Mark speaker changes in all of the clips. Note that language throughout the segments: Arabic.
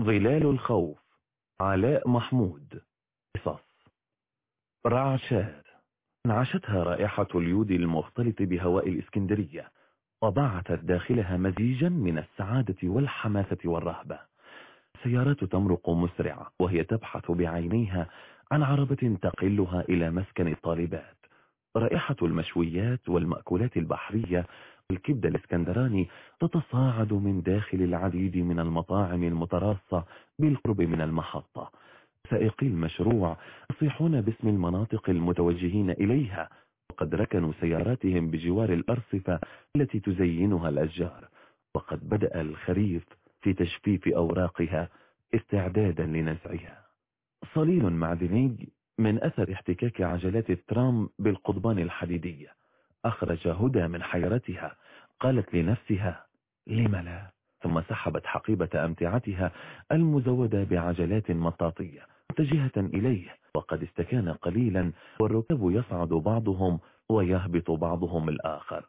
Speaker 1: ظلال الخوف علاء محمود. قصص. رعشات انعشتها رائحة اليود المختلط بهواء الإسكندرية وبعثت داخلها مزيجا من السعادة والحماسة والرهبة. سيارات تمرق مسرعة وهي تبحث بعينيها عن عربة تقلها إلى مسكن الطالبات. رائحة المشويات والمأكولات البحرية الكبدة الإسكندراني تتصاعد من داخل العديد من المطاعم المتراصة بالقرب من المحطة. سائقي المشروع يصيحون باسم المناطق المتوجهين إليها وقد ركنوا سياراتهم بجوار الأرصفة التي تزينها الأشجار. وقد بدأ الخريف في تجفيف أوراقها استعدادا لنزعها. صليل معدني من أثر احتكاك عجلات الترام بالقضبان الحديدية. أخرج هدى من حيرتها قالت لنفسها لم لا؟ ثم سحبت حقيبة أمتعتها المزودة بعجلات مطاطية متجهة إليه وقد استكان قليلا والركاب يصعد بعضهم ويهبط بعضهم الآخر.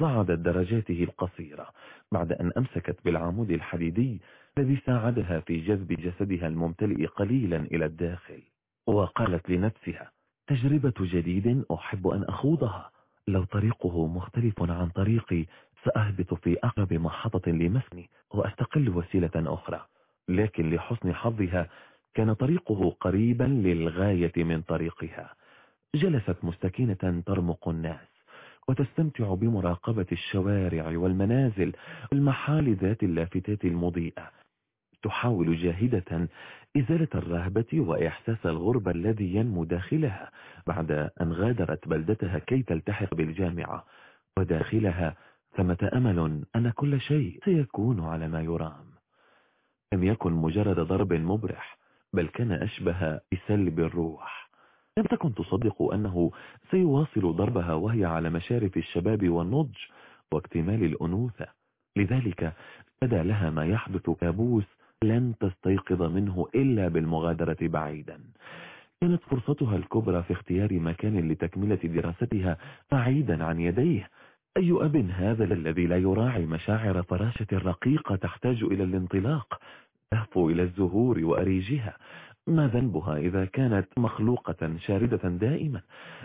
Speaker 1: صعدت درجاته القصيرة بعد أن أمسكت بالعمود الحديدي الذي ساعدها في جذب جسدها الممتلئ قليلا إلى الداخل وقالت لنفسها تجربة جديد أحب أن أخوضها. لو طريقه مختلف عن طريقي سأهبط في أقرب محطة لمسني وأستقل وسيلة أخرى. لكن لحسن حظها كان طريقه قريبا للغاية من طريقها. جلست مستكينة ترمق الناس وتستمتع بمراقبة الشوارع والمنازل والمحال ذات اللافتات المضيئة. تحاول جاهدة إزالة الرهبة وإحساس الغربة الذي ينمو داخلها بعد أن غادرت بلدتها كي تلتحق بالجامعة وداخلها ثمة أمل أن كل شيء سيكون على ما يرام؟ لم يكن مجرد ضرب مبرح بل كان أشبه بسلب الروح. لم تكن تصدق أنه سيواصل ضربها وهي على مشارف الشباب والنضج واكتمال الأنوثة. لذلك بدا لها ما يحدث كابوس لن تستيقظ منه إلا بالمغادرة بعيدا. كانت فرصتها الكبرى في اختيار مكان لتكملة دراستها بعيدا عن يديه. أي أب هذا الذي لا يراعي مشاعر فراشة رقيقة تحتاج إلى الانطلاق تهفو إلى الزهور وأريجها. ما ذنبها إذا كانت مخلوقة شاردة دائما؟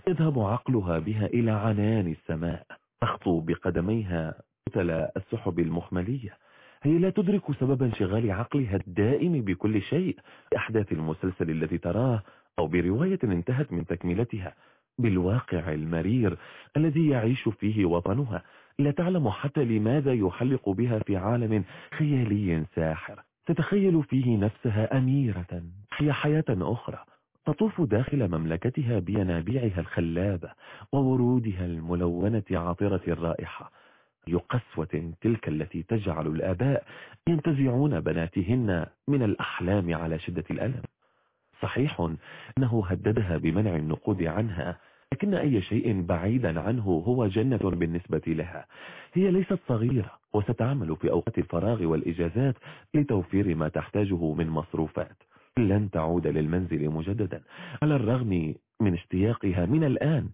Speaker 1: يذهب عقلها بها إلى عنان السماء تخطو بقدميها مثل السحب المخملية. هي لا تدرك سبب انشغال عقلها الدائم بكل شيء بأحداث المسلسل الذي تراه أو برواية انتهت من تكملتها. بالواقع المرير الذي يعيش فيه وطنها لا تعلم حتى لماذا يحلق بها في عالم خيالي ساحر. تتخيل فيه نفسها أميرة هي حياة أخرى. تطوف داخل مملكتها بينابيعها الخلابة وورودها الملونة عاطرة الرائحة. قسوة تلك التي تجعل الآباء ينتزعون بناتهن من الأحلام على شدة الألم. صحيح أنه هددها بمنع النقود عنها لكن أي شيء بعيدا عنه هو جنة بالنسبة لها. هي ليست صغيرة وستعمل في أوقات الفراغ والإجازات لتوفير ما تحتاجه من مصروفات. لن تعود للمنزل مجددا على الرغم من اشتياقها من الآن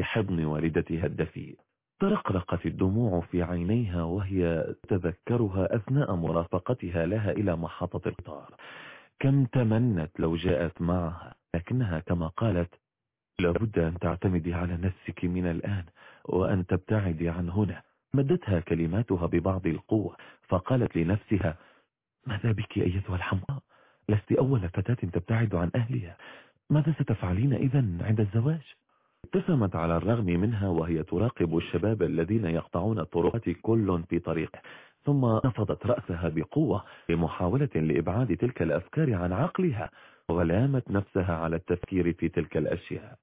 Speaker 1: لحضن والدتها الدفيء. ترقرقت الدموع في عينيها وهي تذكرها أثناء مرافقتها لها إلى محطة القطار. كم تمنت لو جاءت معها؟ لكنها كما قالت لابد أن تعتمدي على نفسك من الآن وأن تبتعدي عن هنا. مدتها كلماتها ببعض القوة فقالت لنفسها ماذا بك أيتها الحمقاء لست أول فتاة تبتعد عن أهلها. ماذا ستفعلين إذا عند الزواج؟ ابتسمت على الرغم منها وهي تراقب الشباب الذين يقطعون الطرقات كل في طريقه ثم نفضت رأسها بقوة لمحاولة لإبعاد تلك الأفكار عن عقلها ولامت نفسها على التفكير في تلك الأشياء.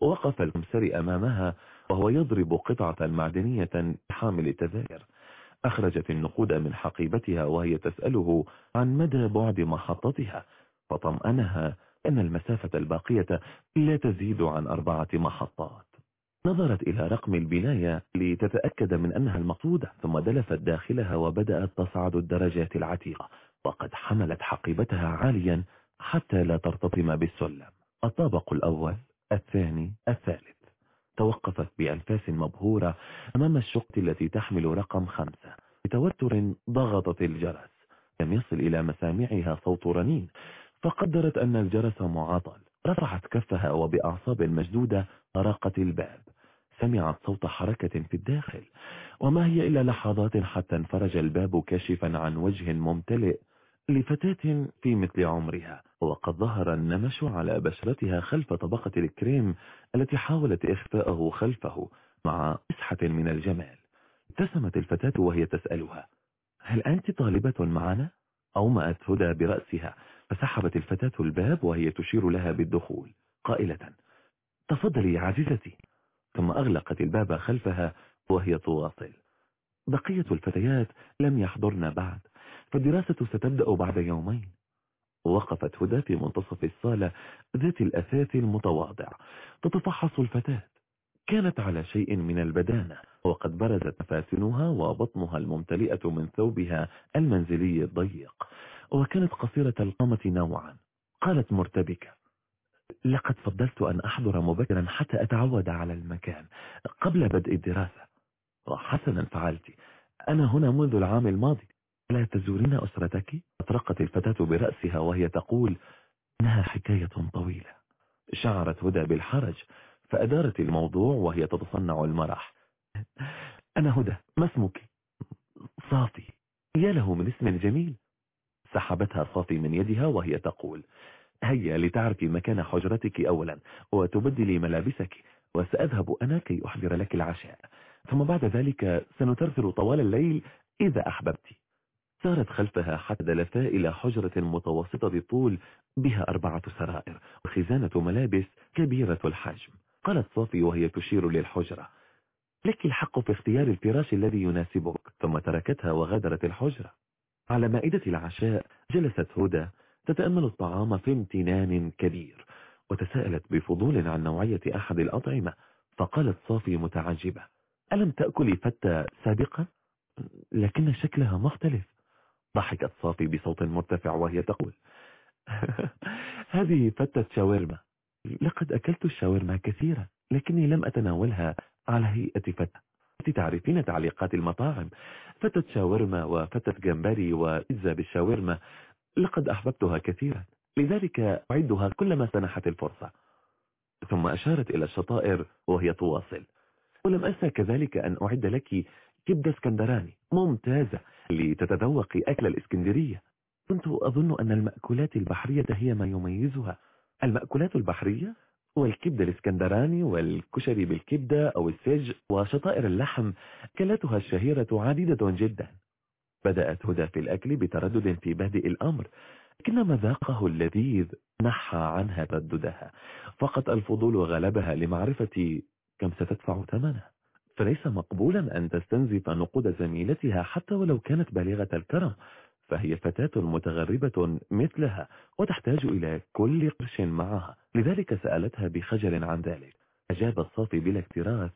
Speaker 1: وقف المسري أمامها وهو يضرب قطعة معدنية حامل التذاكر أخرجت النقود من حقيبتها وهي تسأله عن مدى بعد محطتها فطمأنها أن المسافة الباقية لا تزيد عن أربعة محطات. نظرت إلى رقم البناية لتتأكد من أنها المقصودة ثم دلفت داخلها وبدأت تصعد الدرجات العتيقة وقد حملت حقيبتها عاليا حتى لا ترتطم بالسلم. الطابق الأول الثاني الثالث. توقفت بأنفاس مبهورة أمام الشقة التي تحمل رقم خمسة. بتوتر ضغطت الجرس. لم يصل إلى مسامعها صوت رنين. فقدرت أن الجرس معطل. رفعت كفها وبأعصاب مشدودة طرقت الباب. سمعت صوت حركة في الداخل. وما هي إلا لحظات حتى انفرج الباب كاشفا عن وجه ممتلئ لفتاة في مثل عمرها. وقد ظهر النمش على بشرتها خلف طبقة الكريم التي حاولت إخفاءه خلفه مع مسحة من الجمال. ابتسمت الفتاة وهي تسألها هل أنت طالبة معنا؟ أومأت هدى برأسها؟ فسحبت الفتاة الباب وهي تشير لها بالدخول. قائلة تفضلي يا عزيزتي. ثم أغلقت الباب خلفها وهي تواصل. بقية الفتيات لم يحضرن بعد فالدراسة ستبدأ بعد يومين. وقفت هدى في منتصف الصالة ذات الأثاث المتواضع. تتفحص الفتاة. كانت على شيء من البدانة وقد برزت مفاتنها وبطنها الممتلئة من ثوبها المنزلي الضيق. وكانت قصيرة القامة نوعا. قالت مرتبكة لقد فضلت أن أحضر مبكرا حتى أتعود على المكان قبل بدء الدراسة. حسنا فعلت. أنا هنا منذ العام الماضي. لا تزورين أسرتك؟ أطرقت الفتاة برأسها وهي تقول إنها حكاية طويلة. شعرت هدى بالحرج فأدارت الموضوع وهي تتصنع المرح. أنا هدى ما اسمك؟ صافي. يا له من اسم جميل. سحبتها صافي من يدها وهي تقول هيا لتعرفي مكان حجرتك أولا وتبدلي ملابسك وسأذهب أنا كي أحضر لك العشاء. ثم بعد ذلك سنثرثر طوال الليل إذا أحببت. سارت خلفها حتى دلفتا إلى حجرة متوسطة الطول بها أربعة سرائر وخزانة ملابس كبيرة الحجم. قالت صافي وهي تشير للحجرة لك الحق في اختيار الفراش الذي يناسبك. ثم تركتها وغادرت الحجرة. على مائدة العشاء جلست هدى تتأمل الطعام في امتنان كبير وتساءلت بفضول عن نوعية أحد الأطعمة فقالت صافي متعجبة ألم تأكلي فتة سابقا؟ لكن شكلها مختلف. ضحكت صافي بصوت مرتفع وهي تقول هذه فتة شاورما لقد أكلت الشاورما كثيرا لكني لم أتناولها على هيئة فتة تعرفين تعليقات المطاعم. فتة شاورما وفتة جمبري وبيتزا بالشاورما. لقد أحببتها كثيرا. لذلك أعدها كلما سنحت الفرصة. ثم أشارت إلى الشطائر وهي تواصل. ولم أنسى كذلك أن أعد لك كبدة اسكندراني. ممتازة. لتتذوقي أكل الإسكندرية. كنت أظن أن المأكولات البحرية هي ما يميزها. المأكولات البحرية؟ والكبدة الإسكندراني والكشري بالكبدة أو السج وشطائر اللحم أكلاتها الشهيرة عديدة جدا. بدأت هدى في الأكل بتردد في بادئ الأمر لكن مذاقه اللذيذ نحى عنها ترددها فقط الفضول غلبها لمعرفة كم ستدفع ثمنه فليس مقبولا أن تستنزف نقود زميلتها حتى ولو كانت بالغة الكرم. فهي فتاة متغربة مثلها وتحتاج إلى كل قرش معها. لذلك سألتها بخجل عن ذلك. أجاب الصافي بلا اكتراث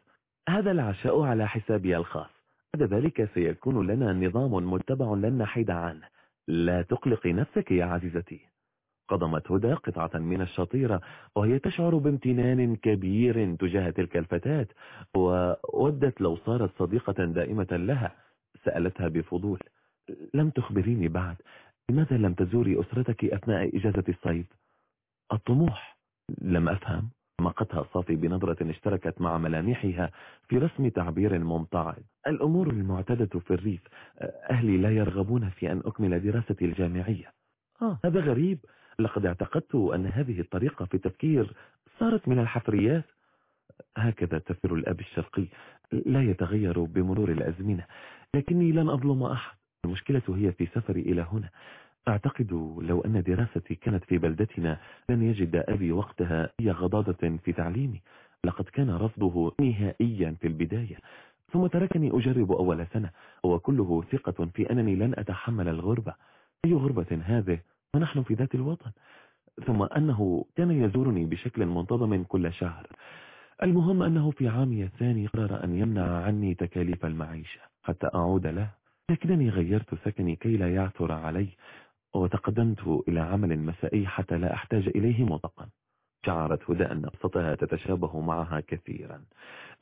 Speaker 1: هذا العشاء على حسابي الخاص. بعد ذلك سيكون لنا نظام متبع لن نحيد عنه. لا تقلقي نفسك يا عزيزتي. قضمت هدى قطعة من الشطيرة وهي تشعر بامتنان كبير تجاه تلك الفتاة وودت لو صارت صديقة دائمة لها سألتها بفضول. لم تخبريني بعد. لماذا لم تزوري أسرتك أثناء إجازة الصيف؟ الطموح. لم أفهم. مقتها صافي بنظرة اشتركت مع ملامحها في رسم تعبير ممتعض. الأمور المعتادة في الريف. أهلي لا يرغبون في أن أكمل دراستي الجامعية. آه هذا غريب. لقد اعتقدت أن هذه الطريقة في التفكير صارت من الحفريات. هكذا تفكير الأب الشرقي. لا يتغير بمرور الأزمنة. لكني لن أظلم أحد. المشكلة هي في سفري إلى هنا. أعتقد لو أن دراستي كانت في بلدتنا لن يجد أبي وقتها أي غضاضة في تعليمي. لقد كان رفضه نهائيا في البداية. ثم تركني أجرب أول سنة وكله ثقة في أنني لن أتحمل الغربة. أي غربة هذه؟ ونحن في ذات الوطن. ثم أنه كان يزورني بشكل منتظم كل شهر. المهم أنه في عامي الثاني قرر أن يمنع عني تكاليف المعيشة حتى أعود له. لكنني غيرت سكني كي لا يعثر علي وتقدمت إلى عمل مسائي حتى لا أحتاج إليه مطلقا شعرت هدى أن أبسطها تتشابه معها كثيرا.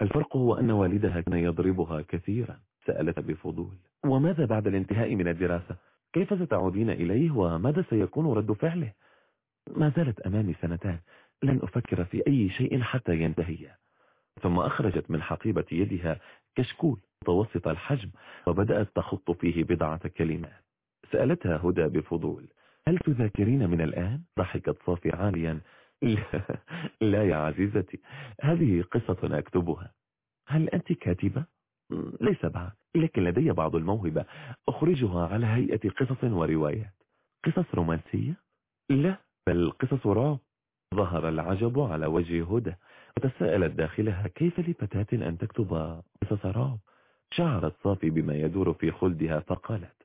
Speaker 1: الفرق هو أن والدها كان يضربها كثيرا. سألت بفضول. وماذا بعد الانتهاء من الدراسة؟ كيف ستعودين إليه؟ وماذا سيكون رد فعله؟ ما زالت أمامي سنتان. لن أفكر في أي شيء حتى ينتهي. ثم أخرجت من حقيبة يدها كشكول. متوسط الحجم وبدأت تخط فيه بضعة كلمات. سألتها هدى بفضول هل تذاكرين من الآن؟ ضحكت صافي عاليا. لا, لا يا عزيزتي هذه قصة أكتبها. هل أنت كاتبة؟ ليس بعد لكن لدي بعض الموهبة. أخرجها على هيئة قصص وروايات. قصص رومانسية؟ لا بل قصص رعب. ظهر العجب على وجه هدى وتساءلت داخلها كيف لفتاة أن تكتب قصص رعب؟ شعرت صافي بما يدور في خلدها فقالت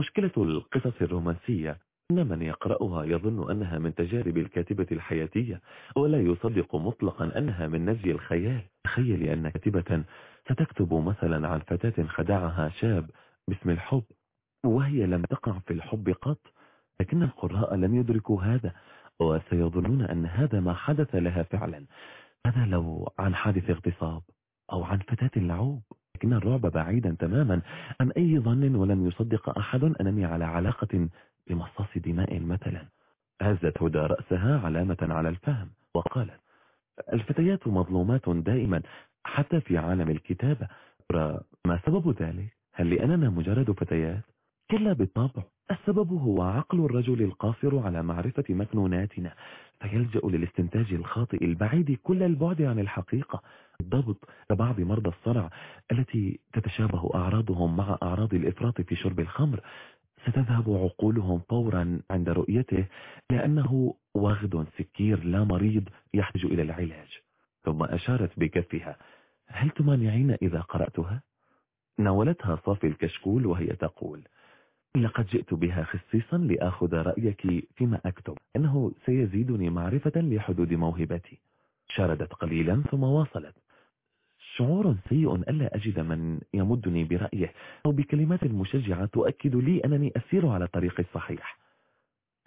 Speaker 1: مشكلة القصص الرومانسية. إن من يقرأها يظن أنها من تجارب الكاتبة الحياتية ولا يصدق مطلقا أنها من نزي الخيال. تخيل أن كاتبة ستكتب مثلا عن فتاة خدعها شاب باسم الحب وهي لم تقع في الحب قط. لكن القراء لم يدركوا هذا وسيظنون أن هذا ما حدث لها فعلا. هذا لو عن حادث اغتصاب أو عن فتاة لعوب؟ لكن الرعب بعيدا تماما عن أي ظن ولم يصدق أحد أنني على علاقة بمصاص دماء مثلا هزت هدى رأسها علامة على الفهم وقالت الفتيات مظلومات دائما حتى في عالم الكتابة ما سبب ذلك؟ هل لأننا مجرد فتيات؟ كلا بالطبع السبب هو عقل الرجل القاصر على معرفة مكنوناتنا فيلجأ للاستنتاج الخاطئ البعيد كل البعد عن الحقيقة الضبط كبعض مرضى الصرع التي تتشابه أعراضهم مع أعراض الإفراط في شرب الخمر. ستذهب عقولهم فورا عند رؤيته لأنه واخد سكير لا مريض يحتاج إلى العلاج. ثم أشارت بكفها هل تمانعين إذا قرأتها؟ ناولتها صافي الكشكول وهي تقول لقد جئت بها خصيصا لأخذ رأيك فيما أكتب إنه سيزيدني معرفة لحدود موهبتي. شردت قليلا ثم واصلت. شعور سيء ألا أجد من يمدني برأيه أو بكلمات مشجعة تؤكد لي أنني أسير على الطريق الصحيح.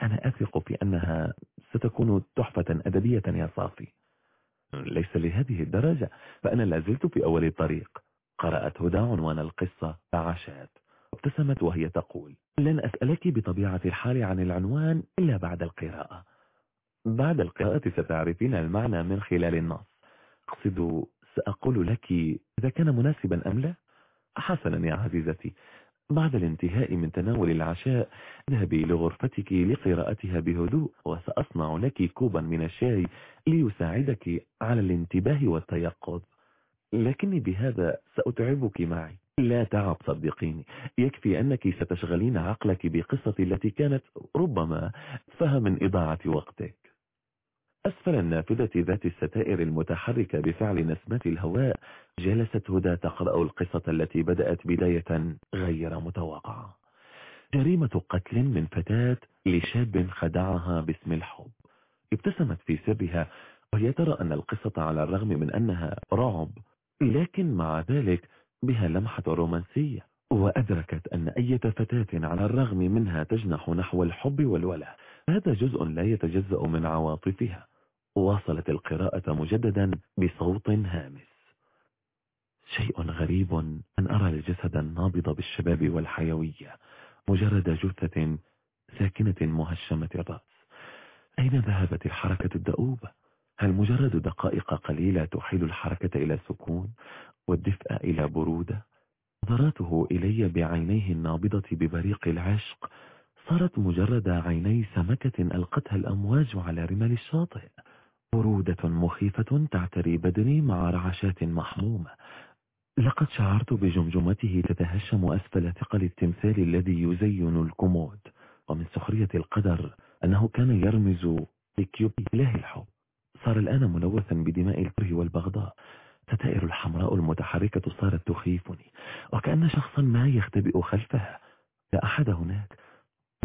Speaker 1: أنا أثق في أنها ستكون تحفة أدبية يا صافي. ليس لهذه الدرجة فأنا لازلت في أول الطريق. قرأت هدى عنوان القصة فعشات ابتسمت وهي تقول لن أسألك بطبيعة الحال عن العنوان إلا بعد القراءة. بعد القراءة ستعرفين المعنى من خلال النص. أقصد سأقول لك إذا كان مناسبا أم لا؟ حسنا يا عزيزتي. بعد الانتهاء من تناول العشاء اذهبي لغرفتك لقراءتها بهدوء وسأصنع لك كوبا من الشاي ليساعدك على الانتباه والتيقظ. لكني بهذا سأتعبك معي. لا تعب صدقيني يكفي أنك ستشغلين عقلك بقصة التي كانت ربما فهم إضاعة وقتك. أسفل النافذة ذات الستائر المتحركة بفعل نسمات الهواء جلست هدى تقرأ القصة التي بدأت بداية غير متوقعة جريمة قتل من فتاة لشاب خدعها باسم الحب. ابتسمت في سرها وهي ترى أن القصة على الرغم من أنها رعب لكن مع ذلك بها لمحة رومانسية. وأدركت أن أي فتاة على الرغم منها تجنح نحو الحب والوله هذا جزء لا يتجزأ من عواطفها. واصلت القراءة مجددا بصوت هامس. شيء غريب أن أرى الجسد النابض بالشباب والحيوية مجرد جثة ساكنة مهشمة الرأس. أين ذهبت الحركة الدؤوبة؟ هل مجرد دقائق قليلة تحيل الحركة إلى سكون والدفء إلى برودة؟ نظراته إلي بعينيه النابضة ببريق العشق صارت مجرد عيني سمكة ألقتها الأمواج على رمال الشاطئ. برودة مخيفة تعتري بدني مع رعشات محمومة. لقد شعرت بجمجمته تتهشم أسفل ثقل التمثال الذي يزين الكمود. ومن سخرية القدر أنه كان يرمز لكيوب إله الحب. صار الآن ملوثا بدماء الكره والبغضاء. ستائر الحمراء المتحركة صارت تخيفني. وكأن شخصا ما يختبئ خلفها لا أحد هناك.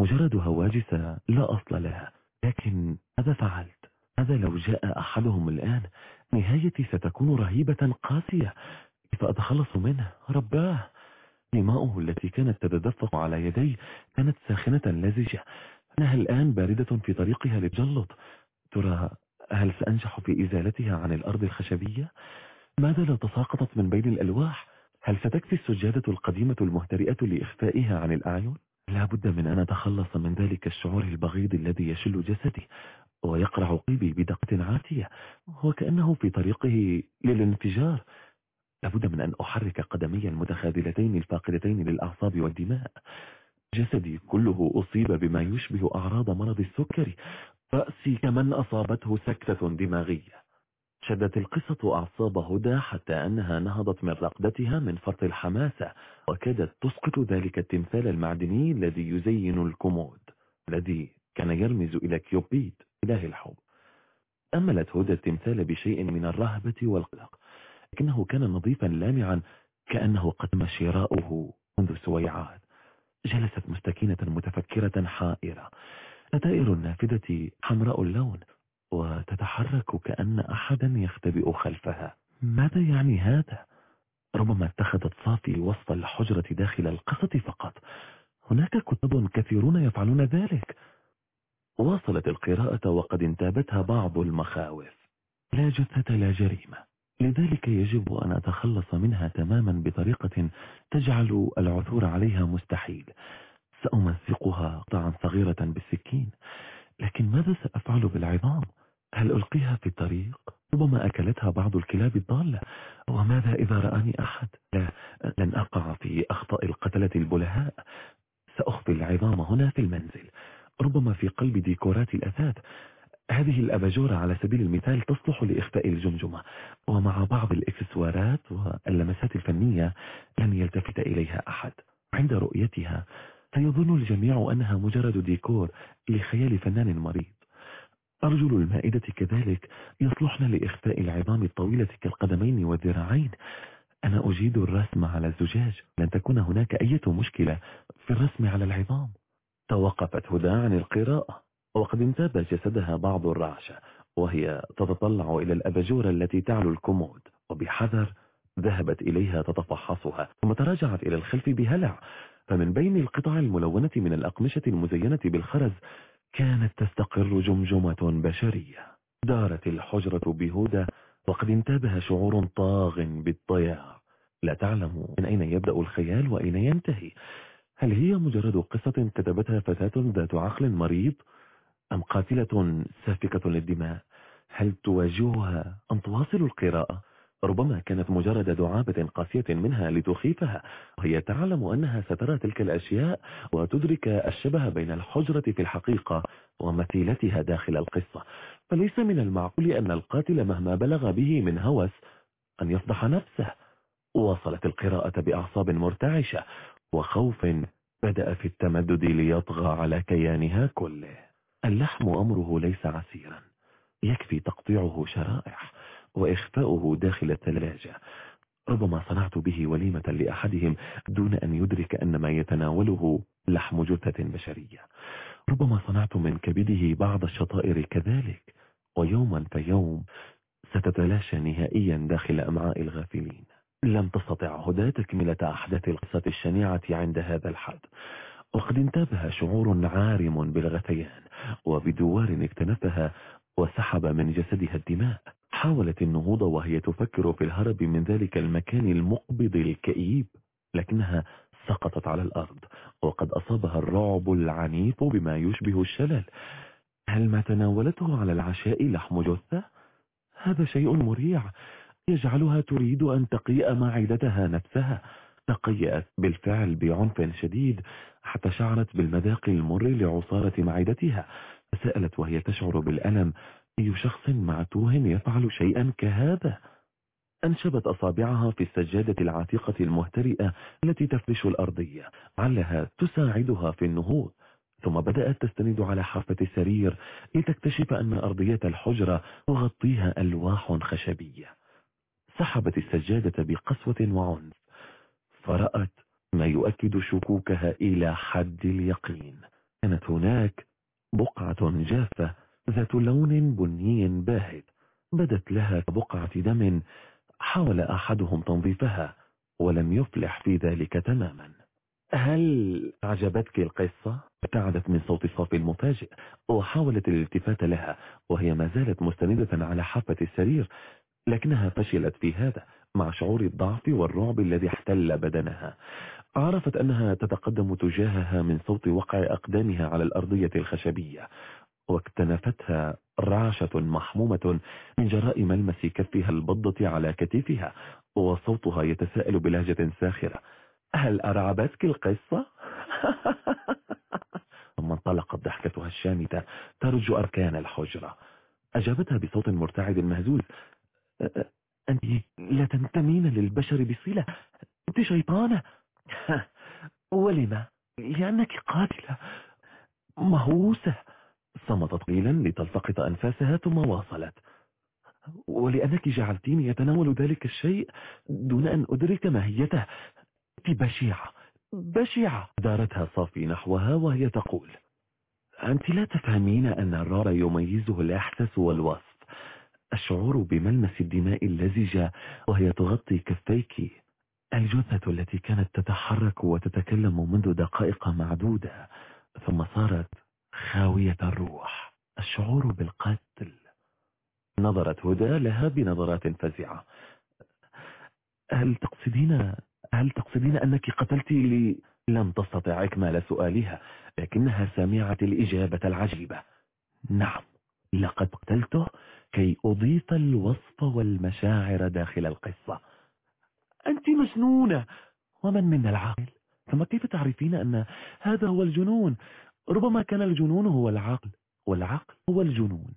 Speaker 1: مجرد هواجس لا أصل لها. لكن ماذا فعلت؟ هذا لو جاء أحدهم الآن؟ نهايتي ستكون رهيبة قاسية. كيف أتخلص منه؟ رباه! دماؤه التي كانت تتدفق على يدي كانت ساخنة لزجة. أنها الآن باردة في طريقها للجلط ترى هل سأنجح في إزالتها عن الأرض الخشبية؟ ماذا لو تساقطت من بين الألواح؟ هل ستكفي السجادة القديمة المهترئة لإخفائها عن الأعين؟ لا بد من أن أتخلص من ذلك الشعور البغيض الذي يشل جسدي ويقرع قلبي بدقة عاتية وكأنه في طريقه للانفجار لابد من أن أحرك قدمي المتخاذلتين الفاقدتين للأعصاب والدماء. جسدي كله أصيب بما يشبه أعراض مرض السكري. رأسي كمن أصابته سكتة دماغية. شدت القصة أعصاب هدى حتى أنها نهضت من رقدتها من فرط الحماسة وكادت تسقط ذلك التمثال المعدني الذي يزين الكمود الذي كان يرمز إلى كيوبيد إله الحب. أملت هدى التمثال بشيء من الرهبة والقلق لكنه كان نظيفا لامعا كأنه قد تم شراؤه منذ سويعات. جلست مستكينة متفكرة حائرة. ستائر النافذة حمراء اللون. وتتحرك كأن أحدا يختبئ خلفها. ماذا يعني هذا؟ ربما اتخذت صافي وسط الحجرة داخل القصة فقط. هناك كتب كثيرون يفعلون ذلك. واصلت القراءة وقد انتابتها بعض المخاوف. لا جثة لا جريمة. لذلك يجب أن أتخلص منها تماما بطريقة تجعل العثور عليها مستحيل. سأمزقها قطعا صغيرة بالسكين. لكن ماذا سأفعل بالعظام؟ هل ألقيها في الطريق؟ ربما أكلتها بعض الكلاب الضالة. وماذا إذا رآني أحد؟ لا لن أقع في أخطاء القتلة البلهاء. سأخفي العظام هنا في المنزل. ربما في قلب ديكورات الأثاث. هذه الأباجورة على سبيل المثال تصلح لإخفاء الجمجمة. ومع بعض الإكسسوارات واللمسات الفنية لن يلتفت إليها أحد. عند رؤيتها سيظن الجميع أنها مجرد ديكور لخيال فنان مريض. أرجل المائدة كذلك يصلحن لإخفاء العظام الطويلة كالقدمين والذراعين. أنا أجيد الرسم على الزجاج. لن تكون هناك أي مشكلة في الرسم على العظام. توقفت هدى عن القراءة. وقد انتاب جسدها بعض الرعشة وهي تتطلع إلى الأباجورة التي تعلو الكمود. وبحذر ذهبت إليها تتفحصها ثم تراجعت إلى الخلف بهلع. فمن بين القطع الملونة من الأقمشة المزينة بالخرز كانت تستقر جمجمة بشرية. دارت الحجرة بهدى وقد انتابها شعور طاغ بالضياع لا تعلم من أين يبدأ الخيال وأين ينتهي. هل هي مجرد قصة كتبتها فتاة ذات عقل مريض؟ أم قاتلة سافكة للدماء؟ هل تواجهها أم تواصل القراءة؟ ربما كانت مجرد دعابة قاسية منها لتخيفها وهي تعلم أنها سترى تلك الأشياء وتدرك الشبه بين الحجرة في الحقيقة ومثيلتها داخل القصة. فليس من المعقول أن القاتل مهما بلغ به من هوس أن يفضح نفسه. واصلت القراءة بأعصاب مرتعشة وخوف بدأ في التمدد ليطغى على كيانها كله. اللحم أمره ليس عسيرا يكفي تقطيعه شرائح. وإخفاؤه داخل الثلاجة. ربما صنعت به وليمة لأحدهم دون أن يدرك أن ما يتناوله لحم جثة بشرية. ربما صنعت من كبده بعض الشطائر كذلك ويوما فيوم ستتلاشى نهائيا داخل أمعاء الغافلين. لم تستطع هدى تكملة أحداث القصة الشنيعة عند هذا الحد. وقد انتابها شعور عارم بالغثيان وبدوار اكتنفها وسحب من جسدها الدماء. حاولت النهوض وهي تفكر في الهرب من ذلك المكان المقبض الكئيب لكنها سقطت على الأرض وقد أصابها الرعب العنيف بما يشبه الشلل. هل ما تناولته على العشاء لحم جثة؟ هذا شيء مريع. يجعلها تريد أن تقيء معدتها نفسها. تقيأت بالفعل بعنف شديد حتى شعرت بالمذاق المر لعصارة معدتها. فسألت وهي تشعر بالألم. أي شخص معتوه يفعل شيئا كهذا؟ أنشبت أصابعها في السجادة العتيقة المهترئة التي تفرش الأرضية علها تساعدها في النهوض. ثم بدأت تستند على حافة السرير لتكتشف أن أرضية الحجرة تغطيها ألواح خشبية. سحبت السجادة بقسوة وعنف. فرأت ما يؤكد شكوكها إلى حد اليقين. كانت هناك بقعة جافة ذات لون بني باهت بدت لها بقعة دم حاول أحدهم تنظيفها ولم يفلح في ذلك تماما. هل عجبتك القصة؟ ابتعدت من صوت صافي المفاجئ وحاولت الالتفات لها وهي ما زالت مستندة على حافة السرير لكنها فشلت في هذا مع شعور الضعف والرعب الذي احتل بدنها. عرفت أنها تتقدم تجاهها من صوت وقع أقدامها على الأرضية الخشبية. واكتنفتها رعشة محمومة من جراء ملمس كفها البضة على كتفها وصوتها يتساءل بلهجة ساخرة. هل أرعبتك القصة؟ ثم انطلقت ضحكتها الشامتة ترج أركان الحجرة. أجابتها بصوت مرتعد مهزوز. أنت لا تنتمين للبشر بصلة. أنت شيطانة. ولما؟ لأنك قاتلة. مهووسة. صمتت قليلا لتلتقط أنفاسها ثم واصلت. ولأنك جعلتيني يتناول ذلك الشيء دون أن أدرك ماهيته. أنت بشعة بشعة دارتها صافي نحوها وهي تقول أنت لا تفهمين أن الرعب يميزه الإحساس والوصف. الشعور بملمس الدماء اللزجة وهي تغطي كفيك. الجثة التي كانت تتحرك وتتكلم منذ دقائق معدودة. ثم صارت خاوية الروح. الشعور بالقتل. نظرت هدى لها بنظرات فزعة. هل تقصدين هل تقصدين أنك قتلت لي؟ لم تستطع إكمال سؤالها لكنها سمعت الإجابة العجيبة. نعم لقد قتلته كي أضيف الوصف والمشاعر داخل القصة. أنت مجنونة! ومن منا العاقل؟ ثم كيف تعرفين أن هذا هو الجنون؟ ربما كان الجنون هو العقل والعقل هو الجنون.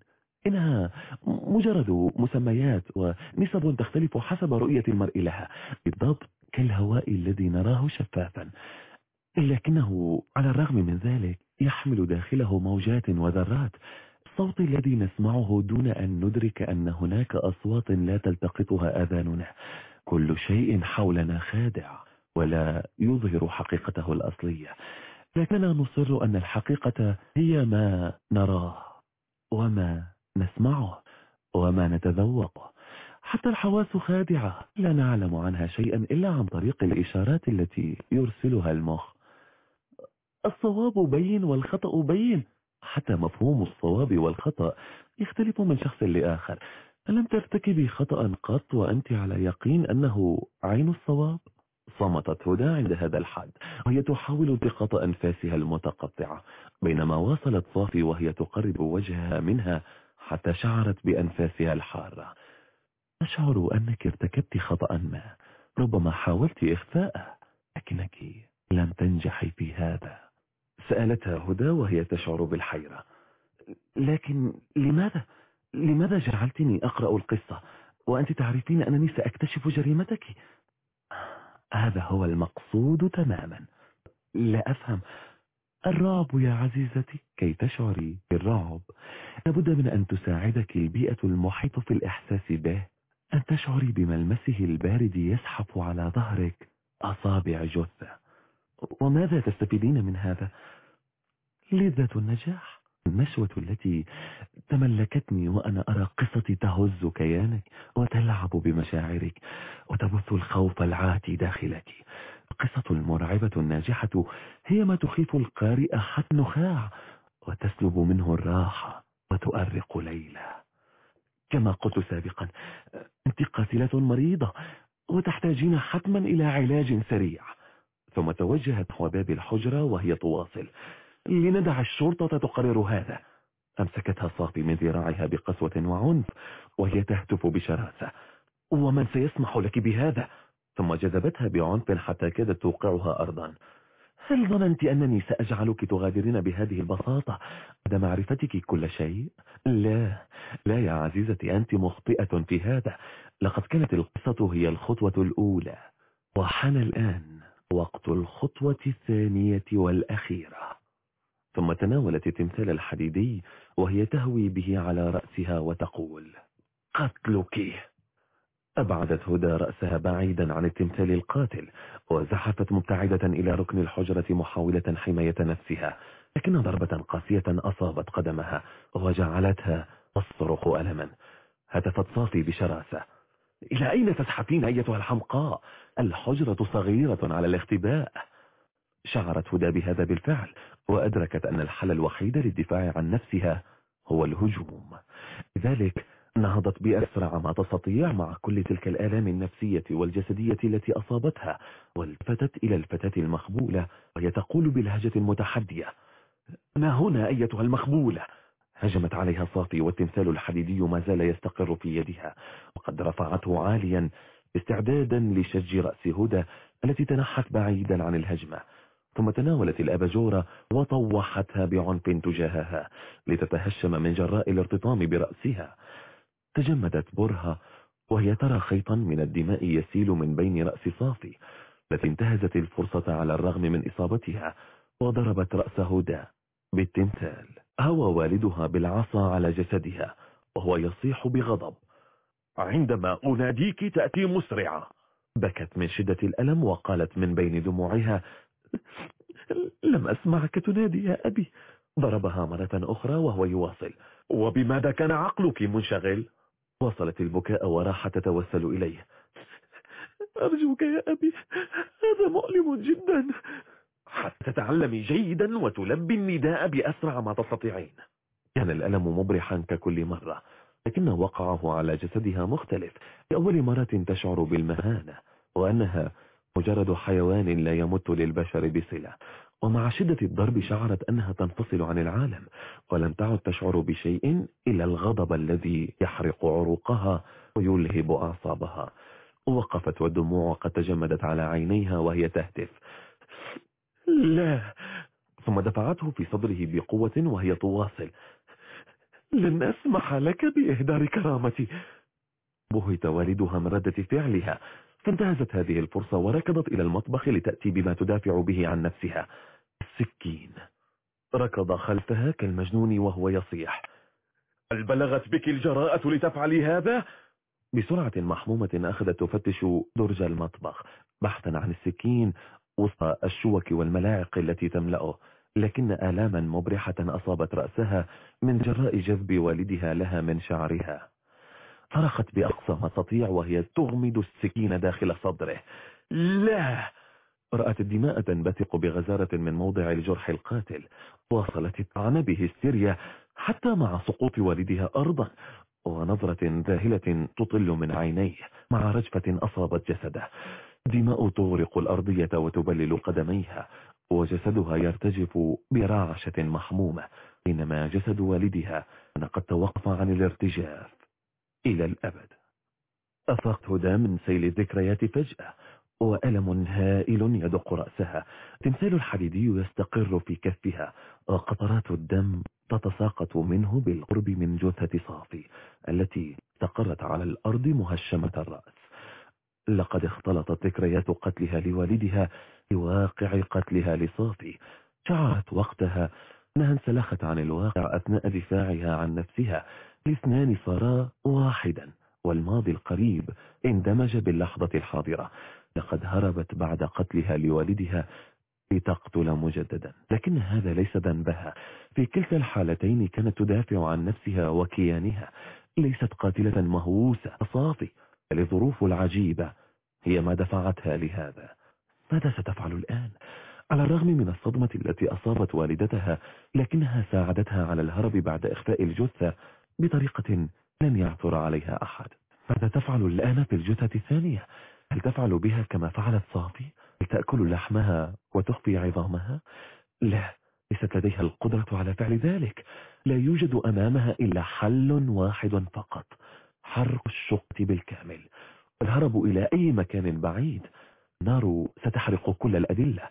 Speaker 1: إنها مجرد مسميات ونسب تختلف حسب رؤية المرء لها. بالضبط كالهواء الذي نراه شفافا. لكنه على الرغم من ذلك يحمل داخله موجات وذرات. الصوت الذي نسمعه دون أن ندرك أن هناك أصوات لا تلتقطها آذاننا. كل شيء حولنا خادع ولا يظهر حقيقته الأصلية. لكننا نصر أن الحقيقة هي ما نراه وما نسمعه وما نتذوقه حتى الحواس خادعة لا نعلم عنها شيئا إلا عن طريق الإشارات التي يرسلها المخ. الصواب بين والخطأ بين. حتى مفهوم الصواب والخطأ يختلف من شخص لآخر. ألم ترتكبي خطأ قط وأنت على يقين أنه عين الصواب؟ صمتت هدى عند هذا الحد وهي تحاول التقاط أنفاسها المتقطعة. بينما واصلت صافي وهي تقرب وجهها منها حتى شعرت بأنفاسها الحارة. أشعر أنك ارتكبت خطأ ما. ربما حاولت إخفاءه لكنك لم تنجحي في هذا. سألتها هدى وهي تشعر بالحيرة. لكن لماذا؟ لماذا جعلتني أقرأ القصة؟ وأنت تعرفين أنني سأكتشف جريمتك. هذا هو المقصود تماما. لا أفهم الرعب يا عزيزتي. كي تشعري بالرعب؟ لابد من أن تساعدك البيئة المحيطة في الإحساس به. أن تشعري بملمسه البارد يسحف على ظهرك أصابع جثة. وماذا تستفيدين من هذا؟ لذة النجاح. النشوة التي تملكتني وأنا أرى قصتي تهز كيانك وتلعب بمشاعرك وتبث الخوف العاتي داخلك. القصة المرعبة الناجحة هي ما تخيف القارئ حتى النخاع وتسلب منه الراحة وتؤرق ليلة كما قلت سابقا أنت قاتلة مريضة وتحتاجين حتما إلى علاج سريع. ثم توجهت نحو باب الحجرة وهي تواصل. لندع الشرطة تقرر هذا. أمسكتها صافي من ذراعها بقسوة وعنف وهي تهتف بشراسة. ومن سيسمح لك بهذا؟ ثم جذبتها بعنف حتى كادت توقعها أرضا. هل ظننت أنني سأجعلك تغادرين بهذه البساطة بعد معرفتك كل شيء؟ لا. لا يا عزيزتي أنت مخطئة في هذا. لقد كانت القصة هي الخطوة الأولى. وحان الآن وقت الخطوة الثانية والأخيرة. ثم تناولت التمثال الحديدي وهي تهوي به على رأسها وتقول قتلك! أبعدت هدى رأسها بعيدا عن التمثال القاتل وزحفت مبتعدة إلى ركن الحجرة محاولة حماية نفسها لكن ضربة قاسية أصابت قدمها وجعلتها تصرخ ألما. هتفت صافي بشراسة. إلى أين تزحفين أيتها الحمقاء؟ الحجرة صغيرة على الاختباء. شعرت هدى بهذا بالفعل وأدركت أن الحل الوحيد للدفاع عن نفسها هو الهجوم. لذلك نهضت بأسرع ما تستطيع مع كل تلك الآلام النفسية والجسدية التي أصابتها والتفتت إلى الفتاة المخبولة وهي تقول بلهجة متحدية ما هنا أيتها المخبولة هجمت عليها صافي والتمثال الحديدي ما زال يستقر في يدها وقد رفعته عاليا استعدادا لشج رأس هدى التي تنحت بعيدا عن الهجمة. ثم تناولت الأبجورة وطوحتها بعنف تجاهها لتتهشم من جراء الارتطام برأسها. تجمدت برهة وهي ترى خيطا من الدماء يسيل من بين رأس صافي التي انتهزت الفرصة على الرغم من إصابتها وضربت رأس هدى بالتمثال. هوى والدها بالعصا على جسدها وهو يصيح بغضب. عندما أناديك تأتي مسرعة. بكت من شدة الألم وقالت من بين دموعها لم أسمعك تنادي يا أبي. ضربها مرة أخرى وهو يواصل. وبماذا كان عقلك منشغل؟ وصلت البكاء وراحت تتوسل إليه. أرجوك يا أبي هذا مؤلم جدا. حتى تتعلمي جيدا وتلبي النداء بأسرع ما تستطيعين. كان الألم مبرحا ككل مرة لكن وقعه على جسدها مختلف. لأول مرة تشعر بالمهانة وأنها مجرد حيوان لا يمت للبشر بصلة. ومع شدة الضرب شعرت أنها تنفصل عن العالم ولم تعد تشعر بشيء إلا الغضب الذي يحرق عروقها ويلهب أعصابها. وقفت والدموع قد تجمدت على عينيها وهي تهتف. لا. ثم دفعته في صدره بقوة وهي تواصل. لن أسمح لك بإهدار كرامتي. بهت والدها من ردة فعلها. فانتهزت هذه الفرصة وركضت إلى المطبخ لتأتي بما تدافع به عن نفسها. السكين. ركض خلفها كالمجنون وهو يصيح. هل بلغت بك الجراءة لتفعلي هذا؟ بسرعة محمومة أخذت تفتش درج المطبخ. بحثا عن السكين وسط الشوك والملاعق التي تملأه. لكن آلاما مبرحة أصابت رأسها من جراء جذب والدها لها من شعرها. صرخت بأقصى ما تستطيع وهي تغمد السكين داخل صدره. لا! رأت الدماء تنبثق بغزارة من موضع الجرح القاتل. واصلت الطعن بهستيريا حتى مع سقوط والدها أرضا. ونظرة ذاهلة تطل من عينيه. مع رجفة أصابت جسده. دماء تغرق الأرضية وتبلل قدميها. وجسدها يرتجف برعشة محمومة. بينما جسد والدها قد توقف عن الارتجاف. إلى الأبد. أفقت هدى من سيل الذكريات فجأة وألم هائل يدق رأسها. تمثال الحديدي يستقر في كفها وقطرات الدم تتساقط منه بالقرب من جثة صافي التي استقرت على الأرض مهشمة الرأس. لقد اختلطت ذكريات قتلها لوالدها بواقع قتلها لصافي. شعرت وقتها أنها انسلخت عن الواقع أثناء دفاعها عن نفسها. الاثنان صارا واحدا والماضي القريب اندمج باللحظة الحاضرة. لقد هربت بعد قتلها لوالدها لتقتل مجددا. لكن هذا ليس ذنبها. في كلتا الحالتين كانت تدافع عن نفسها وكيانها. ليست قاتلة مهووسة. صافي. الظروف العجيبة. هي ما دفعتها لهذا. ماذا ستفعل الآن؟ على الرغم من الصدمة التي أصابت والدتها لكنها ساعدتها على الهرب بعد إخفاء الجثة بطريقة لم يعثر عليها أحد ماذا تفعل الآن في الجثة الثانية؟ هل تفعل بها كما فعلت صافي؟ هل تأكل لحمها وتخفي عظامها؟ لا ليست لديها القدرة على فعل ذلك لا يوجد أمامها إلا حل واحد فقط حرق الشقة بالكامل والهرب إلى أي مكان بعيد النار ستحرق كل الأدلة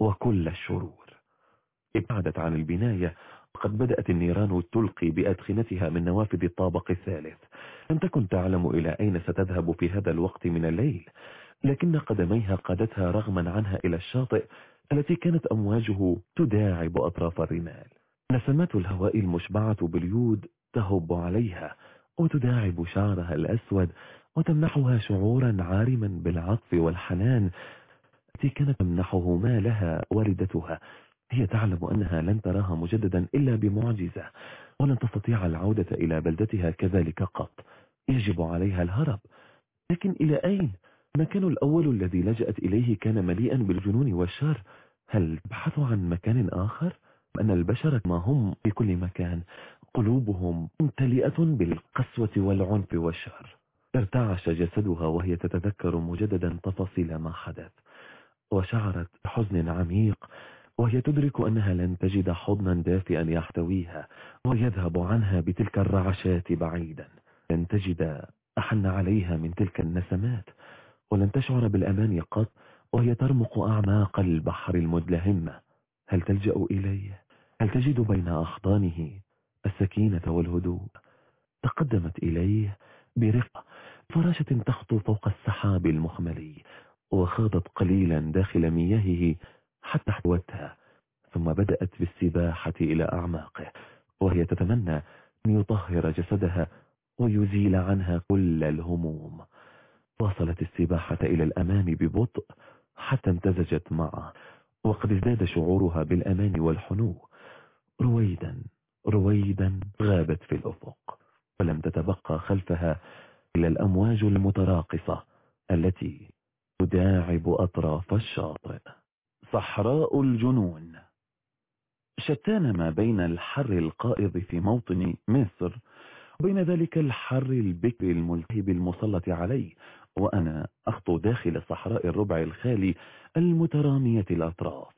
Speaker 1: وكل الشرور ابتعدت عن البناية وقد بدأت النيران تلقي بأدخنتها من نوافذ الطابق الثالث. لم تكن تعلم إلى أين ستذهب في هذا الوقت من الليل لكن قدميها قادتها رغما عنها إلى الشاطئ التي كانت أمواجه تداعب أطراف الرمال. نسمات الهواء المشبعة باليود تهب عليها وتداعب شعرها الأسود وتمنحها شعورا عارما بالعطف والحنان التي كانت تمنحه ما لها والدتها. هي تعلم أنها لن تراها مجددا إلا بمعجزة ولن تستطيع العودة إلى بلدتها كذلك قط. يجب عليها الهرب. لكن إلى أين؟ المكان الأول الذي لجأت إليه كان مليئا بالجنون والشر. هل تبحث عن مكان آخر؟ أن البشر ما هم في كل مكان. قلوبهم ممتلئة بالقسوة والعنف والشر. ارتعش جسدها وهي تتذكر مجددا تفاصيل ما حدث. وشعرت بحزن عميق. وهي تدرك أنها لن تجد حضنا دافئا يحتويها ويذهب عنها بتلك الرعشات بعيدا لن تجد أحن عليها من تلك النسمات ولن تشعر بالأمان قط وهي ترمق أعماق البحر المدلهمة هل تلجأ إليه؟ هل تجد بين أحضانه السكينة والهدوء؟ تقدمت إليه برقة فراشة تخطو فوق السحاب المخملي وخاضت قليلا داخل مياهه حتى احتوتها ثم بدأت بالسباحة إلى أعماقه وهي تتمنى أن يطهر جسدها ويزيل عنها كل الهموم. واصلت السباحة إلى الأمام ببطء حتى امتزجت معه وقد ازداد شعورها بالأمان والحنو. رويدا رويدا غابت في الأفق ولم تتبقى خلفها إلى الأمواج المتراقصة التي تداعب أطراف الشاطئ. صحراء الجنون. شتان ما بين الحر القائض في موطن مصر وبين ذلك الحر البكر الملتهب المسلط عليه وأنا أخطو داخل صحراء الربع الخالي المترامية الأطراف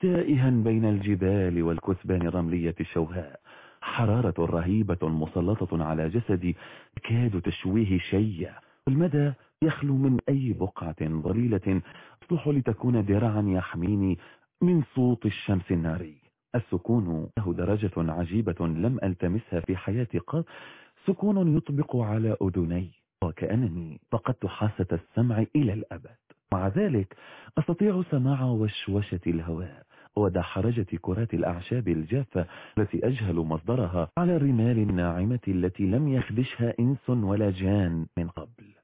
Speaker 1: تائها بين الجبال والكثبان الرملية الشوهاء. حرارة رهيبة مسلطة على جسدي تكاد تشويه شيء والمدى يخلو من أي بقعة ضليلة تصلح لتكون درعا يحميني من صوت الشمس الناري. السكون له درجة عجيبة لم ألتمسها في حياتي قط. سكون يطبق على أذني. وكأنني فقدت حاسة السمع إلى الأبد. مع ذلك أستطيع سماع وشوشة الهواء ودحرجة كرات الأعشاب الجافة التي أجهل مصدرها على الرمال الناعمة التي لم يخدشها إنس ولا جان من قبل.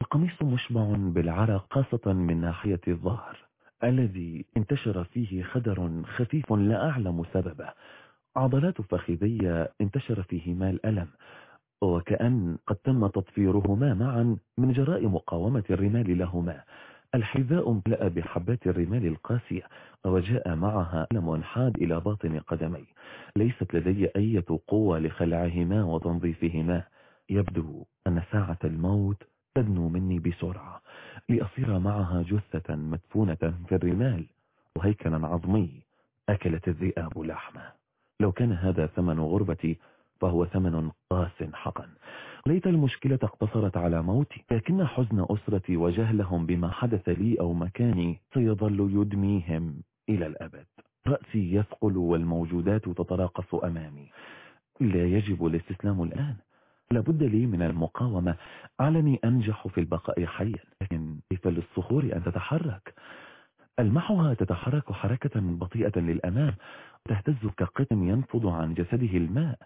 Speaker 1: القميص مشبع بالعرق خاصة من ناحية الظهر الذي انتشر فيه خدر خفيف لا أعلم سببه. عضلات فخذي انتشر فيهما الألم وكأن قد تم تطفيرهما معا من جراء مقاومة الرمال لهما. الحذاء امتلأ بحبات الرمال القاسية وجاء معها ألم حاد إلى باطن قدمي ليست لدي أي قوة لخلعهما وتنظيفهما. يبدو أن ساعة الموت تدنو مني بسرعة لأصير معها جثة مدفونة في الرمال وهيكلا عظمي أكلت الذئاب لحمة. لو كان هذا ثمن غربتي فهو ثمن قاس حقا. ليت المشكلة اقتصرت على موتي لكن حزن أسرتي وجهلهم بما حدث لي أو مكاني سيظل يدميهم إلى الأبد. رأسي يثقل والموجودات تتراقص أمامي. لا يجب الاستسلام الآن. لابد لي من المقاومة. علني أنجح في البقاء حيا لكن كيف للصخور أن تتحرك؟ ألمحها تتحرك حركة بطيئة للأمام. تهتز كقطن ينفض عن جسده الماء.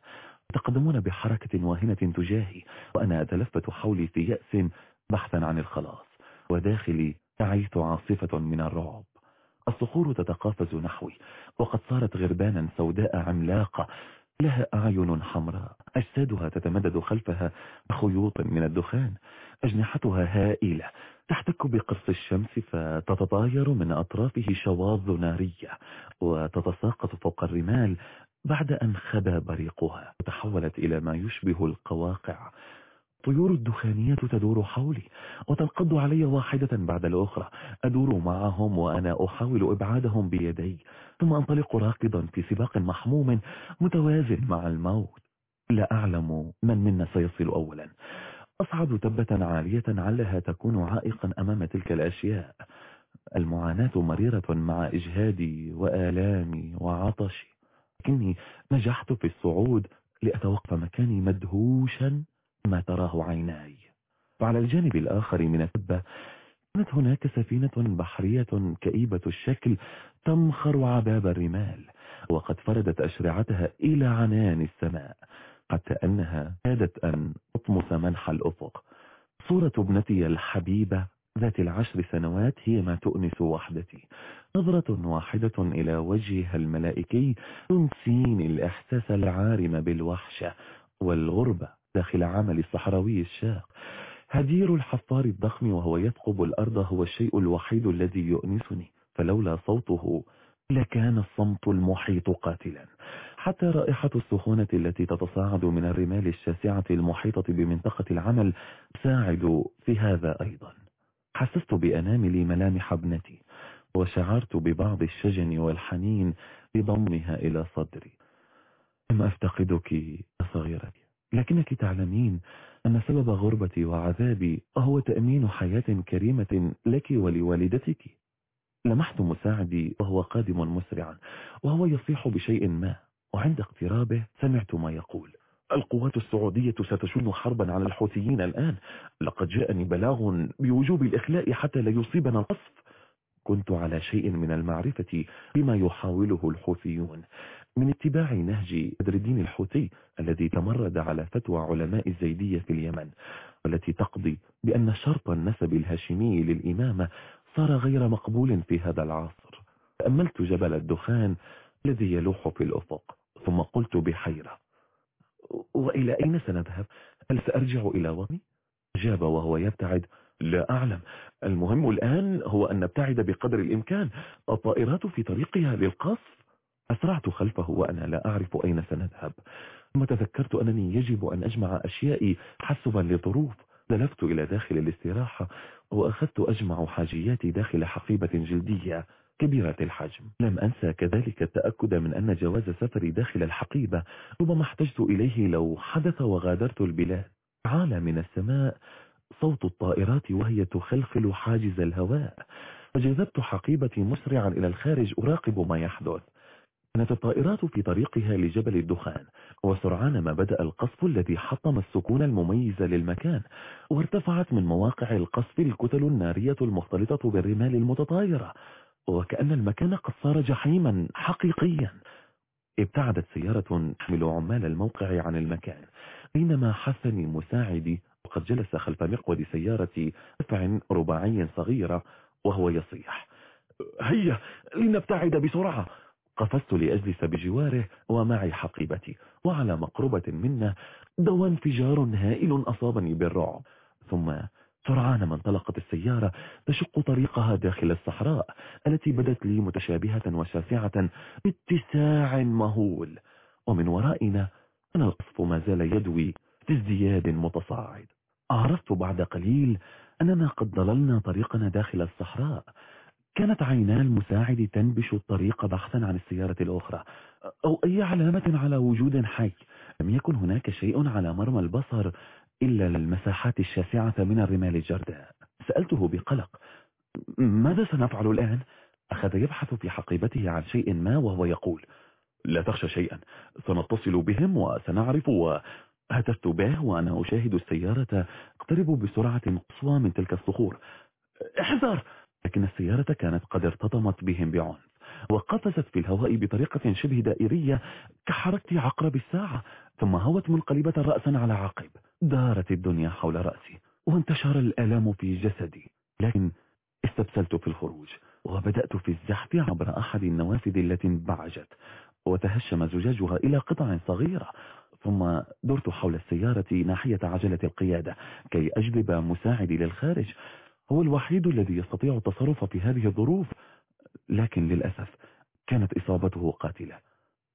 Speaker 1: يتقدمون بحركة واهنة تجاهي. وأنا أتلفت حولي في يأس بحثا عن الخلاص. وداخلي تعيث عاصفة من الرعب. الصخور تتقافز نحوي. وقد صارت غربانا سوداء عملاقة. لها أعين حمراء. أجسادها تتمدد خلفها خيوط من الدخان. أجنحتها هائلة. تحتك بقرص الشمس فتتطاير من أطرافه شواظ نارية. وتتساقط فوق الرمال بعد أن خبى بريقها. وتحولت إلى ما يشبه القواقع. طيور الدخانية تدور حولي وتنقض علي واحدة بعد الأخرى. أدور معهم وأنا أحاول إبعادهم بيدي ثم أنطلق راكضا في سباق محموم متوازن مع الموت. لا أعلم من منا سيصل أولا. أصعد تبة عالية علها تكون عائقا أمام تلك الأشياء. المعاناة مريرة مع إجهادي وآلامي وعطشي. لكني نجحت في الصعود لأتوقف مكاني مدهوشا. ما تراه عيناي. وعلى الجانب الآخر من التبة كانت هناك سفينة بحرية كئيبة الشكل تمخر عباب الرمال وقد فردت أشرعتها إلى عنان السماء حتى أنها كادت أن تطمس منح الأفق. صورة ابنتي الحبيبة ذات العشر سنوات هي ما تؤنس وحدتي. نظرة واحدة إلى وجهها الملائكي تنسيني الإحساس العارم بالوحشة والغربة. داخل عمل الصحراوي الشاق. هدير الحفار الضخم وهو يثقب الأرض هو الشيء الوحيد الذي يؤنسني فلولا صوته لكان الصمت المحيط قاتلا. حتى رائحة السخونة التي تتصاعد من الرمال الشاسعة المحيطة بمنطقة العمل تساعد في هذا أيضا. حسست بأنامل ملامح ابنتي وشعرت ببعض الشجن والحنين بضمها إلى صدري. لم أفتقدك يا صغيرتي. لكنك تعلمين أن سبب غربتي وعذابي هو تأمين حياة كريمة لك ولوالدتك. لمحت مساعدي وهو قادم مسرعا وهو يصيح بشيء ما وعند اقترابه سمعت ما يقول. القوات السعودية ستشن حربا على الحوثيين الآن. لقد جاءني بلاغ بوجوب الإخلاء حتى لا يصيبنا القصف. كنت على شيء من المعرفة بما يحاوله الحوثيون. من اتباع نهج بدر الدين الحوثي الذي تمرد على فتوى علماء الزيدية في اليمن والتي تقضي بأن شرط النسب الهاشمي للإمامة صار غير مقبول في هذا العصر. تأملت جبل الدخان الذي يلوح في الأفق ثم قلت بحيرة. وإلى أين سنذهب؟ هل سأرجع إلى ومي؟ جاب وهو يبتعد. لا أعلم. المهم الآن هو أن نبتعد بقدر الإمكان. الطائرات في طريقها للقصف أسرعت خلفه وأنا لا أعرف أين سنذهب. ثم تذكرت أنني يجب أن أجمع أشيائي حسبا لظروف دلفت إلى داخل الاستراحة وأخذت أجمع حاجياتي داخل حقيبة جلدية كبيرة الحجم. لم أنسى كذلك التأكد من أن جواز سفري داخل الحقيبة. ربما احتجت إليه لو حدث وغادرت البلاد. عال من السماء صوت الطائرات وهي تخلخل حاجز الهواء. فجذبت حقيبتي مسرعا إلى الخارج أراقب ما يحدث. كانت الطائرات في طريقها لجبل الدخان وسرعان ما بدأ القصف الذي حطم السكون المميز للمكان وارتفعت من مواقع القصف الكتل النارية المختلطة بالرمال المتطايرة وكأن المكان قد صار جحيما حقيقيا. ابتعدت سيارة تحمل عمال الموقع عن المكان بينما حثني مساعدي وقد جلس خلف مقود سيارة دفع رباعي صغيرة وهو يصيح. هيا لنبتعد بسرعة. قفزت لأجلس بجواره ومعي حقيبتي وعلى مقربة منا دوا انفجار هائل أصابني بالرعب. ثم سرعان ما انطلقت السيارة تشق طريقها داخل الصحراء التي بدت لي متشابهة وشاسعة باتساع مهول. ومن ورائنا أنا القصف ما زال يدوي في ازدياد متصاعد. عرفت بعد قليل أننا قد ضللنا طريقنا داخل الصحراء. كانت عينا المساعد تنبش الطريق بحثا عن السيارة الأخرى. أو أي علامة على وجود حي؟ لم يكن هناك شيء على مرمى البصر إلا للمساحات الشاسعة من الرمال الجرداء. سألته بقلق ماذا سنفعل الآن؟ أخذ يبحث في حقيبته عن شيء ما وهو يقول لا تخشى شيئا سنتصل بهم وسنعرف وهتفت به وأنا أشاهد السيارة اقترب بسرعة قصوى من تلك الصخور. احذر! لكن السيارة كانت قد ارتطمت بهم بعنف وقفزت في الهواء بطريقة شبه دائرية كحركة عقرب الساعة ثم هوت منقلبة رأسا على عقب دارت الدنيا حول رأسي وانتشر الألم في جسدي لكن استبسلت في الخروج وبدأت في الزحف عبر أحد النوافذ التي انبعجت وتهشم زجاجها إلى قطع صغيرة ثم درت حول السيارة ناحية عجلة القيادة كي أجذب مساعدي للخارج. هو الوحيد الذي يستطيع التصرف في هذه الظروف لكن للأسف كانت إصابته قاتلة.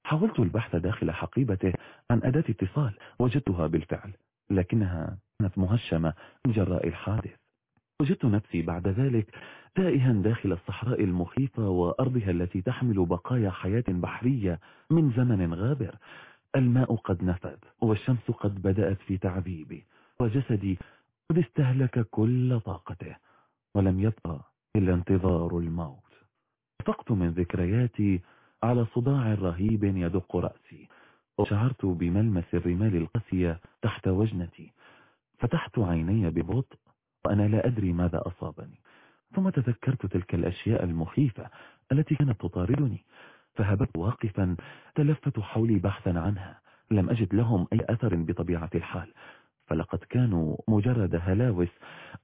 Speaker 1: حاولت البحث داخل حقيبته عن أداة اتصال وجدتها بالفعل لكنها كانت مهشمة من جراء الحادث. وجدت نفسي بعد ذلك تائها داخل الصحراء المخيفة وأرضها التي تحمل بقايا حياة بحرية من زمن غابر. الماء قد نفذ والشمس قد بدأت في تعذيبي وجسدي قد استهلك كل طاقته ولم يبقى إلا انتظار الموت. افقت من ذكرياتي على صداع رهيب يدق رأسي وشعرت بملمس الرمال القاسية تحت وجنتي. فتحت عيني ببطء وأنا لا أدري ماذا أصابني. ثم تذكرت تلك الأشياء المخيفة التي كانت تطاردني. فهبت واقفا تلفت حولي بحثا عنها. لم أجد لهم أي أثر بطبيعة الحال. فلقد كانوا مجرد هلاوس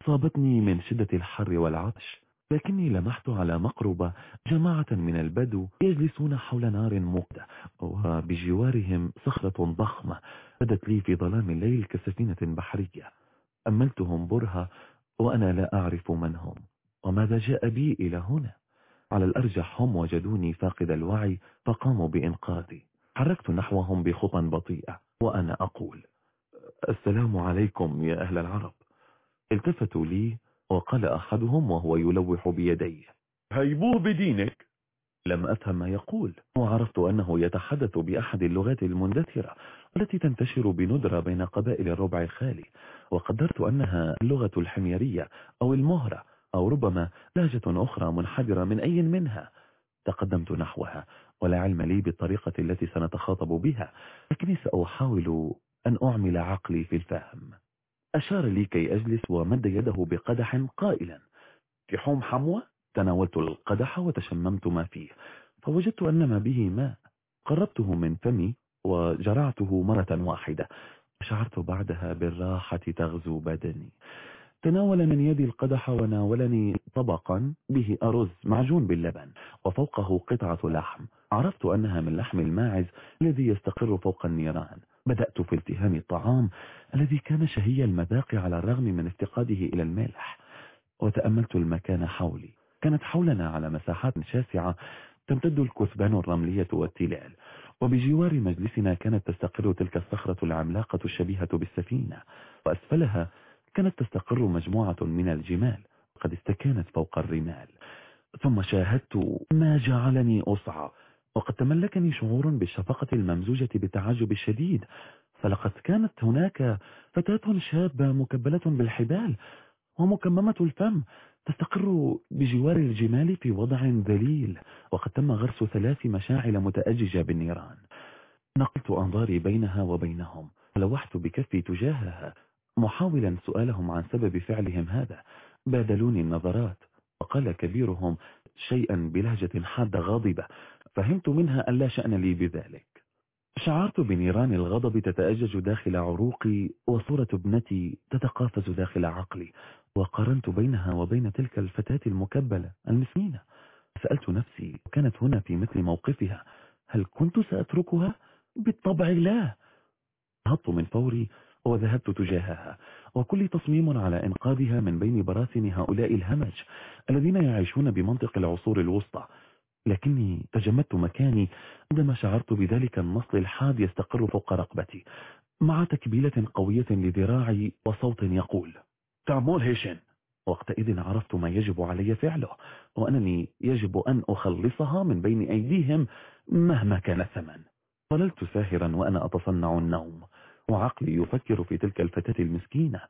Speaker 1: صابتني من شدة الحر والعطش لكني لمحت على مقربة جماعة من البدو يجلسون حول نار موقدة وبجوارهم صخرة ضخمة بدت لي في ظلام الليل كسفينة بحرية. أملتهم برهة وأنا لا أعرف من هم. وماذا جاء بي إلى هنا؟ على الأرجح هم وجدوني فاقد الوعي فقاموا بإنقاذي. حركت نحوهم بخطى بطيئة وأنا أقول السلام عليكم يا أهل العرب. التفتوا لي وقال أحدهم وهو يلوح بيديه. هيبوه بدينك. لم أفهم ما يقول. وعرفت أنه يتحدث بأحد اللغات المندثرة التي تنتشر بندرة بين قبائل الربع الخالي وقدرت أنها اللغة الحميرية أو المهرة أو ربما لهجة أخرى منحدرة من أي منها. تقدمت نحوها ولا علم لي بالطريقة التي سنتخاطب بها لكني سأحاول أن أعمل عقلي في الفهم. أشار لي كي أجلس ومد يده بقدح قائلا كحوم حموة؟ تناولت القدح وتشممت ما فيه. فوجدت أن ما به ماء. قربته من فمي وجرعته مرة واحدة. شعرت بعدها بالراحة تغزو بدني. تناول من يدي القدح وناولني طبقا. به أرز معجون باللبن وفوقه قطعة لحم. عرفت أنها من لحم الماعز الذي يستقر فوق النيران. بدأت في التهام الطعام الذي كان شهي المذاق على الرغم من افتقاده إلى الملح وتأملت المكان حولي. كانت حولنا على مساحات شاسعة تمتد الكثبان الرملية والتلال وبجوار مجلسنا كانت تستقر تلك الصخرة العملاقة الشبيهة بالسفينة وأسفلها كانت تستقر مجموعة من الجمال قد استكانت فوق الرمال. ثم شاهدت ما جعلني أصعى. وقد تملكني شعور بالشفقة الممزوجة بالتعجب الشديد فلقد كانت هناك فتاة شابة مكبلة بالحبال ومكممة الفم تستقر بجوار الجمال في وضع ذليل وقد تم غرس ثلاث مشاعل متأججة بالنيران. نقلت أنظاري بينها وبينهم ولوحت بكفي تجاهها محاولا سؤالهم عن سبب فعلهم هذا. بادلوني النظرات وقال كبيرهم شيئا بلهجة حادة غاضبة. فهمت منها أن لا شأن لي بذلك. شعرت بنيران الغضب تتأجج داخل عروقي وصورة ابنتي تتقافز داخل عقلي وقارنت بينها وبين تلك الفتاة المكبلة المسكينة سألت نفسي كانت هنا في مثل موقفها هل كنت سأتركها؟ بالطبع لا. نهضت من فوري وذهبت تجاهها وكل تصميم على إنقاذها من بين براثن هؤلاء الهمج الذين يعيشون بمنطق العصور الوسطى. لكني تجمدت مكاني عندما شعرت بذلك النصل الحاد يستقر فوق رقبتي مع تكبيلة قوية لذراعي وصوت يقول تعمول هيشن. وقتئذ عرفت ما يجب علي فعله وأنني يجب أن أخلصها من بين أيديهم مهما كان الثمن. ظللت ساهرا وأنا أتصنع النوم وعقلي يفكر في تلك الفتاة المسكينة.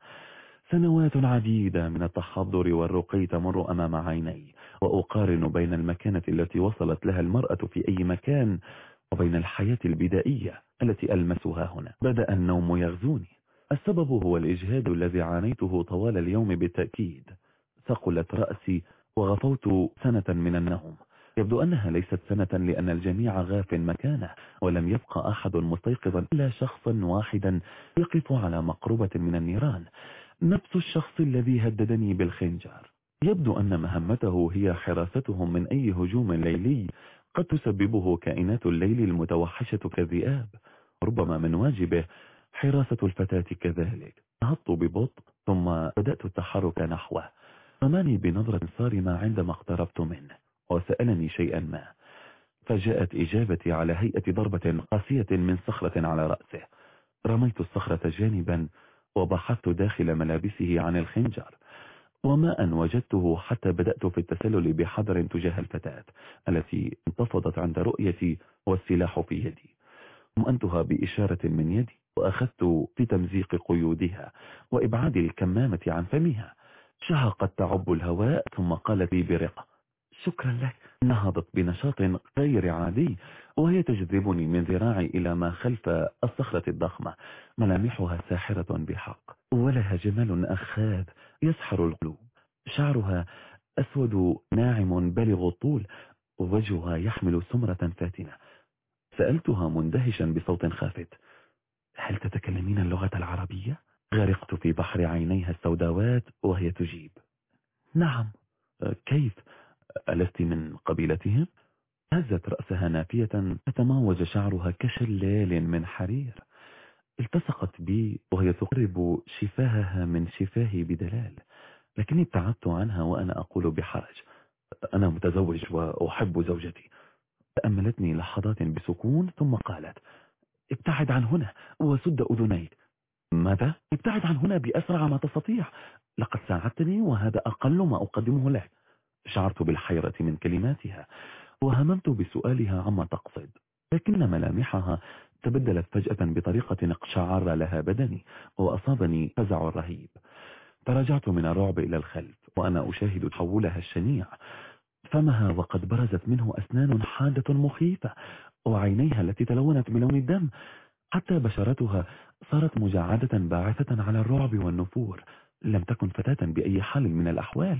Speaker 1: سنوات عديدة من التحضر والرقي تمر أمام عيني وأقارن بين المكانة التي وصلت لها المرأة في أي مكان وبين الحياة البدائية التي ألمسها هنا. بدأ النوم يغزوني. السبب هو الإجهاد الذي عانيته طوال اليوم بالتأكيد. ثقلت رأسي وغفوت سنة من النوم. يبدو أنها ليست سنة لأن الجميع غاف مكانه ولم يبقى أحد مستيقظا إلا شخصا واحدا يقف على مقربة من النيران. نفس الشخص الذي هددني بالخنجر. يبدو أن مهمته هي حراستهم من أي هجوم ليلي قد تسببه كائنات الليل المتوحشة كالذئاب ربما من واجبه حراسة الفتاة كذلك. نهضت ببطء ثم بدأت التحرك نحوه. رماني بنظرة صارمة عندما اقتربت منه وسألني شيئا ما. فجاءت إجابتي على هيئة ضربة قاسية من صخرة على رأسه. رميت الصخرة جانبا وبحثت داخل ملابسه عن الخنجر. وما أن وجدته حتى بدأت في التسلل بحذر تجاه الفتاة التي انتفضت عند رؤيتي والسلاح في يدي. مأنتها بإشارة من يدي وأخذت في تمزيق قيودها وإبعاد الكمامة عن فمها. شهقت تعب الهواء ثم قالت لي برقة شكرا لك. نهضت بنشاط غير عادي وهي تجذبني من ذراعي إلى ما خلف الصخرة الضخمة. ملامحها ساحرة بحق ولها جمال أخاذ يسحر القلوب. شعرها أسود ناعم بالغ الطول ووجهها يحمل سمرة فاتنة. سألتها مندهشا بصوت خافت. هل تتكلمين اللغة العربية؟ غرقت في بحر عينيها السوداوات وهي تجيب. نعم. كيف؟ ألست من قبيلتهم؟ هزت رأسها نافية فتماوج شعرها كشلال من حرير. التصقت بي وهي تقرب شفاهها من شفاهي بدلال. لكني ابتعدت عنها وأنا أقول بحرج. أنا متزوج وأحب زوجتي. تأملتني لحظات بسكون ثم قالت ابتعد عن هنا وسد أذنيك ماذا؟ ابتعد عن هنا بأسرع ما تستطيع. لقد ساعدتني وهذا أقل ما أقدمه لك. شعرت بالحيرة من كلماتها وهممت بسؤالها عما تقصد. لكن ملامحها تبدلت فجأة بطريقة اقشعر لها بدني وأصابني فزع رهيب. تراجعت من الرعب إلى الخلف وأنا أشاهد تحولها الشنيع. فمها وقد برزت منه أسنان حادة مخيفة وعينيها التي تلونت بلون الدم. حتى بشرتها صارت مجعدة باعثة على الرعب والنفور. لم تكن فتاة بأي حال من الأحوال.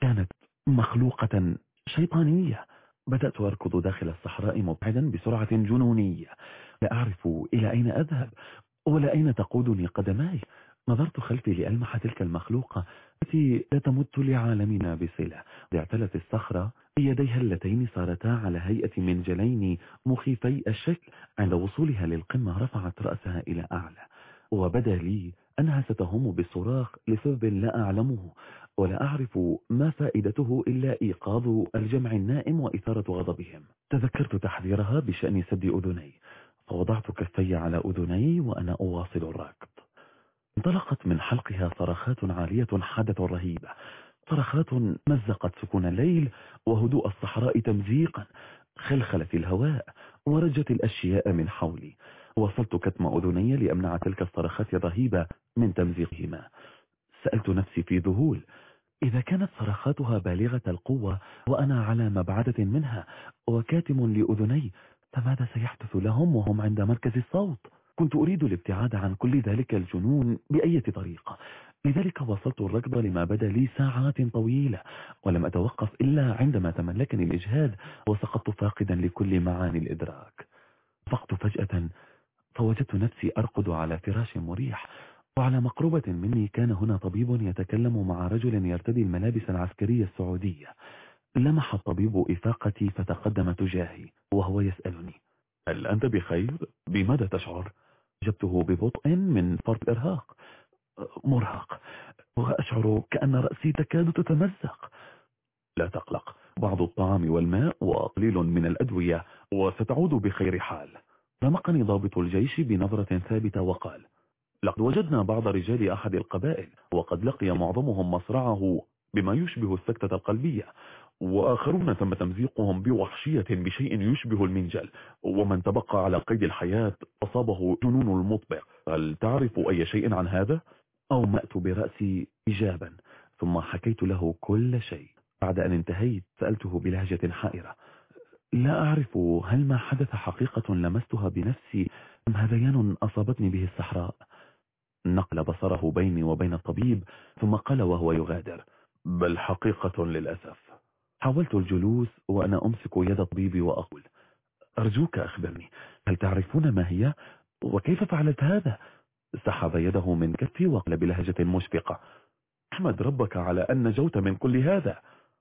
Speaker 1: كانت مخلوقة شيطانية. بدأت أركض داخل الصحراء مبعدا بسرعة جنونية. لا أعرف إلى أين أذهب ولا أين تقودني قدماي. نظرت خلفي لألمح تلك المخلوقة التي لا تمت لعالمنا بصلة. اعتلت الصخرة بيديها اللتين صارتا على هيئة منجلين مخيفي الشكل. عند وصولها للقمة رفعت رأسها إلى أعلى. وبدأ لي أنها ستهم بالصراخ لسبب لا أعلمه. ولا أعرف ما فائدته إلا إيقاظ الجمع النائم وإثارة غضبهم. تذكرت تحذيرها بشأن سد أذني فوضعت كفي على أذني وأنا أواصل الركض. انطلقت من حلقها صرخات عالية حادة رهيبة. صرخات مزقت سكون الليل وهدوء الصحراء تمزيقا. خلخلت الهواء ورجت الأشياء من حولي. وصلت كتم أذني لأمنع تلك الصرخات الرهيبة من تمزيقهما. سألت نفسي في ذهول إذا كانت صرخاتها بالغة القوة وأنا على مبعدة منها وكاتم لأذني فماذا سيحدث لهم وهم عند مركز الصوت؟ كنت أريد الابتعاد عن كل ذلك الجنون بأي طريقة لذلك وصلت الركض لما بدا لي ساعات طويلة ولم أتوقف إلا عندما تملكني الإجهاد وسقطت فاقدا لكل معاني الإدراك. فقت فجأة فوجدت نفسي أرقد على فراش مريح وعلى مقربة مني كان هنا طبيب يتكلم مع رجل يرتدي الملابس العسكرية السعودية لمح الطبيب إفاقتي فتقدم تجاهي وهو يسألني هل أنت بخير؟ بماذا تشعر؟ أجبته ببطء من فرط الإرهاق مرهق وأشعر كأن رأسي تكاد تتمزق لا تقلق بعض الطعام والماء وقليل من الأدوية وستعود بخير حال رمقني ضابط الجيش بنظرة ثابتة وقال لقد وجدنا بعض رجال أحد القبائل وقد لقي معظمهم مصرعه بما يشبه السكتة القلبية وآخرون تم تمزيقهم بوحشية بشيء يشبه المنجل ومن تبقى على قيد الحياة أصابه جنون المطبع. هل تعرف أي شيء عن هذا؟ أومأت برأسي إجابا ثم حكيت له كل شيء. بعد أن انتهيت سألته بلهجة حائرة. لا أعرف هل ما حدث حقيقة لمستها بنفسي أم هذيان أصابتني به الصحراء؟ نقل بصره بيني وبين الطبيب ثم قال وهو يغادر. بل حقيقة للأسف. حاولت الجلوس وأنا أمسك يد الطبيب وأقول أرجوك أخبرني هل تعرفون ما هي؟ وكيف فعلت هذا؟ سحب يده من كفي وقال بلهجة مشفقة أحمد ربك على أن نجوت من كل هذا.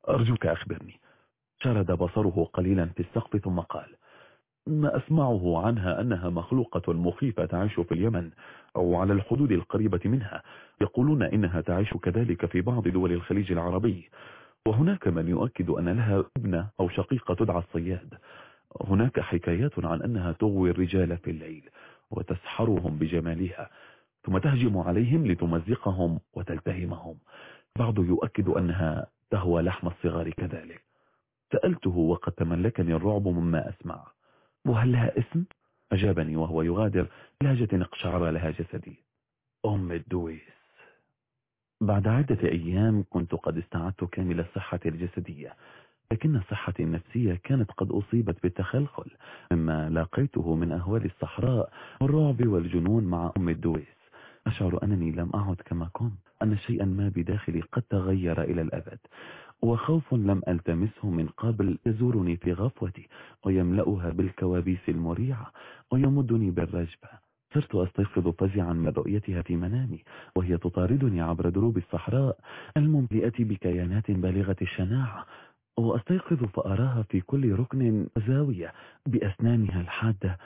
Speaker 1: أرجوك أخبرني. شرد بصره قليلا في السقف ثم قال ما أسمعه عنها أنها مخلوقة مخيفة تعيش في اليمن أو على الحدود القريبة منها. يقولون إنها تعيش كذلك في بعض دول الخليج العربي. وهناك من يؤكد أن لها ابنة أو شقيقة تدعى الصياد. هناك حكايات عن أنها تغوي الرجال في الليل وتسحرهم بجمالها. ثم تهجم عليهم لتمزقهم وتلتهمهم. بعض يؤكد أنها تهوى لحم الصغار كذلك. سألته وقد تملكني الرعب مما أسمع. وهل لها اسم؟ أجابني وهو يغادر لهجة اقشعر لها جسدي. أم الدويس. بعد عدة أيام كنت قد استعدت كامل الصحة الجسدية لكن صحتي النفسية كانت قد أصيبت بالتخلخل مما لاقيته من أهوال الصحراء والرعب والجنون مع أم الدويس. أشعر أنني لم أعد كما كنت أن شيئا ما بداخلي قد تغير إلى الأبد. وخوف لم ألتمسه من قبل يزورني في غفوتي ويملأها بالكوابيس المريعة ويمدني بالرجبة صرت أستيقظ فزعا من رؤيتها في منامي وهي تطاردني عبر دروب الصحراء المملئة بكيانات بالغة الشناعة. وأستيقظ فأراها في كل ركن زاوية بأسنانها الحادة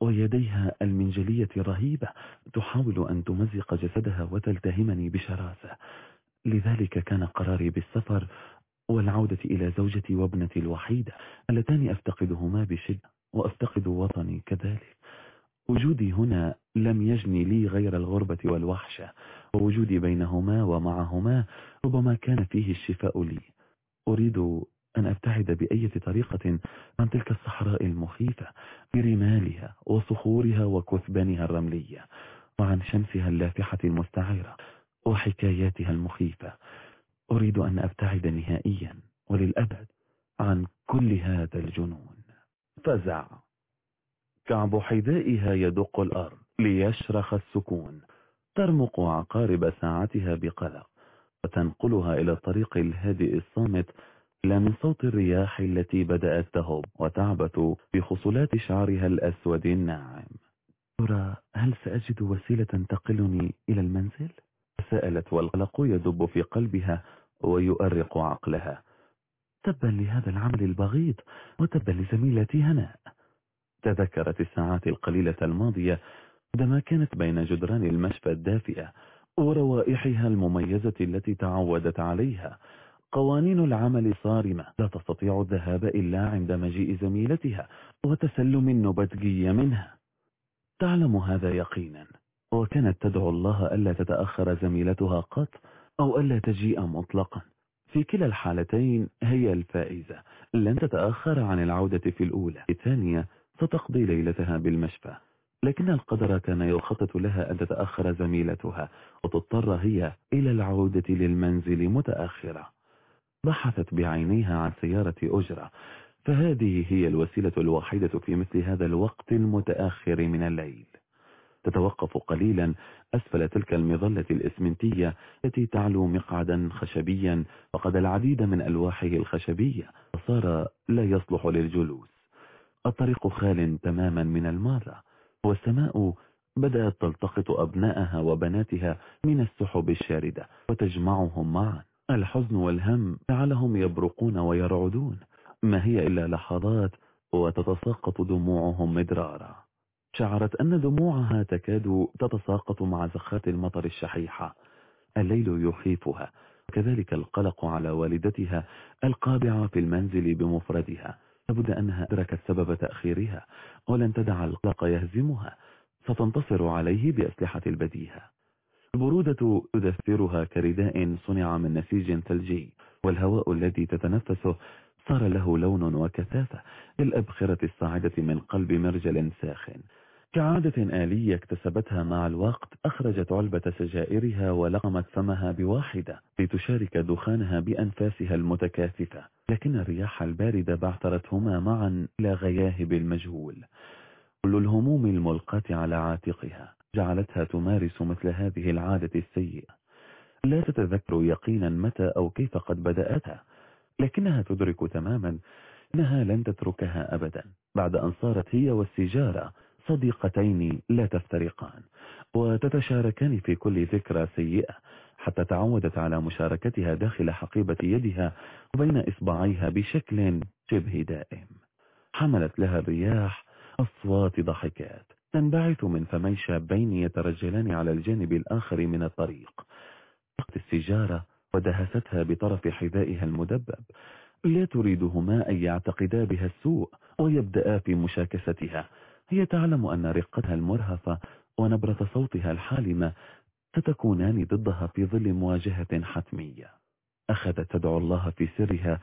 Speaker 1: ويديها المنجلية الرهيبة تحاول أن تمزق جسدها وتلتهمني بشراسة. لذلك كان قراري بالسفر والعودة إلى زوجتي وابنتي الوحيدة اللتان أفتقدهما بشدة وأفتقد وطني كذلك. وجودي هنا لم يجني لي غير الغربة والوحشة. ووجودي بينهما ومعهما ربما كان فيه الشفاء لي. أريد أن أبتعد بأية طريقة عن تلك الصحراء المخيفة برمالها وصخورها وكثبانها الرملية وعن شمسها اللافحة المستعيرة وحكاياتها المخيفة. أريد أن أبتعد نهائيا وللأبد عن كل هذا الجنون. فزع. كعب حذائها يدق الأرض ليشرخ السكون. ترمق عقارب ساعتها بقلق. وتنقلها إلى الطريق الهادئ الصامت لا من صوت الرياح التي بدأت تهب وتعبث بخصلات شعرها الأسود الناعم. ترى هل سأجد وسيلة تنقلني إلى المنزل؟ سألت والقلق يدب في قلبها. ويؤرق عقلها. تبا لهذا العمل البغيض وتبا لزميلتي هناء تذكرت الساعات القليلة الماضية عندما كانت بين جدران المشفى الدافئة وروائحها المميزة التي تعودت عليها. قوانين العمل صارمة لا تستطيع الذهاب إلا عند مجيء زميلتها وتسلم النبتجية منها. تعلم هذا يقينا وكانت تدعو الله ألا تتأخر زميلتها قط أو ألا تجيء مطلقا. في كلا الحالتين هي الفائزة. لن تتأخر عن العودة في الأولى. الثانية ستقضي ليلتها بالمشفى. لكن القدر كان يخطط لها أن تتأخر زميلتها وتضطر هي إلى العودة للمنزل متأخرة. بحثت بعينيها عن سيارة أجرة. فهذه هي الوسيلة الوحيدة في مثل هذا الوقت المتأخر من الليل. تتوقف قليلا أسفل تلك المظلة الإسمنتية التي تعلو مقعدا خشبيا وقد العديد من ألواحه الخشبية صار لا يصلح للجلوس. الطريق خال تماما من المارة والسماء بدأت تلتقط أبنائها وبناتها من السحب الشاردة وتجمعهم معا. الحزن والهم جعلهم يبرقون ويرعدون. ما هي إلا لحظات وتتساقط دموعهم مدرارا. شعرت أن دموعها تكاد تتساقط مع زخات المطر الشحيحة الليل يخيفها وكذلك القلق على والدتها القابعة في المنزل بمفردها. لابد أنها أدركت سبب تأخيرها ولن تدع القلق يهزمها. ستنتصر عليه بأسلحة البديهة. البرودة تدثرها كرداء صنع من نسيج ثلجي. والهواء الذي تتنفسه صار له لون وكثافة للأبخرة الصاعدة من قلب مرجل ساخن. كعادة آلية اكتسبتها مع الوقت أخرجت علبة سجائرها ولقمت فمها بواحدة لتشارك دخانها بأنفاسها المتكاثفة. لكن الرياح الباردة بعثرتهما معا إلى غياهب المجهول. كل الهموم الملقاة على عاتقها جعلتها تمارس مثل هذه العادة السيئة. لا تتذكر يقينا متى أو كيف قد بدأتها. لكنها تدرك تماما أنها لن تتركها أبدا بعد أن صارت هي والسجارة صديقتين لا تفترقان. وتتشاركان في كل ذكرى سيئة حتى تعودت على مشاركتها داخل حقيبة يدها وبين إصبعيها بشكل شبه دائم. حملت لها الرياح أصوات ضحكات تنبعث من فمي شابين يترجلان على الجانب الآخر من الطريق. وقت السجارة ودهستها بطرف حذائها المدبب. لا تريدهما أن يعتقدا بها السوء ويبدأ في مشاكستها. هي تعلم أن رقتها المرهفة ونبرة صوتها الحالمة ستكونان ضدها في ظل مواجهة حتمية. أخذت تدعو الله في سرها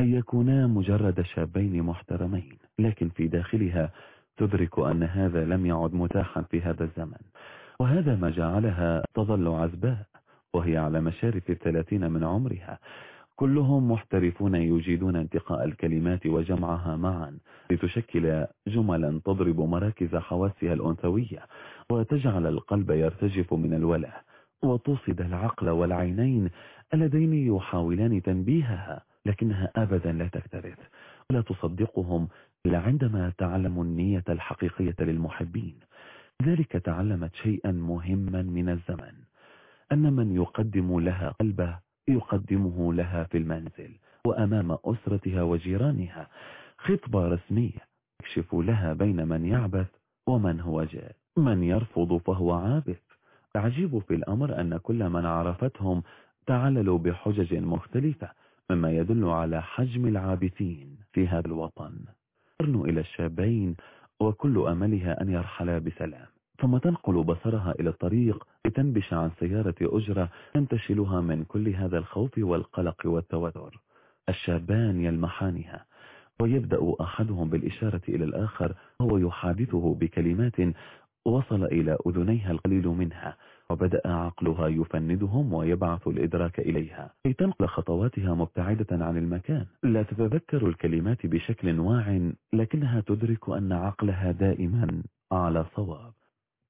Speaker 1: أن يكونا مجرد شابين محترمين لكن في داخلها تدرك أن هذا لم يعد متاحا في هذا الزمن. وهذا ما جعلها تظل عزباء. وهي على مشارف الثلاثين من عمرها. كلهم محترفون يجيدون انتقاء الكلمات وجمعها معا لتشكل جملا تضرب مراكز حواسها الأنثوية وتجعل القلب يرتجف من الوله وتصد العقل والعينين اللذين يحاولان تنبيهها لكنها أبدا لا تكترث ولا تصدقهم إلا عندما تعلم النية الحقيقية للمحبين. ذلك تعلمت شيئا مهما من الزمن. أن من يقدم لها قلبه يقدمه لها في المنزل وأمام أسرتها وجيرانها. خطبة رسمية يكشف لها بين من يعبث ومن هو جاد من يرفض فهو عابث. العجيب في الأمر أن كل من عرفتهم تعللوا بحجج مختلفة مما يدل على حجم العابثين في هذا الوطن. ترنو إلى الشابين وكل أملها أن يرحلا بسلام. ثم تنقل بصرها إلى الطريق لتنبش عن سيارة أجرة تنتشلها من كل هذا الخوف والقلق والتوتر. الشابان يلمحانها ويبدأ أحدهم بالإشارة إلى الآخر وهو يحادثه بكلمات وصل إلى أذنيها القليل منها وبدأ عقلها يفندهم ويبعث الإدراك إليها. كي تنقل خطواتها مبتعدة عن المكان لا تتذكر الكلمات بشكل واع لكنها تدرك أن عقلها دائما على صواب.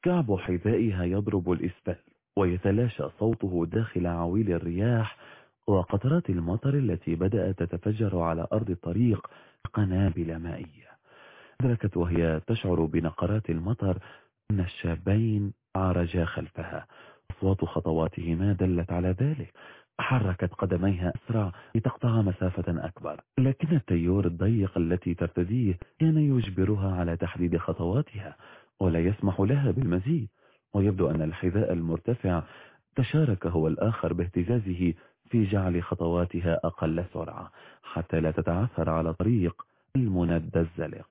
Speaker 1: كعب حذائها يضرب الإسفل ويتلاشى صوته داخل عويل الرياح وقطرات المطر التي بدأت تتفجر على أرض الطريق قنابل مائية. أدركت وهي تشعر بنقرات المطر أن الشابين عرجا خلفها. أصوات خطواتهما دلت على ذلك. حركت قدميها أسرع لتقطع مسافة أكبر. لكن التيور الضيق التي ترتديه كان يجبرها على تحديد خطواتها. ولا يسمح لها بالمزيد. ويبدو أن الحذاء المرتفع تشارك هو الآخر باهتزازه في جعل خطواتها أقل سرعة حتى لا تتعثر على طريق المندى الزلق.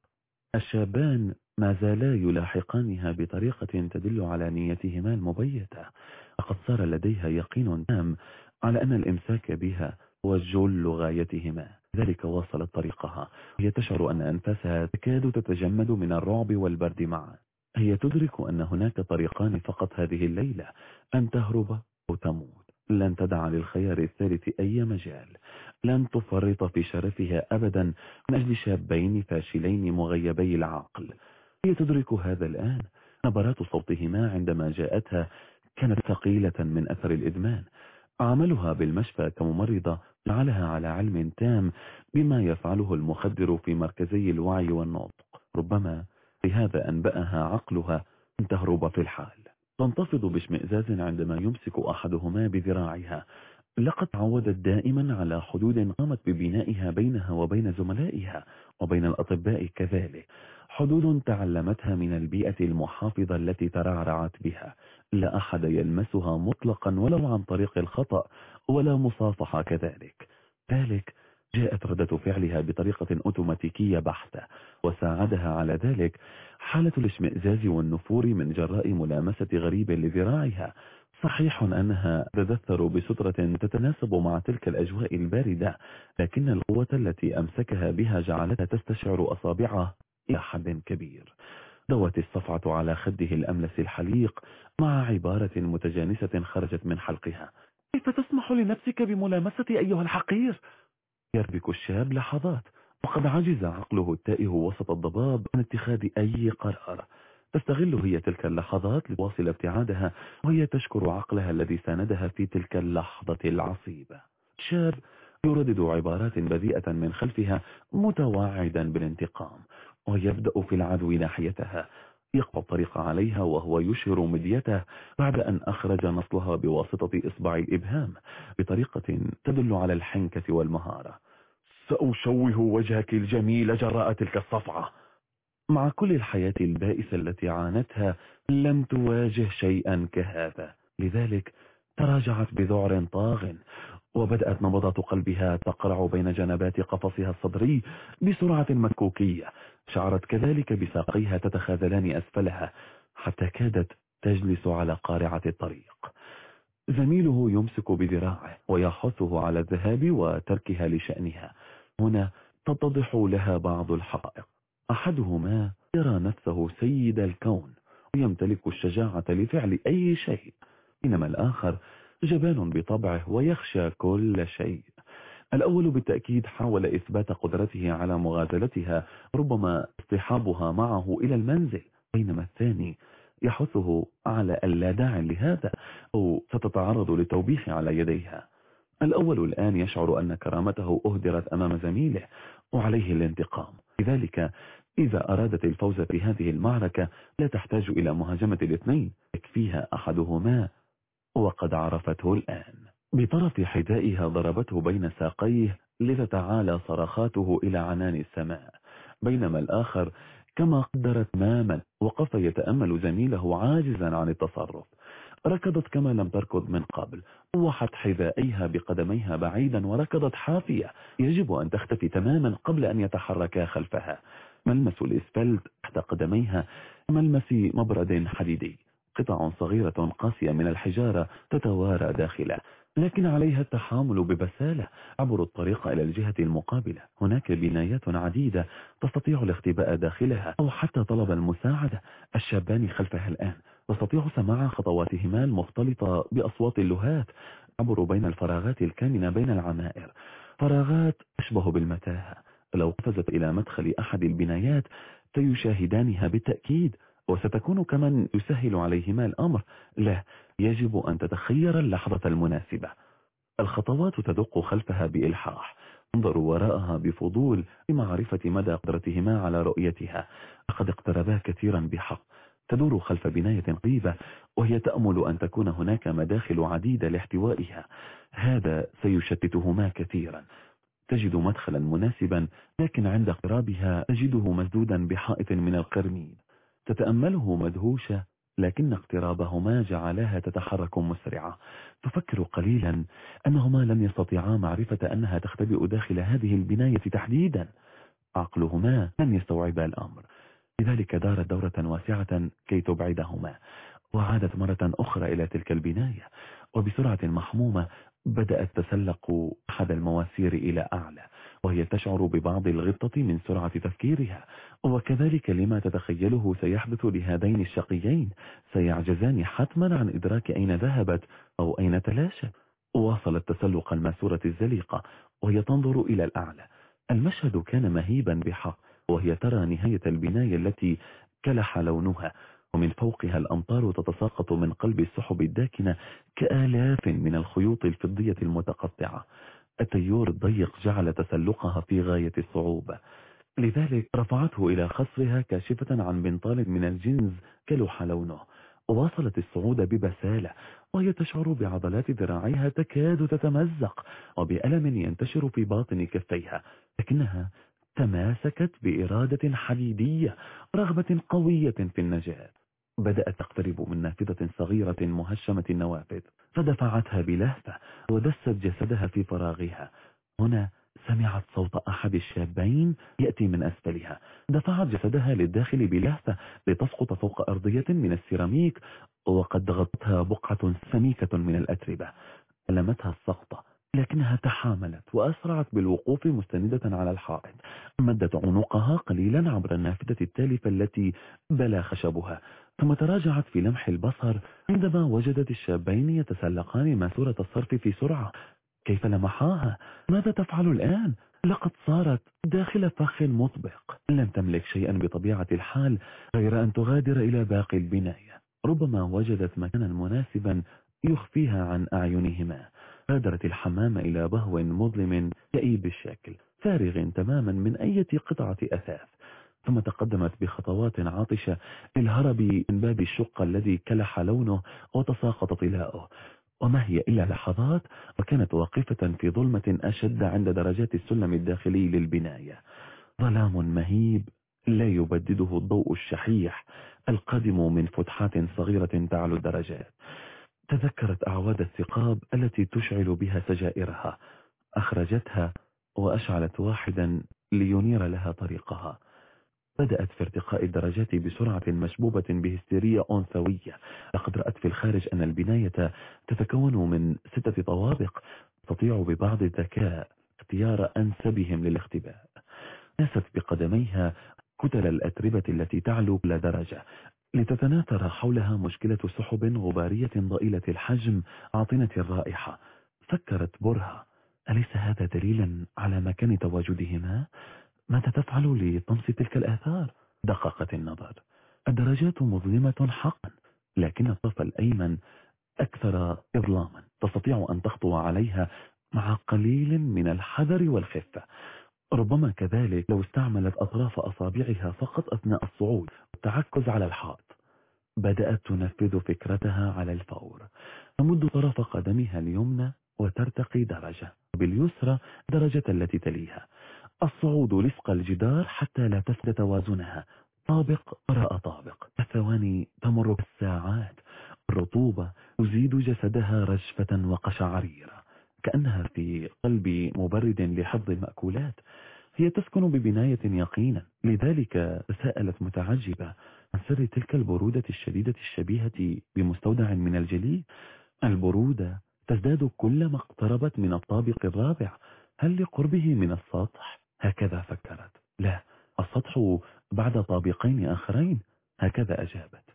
Speaker 1: الشابان ما زالا يلاحقانها بطريقة تدل على نيتهما المبيتة. لقد صار لديها يقين تام على أن الإمساك بها هو جل غايتهما. ذلك واصلت طريقها. هي تشعر أن أنفاسها تكاد تتجمد من الرعب والبرد معا. هي تدرك أن هناك طريقان فقط هذه الليلة أن تهرب أو تموت. لن تدع للخيار الثالث أي مجال. لن تفرط في شرفها أبدا من أجل شابين فاشلين مغيبي العقل. هي تدرك هذا الآن. نبرات صوتهما عندما جاءتها كانت ثقيلة من أثر الإدمان. عملها بالمشفى كممرضة جعلها على علم تام بما يفعله المخدر في مركزي الوعي والنطق. ربما بهذا أنبأها عقلها أن تهرب في الحال. تنتفض باشمئزاز عندما يمسك أحدهما بذراعها. لقد عودت دائما على حدود قامت ببنائها بينها وبين زملائها وبين الأطباء كذلك. حدود تعلمتها من البيئة المحافظة التي ترعرعت بها. لا أحد يلمسها مطلقا ولو عن طريق الخطأ ولا مصافحة كذلك. ذلك جاءت ردة فعلها بطريقة أوتوماتيكية بحتة وساعدها على ذلك حالة الاشمئزاز والنفور من جراء ملامسة غريب لذراعها. صحيح أنها تدثر بسترة تتناسب مع تلك الأجواء الباردة لكن القوة التي أمسكها بها جعلتها تستشعر أصابعها إلى حد كبير. دوت الصفعة على خده الأملس الحليق مع عبارة متجانسة خرجت من حلقها. كيف تسمح لنفسك بملامستي أيها الحقير؟ يربك الشاب لحظات وقد عجز عقله التائه وسط الضباب عن اتخاذ أي قرار. تستغل هي تلك اللحظات لتواصل ابتعادها وهي تشكر عقلها الذي ساندها في تلك اللحظة العصيبة. شاب يردد عبارات بذيئة من خلفها متواعدا بالانتقام ويبدأ في العدو ناحيتها. يقطع الطريق عليها وهو يشهر مديته بعد أن أخرج نصلها بواسطة إصبع الإبهام بطريقة تدل على الحنكة والمهارة. سأشوه وجهك الجميل جراء تلك الصفعة. مع كل الحياة البائسة التي عانتها لم تواجه شيئا كهذا. لذلك تراجعت بذعر طاغ وبدأت نبضات قلبها تقرع بين جنبات قفصها الصدري بسرعة مكوكية. شعرت كذلك بساقيها تتخاذلان أسفلها حتى كادت تجلس على قارعة الطريق. زميله يمسك بذراعه ويحثه على الذهاب وتركها لشأنها. هنا تتضح لها بعض الحقائق. أحدهما يرى نفسه سيد الكون ويمتلك الشجاعة لفعل أي شيء. بينما الآخر جبان بطبعه ويخشى كل شيء. الأول بالتأكيد حاول إثبات قدرته على مغازلتها ربما اصطحابها معه إلى المنزل. بينما الثاني يحثه على ألا داع لهذا أو ستتعرض للتوبيخ على يديها. الأول الآن يشعر أن كرامته أهدرت أمام زميله وعليه الانتقام. لذلك إذا أرادت الفوز في هذه المعركة لا تحتاج إلى مهاجمة الاثنين يكفيها أحدهما وقد عرفته الآن. بطرف حذائها ضربته بين ساقيه لتتعالى صرخاته إلى عنان السماء. بينما الآخر كما قدرت ماما وقف يتأمل زميله عاجزا عن التصرف. ركضت كما لم تركض من قبل طوحت حذائيها بقدميها بعيدا وركضت حافية. يجب أن تختفي تماما قبل أن يتحركا خلفها. ملمس الإسفلت تحت قدميها ملمس مبرد حديدي. قطع صغيرة قاسية من الحجارة تتوارى داخله لكن عليها التحامل ببسالة. عبر الطريق إلى الجهة المقابلة هناك بنايات عديدة تستطيع الاختباء داخلها أو حتى طلب المساعدة. الشابان خلفها الآن. تستطيع سماع خطواتهما المختلطة بأصوات اللهات عبر بين الفراغات الكامنة بين العمائر. فراغات تشبه بالمتاهة. لو قفزت إلى مدخل أحد البنايات سيشاهدانها بالتأكيد وستكون كمن يسهل عليهما الأمر. لا يجب أن تتخير اللحظة المناسبة. الخطوات تدق خلفها بإلحاح. انظروا وراءها بفضول لمعرفة مدى قدرتهما على رؤيتها. لقد اقتربا كثيرا بحق. تدور خلف بناية قريبة وهي تأمل أن تكون هناك مداخل عديدة لاحتوائها. هذا سيشتتهما كثيرا. تجد مدخلا مناسبا لكن عند اقترابها تجده مسدودا بحائط من القرميد تتأمله مدهوشة لكن اقترابهما جعلها تتحرك مسرعة. تفكر قليلا أنهما لم يستطيعا معرفة أنها تختبئ داخل هذه البناية تحديدا. عقلهما لم يستوعبا الأمر. لذلك دارت دورة واسعة كي تبعدهما. وعادت مرة أخرى إلى تلك البناية وبسرعة محمومة بدأت تسلق أحد المواسير إلى أعلى وهي تشعر ببعض الغطة من سرعة تفكيرها. وكذلك لما تتخيله سيحدث لهذين الشقيين سيعجزان حتما عن إدراك أين ذهبت أو أين تلاشت. واصلت تسلق الماسورة الزليقة وهي تنظر إلى الأعلى. المشهد كان مهيبا بحق. وهي ترى نهاية البناية التي كلح لونها ومن فوقها الأمطار تتساقط من قلب السحب الداكنة كآلاف من الخيوط الفضية المتقطعة. التيور الضيق جعل تسلقها في غاية الصعوبة. لذلك رفعته إلى خصرها كاشفة عن بنطال من الجنز كلح لونه. واصلت الصعود ببسالة وهي تشعر بعضلات ذراعيها تكاد تتمزق وبألم ينتشر في باطن كفيها لكنها تماسكت بإرادة حديدية رغبة قوية في النجاة. بدأت تقترب من نافذة صغيرة مهشمة النوافذ فدفعتها بلهفة ودست جسدها في فراغها. هنا سمعت صوت أحد الشابين يأتي من أسفلها. دفعت جسدها للداخل بلهفة لتسقط فوق أرضية من السيراميك وقد ضغطتها بقعة سميكة من الأتربة. ألمتها السقطة لكنها تحاملت وأسرعت بالوقوف مستندة على الحائط. مدت عنقها قليلا عبر النافذة التالفة التي بلا خشبها. ثم تراجعت في لمح البصر عندما وجدت الشابين يتسلقان ماسورة الصرف في سرعة. كيف لمحاها؟ ماذا تفعل الآن؟ لقد صارت داخل فخ مطبق. لم تملك شيئا بطبيعة الحال غير أن تغادر إلى باقي البناية. ربما وجدت مكانا مناسبا يخفيها عن أعينهما. غادرت الحمام إلى بهو مظلم كئيب الشكل فارغ تماما من أي قطعة أثاث. ثم تقدمت بخطوات عاطشة للهرب من باب الشقة الذي كلح لونه وتساقط طلاؤه. وما هي إلا لحظات وكانت واقفة في ظلمة أشد عند درجات السلم الداخلي للبناية. ظلام مهيب لا يبدده الضوء الشحيح القادم من فتحات صغيرة تعلو الدرجات. تذكرت أعواد الثقاب التي تشعل بها سجائرها. أخرجتها وأشعلت واحدا لينير لها طريقها. بدأت في ارتقاء الدرجات بسرعة مشبوبة بهستيرية أنثوية. لقد رأت في الخارج أن البناية تتكون من ستة طوابق تستطيع ببعض الذكاء اختيار أنسبهم للاختباء. نست بقدميها كتل الأتربة التي تعلو كل درجة. لتتناثر حولها مشكلة سحب غبارية ضئيلة الحجم عاطنة الرائحة. فكرت برهة أليس هذا دليلا على مكان تواجدهما؟ ماذا تفعل لطمس تلك الآثار؟ دققت النظر. الدرجات مظلمة حقا لكن الطرف الأيمن أكثر إظلاما. تستطيع أن تخطو عليها مع قليل من الحذر والخفة. ربما كذلك لو استعملت أطراف أصابعها فقط أثناء الصعود والتعكز على الحائط. بدأت تنفذ فكرتها على الفور. تمد طرف قدمها اليمنى وترتقي درجة. باليسرى درجة التي تليها. الصعود لفق الجدار حتى لا تفقد توازنها. طابق وراء طابق. الثواني تمر بالساعات. الرطوبة تزيد جسدها رجفة وقشعريرة. كأنها في قلب مبرد لحفظ المأكولات هي تسكن ببناية يقينا. لذلك سألت متعجبة عن سر تلك البرودة الشديدة الشبيهة بمستودع من الجليد. البرودة تزداد كلما اقتربت من الطابق الرابع. هل لقربه من السطح؟ هكذا فكرت. لا السطح بعد طابقين آخرين. هكذا أجابت.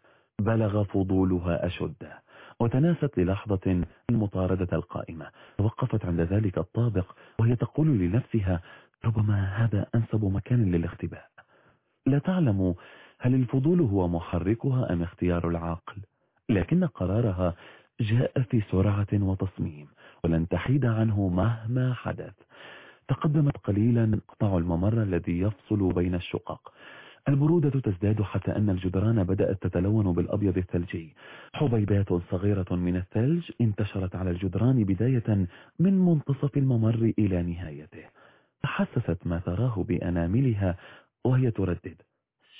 Speaker 1: بلغ فضولها أشده. وتناست للحظة المطاردة القائمة توقفت عند ذلك الطابق وهي تقول لنفسها ربما هذا أنسب مكان للاختباء. لا تعلم هل الفضول هو محركها أم اختيار العقل لكن قرارها جاء في سرعة وتصميم ولن تحيد عنه مهما حدث. تقدمت قليلا قطع الممر الذي يفصل بين الشقق البرودة تزداد حتى أن الجدران بدأت تتلون بالأبيض الثلجي حبيبات صغيرة من الثلج انتشرت على الجدران بداية من منتصف الممر إلى نهايته. تحسست ما تراه بأناملها وهي تردد.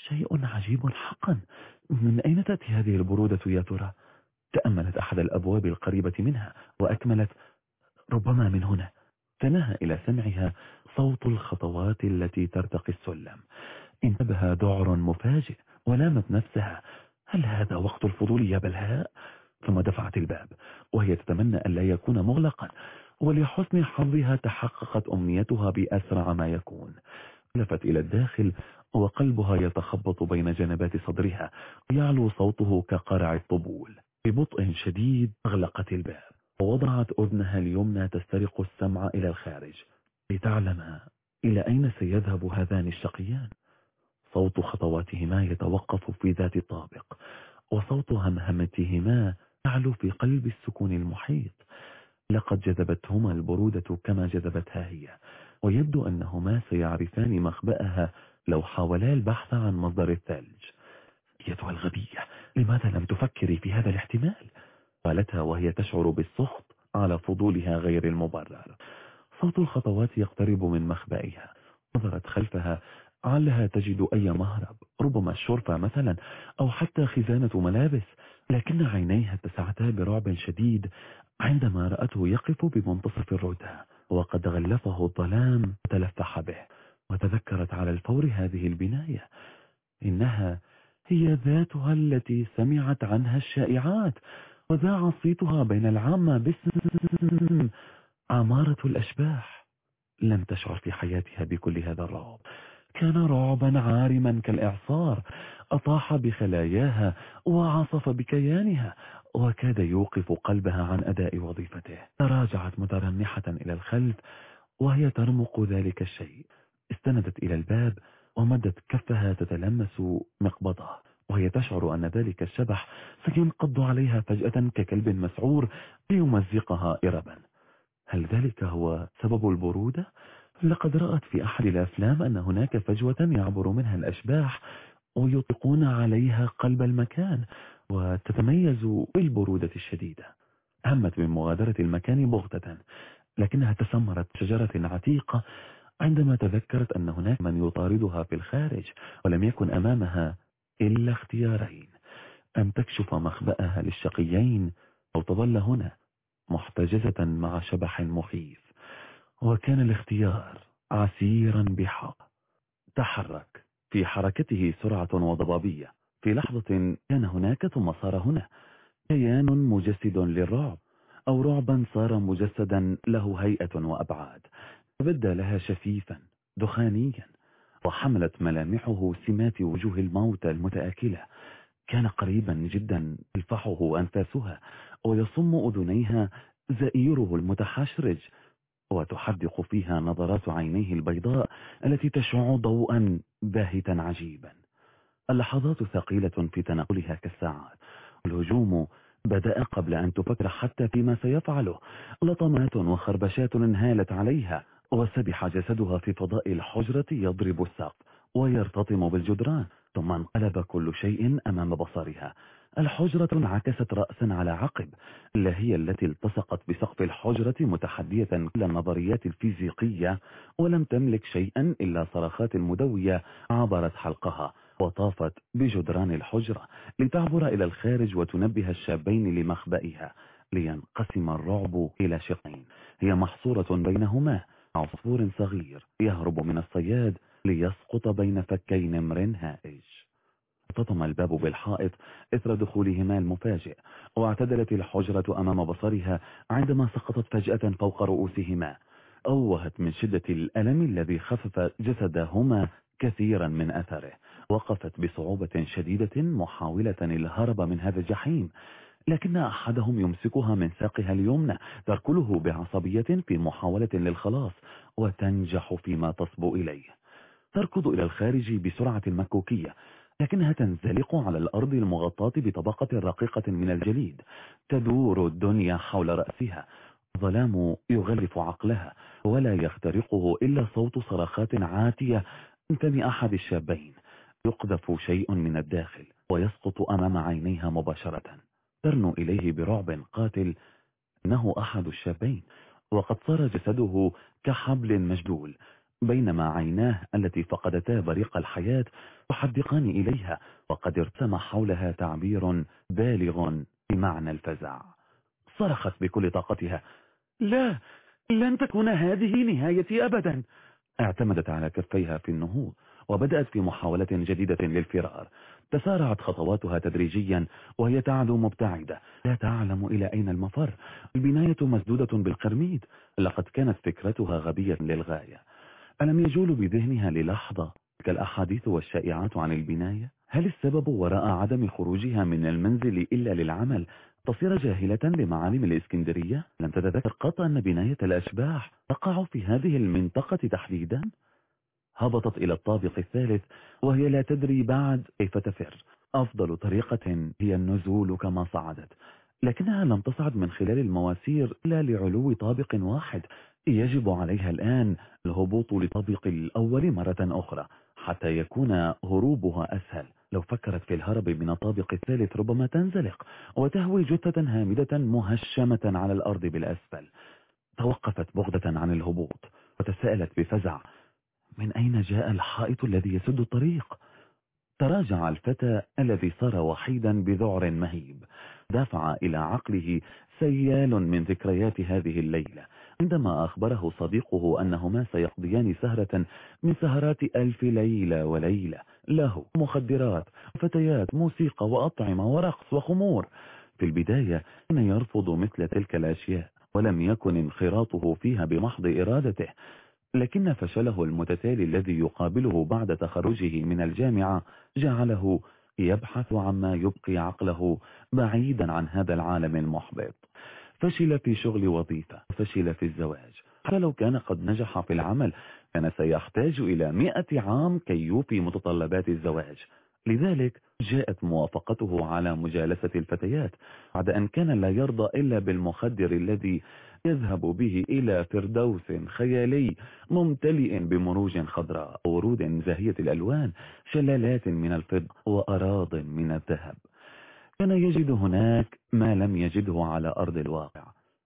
Speaker 1: شيء عجيب حقا. من أين تأتي هذه البرودة يا ترى؟ تأملت أحد الأبواب القريبة منها وأكملت ربما من هنا تناهى إلى سمعها صوت الخطوات التي ترتقي السلم. انتبه ذعر مفاجئ ولامت نفسها. هل هذا وقت الفضول يا بلهاء؟ ثم دفعت الباب وهي تتمنى أن لا يكون مغلقا ولحسن حظها تحققت أمنيتها بأسرع ما يكون. لفت إلى الداخل وقلبها يتخبط بين جنبات صدرها ويعلو صوته كقرع الطبول. ببطء شديد أغلقت الباب ووضعت أذنها اليمنى تسترق السمع إلى الخارج. لتعلم إلى أين سيذهب هذان الشقيان؟ صوت خطواتهما يتوقف في ذات الطابق وصوت همهمتهما يعلو في قلب السكون المحيط. لقد جذبتهما البرودة كما جذبتها هي ويبدو أنهما سيعرفان مخبأها لو حاولا البحث عن مصدر الثلج. أيتها الغبية لماذا لم تفكري في هذا الاحتمال؟ قالتها وهي تشعر بالسخط على فضولها غير المبرر. صوت الخطوات يقترب من مخبئها. نظرت خلفها علها تجد أي مهرب ربما الشرطة مثلا أو حتى خزانة ملابس لكن عينيها اتسعتا برعب شديد عندما رأته يقف بمنتصف الردى وقد غلفه الظلام وتلفح به وتذكرت على الفور هذه البناية. إنها هي ذاتها التي سمعت عنها الشائعات وذاع صيتها بين العامة باسم عمارة الأشباح. لم تشعر في حياتها بكل هذا الرعب. كان رعبا عارما كالإعصار أطاح بخلاياها وعصف بكيانها وكاد يوقف قلبها عن أداء وظيفته. تراجعت مترنحة إلى الخلف وهي ترمق ذلك الشيء. استندت إلى الباب ومدت كفها تتلمس مقبضة. وهي تشعر أن ذلك الشبح سينقض عليها فجأة ككلب مسعور ليمزقها إربا. هل ذلك هو سبب البرودة؟ لقد رأت في أحد الأفلام أن هناك فجوة يعبر منها الأشباح ويطلقون عليها قلب المكان وتتميز بالبرودة الشديدة. همت من مغادرة المكان بغتة لكنها تسمرت شجرة عتيقة عندما تذكرت أن هناك من يطاردها في الخارج ولم يكن أمامها إلا اختيارين أن تكشف مخبأها للشقيين أو تظل هنا محتجزة مع شبح مخيف وكان الاختيار عسيرا بحق تحرك. في حركته سرعة وضبابية. في لحظة كان هناك ثم صار هنا. كيان مجسد للرعب. أو رعبا صار مجسدا له هيئة وأبعاد. تبدى لها شفيفا دخانيا. وحملت ملامحه سمات وجوه الموتى المتآكلة. كان قريبا جدا تلفحه أنفاسها. ويصم أذنيها زئيره المتحشرج. وتحدق فيها نظرات عينيه البيضاء التي تشع ضوءا باهتا عجيبا. اللحظات ثقيلة في تنقلها كالساعات. الهجوم بدأ قبل أن تفكر حتى فيما سيفعله. لطمات وخربشات انهالت عليها وسبح جسدها في فضاء الحجرة يضرب السقف ويرتطم بالجدران. ثم انقلب كل شيء أمام بصرها. الحجرة انعكست رأسا على عقب. لا هي التي التصقت بسقف الحجرة متحدية كل النظريات الفيزيقية ولم تملك شيئا إلا صرخات مدوية عبرت حلقها وطافت بجدران الحجرة لتعبر إلى الخارج وتنبه الشابين لمخبئها لينقسم الرعب إلى شقين. هي محصورة بينهما عصفور صغير يهرب من الصياد ليسقط بين فكي نمر هائج. ارتطم الباب بالحائط إثر دخولهما المفاجئ واعتدلت الحجرة أمام بصرها عندما سقطت فجأة فوق رؤوسهما. أوهت من شدة الألم الذي خفف جسدهما كثيرا من أثره. وقفت بصعوبة شديدة محاولة الهرب من هذا الجحيم لكن أحدهم يمسكها من ساقها اليمنى تركله بعصبية في محاولة للخلاص وتنجح فيما تصبو إليه. تركض إلى الخارج بسرعة مكوكية لكنها تنزلق على الأرض المغطاة بطبقة رقيقة من الجليد تدور الدنيا حول رأسها. ظلام يغلف عقلها ولا يخترقه إلا صوت صرخات عاتية فم أحد الشابين. يقذف شيء من الداخل ويسقط أمام عينيها مباشرة. ترنو إليه برعب قاتل إنه أحد الشابين وقد صار جسده كحبل مجدول بينما عيناه التي فقدتا بريق الحياة تحدقان إليها وقد ارتم حولها تعبير بالغ بمعنى الفزع. صرخت بكل طاقتها لا لن تكون هذه نهايتي أبدا. اعتمدت على كفيها في النهوض وبدأت في محاولة جديدة للفرار. تسارعت خطواتها تدريجيا وهي تعدو مبتعدة. لا تعلم إلى أين المفر البناية مسدودة بالقرميد. لقد كانت فكرتها غبية للغاية. ألم يجول بذهنها للحظة كالأحاديث والشائعات عن البناية؟ هل السبب وراء عدم خروجها من المنزل إلا للعمل تصير جاهلة بمعالم الإسكندرية؟ لم تتذكر قط أن بناية الأشباح تقع في هذه المنطقة تحديدا؟ هبطت إلى الطابق الثالث وهي لا تدري بعد كيف تفر. أفضل طريقة هي النزول كما صعدت لكنها لم تصعد من خلال المواسير إلا لعلو طابق واحد. يجب عليها الآن الهبوط لطابق الأول مرة أخرى حتى يكون هروبها أسهل. لو فكرت في الهرب من الطابق الثالث ربما تنزلق وتهوي جثة هامدة مهشمة على الأرض بالأسفل. توقفت بغدة عن الهبوط وتساءلت بفزع من أين جاء الحائط الذي يسد الطريق؟ تراجع الفتى الذي صار وحيدا بذعر مهيب. دافع إلى عقله سيال من ذكريات هذه الليلة عندما أخبره صديقه أنهما سيقضيان سهرة من سهرات ألف ليلة وليلة. له مخدرات فتيات موسيقى وأطعمة ورقص وخمور. في البداية كان يرفض مثل تلك الأشياء ولم يكن انخراطه فيها بمحض إرادته. لكن فشله المتتالي الذي يقابله بعد تخرجه من الجامعة جعله يبحث عما يبقي عقله بعيدا عن هذا العالم المحبط. فشل في شغل وظيفة فشل في الزواج. فلو كان قد نجح في العمل كان سيحتاج إلى مئة عام كي يوفي متطلبات الزواج. لذلك جاءت موافقته على مجالسة الفتيات بعد أن كان لا يرضى إلا بالمخدر الذي يذهب به إلى فردوس خيالي ممتلئ بمروج خضراء ورود زاهية الألوان شلالات من الفضة وأراض من الذهب. كان يجد هناك ما لم يجده على أرض الواقع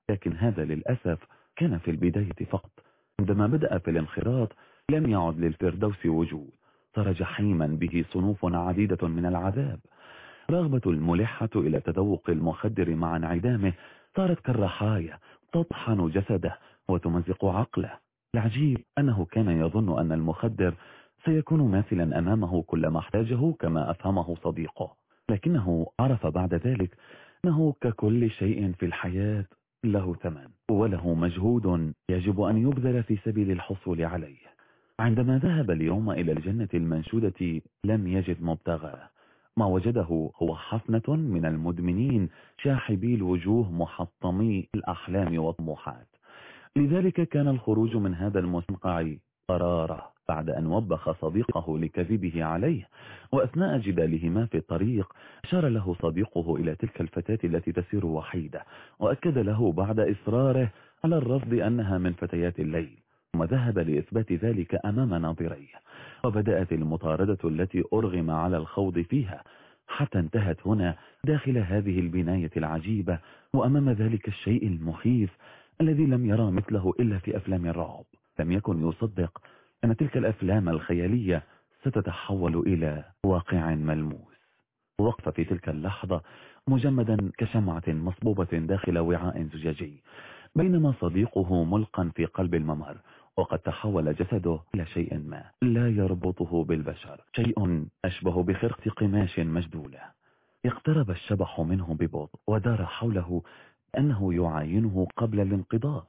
Speaker 1: لكن هذا للأسف كان في البداية فقط. عندما بدأ في الانخراط لم يعد للفردوس وجود. صار جحيما به صنوف عديدة من العذاب. رغبة الملحة إلى تذوق المخدر مع انعدامه صارت كالرحايا تطحن جسده وتمزق عقله. العجيب أنه كان يظن أن المخدر سيكون ماثلا أمامه كل ما احتاجه كما أفهمه صديقه. لكنه عرف بعد ذلك أنه ككل شيء في الحياة له ثمن وله مجهود يجب أن يبذل في سبيل الحصول عليه. عندما ذهب اليوم إلى الجنة المنشودة لم يجد مبتغاه ما وجده هو حفنة من المدمنين شاحبي الوجوه محطمي الأحلام والطموحات. لذلك كان الخروج من هذا المستنقع قرارة. بعد أن وبخ صديقه لكذبه عليه وأثناء جدالهما في الطريق أشار له صديقه إلى تلك الفتاة التي تسير وحيدة وأكد له بعد إصراره على الرفض أنها من فتيات الليل ثم ذهب لإثبات ذلك أمام ناظريه وبدأت المطاردة التي أرغم على الخوض فيها حتى انتهت هنا داخل هذه البناية العجيبة وأمام ذلك الشيء المخيف الذي لم يرى مثله إلا في أفلام الرعب. لم يكن يصدق أن تلك الأفلام الخيالية ستتحول إلى واقع ملموس. وقف في تلك اللحظة مجمدا كشمعة مصبوبة داخل وعاء زجاجي بينما صديقه ملقا في قلب الممر وقد تحول جسده إلى شيء ما لا يربطه بالبشر شيء أشبه بخرقة قماش مجدولة. اقترب الشبح منه ببطء ودار حوله أنه يعاينه قبل الانقضاء.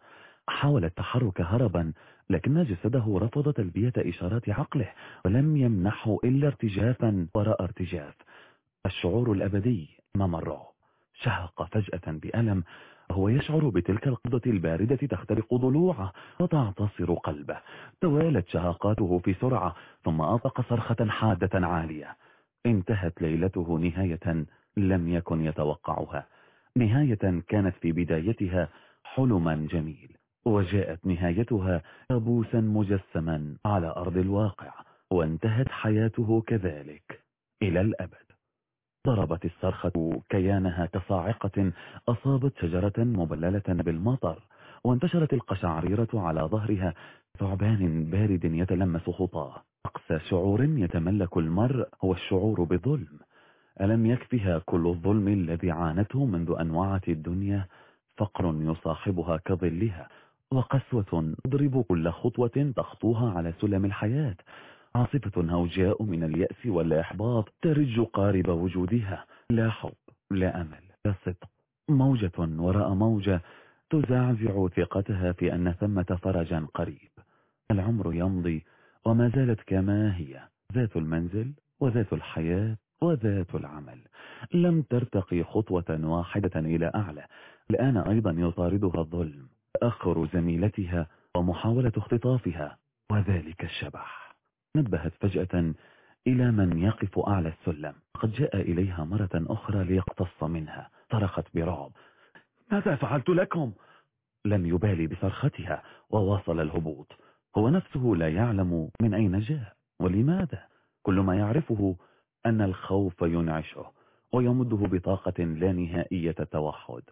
Speaker 1: حاول التحرك هربا لكن جسده رفض تلبية إشارات عقله ولم يمنحه إلا ارتجافا وراء ارتجاف. الشعور الأبدي ممره شهق فجأة بألم. هو يشعر بتلك القبضة الباردة تخترق ضلوعه وتعتصر قلبه. توالت شهقاته في سرعة ثم أطلق صرخة حادة عالية. انتهت ليلته نهاية لم يكن يتوقعها. نهاية كانت في بدايتها حلما جميل. وجاءت نهايتها كابوسا مجسما على أرض الواقع وانتهت حياته كذلك إلى الأبد. ضربت الصرخة كيانها كصاعقة أصابت شجرة مبللة بالمطر وانتشرت القشعريرة على ظهرها. ثعبان بارد يتلمس خطاه. أقسى شعور يتملك المرء هو الشعور بظلم. ألم يكفها كل الظلم الذي عانته منذ أن وعت الدنيا؟ فقر يصاحبها كظلها. وقسوة تضرب كل خطوة تخطوها على سلم الحياة. عاصفة هوجاء من اليأس والإحباط ترج قارب وجودها. لا حب لا أمل لا صدق. موجة وراء موجة تزعزع ثقتها في أن ثمة فرجا قريب. العمر يمضي وما زالت كما هي. ذات المنزل وذات الحياة وذات العمل. لم ترتقي خطوة واحدة إلى أعلى. الآن أيضا يطاردها الظلم. تأخر زميلتها ومحاولة اختطافها وذلك الشبح. نبهت فجأة إلى من يقف أعلى السلم. قد جاء إليها مرة أخرى ليقتص منها. صرخت برعب. ماذا فعلت لكم؟ لم يبالي بصرختها وواصل الهبوط. هو نفسه لا يعلم من أين جاء ولماذا؟ كل ما يعرفه أن الخوف ينعشه ويمده بطاقة لا نهائية التوحد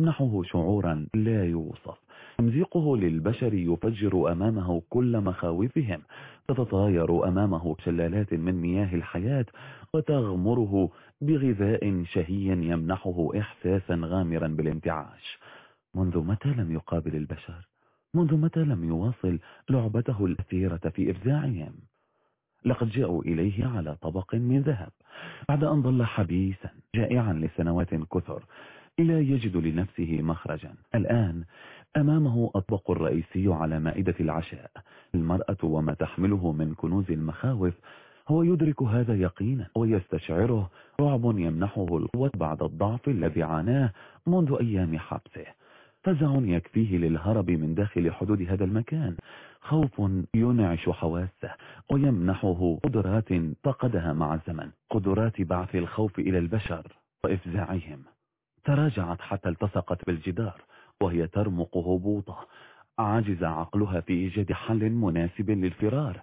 Speaker 1: تمنحه شعورا لا يوصف. تمزيقه للبشر يفجر أمامه كل مخاوفهم. تتطاير أمامه شلالات من مياه الحياة وتغمره بغذاء شهي يمنحه إحساسا غامرا بالانتعاش. منذ متى لم يقابل البشر؟ منذ متى لم يواصل لعبته الأثيرة في إفزاعهم لقد جاءوا إليه على طبق من ذهب. بعد أن ظل حبيسا جائعا لسنوات كثر لا يجد لنفسه مخرجا. الآن أمامه أطبق الرئيسي على مائدة العشاء. المرأة وما تحمله من كنوز المخاوف هو يدرك هذا يقينا ويستشعره. رعب يمنحه القوة بعد الضعف الذي عاناه منذ أيام حبسه. فزع يكفيه للهرب من داخل حدود هذا المكان. خوف ينعش حواسه ويمنحه قدرات فقدها مع الزمن. قدرات بعث الخوف إلى البشر وإفزاعهم. تراجعت حتى التصقت بالجدار وهي ترمق هبوطة. عجز عقلها في إيجاد حل مناسب للفرار.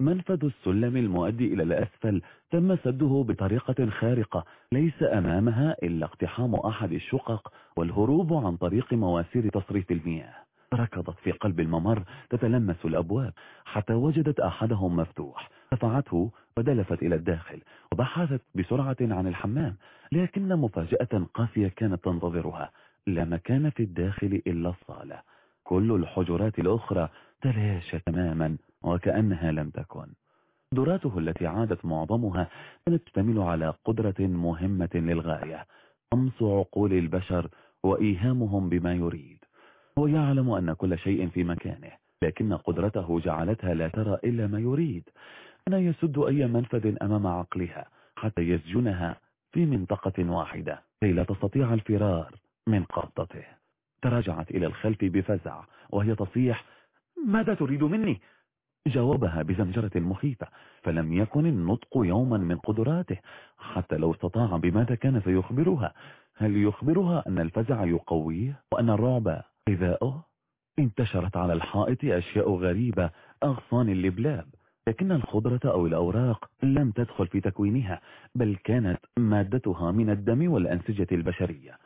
Speaker 1: منفذ السلم المؤدي إلى الأسفل تم سده بطريقة خارقة ليس أمامها إلا اقتحام أحد الشقق والهروب عن طريق مواسير تصريف المياه. ركضت في قلب الممر تتلمس الأبواب حتى وجدت أحدهم مفتوح. دفعته ودلفت إلى الداخل وبحثت بسرعة عن الحمام لكن مفاجأة قاسية كانت تنتظرها. لا مكان في الداخل إلا الصالة. كل الحجرات الأخرى تلاشى تماما وكأنها لم تكن. قدراته التي عادت معظمها كانت تشتمل على قدرة مهمة للغاية أمس عقول البشر وإيهامهم بما يريد. هو يعلم أن كل شيء في مكانه لكن قدرته جعلتها لا ترى إلا ما يريد. كان يسد أي منفذ أمام عقلها حتى يسجنها في منطقة واحدة. كي لا تستطيع الفرار من قبضته. تراجعت إلى الخلف بفزع وهي تصيح ماذا تريد مني؟ جاوبها بزمجرة مخيفة فلم يكن النطق يوما من قدراته حتى لو استطاع بماذا كان سيخبرها هل يخبرها أن الفزع يقويه؟ وأن الرعب غذاؤه انتشرت على الحائط أشياء غريبة أغصان اللبلاب. لكن الخضرة أو الأوراق لم تدخل في تكوينها بل كانت مادتها من الدم والأنسجة البشرية.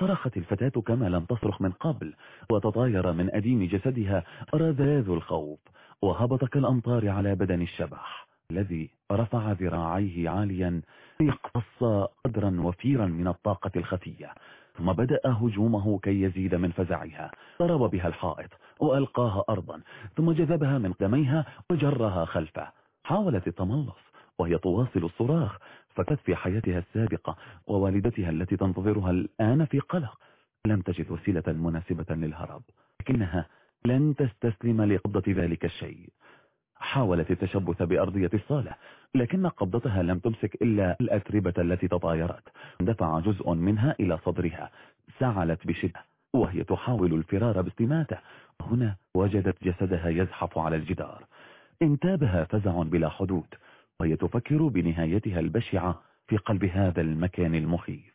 Speaker 1: صرخت الفتاة كما لم تصرخ من قبل وتطاير من أديم جسدها رذاذ الخوف وهبط كالأمطار على بدن الشبح الذي رفع ذراعيه عاليا ليقتص قدرا وفيرا من الطاقة الخفية. ثم بدأ هجومه كي يزيد من فزعها. ضرب بها الحائط وألقاها أرضا ثم جذبها من قدميها وجرها خلفه. حاولت التملص وهي تواصل الصراخ فكت في حياتها السابقة ووالدتها التي تنتظرها الآن في قلق. لم تجد وسيلة مناسبة للهرب لكنها لن تستسلم لقبضة ذلك الشيء. حاولت التشبث بأرضية الصالة لكن قبضتها لم تمسك إلا الأتربة التي تطايرت. دفع جزء منها إلى صدرها. سعلت بشدة وهي تحاول الفرار باستماتة. هنا وجدت جسدها يزحف على الجدار. انتابها فزع بلا حدود وهي تفكر بنهايتها البشعة في قلب هذا المكان المخيف.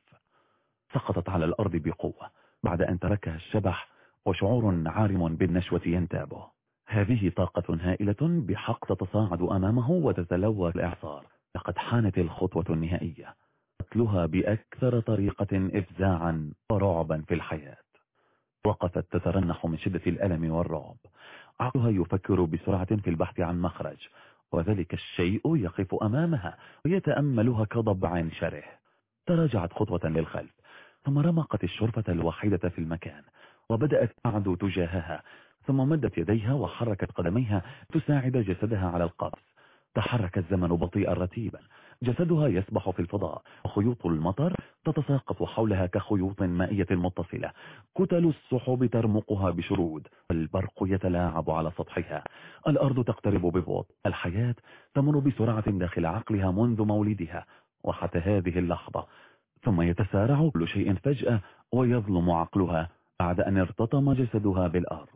Speaker 1: سقطت على الأرض بقوة بعد أن تركها الشبح وشعور عارم بالنشوة ينتابه. هذه طاقة هائلة بحق تتصاعد أمامه وتتلوى الإعصار. لقد حانت الخطوة النهائية. قتلها بأكثر طريقة إفزاعا ورعبا في الحياة. وقفت تترنح من شدة الألم والرعب. عقلها يفكر بسرعة في البحث عن مخرج. وذلك الشيء يقف أمامها ويتأملها كضبع شره. تراجعت خطوة للخلف. ثم رمقت الشرفة الوحيدة في المكان. وبدأت تعدو تجاهها. ثم مدت يديها وحركت قدميها تساعد جسدها على القفز تحرك الزمن بطيئا رتيبا. جسدها يسبح في الفضاء. وخيوط المطر تتساقط حولها كخيوط مائية متصلة. كتل السحب ترمقها بشرود. البرق يتلاعب على سطحها. الأرض تقترب ببطء. الحياة تمر بسرعة داخل عقلها منذ مولدها. وحتى هذه اللحظة. ثم يتسارع كل شيء فجأة ويظلم عقلها بعد أن ارتطم جسدها بالأرض.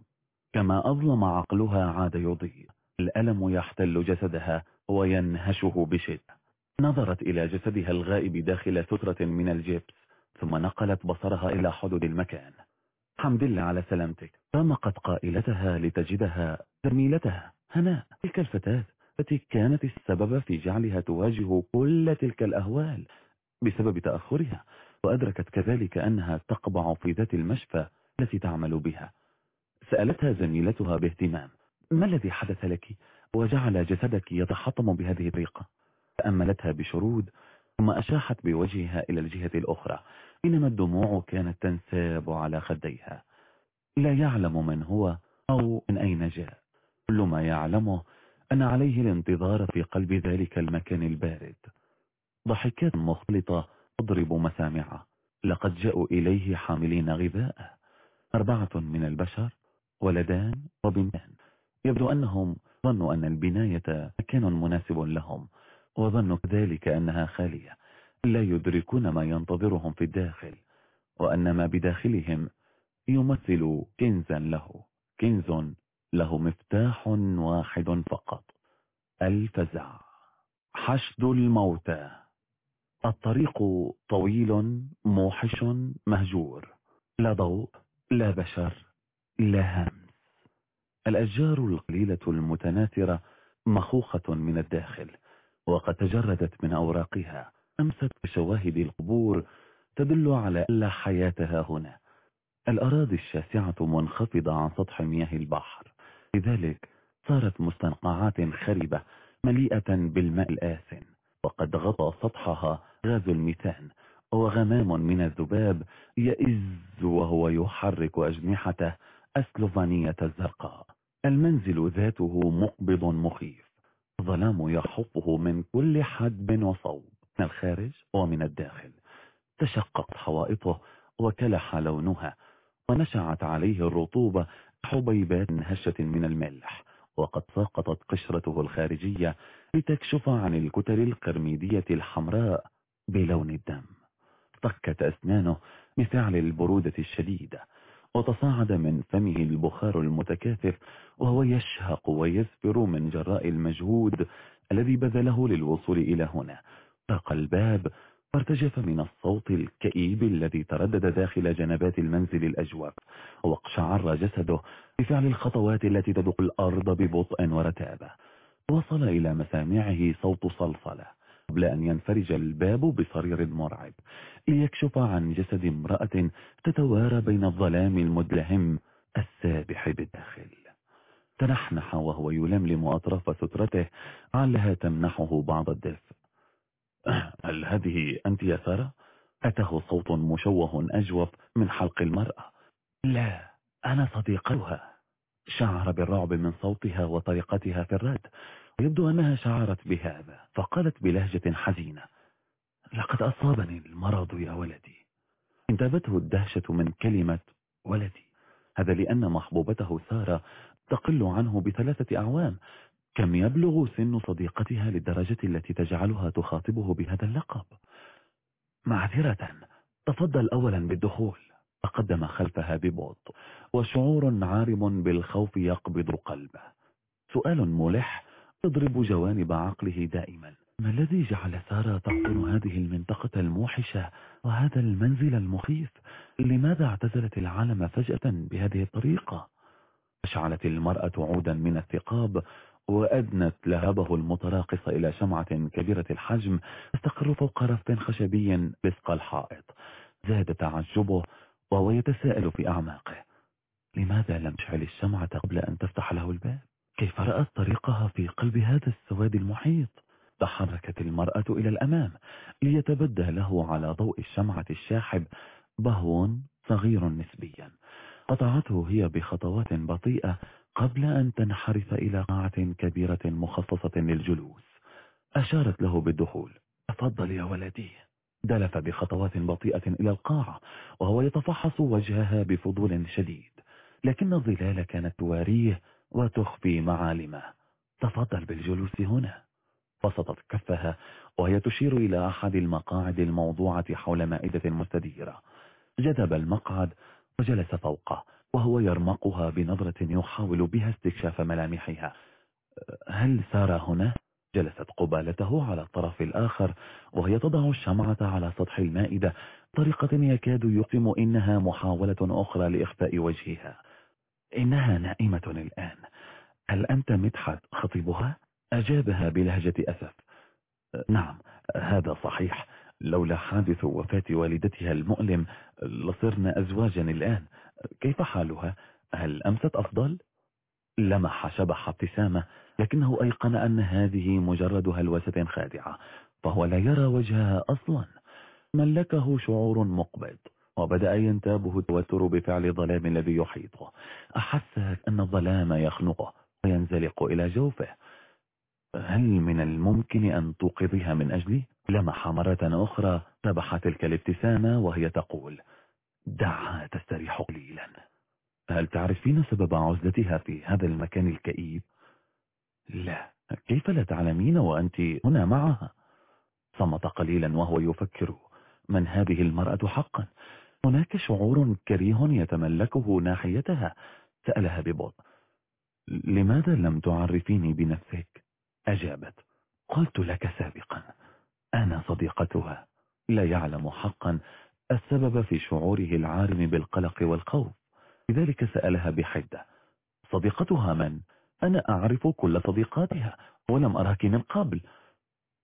Speaker 1: كما أظلم عقلها عاد يضيء. الألم يحتل جسدها وينهشه بشدة. نظرت إلى جسدها الغائب داخل سترة من الجبس ثم نقلت بصرها إلى حدود المكان. حمد الله على سلامتك. رمقت قائلتها لتجدها زميلتها هناء تلك الفتاة التي كانت السبب في جعلها تواجه كل تلك الأهوال بسبب تأخرها وأدركت كذلك أنها تقبع في ذات المشفى التي تعمل بها. سألتها زميلتها باهتمام ما الذي حدث لك؟ وجعل جسدك يتحطم بهذه الطريقة تأملتها بشرود ثم أشاحت بوجهها إلى الجهة الأخرى بينما الدموع كانت تنساب على خديها. لا يعلم من هو أو من أين جاء. كل ما يعلمه أن عليه الانتظار في قلب ذلك المكان البارد. ضحكات مختلطة تضرب مسامعه. لقد جاءوا إليه حاملين غذاءه أربعة من البشر ولدان وبنتان. يبدو أنهم ظنوا أن البناية مكان مناسب لهم وظنوا كذلك أنها خالية. لا يدركون ما ينتظرهم في الداخل وأن ما بداخلهم يمثل كنزا له. كنز له مفتاح واحد فقط. الفزع. حشد الموتى. الطريق طويل موحش مهجور. لا ضوء لا بشر. لا همس الأشجار القليلة المتناثرة مخوخة من الداخل وقد تجردت من أوراقها. أمست بشواهد القبور تدل على أن لا حياتها هنا. الأراضي الشاسعة منخفضة عن سطح مياه البحر. لذلك صارت مستنقعات خربة مليئة بالماء الآسن وقد غطى سطحها غاز الميثان وغمام من الذباب يئز وهو يحرك أجنحته أسلوفانية الزرقاء. المنزل ذاته مقبض مخيف. ظلام يحطه من كل حدب وصوب. من الخارج ومن الداخل. تشققت حوائطه وكلح لونها ونشعت عليه الرطوبة حبيبات هشة من الملح. وقد ساقطت قشرته الخارجية لتكشف عن الكتل القرميدية الحمراء بلون الدم. طكت أسنانه بفعل البرودة الشديدة. وتصاعد من فمه البخار المتكاثف وهو يشهق ويزفر من جراء المجهود الذي بذله للوصول إلى هنا. طاق الباب فارتجف من الصوت الكئيب الذي تردد داخل جنبات المنزل الأجوف واقشعر جسده بفعل الخطوات التي تدق الأرض ببطء ورتابة وصل إلى مسامعه صوت صلصلة. قبل أن ينفرج الباب بصرير مرعب. ليكشف عن جسد امرأة تتوارى بين الظلام المدلهم السابح بالداخل. تنحنح وهو يلملم أطراف سترته علها تمنحه بعض الدفء. هل هذه أنت يا سارة؟ أتاه صوت مشوه أجوف من حلق المرأة. لا أنا صديقتها. شعر بالرعب من صوتها وطريقتها في الرد. ويبدو أنها شعرت بهذا فقالت بلهجة حزينة لقد أصابني المرض يا ولدي. انتابته الدهشة من كلمة ولدي هذا لأن محبوبته سارة تقل عنه بثلاثة أعوام كم يبلغ سن صديقتها للدرجة التي تجعلها تخاطبه بهذا اللقب؟ معذرة تفضل أولا بالدخول. تقدم خلفها ببطء وشعور عارم بالخوف يقبض قلبه. سؤال ملح تضرب جوانب عقله دائما. ما الذي جعل سارة تحضن هذه المنطقة الموحشة وهذا المنزل المخيف؟ لماذا اعتزلت العالم فجأة بهذه الطريقة؟ أشعلت المرأة عودا من الثقاب وأدنت لهبه المتراقص إلى شمعة كبيرة الحجم تستقر فوق رف خشبي لصق الحائط. زاد تعجبه وهو يتساءل في أعماقه. لماذا لم تشعل الشمعة قبل أن تفتح له الباب؟ كيف رأت طريقها في قلب هذا السواد المحيط؟ تحركت المرأة إلى الأمام ليتبدى له على ضوء الشمعة الشاحب بهو صغير نسبيا. قطعته هي بخطوات بطيئة قبل أن تنحرف إلى قاعة كبيرة مخصصة للجلوس. أشارت له بالدخول. تفضل يا ولدي. دلف بخطوات بطيئة إلى القاعة وهو يتفحص وجهها بفضول شديد. لكن الظلال كانت تواريه وتخفي معالمه. تفضل بالجلوس هنا. بسطت كفها وهي تشير إلى أحد المقاعد الموضوعة حول مائدة مستديرة. جذب المقعد وجلس فوقه وهو يرمقها بنظرة يحاول بها استكشاف ملامحها. هل سار هنا؟ جلست قبالته على الطرف الآخر وهي تضع الشمعة على سطح المائدة طريقة يكاد يقم إنها محاولة أخرى لإخفاء وجهها. إنها نائمة الآن هل أنت مدحت خطيبها؟ أجابها بلهجة أسف نعم هذا صحيح لولا حادث وفاة والدتها المؤلم لصرنا أزواجا الآن كيف حالها؟ هل أمست أفضل؟ لمح شبح ابتسامة لكنه أيقن أن هذه مجرد هلوسة خادعة فهو لا يرى وجهها أصلا ملكه شعور مقبض وبدأ ينتابه التوتر بفعل الظلام الذي يحيطه أحس أن الظلام يخنقه وينزلق إلى جوفه هل من الممكن أن توقظها من أجلي؟ لمح مرة أخرى تبح تلك الابتسامة وهي تقول دعها تستريح قليلا هل تعرفين سبب عزلتها في هذا المكان الكئيب؟ لا كيف لا تعلمين وأنت هنا معها؟ صمت قليلا وهو يفكر من هذه المرأة حقا هناك شعور كريه يتملكه ناحيتها. سألها ببطء. لماذا لم تعرفيني بنفسك؟ أجابت. قلت لك سابقا أنا صديقتها. لا يعلم حقا السبب في شعوره العارم بالقلق والخوف. لذلك سألها بحدة. صديقتها من؟ أنا أعرف كل صديقاتها ولم أراك من قبل.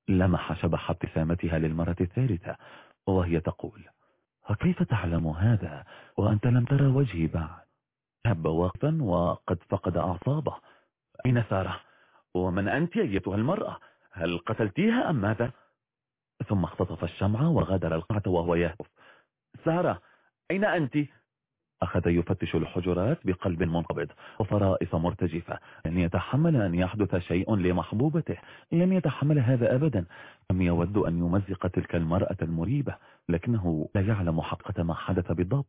Speaker 1: لمح شبح ابتسامتها للمرة الثالثة وهي تقول وكيف تعلم هذا وأنت لم ترى وجهي بعد؟ هب وقفا وقد فقد أعصابه. أين سارة؟ ومن أنت أيتها المرأة؟ هل قتلتيها أم ماذا؟ ثم اختطف الشمعة وغادر القاعة وهو يهف سارة أين أنت؟ أخذ يفتش الحجرات بقلب منقبض وفرائص مرتجفة. لن يتحمل أن يحدث شيء لمحبوبته. لن يتحمل هذا أبدا. أم يود أن يمزق تلك المرأة المريبة لكنه لا يعلم حقة ما حدث بالضبط؟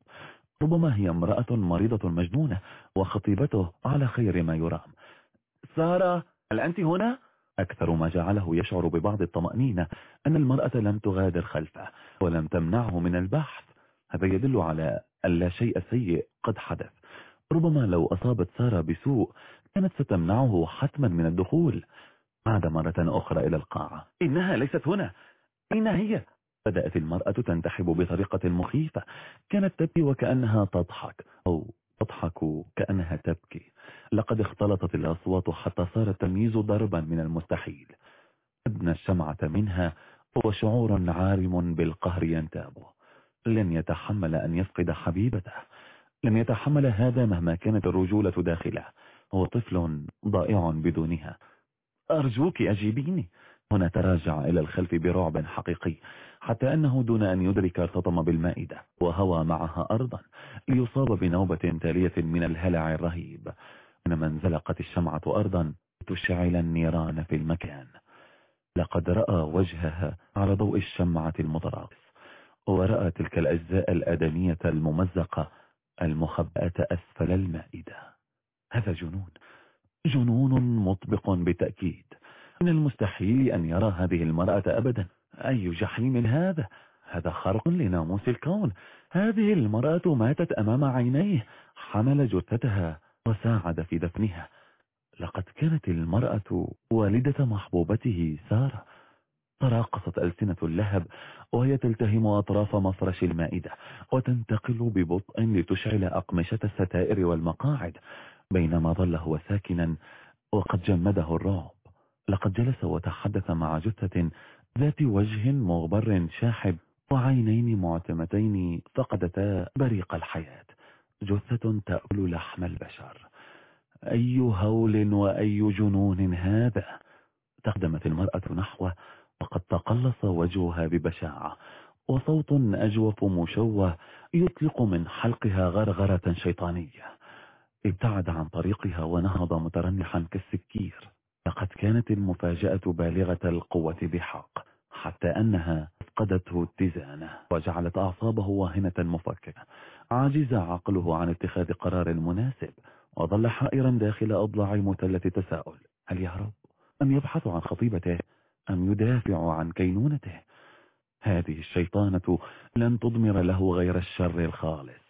Speaker 1: ربما هي امرأة مريضة مجنونة وخطيبته على خير ما يرام. سارة هل أنت هنا؟ أكثر ما جعله يشعر ببعض الطمأنينة أن المرأة لم تغادر خلفه ولم تمنعه من البحث. هذا يدل على أن لا شيء سيء قد حدث. ربما لو أصابت سارة بسوء كانت ستمنعه حتما من الدخول. عاد مرة أخرى إلى القاعة. إنها ليست هنا. أين هي؟ بدأت المرأة تنتحب بطريقة مخيفة. كانت تبكي وكأنها تضحك. أو تضحك كأنها تبكي. لقد اختلطت الأصوات حتى صار التمييز ضربا من المستحيل. أدنى الشمعة منها هو شعور عارم بالقهر ينتابه. لن يتحمل أن يفقد حبيبته. لن يتحمل هذا مهما كانت الرجولة داخله. هو طفل ضائع بدونها. أرجوك أجيبيني هنا تراجع إلى الخلف برعب حقيقي حتى أنه دون أن يدرك ارتطم بالمائدة وهوى معها أرضا ليصاب بنوبة تالية من الهلع الرهيب. إنما انزلقت الشمعة أرضا تشعل النيران في المكان. لقد رأى وجهها على ضوء الشمعة المتراقص ورأى تلك الأجزاء الآدمية الممزقة المخبأة أسفل المائدة. هذا جنون. جنون مطبق بالتأكيد من المستحيل أن يرى هذه المرأة أبدا. أي جحيم هذا؟ هذا خرق لناموس الكون. هذه المرأة ماتت أمام عينيه حمل جثتها وساعد في دفنها. لقد كانت المرأة والدة محبوبته سارة. تراقصت ألسنة اللهب وهي تلتهم أطراف مفرش المائدة وتنتقل ببطء لتشعل أقمشة الستائر والمقاعد. بينما ظل هو ساكنا وقد جمده الرعب. لقد جلس وتحدث مع جثة ذات وجه مغبر شاحب وعينين معتمتين فقدتا بريق الحياة. جثة تأكل لحم البشر. أي هول وأي جنون هذا؟ تقدمت المرأة نحوه وقد تقلص وجهها ببشاعة. وصوت أجوف مشوه يطلق من حلقها غرغرة شيطانية. ابتعد عن طريقها ونهض مترنحا كالسكير. لقد كانت المفاجأة بالغة القوة بحق حتى أنها فقدته اتزانه وجعلت أعصابه واهنة مفككة عاجز عقله عن اتخاذ قرار مناسب وظل حائرا داخل أضلع مثلة تساؤل هل يهرب أم يبحث عن خطيبته؟ أم يدافع عن كينونته؟ هذه الشيطانة لن تضمر له غير الشر الخالص.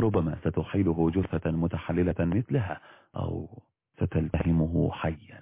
Speaker 1: ربما ستحيله جثة متحللة مثلها أو ستلتهمه حيا.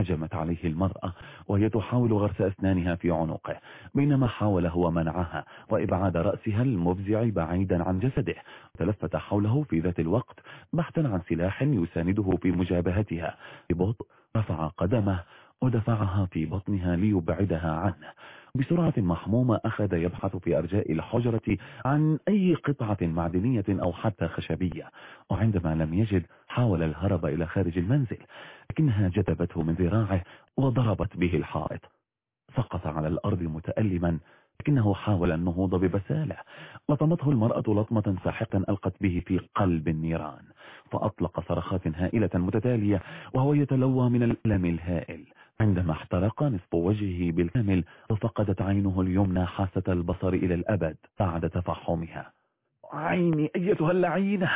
Speaker 1: هجمت عليه المرأة وهي تحاول غرس أسنانها في عنقه بينما حاول هو منعها وإبعاد رأسها المفزع بعيدا عن جسده. تلفت حوله في ذات الوقت بحثا عن سلاح يسانده في مجابهتها. ببطء رفع قدمه ودفعها في بطنها ليبعدها عنه. بسرعة محمومة أخذ يبحث في أرجاء الحجرة عن أي قطعة معدنية أو حتى خشبية. وعندما لم يجد حاول الهرب إلى خارج المنزل لكنها جذبته من ذراعه وضربت به الحائط. سقط على الأرض متألما لكنه حاول النهوض ببسالة. لطمته المرأة لطمة ساحقا ألقت به في قلب النيران. فأطلق صرخات هائلة متتالية وهو يتلوى من الألم الهائل. عندما احترق نصف وجهه بالكامل وفقدت عينه اليمنى حاسة البصر إلى الأبد بعد تفحمها. عيني أيتها اللعينة!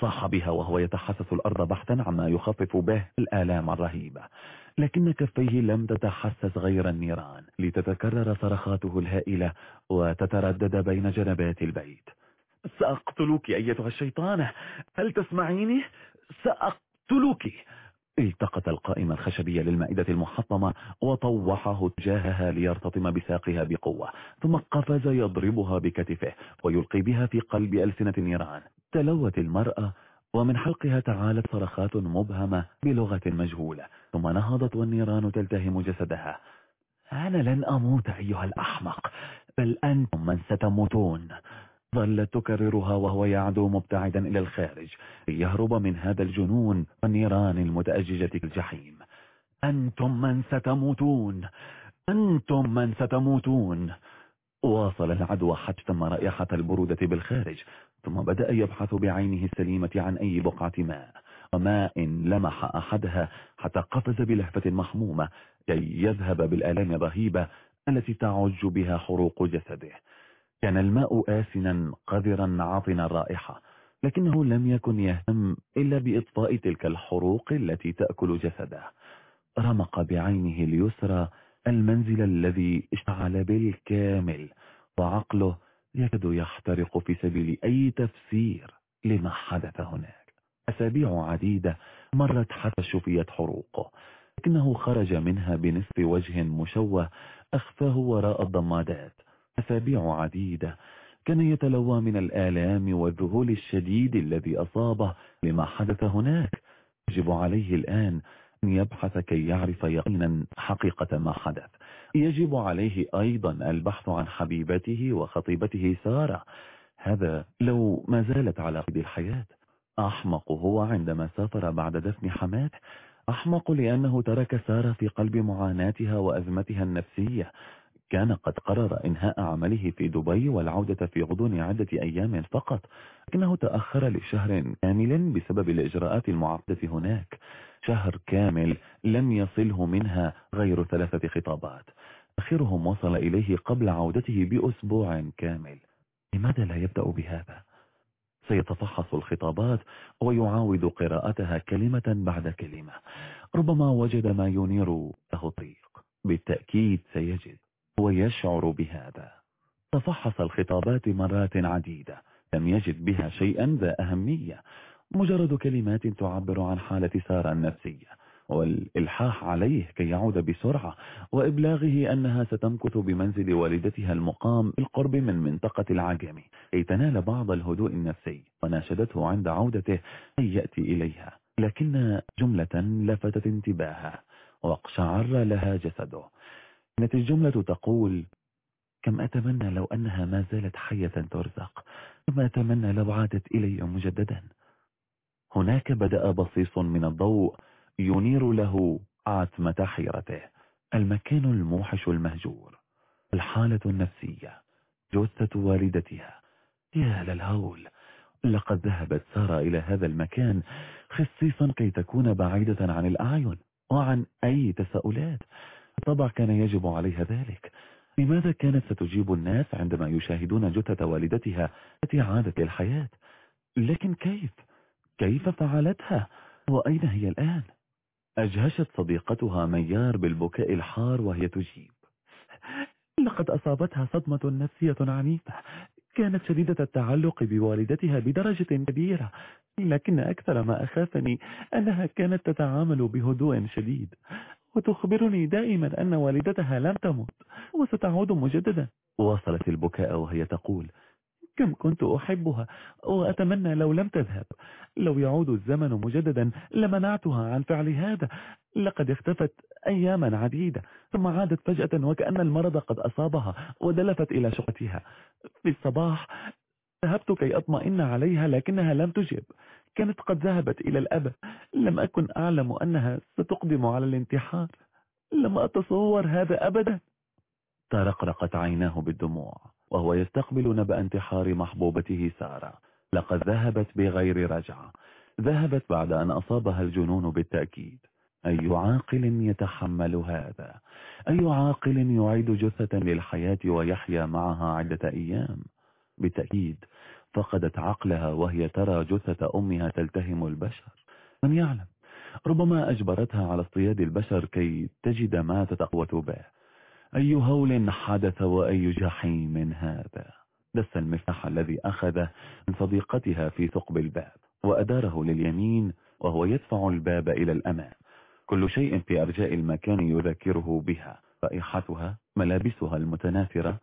Speaker 1: صاح بها وهو يتحسس الأرض بحثا عما يخفف به الآلام الرهيبة. لكن كفيه لم تتحسس غير النيران لتتكرر صرخاته الهائلة وتتردد بين جنبات البيت. سأقتلك أيتها الشيطانة! هل تسمعيني؟ سأقتلك! التقط القائم الخشبي للمائدة المحطمة وطوحه تجاهها ليرتطم بساقها بقوة ثم قفز يضربها بكتفه ويلقي بها في قلب ألسنة النيران تلوت المرأة ومن حلقها تعالت صرخات مبهمة بلغة مجهولة ثم نهضت والنيران تلتهم جسدها. أنا لن أموت أيها الأحمق بل أنتم من ستموتون. ظلت تكررها وهو يعدو مبتعدا إلى الخارج. ليهرب من هذا الجنون والنيران المتأججة الجحيم. أنتم من ستموتون. أنتم من ستموتون. واصل العدو حتى رائحة البرودة بالخارج ثم بدأ يبحث بعينه السليمة عن أي بقعة ماء وماء لمح أحدها حتى قفز بلهفة محمومة كي يذهب بالآلام الرهيبة التي تعج بها حروق جسده. كان الماء آسنا قذرا عاطن الرائحة لكنه لم يكن يهتم إلا بإطفاء تلك الحروق التي تأكل جسده. رمق بعينه اليسرى المنزل الذي اشتعل بالكامل وعقله يكاد يحترق في سبيل أي تفسير لما حدث هناك. أسابيع عديدة مرت حتى شفيت حروقه لكنه خرج منها بنصف وجه مشوه أخفاه وراء الضمادات. أسابيع عديدة كان يتلوى من الآلام والذهول الشديد الذي أصابه لما حدث هناك. يجب عليه الآن أن يبحث كي يعرف يقينا حقيقة ما حدث. يجب عليه أيضا البحث عن حبيبته وخطيبته سارة. هذا لو ما زالت على قيد الحياة. أحمق هو عندما سافر بعد دفن حماته أحمق لأنه ترك سارة في قلب معاناتها وأزمتها النفسية. كان قد قرر إنهاء عمله في دبي والعودة في غضون عدة أيام فقط لكنه تأخر لشهر كامل بسبب الإجراءات المعقدة هناك. شهر كامل لم يصله منها غير ثلاثة خطابات. آخرهم وصل إليه قبل عودته بأسبوع كامل. لماذا لا يبدأ بهذا؟ سيتفحص الخطابات ويعاود قراءتها كلمة بعد كلمة. ربما وجد ما ينير له الطريق. بالتأكيد سيجد. ويشعر بهذا. تفحص الخطابات مرات عديدة لم يجد بها شيئا ذا أهمية. مجرد كلمات تعبر عن حالة سارة النفسية والإلحاح عليه كي يعود بسرعة وإبلاغه أنها ستمكث بمنزل والدتها المقام بالقرب من منطقة العجم كي تنال بعض الهدوء النفسي وناشدته عند عودته أن يأتي إليها. لكن جملة لفتت انتباهه واقشعر لها جسده. كانت الجملة تقول كم أتمنى لو أنها ما زالت حية ترزق كم أتمنى لو عادت إلي مجددا. هناك بدأ بصيص من الضوء ينير له عتمة حيرته. المكان الموحش المهجور الحالة النفسية جثة والدتها. يا للهول لقد ذهبت سارة إلى هذا المكان خصيصا كي تكون بعيدة عن الأعين وعن أي تساؤلات. طبعا كان يجب عليها ذلك؟ لماذا كانت ستجيب الناس عندما يشاهدون جثة والدتها التي عادت للحياة؟ لكن كيف؟ كيف فعلتها؟ وأين هي الآن؟ أجهشت صديقتها ميار بالبكاء الحار وهي تجيب. لقد أصابتها صدمة نفسية عنيفة. كانت شديدة التعلق بوالدتها بدرجة كبيرة. لكن أكثر ما أخافني أنها كانت تتعامل بهدوء شديد. وتخبرني دائما أن والدتها لم تمت وستعود مجددا. واصلت البكاء وهي تقول كم كنت أحبها وأتمنى لو لم تذهب. لو يعود الزمن مجددا لمنعتها عن فعل هذا. لقد اختفت أياما عديدة ثم عادت فجأة وكأن المرض قد أصابها ودلفت إلى شقتها. في الصباح ذهبت كي أطمئن عليها لكنها لم تجب. كانت قد ذهبت إلى الأب. لم أكن أعلم أنها ستقدم على الانتحار. لم أتصور هذا أبدا. ترقرقت عيناه بالدموع وهو يستقبل نبأ انتحار محبوبته سارة. لقد ذهبت بغير رجعة. ذهبت بعد أن أصابها الجنون بالتأكيد. أي عاقل يتحمل هذا؟ أي عاقل يعيد جثة للحياة ويحيا معها عدة أيام؟ بالتأكيد فقدت عقلها وهي ترى جثة أمها تلتهم البشر. من يعلم. ربما أجبرتها على اصطياد البشر كي تجد ما تتقوت به. أي هول حدث وأي جحيم هذا؟ دس المفتاح الذي أخذه من صديقتها في ثقب الباب وأداره لليمين وهو يدفع الباب إلى الأمام. كل شيء في أرجاء المكان يذكره بها. رائحتها ملابسها المتناثرة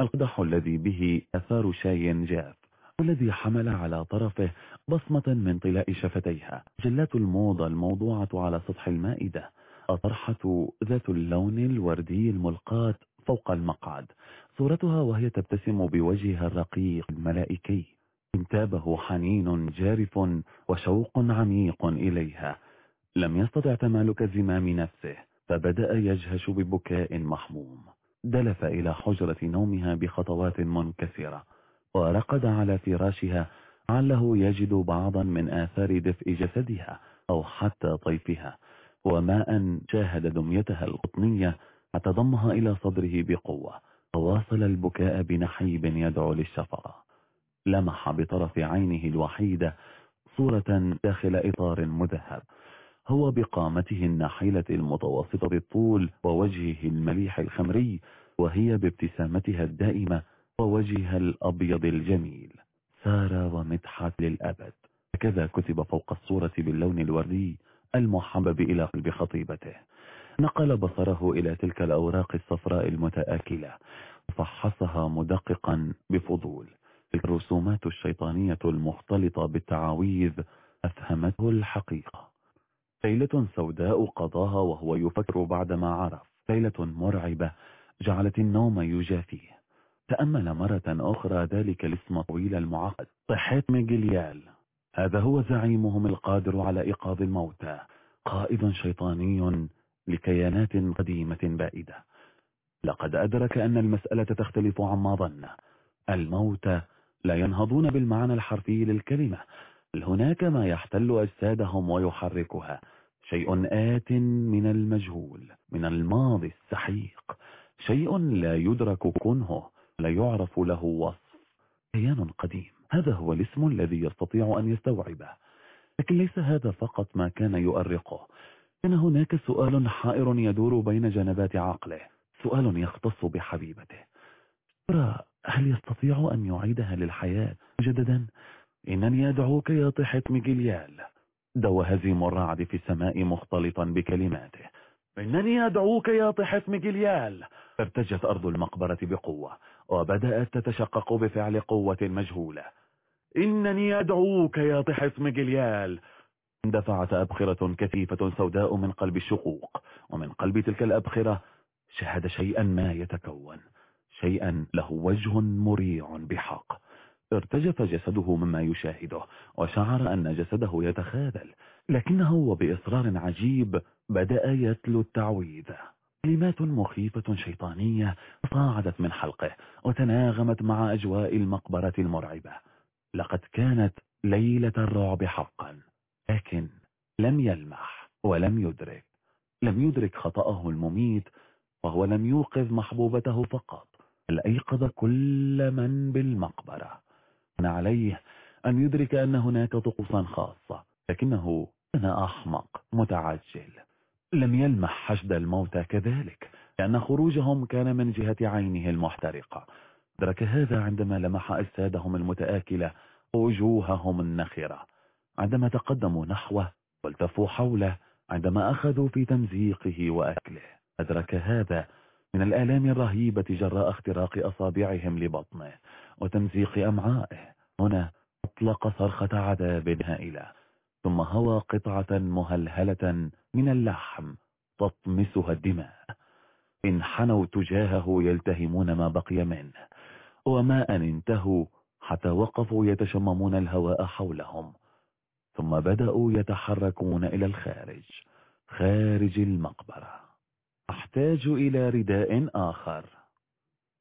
Speaker 1: القدح الذي به أثار شاي جاف. والذي حمل على طرفه بصمة من طلاء شفتيها. جلات الموضة الموضوعة على سطح المائدة. الطرحة ذات اللون الوردي الملقاة فوق المقعد. صورتها وهي تبتسم بوجهها الرقيق الملائكي. انتابه حنين جارف وشوق عميق إليها. لم يستطع تمالك زمام نفسه فبدأ يجهش ببكاء محموم. دلف إلى حجرة نومها بخطوات منكسرة. ورقد على فراشها عله يجد بعضا من آثار دفء جسدها أو حتى طيفها. وماء شاهد دميتها القطنية فتضمها إلى صدره بقوة. وواصل البكاء بنحيب يدعو للشفقة. لمح بطرف عينه الوحيدة صورة داخل إطار مذهب. هو بقامته النحيلة المتوسطة الطول ووجهه المليح الخمري وهي بابتسامتها الدائمة ووجهها الأبيض الجميل سار ومدحت للأبد. كذا كتب فوق الصورة باللون الوردي المحبب إلى قلب خطيبته. نقل بصره إلى تلك الأوراق الصفراء المتآكلة فحصها مدققا بفضول. الرسومات الشيطانية المختلطة بالتعاويذ أفهمته الحقيقة. ليلة سوداء قضاها وهو يفكر بعدما عرف. ليلة مرعبة جعلت النوم يجافيه. تأمل مرة أخرى ذلك الاسم الطويل المعقد. صحيت ميجليال هذا هو زعيمهم القادر على إيقاظ الموتى. قائد شيطاني لكيانات قديمة بائدة. لقد أدرك أن المسألة تختلف عما ظن. الموتى لا ينهضون بالمعنى الحرفي للكلمة. بل هناك ما يحتل أجسادهم ويحركها. شيء آت من المجهول من الماضي السحيق. شيء لا يدرك كنهه. لا يعرف له وصف. كيان قديم. هذا هو الاسم الذي يستطيع أن يستوعبه. لكن ليس هذا فقط ما كان يؤرقه. كان هناك سؤال حائر يدور بين جنبات عقله. سؤال يختص بحبيبته. ترى هل يستطيع أن يعيدها للحياة مجددا إنني أدعوك يا طحة ميجيليال. دو هزيم الرعد في السماء مختلطا بكلماته. إنني أدعوك يا طحة ميجيليال. ارتجت أرض المقبرة بقوة. وبدأت تتشقق بفعل قوة مجهولة. إنني أدعوك يا طحة ميجيليال اندفعت أبخرة كثيفة سوداء من قلب الشقوق ومن قلب تلك الأبخرة شهد شيئا ما يتكون. شيئا له وجه مريع بحق. ارتجف جسده مما يشاهده وشعر أن جسده يتخاذل لكنه وبإصرار عجيب بدأ يتلو التعويذ. كلمات مخيفة شيطانية صاعدت من حلقه وتناغمت مع أجواء المقبرة المرعبة. لقد كانت ليلة الرعب حقا لكن لم يلمح ولم يدرك. لم يدرك خطأه المميت وهو لم يوقظ محبوبته فقط بل أيقظ كل من بالمقبرة. كان عليه أن يدرك أن هناك طقوسا خاصة لكنه كان أحمق متعجل. لم يلمح حشد الموتى كذلك لأن خروجهم كان من جهة عينه المحترقة. درك هذا عندما لمح أجسادهم المتآكلة وجوههم النخرة. عندما تقدموا نحوه والتفوا حوله عندما أخذوا في تمزيقه وأكله. أدرك هذا من الآلام الرهيبة جراء اختراق أصابعهم لبطنه وتمزيق أمعائه. هنا أطلق صرخة عذاب هائلة. ثم هوى قطعة مهلهلة من اللحم تطمسها الدماء. انحنوا تجاهه يلتهمون ما بقي منه وما أن انتهوا حتى وقفوا يتشممون الهواء حولهم. ثم بدأوا يتحركون إلى الخارج خارج المقبرة. أحتاج إلى رداء آخر.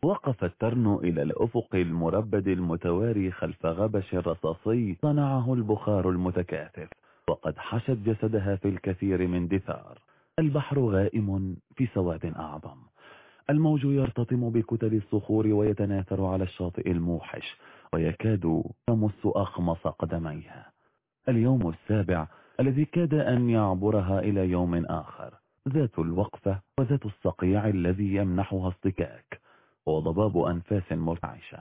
Speaker 1: وقف الترن إلى الأفق المربد المتواري خلف غبش رصاصي صنعه البخار المتكاثف وقد حشت جسدها في الكثير من دثار. البحر غائم في سواد أعظم. الموج يرتطم بكتل الصخور ويتناثر على الشاطئ الموحش ويكاد يمس أخمص قدميها. اليوم السابع الذي كاد أن يعبرها إلى يوم آخر ذات الوقفة وذات الصقيع الذي يمنحها اصطكاك وضباب أنفاس مرتعشة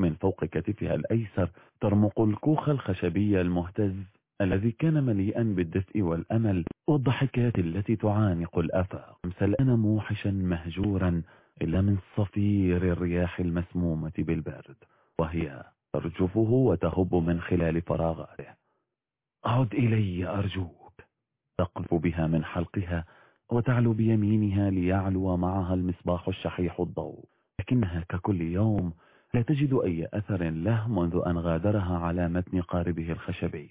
Speaker 1: من فوق كتفها الأيسر ترمق الكوخ الخشبي المهتز الذي كان مليئا بالدفء والأمل والضحكات التي تعانق الأفاق. امسلأن موحشا مهجورا إلا من صفير الرياح المسمومة بالبرد وهي ترجفه وتهب من خلال فراغاته. عد إلي أرجوك. تقذف بها من حلقها وتعلو بيمينها ليعلو معها المصباح الشحيح الضوء. لكنها ككل يوم لا تجد أي أثر له منذ أن غادرها على متن قاربه الخشبي.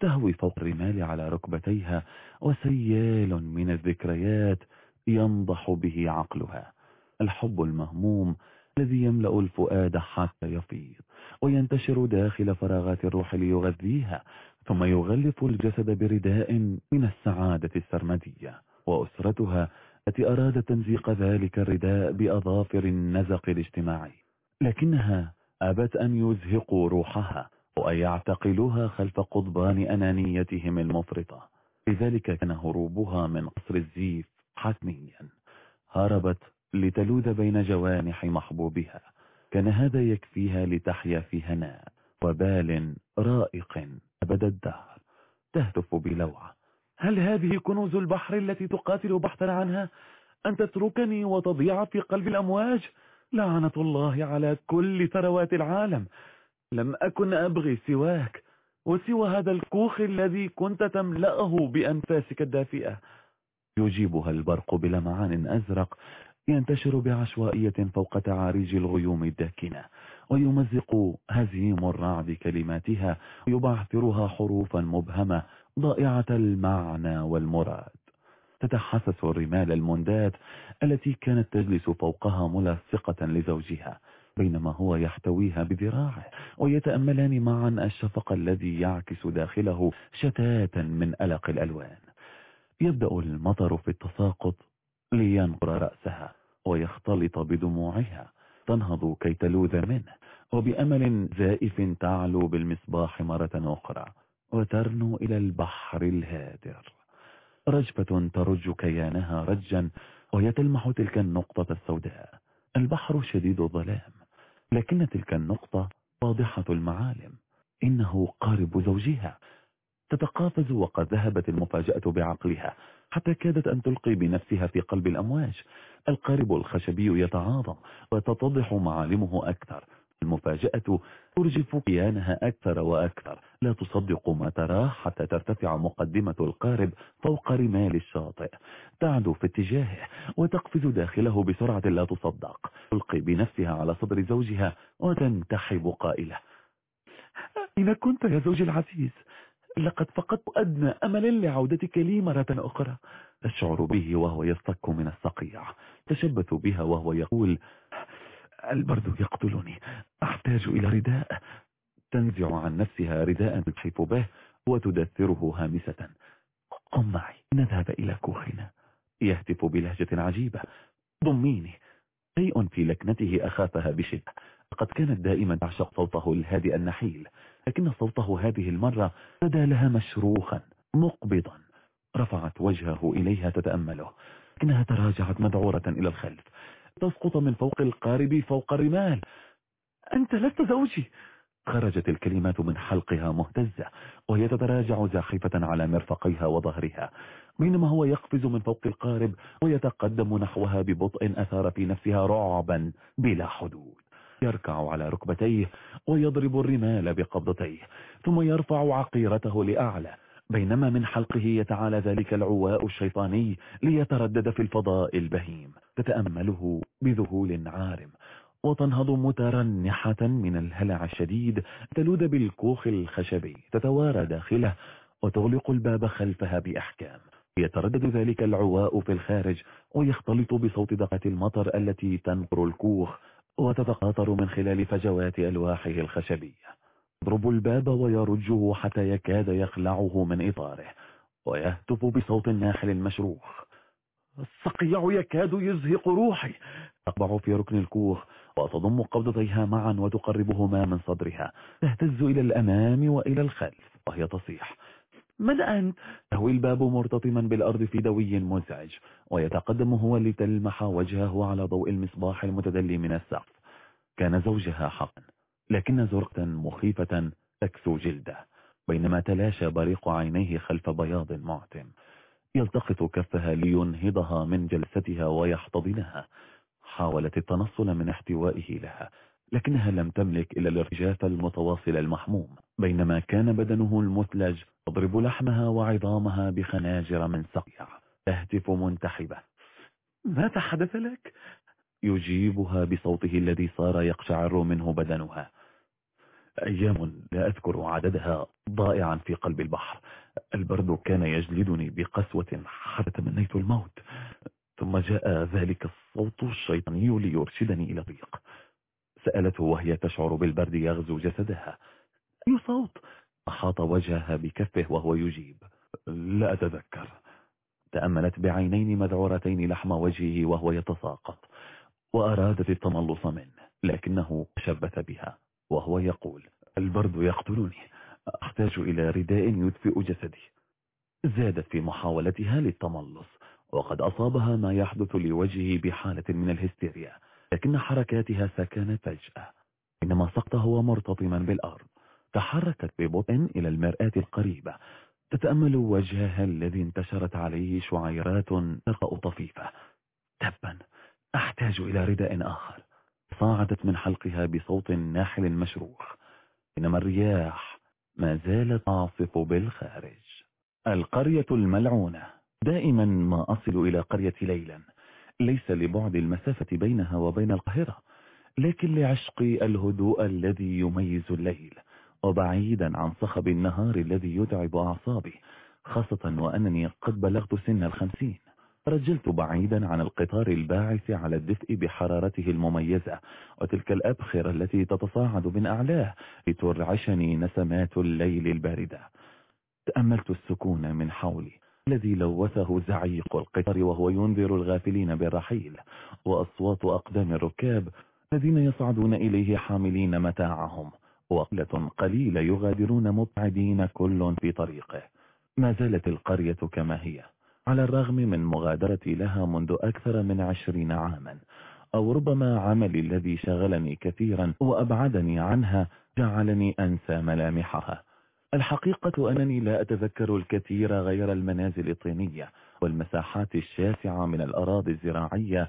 Speaker 1: تهوي فوق الرمال على ركبتيها وسيال من الذكريات ينضح به عقلها. الحب المهموم الذي يملأ الفؤاد حتى يفيض وينتشر داخل فراغات الروح ليغذيها ثم يغلف الجسد برداء من السعادة السرمدية وأسرتها أرادت تمزيق ذلك الرداء بأظافر النزق الاجتماعي. لكنها أبت أن يزهقوا روحها وأن يعتقلوها خلف قضبان أنانيتهم المفرطة. لذلك كان هروبها من قصر الزيف حتميا. هربت لتلوذ بين جوانح محبوبها. كان هذا يكفيها لتحيا في هناء وبال رائق أبد الدهر تهتف بلوعة. هل هذه كنوز البحر التي تقاتل بحثا عنها؟ أن تتركني وتضيع في قلب الأمواج؟ لعنة الله على كل ثروات العالم. لم أكن أبغي سواك وسوى هذا الكوخ الذي كنت تملأه بأنفاسك الدافئة. يجيبها البرق بلمعان أزرق ينتشر بعشوائية فوق تعاريج الغيوم الداكنة ويمزق هزيم الرعد كلماتها ويبعثرها حروفا مبهمة ضائعة المعنى والمراد. تتحسس الرمال المندات التي كانت تجلس فوقها ملاصقة لزوجها بينما هو يحتويها بذراعه ويتأملان معا الشفق الذي يعكس داخله شتاتا من ألق الألوان. يبدأ المطر في التساقط لينقر رأسها ويختلط بدموعها تنهض كي تلوذ منه وبأمل زائف تعلو بالمصباح مرة أخرى. وترنو إلى البحر الهادر. رجفة ترج كيانها رجا وهي تلمح تلك النقطة السوداء. البحر شديد الظلام لكن تلك النقطة واضحة المعالم. إنه قارب زوجها. تتقافز وقد ذهبت المفاجأة بعقلها حتى كادت أن تلقي بنفسها في قلب الأمواج. القارب الخشبي يتعاظم وتتضح معالمه أكثر. المفاجأة ترجف كيانها أكثر وأكثر. لا تصدق ما تراه حتى ترتفع مقدمة القارب فوق رمال الشاطئ. تعدو في اتجاهه وتقفز داخله بسرعة لا تصدق. تلقي بنفسها على صدر زوجها وتنتحب قائلة. أين كنت يا زوجي العزيز؟ لقد فقدت أدنى أمل لعودتك لي مرة أخرى. تشعر به وهو يصطك من الصقيع. تشبث بها وهو يقول البرد يقتلني. أحتاج إلى رداء. تنزع عن نفسها رداء تلحف به وتدثره هامسة. قم معي. نذهب إلى كوخنا. يهتف بلهجة عجيبة. ضميني. شيء في لكنته أخافها بشدة. لقد كانت دائما تعشق صوته الهادئ النحيل. لكن صوته هذه المرة بدا لها مشروخا مقبضا. رفعت وجهه إليها تتأمله. لكنها تراجعت مذعورة إلى الخلف. تسقط من فوق القارب فوق الرمال. أنت لست زوجي. خرجت الكلمات من حلقها مهتزة وهي تتراجع زاحفة على مرفقيها وظهرها بينما هو يقفز من فوق القارب ويتقدم نحوها ببطء أثار في نفسها رعبا بلا حدود. يركع على ركبتيه ويضرب الرمال بقبضتيه ثم يرفع عقيرته لأعلى. بينما من حلقه يتعالى ذلك العواء الشيطاني ليتردد في الفضاء البهيم تتأمله بذهول عارم. وتنهض مترنحة من الهلع الشديد تلود بالكوخ الخشبي تتوارى داخله وتغلق الباب خلفها بأحكام. يتردد ذلك العواء في الخارج ويختلط بصوت دقة المطر التي تنقر الكوخ وتتقاطر من خلال فجوات ألواحه الخشبية. يضرب الباب ويرجه حتى يكاد يخلعه من إطاره ويهتف بصوت ناحل مشروخ. الصقيع يكاد يزهق روحي. تقبع في ركن الكوخ وتضم قبضتيها معا وتقربهما من صدرها. تهتز إلى الأمام وإلى الخلف وهي تصيح. من أنت؟ تهوي الباب مرتطما بالأرض في دوي مزعج ويتقدم هو لتلمح وجهه على ضوء المصباح المتدلي من السقف. كان زوجها حقا. لكن زرقة مخيفة تكسو جلده بينما تلاشى بريق عينيه خلف بياض معتم. يلتقط كفها لينهضها من جلستها ويحتضنها. حاولت التنصل من احتوائه لها لكنها لم تملك إلا الارتجاف المتواصل المحموم. بينما كان بدنه المثلج يضرب لحمها وعظامها بخناجر من سقيع تهتف منتحبة. ماذا حدث لك؟ يجيبها بصوته الذي صار يقشعر منه بدنها. أيام لا أذكر عددها ضائعا في قلب البحر. البرد كان يجلدني بقسوة حتى تمنيت الموت ثم جاء ذلك الصوت الشيطاني ليرشدني إلى ضيق سألته وهي تشعر بالبرد يغزو جسدها. أي صوت؟ أحاط وجهها بكفه وهو يجيب. لا أتذكر. تأملت بعينين مذعورتين لحم وجهه وهو يتساقط وأرادت التملص منه لكنه شبث بها. وهو يقول البرد يقتلني. أحتاج إلى رداء يدفئ جسدي. زادت في محاولتها للتملص وقد أصابها ما يحدث لوجهه بحالة من الهستيريا لكن حركاتها سكنت فجأة. إنما سقط هو مرتطما بالأرض. تحركت ببطء إلى المرآة القريبة. تتأمل وجهها الذي انتشرت عليه شعيرات ترقأ طفيفة تبا أحتاج إلى رداء آخر. صاعدت من حلقها بصوت ناحل مشروخ. إنما الرياح ما زالت تعصف بالخارج. القرية الملعونة. دائما ما أصل إلى قرية ليلا. ليس لبعد المسافة بينها وبين القاهرة. لكن لعشقي الهدوء الذي يميز الليل. وبعيدا عن صخب النهار الذي يتعب أعصابي. خاصة وأنني قد بلغت سن الخمسين. رجلت بعيدا عن القطار الباعث على الدفء بحرارته المميزة وتلك الأبخرة التي تتصاعد من أعلاه لترعشني نسمات الليل الباردة. تأملت السكون من حولي. الذي لوثه زعيق القطار وهو ينذر الغافلين بالرحيل وأصوات أقدام الركاب الذين يصعدون إليه حاملين متاعهم. وقلة قليلة يغادرون مبعدين كل في طريقه. ما زالت القرية كما هي. على الرغم من مغادرتي لها منذ أكثر من عشرين عاما أو ربما عملي الذي شغلني كثيرا وأبعدني عنها جعلني أنسى ملامحها. الحقيقة أنني لا أتذكر الكثير غير المنازل الطينية والمساحات الشاسعة من الأراضي الزراعية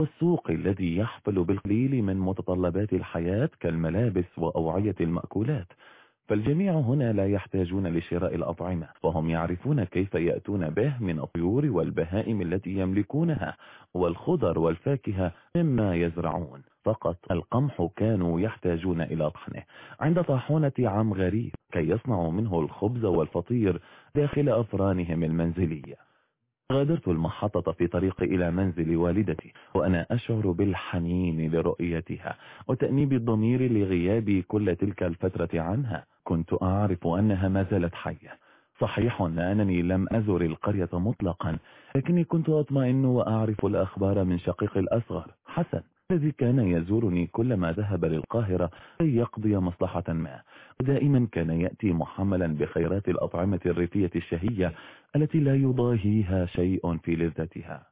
Speaker 1: والسوق الذي يحفل بالقليل من متطلبات الحياة كالملابس وأوعية المأكولات. فالجميع هنا لا يحتاجون لشراء الأطعمة وهم يعرفون كيف يأتون به من الطيور والبهائم التي يملكونها والخضر والفاكهة مما يزرعون. فقط القمح كانوا يحتاجون إلى طحنه. عند طاحونة عم غريب كي يصنعوا منه الخبز والفطير داخل أفرانهم المنزلية. غادرت المحطة في طريقي إلى منزل والدتي وأنا أشعر بالحنين لرؤيتها وتأنيب الضمير لغيابي كل تلك الفترة عنها. كنت أعرف أنها ما زالت حية. صحيح أنني لم أزر القرية مطلقا لكني كنت أطمئن وأعرف الأخبار من شقيق الأصغر حسن. الذي كان يزورني كلما ذهب للقاهرة كي يقضي مصلحة ما. ودائما كان يأتي محملا بخيرات الأطعمة الريفية الشهية التي لا يضاهيها شيء في لذتها.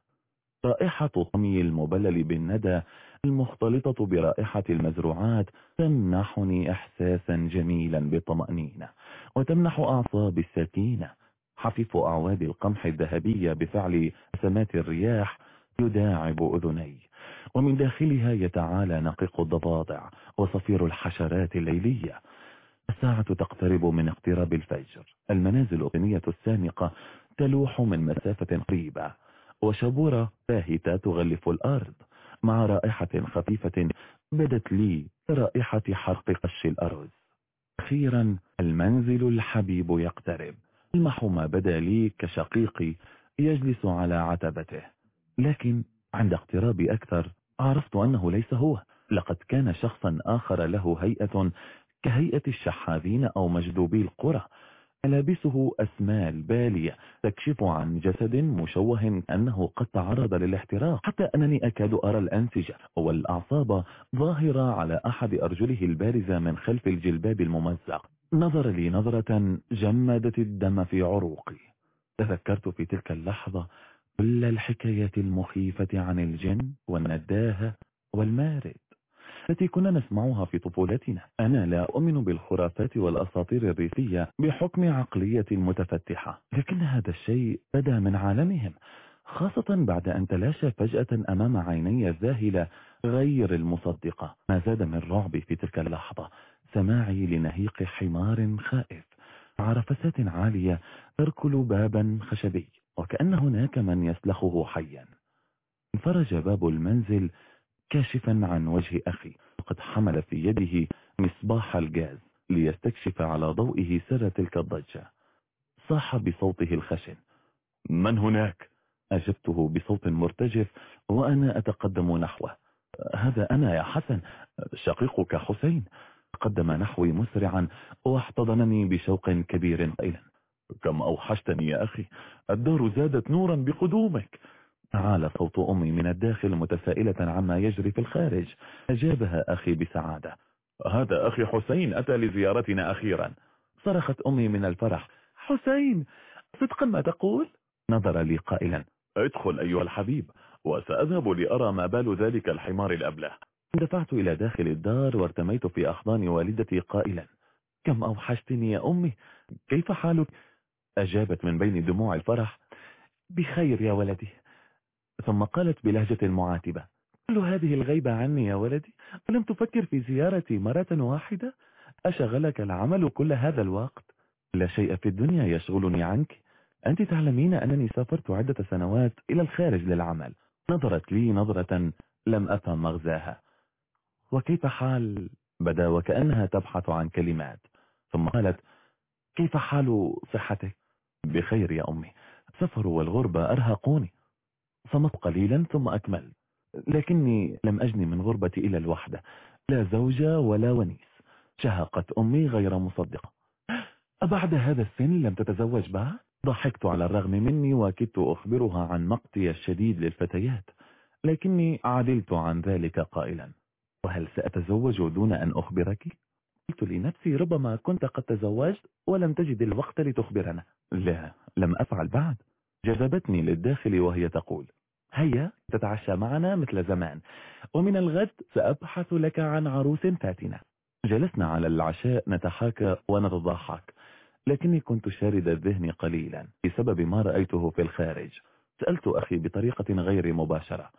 Speaker 1: رائحة طمي المبلل بالندى المختلطة برائحة المزروعات تمنحني إحساسا جميلا بالطمأنينة وتمنح أعصاب السكينة. حفيف أعواد القمح الذهبية بفعل سمات الرياح يداعب أذني. ومن داخلها يتعالى نقيق الضفادع وصفير الحشرات الليلية. الساعة تقترب من اقتراب الفجر. المنازل الغنية السامقة تلوح من مسافة قريبة وشبورة باهتة تغلف الأرض مع رائحة خفيفة بدت لي رائحة حرق قش الأرز. أخيرا المنزل الحبيب يقترب. المح ما بدا لي كشقيقي يجلس على عتبته لكن عند اقترابي أكثر عرفت أنه ليس هو. لقد كان شخصا آخر له هيئة كهيئة الشحاذين أو مجذوبي القرى. ملابسه أسمال بالية تكشف عن جسد مشوه أنه قد تعرض للاحتراق. حتى أنني أكاد أرى الأنسجة والأعصاب ظاهرة على أحد أرجله البارزة من خلف الجلباب الممزق. نظر لي نظرة جمدت الدم في عروقي. تذكرت في تلك اللحظة كل الحكايات المخيفة عن الجن والنداهة والمارد التي كنا نسمعها في طفولتنا. أنا لا أؤمن بالخرافات والأساطير الريفية بحكم عقلية متفتحة لكن هذا الشيء بدا من عالمهم خاصة بعد أن تلاشى فجأة أمام عيني الذاهلة غير المصدقة. ما زاد من رعبي في تلك اللحظة سماعي لنهيق حمار خائف عرفسات عالية تركل بابا خشبي. وكأن هناك من يسلخه حيا. انفرج باب المنزل كاشفا عن وجه أخي. وقد حمل في يده مصباح الجاز ليستكشف على ضوئه سر تلك الضجة. صاح بصوته الخشن. من هناك؟ أجبته بصوت مرتجف وأنا أتقدم نحوه. هذا أنا يا حسن. شقيقك حسين. قدم نحوي مسرعا واحتضنني بشوق كبير قائلا. كم أوحشتني يا أخي الدار زادت نورا بقدومك. تعال صوت أمي من الداخل متسائلة عما يجري في الخارج. أجابها أخي بسعادة. هذا أخي حسين أتى لزيارتنا أخيرا. صرخت أمي من الفرح. حسين صدقا ما تقول؟ نظر لي قائلا. ادخل أيها الحبيب وسأذهب لأرى ما بال ذلك الحمار الأبله. دفعت إلى داخل الدار وارتميت في أحضان والدتي قائلا. كم أوحشتني يا أمي كيف حالك؟ أجابت من بين دموع الفرح بخير يا ولدي. ثم قالت بلهجة معاتبة كل هذه الغيبة عني يا ولدي؟ ولم تفكر في زيارتي مرة واحدة؟ أشغلك العمل كل هذا الوقت؟ لا شيء في الدنيا يشغلني عنك. أنت تعلمين أنني سافرت عدة سنوات إلى الخارج للعمل. نظرت لي نظرة لم أفهم مغزاها. وكيف حال؟ بدا وكأنها تبحث عن كلمات. ثم قالت كيف حال صحتك؟ بخير يا أمي. السفر والغربة أرهقوني. صمت قليلا ثم أكمل لكني لم أجني من غربتي إلى الوحدة. لا زوجة ولا ونيس. شهقت أمي غير مصدقة. أبعد هذا السن لم تتزوج بعد ضحكت على الرغم مني وكدت أخبرها عن مقتي الشديد للفتيات. لكني عدلت عن ذلك قائلا. وهل سأتزوج دون أن أخبرك؟ قلت لنفسي ربما كنت قد تزوجت ولم تجد الوقت لتخبرنا. لا لم أفعل بعد. جذبتني للداخل وهي تقول هيا تتعشى معنا مثل زمان. ومن الغد سأبحث لك عن عروس فاتنة. جلسنا على العشاء نتحاكى ونتضحك لكني كنت شارد الذهن قليلا بسبب ما رأيته في الخارج. سألت أخي بطريقة غير مباشرة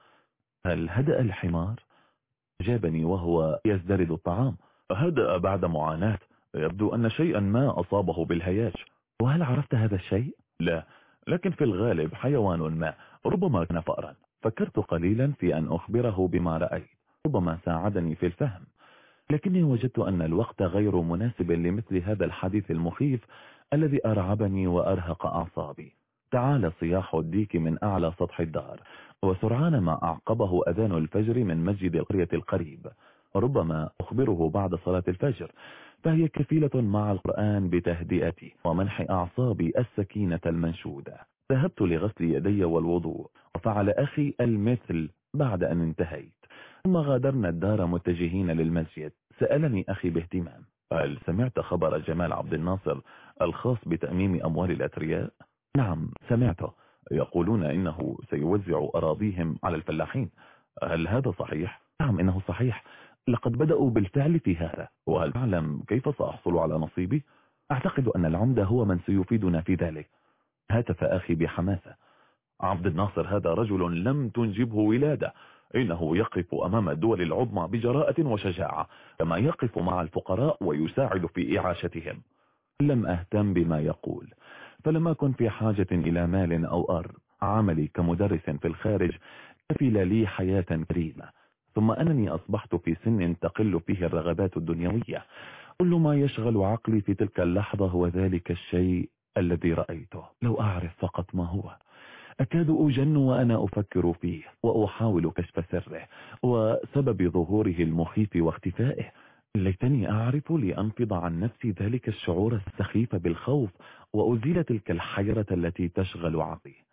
Speaker 1: هل هدأ الحمار؟ جابني وهو يزدرد الطعام. هدأ بعد معاناة. يبدو أن شيئا ما أصابه بالهياج. وهل عرفت هذا الشيء؟ لا لكن في الغالب حيوان ما ربما كان فأرا. فكرت قليلا في أن أخبره بما رأيت. ربما ساعدني في الفهم. لكني وجدت أن الوقت غير مناسب لمثل هذا الحديث المخيف الذي أرعبني وأرهق أعصابي. تعال صياح الديك من أعلى سطح الدار. وسرعان ما أعقبه أذان الفجر من مسجد القرية القريب. ربما أخبره بعد صلاة الفجر فهي كفيلة مع القرآن بتهدئتي ومنح أعصابي السكينة المنشودة. ذهبت لغسل يدي والوضوء وفعل أخي المثل بعد أن انتهيت. ثم غادرنا الدار متجهين للمسجد. سألني أخي باهتمام. هل سمعت خبر جمال عبد الناصر الخاص بتأميم أموال الأثرياء؟ نعم سمعته يقولون إنه سيوزع أراضيهم على الفلاحين. هل هذا صحيح؟ نعم إنه صحيح. لقد بدأوا بالفعل في هذا. وهل تعلم كيف سأحصل على نصيبي؟ أعتقد أن العمدة هو من سيفيدنا في ذلك. هاتف أخي بحماسة. عبد الناصر هذا رجل لم تنجبه ولادة. إنه يقف أمام الدول العظمى بجراءة وشجاعة كما يقف مع الفقراء ويساعد في إعاشتهم. لم أهتم بما يقول. فلم أكن في حاجة إلى مال أو أرض. عملي كمدرس في الخارج كفل لي حياة كريمة. ثم أنني أصبحت في سن تقل فيه الرغبات الدنيوية. كل ما يشغل عقلي في تلك اللحظة هو ذلك الشيء الذي رأيته. لو أعرف فقط ما هو. أكاد أجن وأنا أفكر فيه وأحاول كشف سره وسبب ظهوره المخيف واختفائه. ليتني أعرف لأنفض عن نفسي ذلك الشعور السخيف بالخوف وأزيل تلك الحيرة التي تشغل عقلي.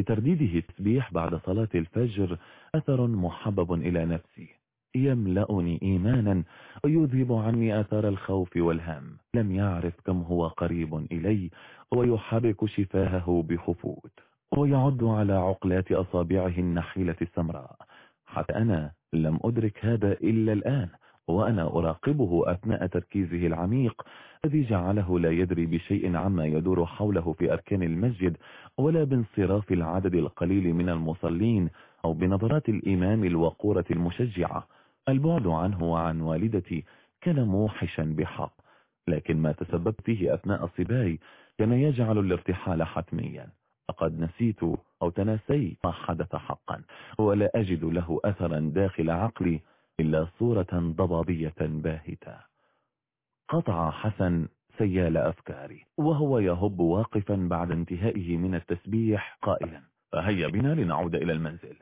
Speaker 1: لترديده التسبيح بعد صلاة الفجر أثر محبب إلى نفسي يملأني إيمانا ويذهب عني أثار الخوف والهم. لم يعرف كم هو قريب إلي ويحرك شفاهه بخفوت ويعد على عقلات أصابعه النحيلة السمراء. حتى أنا لم أدرك هذا إلا الآن وأنا أراقبه أثناء تركيزه العميق الذي جعله لا يدري بشيء عما يدور حوله في أركان المسجد ولا بانصراف العدد القليل من المصلين أو بنظرات الإمام الوقورة المشجعة. البعد عنه وعن والدتي كان موحشا بحق. لكن ما تسببت فيه أثناء صباي كان يجعل الارتحال حتميا. لقد نسيت أو تناسيت ما حدث حقا ولا أجد له أثرا داخل عقلي. إلا صورة ضبابية باهتة. قطع حسن سيال أفكاري وهو يهب واقفا بعد انتهائه من التسبيح قائلا فهيا بنا لنعود إلى المنزل.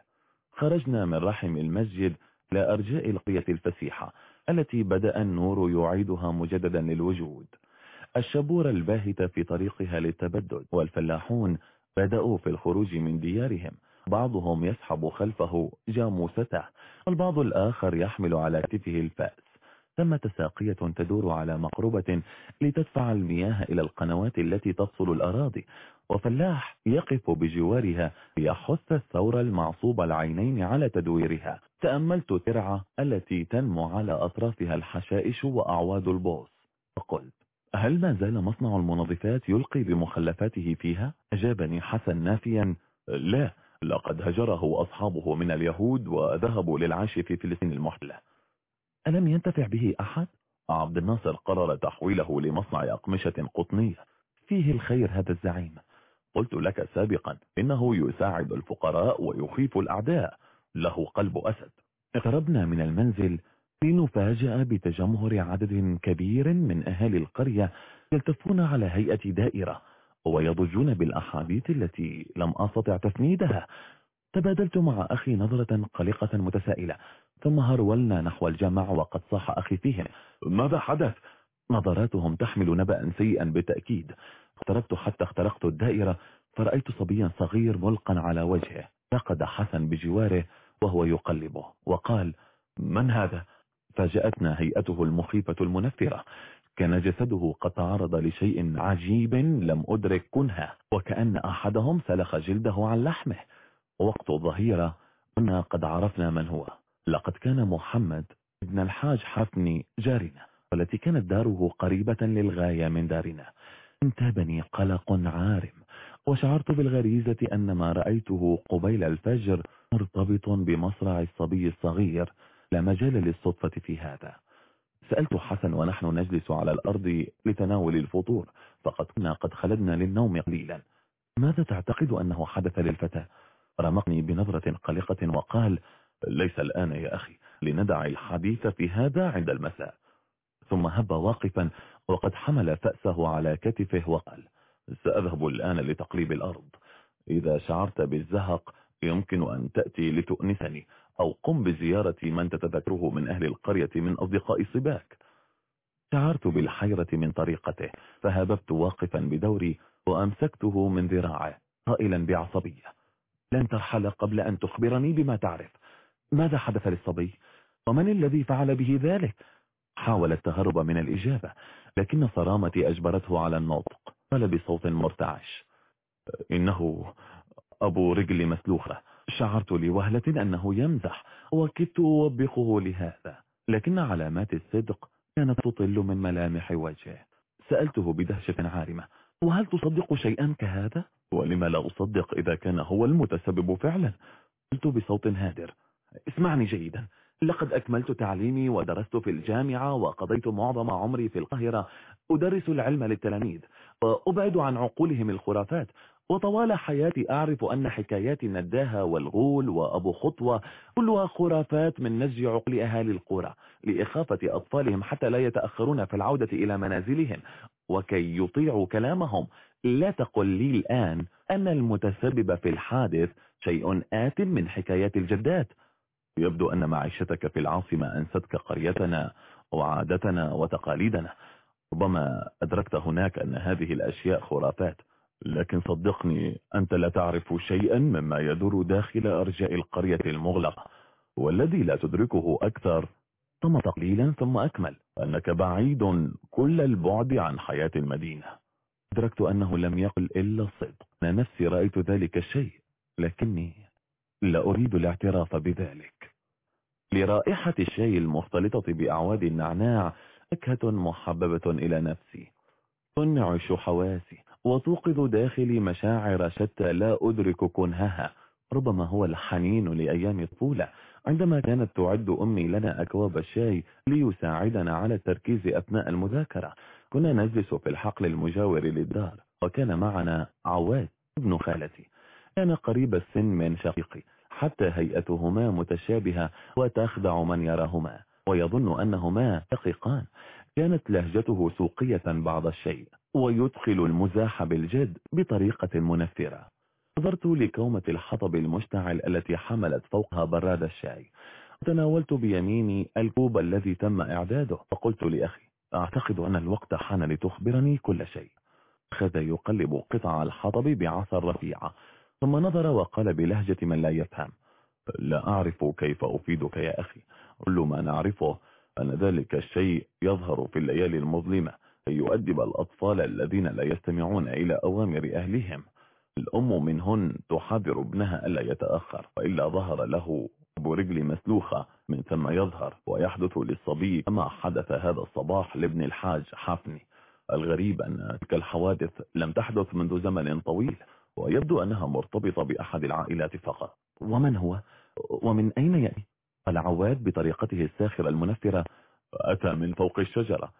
Speaker 1: خرجنا من رحم المسجد إلى أرجاء القرية الفسيحة التي بدأ النور يعيدها مجددا للوجود. الشبورة الباهتة في طريقها للتبدد والفلاحون بدأوا في الخروج من ديارهم. بعضهم يسحب خلفه جاموسته والبعض الآخر يحمل على كتفه الفأس. ثم ساقية تدور على مقربة لتدفع المياه إلى القنوات التي تفصل الأراضي وفلاح يقف بجوارها ليحث الثور المعصوب العينين على تدويرها. تأملت ترعة التي تنمو على أطرافها الحشائش وأعواد البوص. وقلت هل ما زال مصنع المنظفات يلقي بمخلفاته فيها؟ أجابني حسن نافيا لا. لقد هجره أصحابه من اليهود وذهبوا للعيش في فلسطين المحتلة ألم ينتفع به أحد؟ عبد الناصر قرر تحويله لمصنع أقمشة قطنية. فيه الخير هذا الزعيم. قلت لك سابقا إنه يساعد الفقراء ويخيف الأعداء. له قلب أسد. اقتربنا من المنزل لنفاجأ بتجمهر عدد كبير من أهالي القرية يلتفون على هيئة دائرة. ويضجون بالأحاديث التي لم أستطع تسنيدها. تبادلت مع أخي نظرة قلقة متسائلة ثم هرولنا نحو الجامع وقد صاح أخي فيهم ماذا حدث؟ نظراتهم تحمل نبأ سيئا بالتأكيد. اقتربت حتى اخترقت الدائرة فرأيت صبيا صغير ملقا على وجهه. فقد حسن بجواره وهو يقلبه وقال من هذا؟ فاجأتنا هيئته المخيفة المنفرة. كان جسده قد تعرض لشيء عجيب لم أدرك كنها وكأن أحدهم سلخ جلده عن لحمه. وقت الظهيرة كنا قد عرفنا من هو. لقد كان محمد ابن الحاج حفني جارنا والتي كانت داره قريبة للغاية من دارنا. انتابني قلق عارم. وشعرت بالغريزة أن ما رأيته قبيل الفجر مرتبط بمصرع الصبي الصغير. لا مجال للصدفة في هذا. سألت حسن ونحن نجلس على الأرض لتناول الفطور فقد كنا قد خلدنا للنوم قليلا. ماذا تعتقد أنه حدث للفتى رمقني بنظرة قلقة وقال ليس الآن يا أخي لندع الحديث في هذا عند المساء. ثم هب واقفا وقد حمل فأسه على كتفه وقال سأذهب الآن لتقليب الأرض. إذا شعرت بالزهق يمكن أن تأتي لتؤنسني. أو قم بزيارة من تتذكره من أهل القرية من أصدقاء صباك. شعرت بالحيرة من طريقته فهببت واقفا بدوري وأمسكته من ذراعه قائلا بعصبية. لن ترحل قبل أن تخبرني بما تعرف. ماذا حدث للصبي؟ ومن الذي فعل به ذلك؟ حاول التهرب من الإجابة لكن صرامتي أجبرته على النطق قال بصوت مرتعش. إنه أبو رجل مسلوخة. شعرت لوهلة أنه يمزح وكدت أوبخه لهذا لكن علامات الصدق كانت تطل من ملامح وجهه سألته بدهشة عارمة وهل تصدق شيئا كهذا؟ ولم لا أصدق إذا كان هو المتسبب فعلا قلت بصوت هادر اسمعني جيدا لقد أكملت تعليمي ودرست في الجامعة وقضيت معظم عمري في القاهرة أدرس العلم للتلاميذ وأبعد عن عقولهم الخرافات وطوال حياتي أعرف أن حكايات النداهة والغول وأبو خطوة كلها خرافات من نزج عقل أهالي القرى لإخافة أطفالهم حتى لا يتأخرون في العودة إلى منازلهم. وكي يطيعوا كلامهم لا تقل لي الآن أن المتسبب في الحادث شيء آت من حكايات الجدات. يبدو أن معيشتك في العاصمة أنستك قريتنا وعادتنا وتقاليدنا. ربما أدركت هناك أن هذه الأشياء خرافات. لكن صدقني أنت لا تعرف شيئا مما يدور داخل أرجاء القرية المغلقة والذي لا تدركه أكثر ثم قليلا ثم أكمل أنك بعيد كل البعد عن حياة المدينة. أدركت أنه لم يقل إلا الصدق. أنا نفسي رأيت ذلك الشيء لكني لا أريد الاعتراف بذلك. لرائحة الشاي المختلطة بأعواد النعناع نكهة محببة إلى نفسي. تنعش حواسي وتوقظ داخلي مشاعر شتى لا أدرك كنهها. ربما هو الحنين لأيام الطفولة عندما كانت تعد أمي لنا أكواب الشاي ليساعدنا على التركيز أثناء المذاكرة. كنا نجلس في الحقل المجاور للدار وكان معنا عواد ابن خالتي. كان قريب السن من شقيقي حتى هيئتهما متشابهة وتخدع من يراهما ويظن أنهما شقيقان. كانت لهجته سوقية بعض الشيء ويدخل المزاح بالجد بطريقة منفرة. نظرت لكومة الحطب المشتعل التي حملت فوقها براد الشاي. تناولت بيميني الكوب الذي تم إعداده فقلت لأخي أعتقد أن الوقت حان لتخبرني كل شيء. أخذ يقلب قطع الحطب بعصا رفيعة ثم نظر وقال بلهجة من لا يفهم لا أعرف كيف أفيدك يا أخي كل ما نعرفه أن ذلك الشيء يظهر في الليالي المظلمة يؤدب الأطفال الذين لا يستمعون إلى أوامر أهلهم الأم منهن تحذر ابنها ألا يتأخر وإلا ظهر له برجل مسلوخة من ثم يظهر ويحدث للصبي كما حدث هذا الصباح لابن الحاج حفني الغريب أن تلك الحوادث لم تحدث منذ زمن طويل ويبدو أنها مرتبطة بأحد العائلات فقط ومن هو؟ ومن أين يأتي؟ قال عواد بطريقته الساخرة المنفرة أتى من فوق الشجرة.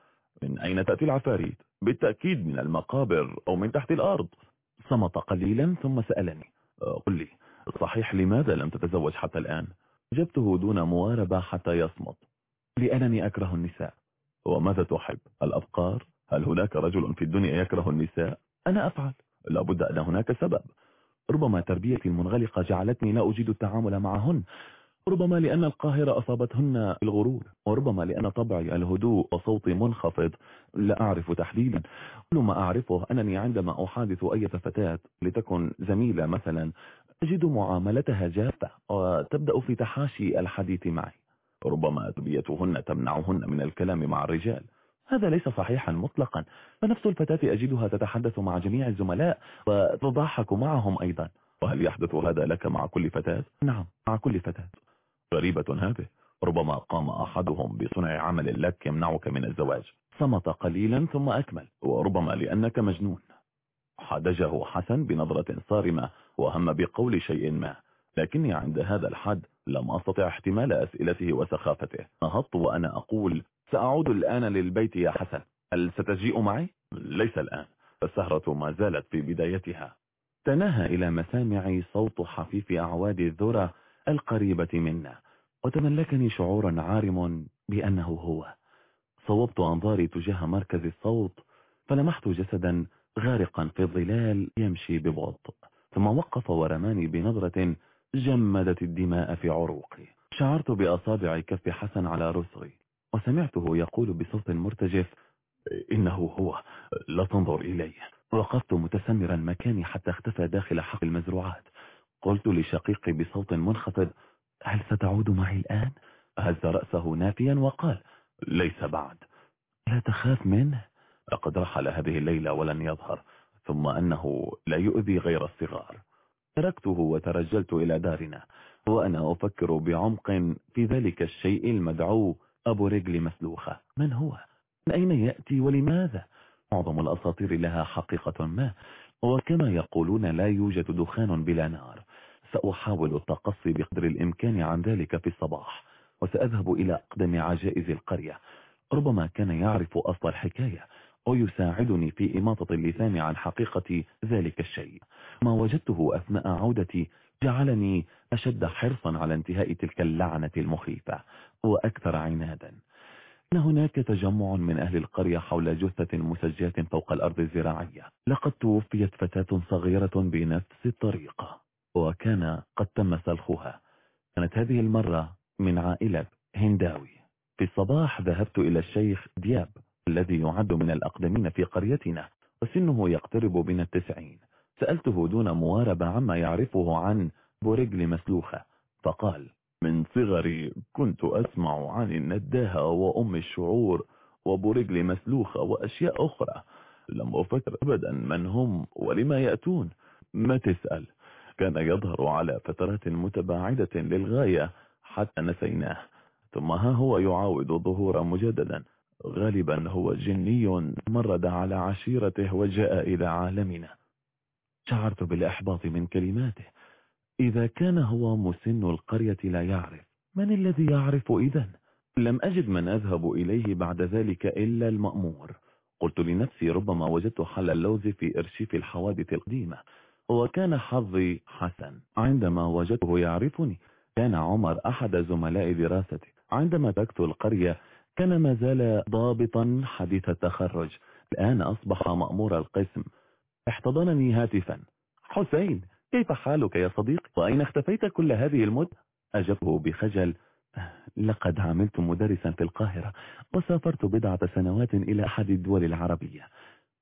Speaker 1: من أين تأتي العفاريت؟ بالتأكيد من المقابر أو من تحت الأرض. صمت قليلا ثم سألني. قل لي صحيح لماذا لم تتزوج حتى الآن؟ جبته دون مواربة حتى يصمت. لأنني أكره النساء. وماذا تحب؟ الأفقار؟ هل هناك رجل في الدنيا يكره النساء؟ أنا أفعل. لابد أن هناك سبب. ربما تربيتي المنغلقة جعلتني لا أجيد التعامل معهن. ربما لأن القاهرة أصابتهن الغرور وربما لأن طبعي الهدوء وصوتي منخفض لا أعرف تحديدا. كل ما أعرفه أنني عندما أحادث أي فتاة لتكن زميلة مثلا أجد معاملتها جافة وتبدأ في تحاشي الحديث معي. ربما تربيتهن تمنعهن من الكلام مع الرجال. هذا ليس صحيحا مطلقا. فنفس الفتاة أجدها تتحدث مع جميع الزملاء وتضحك معهم أيضا. وهل يحدث هذا لك مع كل فتاة؟ نعم مع كل فتاة. غريبة هذه. ربما قام أحدهم بصنع عمل لك يمنعك من الزواج. صمت قليلا ثم أكمل. وربما لأنك مجنون. حدجه حسن بنظرة صارمة وهم بقول شيء ما. لكني عند هذا الحد لم أستطع احتمال أسئلته وسخافته. نهضت وأنا أقول سأعود الآن للبيت يا حسن. هل ستجيء معي؟ ليس الآن. السهرة ما زالت في بدايتها. تناهى إلى مسامعي صوت حفيف أعواد الذرة القريبة منا وتملكني شعور عارم بأنه هو. صوبت أنظاري تجاه مركز الصوت فلمحت جسدا غارقا في الظلال يمشي ببطء ثم وقف ورماني بنظرة جمدت الدماء في عروقي. شعرت بأصابع كف حسن على رسغي وسمعته يقول بصوت مرتجف إنه هو لا تنظر إلي وقفت متسمرا مكاني حتى اختفى داخل حق المزروعات. قلت لشقيقي بصوت منخفض هل ستعود معي الآن؟ هز رأسه نافيا وقال ليس بعد لا تخاف منه لقد رحل هذه الليلة ولن يظهر ثم أنه لا يؤذي غير الصغار تركته وترجلت إلى دارنا وأنا أفكر بعمق في ذلك الشيء المدعو أبو رجل مسلوخة من هو؟ من أين يأتي ولماذا؟ معظم الأساطير لها حقيقة ما وكما يقولون لا يوجد دخان بلا نار سأحاول التقصي بقدر الإمكان عن ذلك في الصباح وسأذهب إلى أقدم عجائز القرية. ربما كان يعرف أصل الحكاية ويساعدني في إماطة اللسان عن حقيقة ذلك الشيء. ما وجدته أثناء عودتي جعلني أشد حرصا على انتهاء تلك اللعنة المخيفة وأكثر عنادا. إن هناك تجمع من أهل القرية حول جثة مسجات فوق الأرض الزراعية لقد توفيت فتاة صغيرة بنفس الطريقة. وكان قد تم سلخها. كانت هذه المرة من عائلة هنداوي. في الصباح ذهبت إلى الشيخ دياب الذي يعد من الأقدمين في قريتنا وسنه يقترب من التسعين. سألته دون مواربة عما يعرفه عن بورجل مسلوخة فقال من صغري كنت أسمع عن النداهة وأم الشعور وبورجل مسلوخة وأشياء أخرى. لم أفكر أبدا من هم ولما يأتون. ما تسأل؟ كان يظهر على فترات متباعدة للغاية حتى نسيناه. ثم ها هو يعاود ظهورا مجددا. غالبا هو جني مرد على عشيرته وجاء إلى عالمنا. شعرت بالإحباط من كلماته. إذا كان هو مسن القرية لا يعرف. من الذي يعرف إذا؟ لم أجد من أذهب إليه بعد ذلك إلا المأمور. قلت لنفسي ربما وجدت حل اللوز في إرشيف الحوادث القديمة. وكان حظي حسن. عندما وجدته يعرفني كان عمر أحد زملاء دراستي. عندما تركت القرية كان ما زال ضابطا حديث التخرج. الآن أصبح مأمور القسم. احتضنني هاتفا. حسين كيف حالك يا صديق؟ وأين اختفيت كل هذه المدة أجبه بخجل. لقد عملت مدرسا في القاهرة وسافرت بضعة سنوات إلى أحد الدول العربية.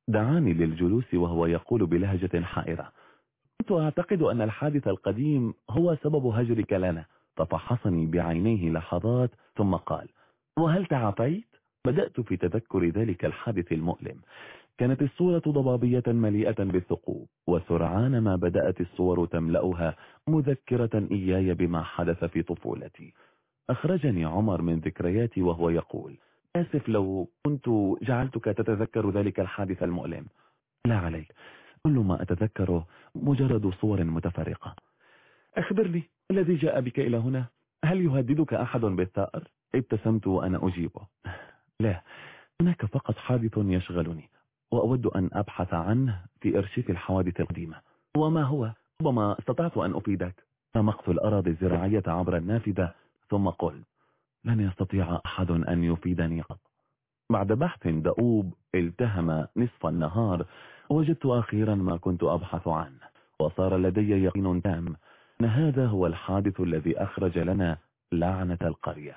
Speaker 1: دعاني للجلوس وهو يقول بلهجة حائرة. كنت أعتقد أن الحادث القديم هو سبب هجرك لنا. ففحصني بعينيه لحظات ثم قال وهل تعافيت؟ بدأت في تذكر ذلك الحادث المؤلم. كانت الصورة ضبابية مليئة بالثقوب وسرعان ما بدأت الصور تملأها مذكرة إياي بما حدث في طفولتي. أخرجني عمر من ذكرياتي وهو يقول آسف لو كنت جعلتك تتذكر ذلك الحادث المؤلم. لا عليك. كل ما أتذكره مجرد صور متفرقة. أخبرني الذي جاء بك إلى هنا. هل يهددك أحد بالثأر؟ ابتسمت وأنا أجيبه. لا هناك فقط حادث يشغلني وأود أن أبحث عنه في أرشيف الحوادث القديمة. وما هو؟ ربما استطعت أن أفيدك. سمقت الأراضي الزراعية عبر النافذة ثم قلت لن يستطيع أحد أن يفيدني قط. بعد بحث دؤوب التهم نصف النهار. وجدت أخيرا ما كنت أبحث عنه وصار لدي يقين تام أن هذا هو الحادث الذي أخرج لنا لعنة القرية.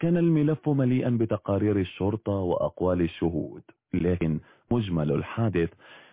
Speaker 1: كان الملف مليئا بتقارير الشرطة وأقوال الشهود لكن مجمل الحادث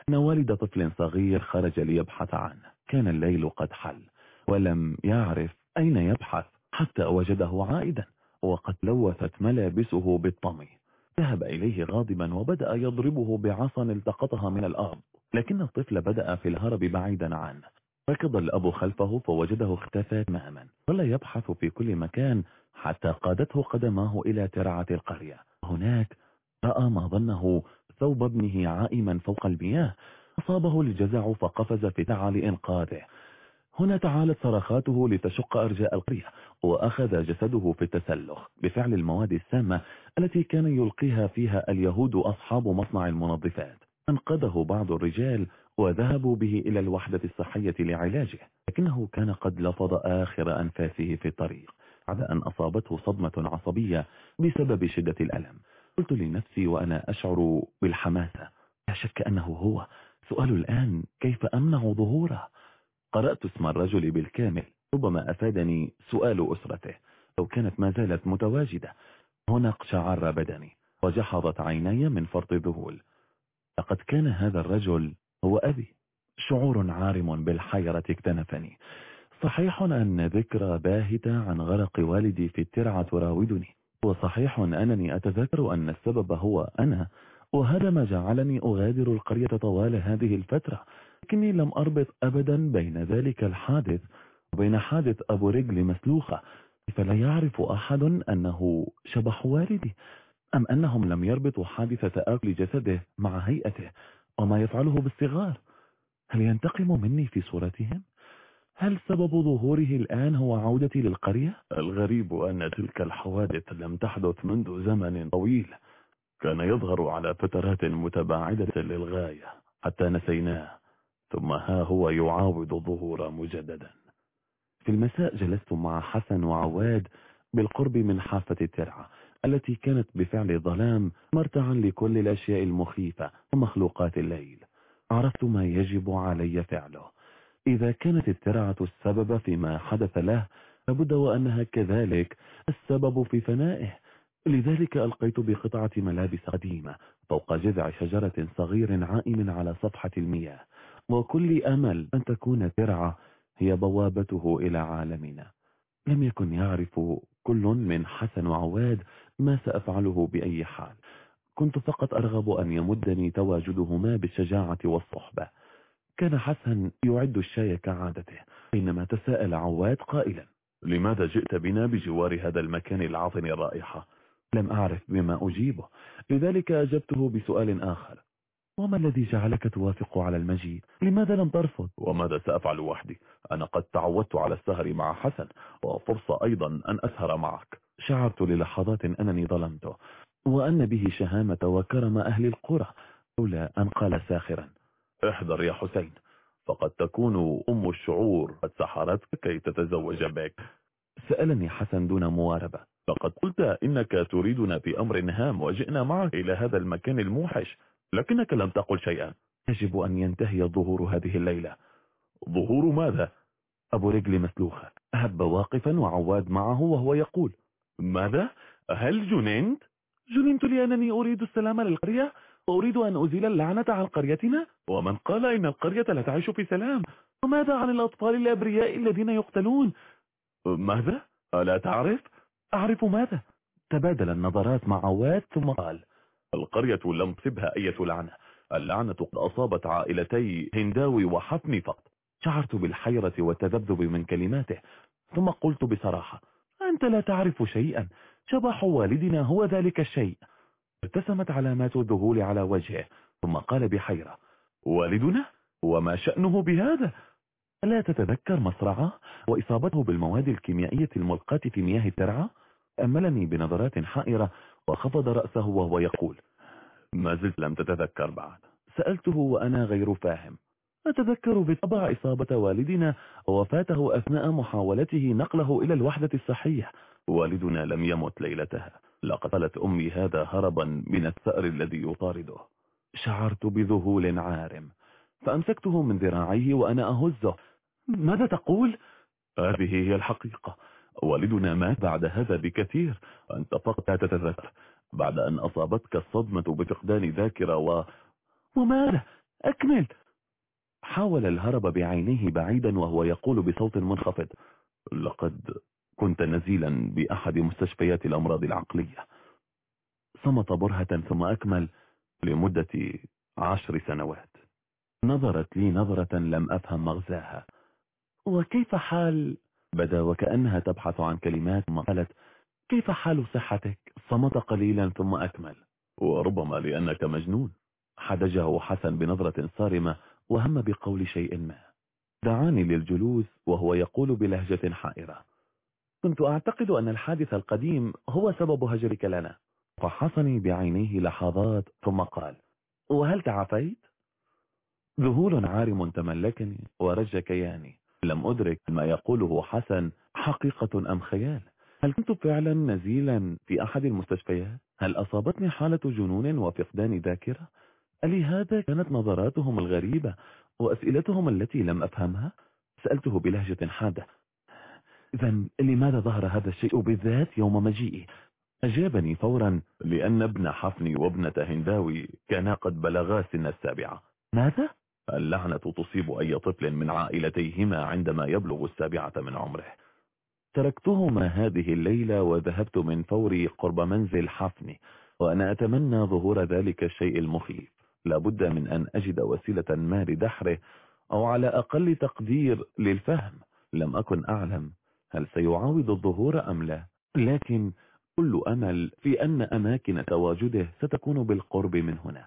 Speaker 1: أن والد طفل صغير خرج ليبحث عنه. كان الليل قد حل ولم يعرف أين يبحث حتى وجده عائدا وقد لوثت ملابسه بالطمي. ذهب إليه غاضبا وبدأ يضربه بعصا التقطها من الأرض. لكن الطفل بدأ في الهرب بعيدا عنه. ركض الأب خلفه فوجده اختفى تماما. ولا يبحث في كل مكان حتى قادته قدماه إلى ترعة القرية. هناك رأى ما ظنه ثوب ابنه عائما فوق المياه. أصابه الجزع فقفز في ترعة لإنقاذه. هنا تعالت صرخاته لتشق أرجاء القرية وأخذ جسده في التسلخ بفعل المواد السامة التي كان يلقيها فيها اليهود أصحاب مصنع المنظفات. أنقذه بعض الرجال وذهبوا به إلى الوحدة الصحية لعلاجه لكنه كان قد لفظ آخر أنفاسه في الطريق بعد أن أصابته صدمة عصبية بسبب شدة الألم. قلت لنفسي وأنا أشعر بالحماسة لا شك أنه هو. سؤال الآن كيف أمنع ظهوره؟ قرأت اسم الرجل بالكامل ربما أفادني سؤال أسرته لو كانت ما زالت متواجدة. هنا اقشعر بدني وجحظت عيني من فرط ذهول. لقد كان هذا الرجل هو أبي. شعور عارم بالحيرة اكتنفني. صحيح أن ذكرى باهتة عن غرق والدي في الترعة تراودني. وصحيح أنني أتذكر أن السبب هو أنا وهذا ما جعلني أغادر القرية طوال هذه الفترة. لكني لم أربط أبدا بين ذلك الحادث وبين حادث أبو رجل مسلوخة فلا يعرف أحد أنه شبح والدي أم أنهم لم يربطوا حادثة آكل جسده مع هيئته وما يفعله بالصغار هل ينتقم مني في صورتهم؟ هل سبب ظهوره الآن هو عودتي للقرية؟ الغريب أن تلك الحوادث لم تحدث منذ زمن طويل كان يظهر على فترات متباعدة للغاية حتى نسيناه ثم ها هو يعاود الظهور مجددا. في المساء جلست مع حسن وعواد بالقرب من حافة الترعة التي كانت بفعل ظلام مرتعا لكل الأشياء المخيفة ومخلوقات الليل. عرفت ما يجب علي فعله. إذا كانت الترعة السبب فيما حدث له لابد وأنها كذلك السبب في فنائه. لذلك ألقيت بقطعة ملابس قديمة فوق جذع شجرة صغير عائم على صفحة المياه. وكل أمل أن تكون الترعة هي بوابته إلى عالمنا. لم يكن يعرف كل من حسن وعواد ما سأفعله بأي حال. كنت فقط أرغب أن يمدني تواجدهما بالشجاعة والصحبة. كان حسن يعد الشاي كعادته حينما تساءل عواد قائلا لماذا جئت بنا بجوار هذا المكان العاطن الرائحة؟ لم أعرف بما أجيبه. لذلك أجبته بسؤال آخر وما الذي جعلك توافق على المجيء؟ لماذا لم ترفض؟ وماذا سأفعل وحدي؟ أنا قد تعودت على السهر مع حسن وفرصة أيضا أن أسهر معك. شعرت للحظات أنني ظلمته وأن به شهامة وكرم أهل القرى لولا أن قال ساخرا. احذر يا حسين فقد تكون أم الشعور. قد سحرتك كي تتزوج بك. سألني حسن دون مواربة. لقد قلت إنك تريدنا في أمر هام وجئنا معك إلى هذا المكان الموحش. لكنك لم تقل شيئا يجب أن ينتهي ظهور هذه الليلة ظهور ماذا؟ أبو رجل مسلوخة هب واقفا وعواد معه وهو يقول ماذا؟ هل جننت؟ جننت لأنني أريد السلام للقرية وأريد أن أزيل اللعنة عن قريتنا ومن قال إن القرية لا تعيش في سلام وماذا عن الأطفال الأبرياء الذين يقتلون ماذا؟ ألا تعرف؟ أعرف ماذا؟ تبادل النظرات مع عواد ثم قال القرية لم تصبها أي لعنة. اللعنة قد أصابت عائلتي هنداوي وحفني فقط. شعرت بالحيرة والتذبذب من كلماته. ثم قلت بصراحة أنت لا تعرف شيئا. شبح والدنا هو ذلك الشيء. ارتسمت علامات الذهول على وجهه. ثم قال بحيرة والدنا؟ وما شأنه بهذا؟ ألا تتذكر مصرعة؟ وإصابته بالمواد الكيميائية الملقاة في مياه الترعة؟ أملني بنظرات حائرة وخفض رأسه وهو يقول ما زلت لم تتذكر بعد. سألته وأنا غير فاهم. أتذكر بالطبع إصابة والدنا ووفاته أثناء محاولته نقله إلى الوحدة الصحية والدنا لم يمت ليلتها. لقد قالت أمي هذا هربا من الثأر الذي يطارده. شعرت بذهول عارم. فأمسكته من ذراعيه وأنا أهزه. ماذا تقول؟ هذه هي الحقيقة. والدنا مات بعد هذا بكثير. أنت فقط تتذكر. بعد أن أصابتك الصدمة بفقدان ذاكرة و... وماذا؟ أكمل. حاول الهرب بعينيه بعيدا وهو يقول بصوت منخفض. لقد كنت نزيلا بأحد مستشفيات الأمراض العقلية. صمت برهة ثم أكمل لمدة عشر سنوات. نظرت لي نظرة لم أفهم مغزاها. وكيف حال بدأ وكأنها تبحث عن كلمات ثم قالت كيف حال صحتك؟ صمت قليلا ثم أكمل. وربما لأنك مجنون. حدجه حسن بنظرة صارمة وهم بقول شيء ما. دعاني للجلوس وهو يقول بلهجة حائرة. كنت أعتقد أن الحادث القديم هو سبب هجرك لنا. فحصني بعينيه لحظات ثم قال وهل تعافيت؟ ذهول عارم تملكني ورج كياني لم أدرك ما يقوله حسن حقيقة أم خيال هل كنت فعلا نزيلا في أحد المستشفيات؟ هل أصابتني حالة جنون وفقدان ذاكرة؟ ألهذا كانت نظراتهم الغريبة وأسئلتهم التي لم أفهمها؟ سألته بلهجة حادة إذا لماذا ظهر هذا الشيء بالذات يوم مجيئي؟ أجابني فورا لأن ابن حفني وابنة هنداوي كانا قد بلغا سن السابعة ماذا؟ اللعنة تصيب أي طفل من عائلتيهما عندما يبلغ السابعة من عمره. تركتهما هذه الليلة وذهبت من فوري قرب منزل حفني وأنا أتمنى ظهور ذلك الشيء المخيف. لابد من أن أجد وسيلة ما لدحره أو على أقل تقدير للفهم. لم أكن أعلم هل سيعاود الظهور أم لا لكن كل أمل في أن أماكن تواجده ستكون بالقرب من هنا.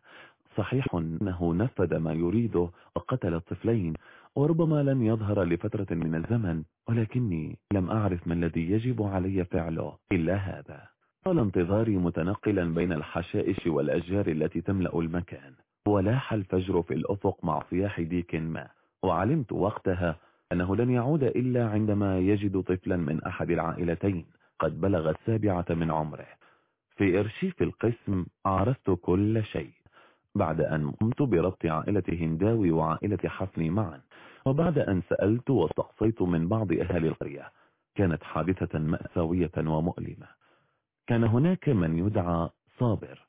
Speaker 1: صحيح أنه نفذ ما يريده وقتل الطفلين وربما لن يظهر لفترة من الزمن ولكني لم أعرف ما الذي يجب علي فعله إلا هذا. طال انتظاري متنقلا بين الحشائش والأشجار التي تملأ المكان ولاح الفجر في الأفق مع صياح ديك ما وعلمت وقتها أنه لن يعود إلا عندما يجد طفلا من أحد العائلتين قد بلغ السابعة من عمره. في إرشيف القسم عرفت كل شيء. بعد أن قمت بربط عائلة هنداوي وعائلة حفني معا وبعد أن سألت واستقصيت من بعض أهل القرية كانت حادثة مأساوية ومؤلمة. كان هناك من يدعى صابر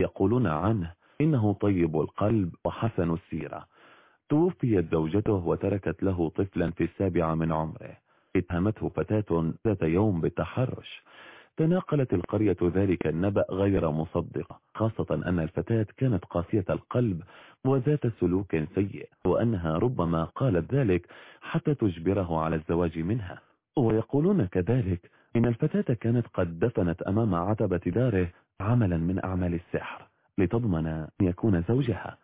Speaker 1: يقولون عنه إنه طيب القلب وحسن السيرة. توفيت زوجته وتركت له طفلا في السابعة من عمره. اتهمته فتاة ذات يوم بالتحرش. تناقلت القرية ذلك النبأ غير مصدقة خاصة أن الفتاة كانت قاسية القلب وذات سلوك سيء وأنها ربما قالت ذلك حتى تجبره على الزواج منها. ويقولون كذلك إن الفتاة كانت قد دفنت أمام عتبة داره عملا من أعمال السحر لتضمن أن يكون زوجها.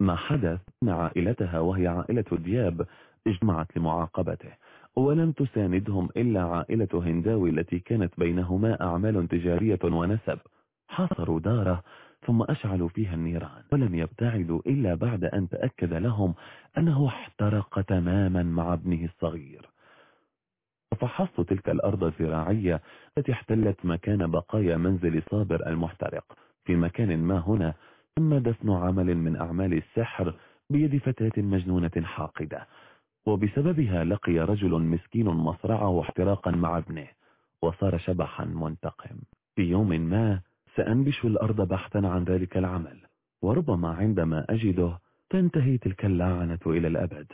Speaker 1: ما حدث أن عائلتها وهي عائلة دياب اجمعت لمعاقبته. ولم تساندهم إلا عائلة هنداوي التي كانت بينهما أعمال تجارية ونسب. حاصروا دارة ثم أشعلوا فيها النيران. ولم يبتعدوا إلا بعد أن تأكد لهم أنه احترق تماما مع ابنه الصغير. فحصت تلك الأرض الزراعية التي احتلت مكان بقايا منزل صابر المحترق. في مكان ما هنا تم دفن عمل من أعمال السحر بيد فتاة مجنونة حاقدة. وبسببها لقي رجل مسكين مصرعه احتراقا مع ابنه وصار شبحا منتقم. في يوم ما سأنبش الأرض بحثا عن ذلك العمل وربما عندما أجده تنتهي تلك اللعنة إلى الأبد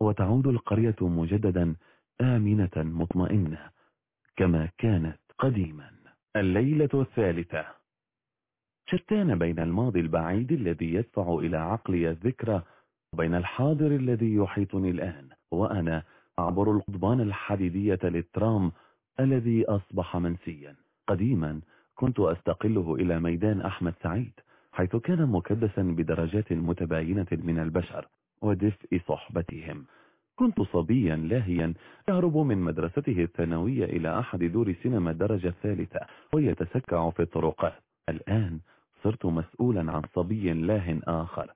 Speaker 1: وتعود القرية مجددا آمنة مطمئنة كما كانت قديما. الليلة الثالثة. شتان بين الماضي البعيد الذي يدفع إلى عقلي الذكرى وبين الحاضر الذي يحيطني الآن وأنا أعبر القضبان الحديدية للترام الذي أصبح منسيا. قديما كنت أستقله إلى ميدان أحمد سعيد حيث كان مكدسا بدرجات متباينة من البشر ودفء صحبتهم. كنت صبيا لاهيا يهرب من مدرسته الثانوية إلى أحد دور سينما الدرجة الثالثة ويتسكع في الطرقات الآن صرت مسؤولا عن صبي لاه آخر.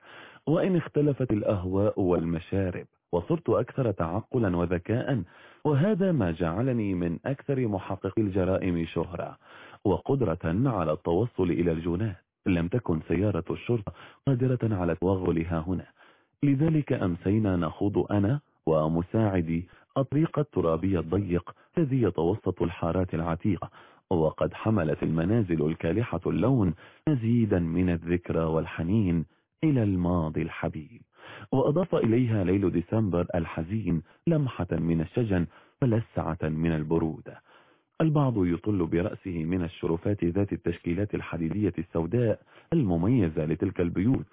Speaker 1: وإن اختلفت الأهواء والمشارب وصرت أكثر تعقلا وذكاء وهذا ما جعلني من أكثر محقق الجرائم شهرة وقدرة على التوصل إلى الجنات لم تكن سيارة الشرطة قادرة على توغلها هنا. لذلك أمسينا نخوض أنا ومساعدي الطريق الترابي الضيق الذي يتوسط الحارات العتيقة وقد حملت المنازل الكالحة اللون مزيدا من الذكرى والحنين. إلى الماضي الحبيب. وأضاف إليها ليل ديسمبر الحزين لمحة من الشجن ولسعة من البرودة. البعض يطل برأسه من الشرفات ذات التشكيلات الحديدية السوداء المميزة لتلك البيوت.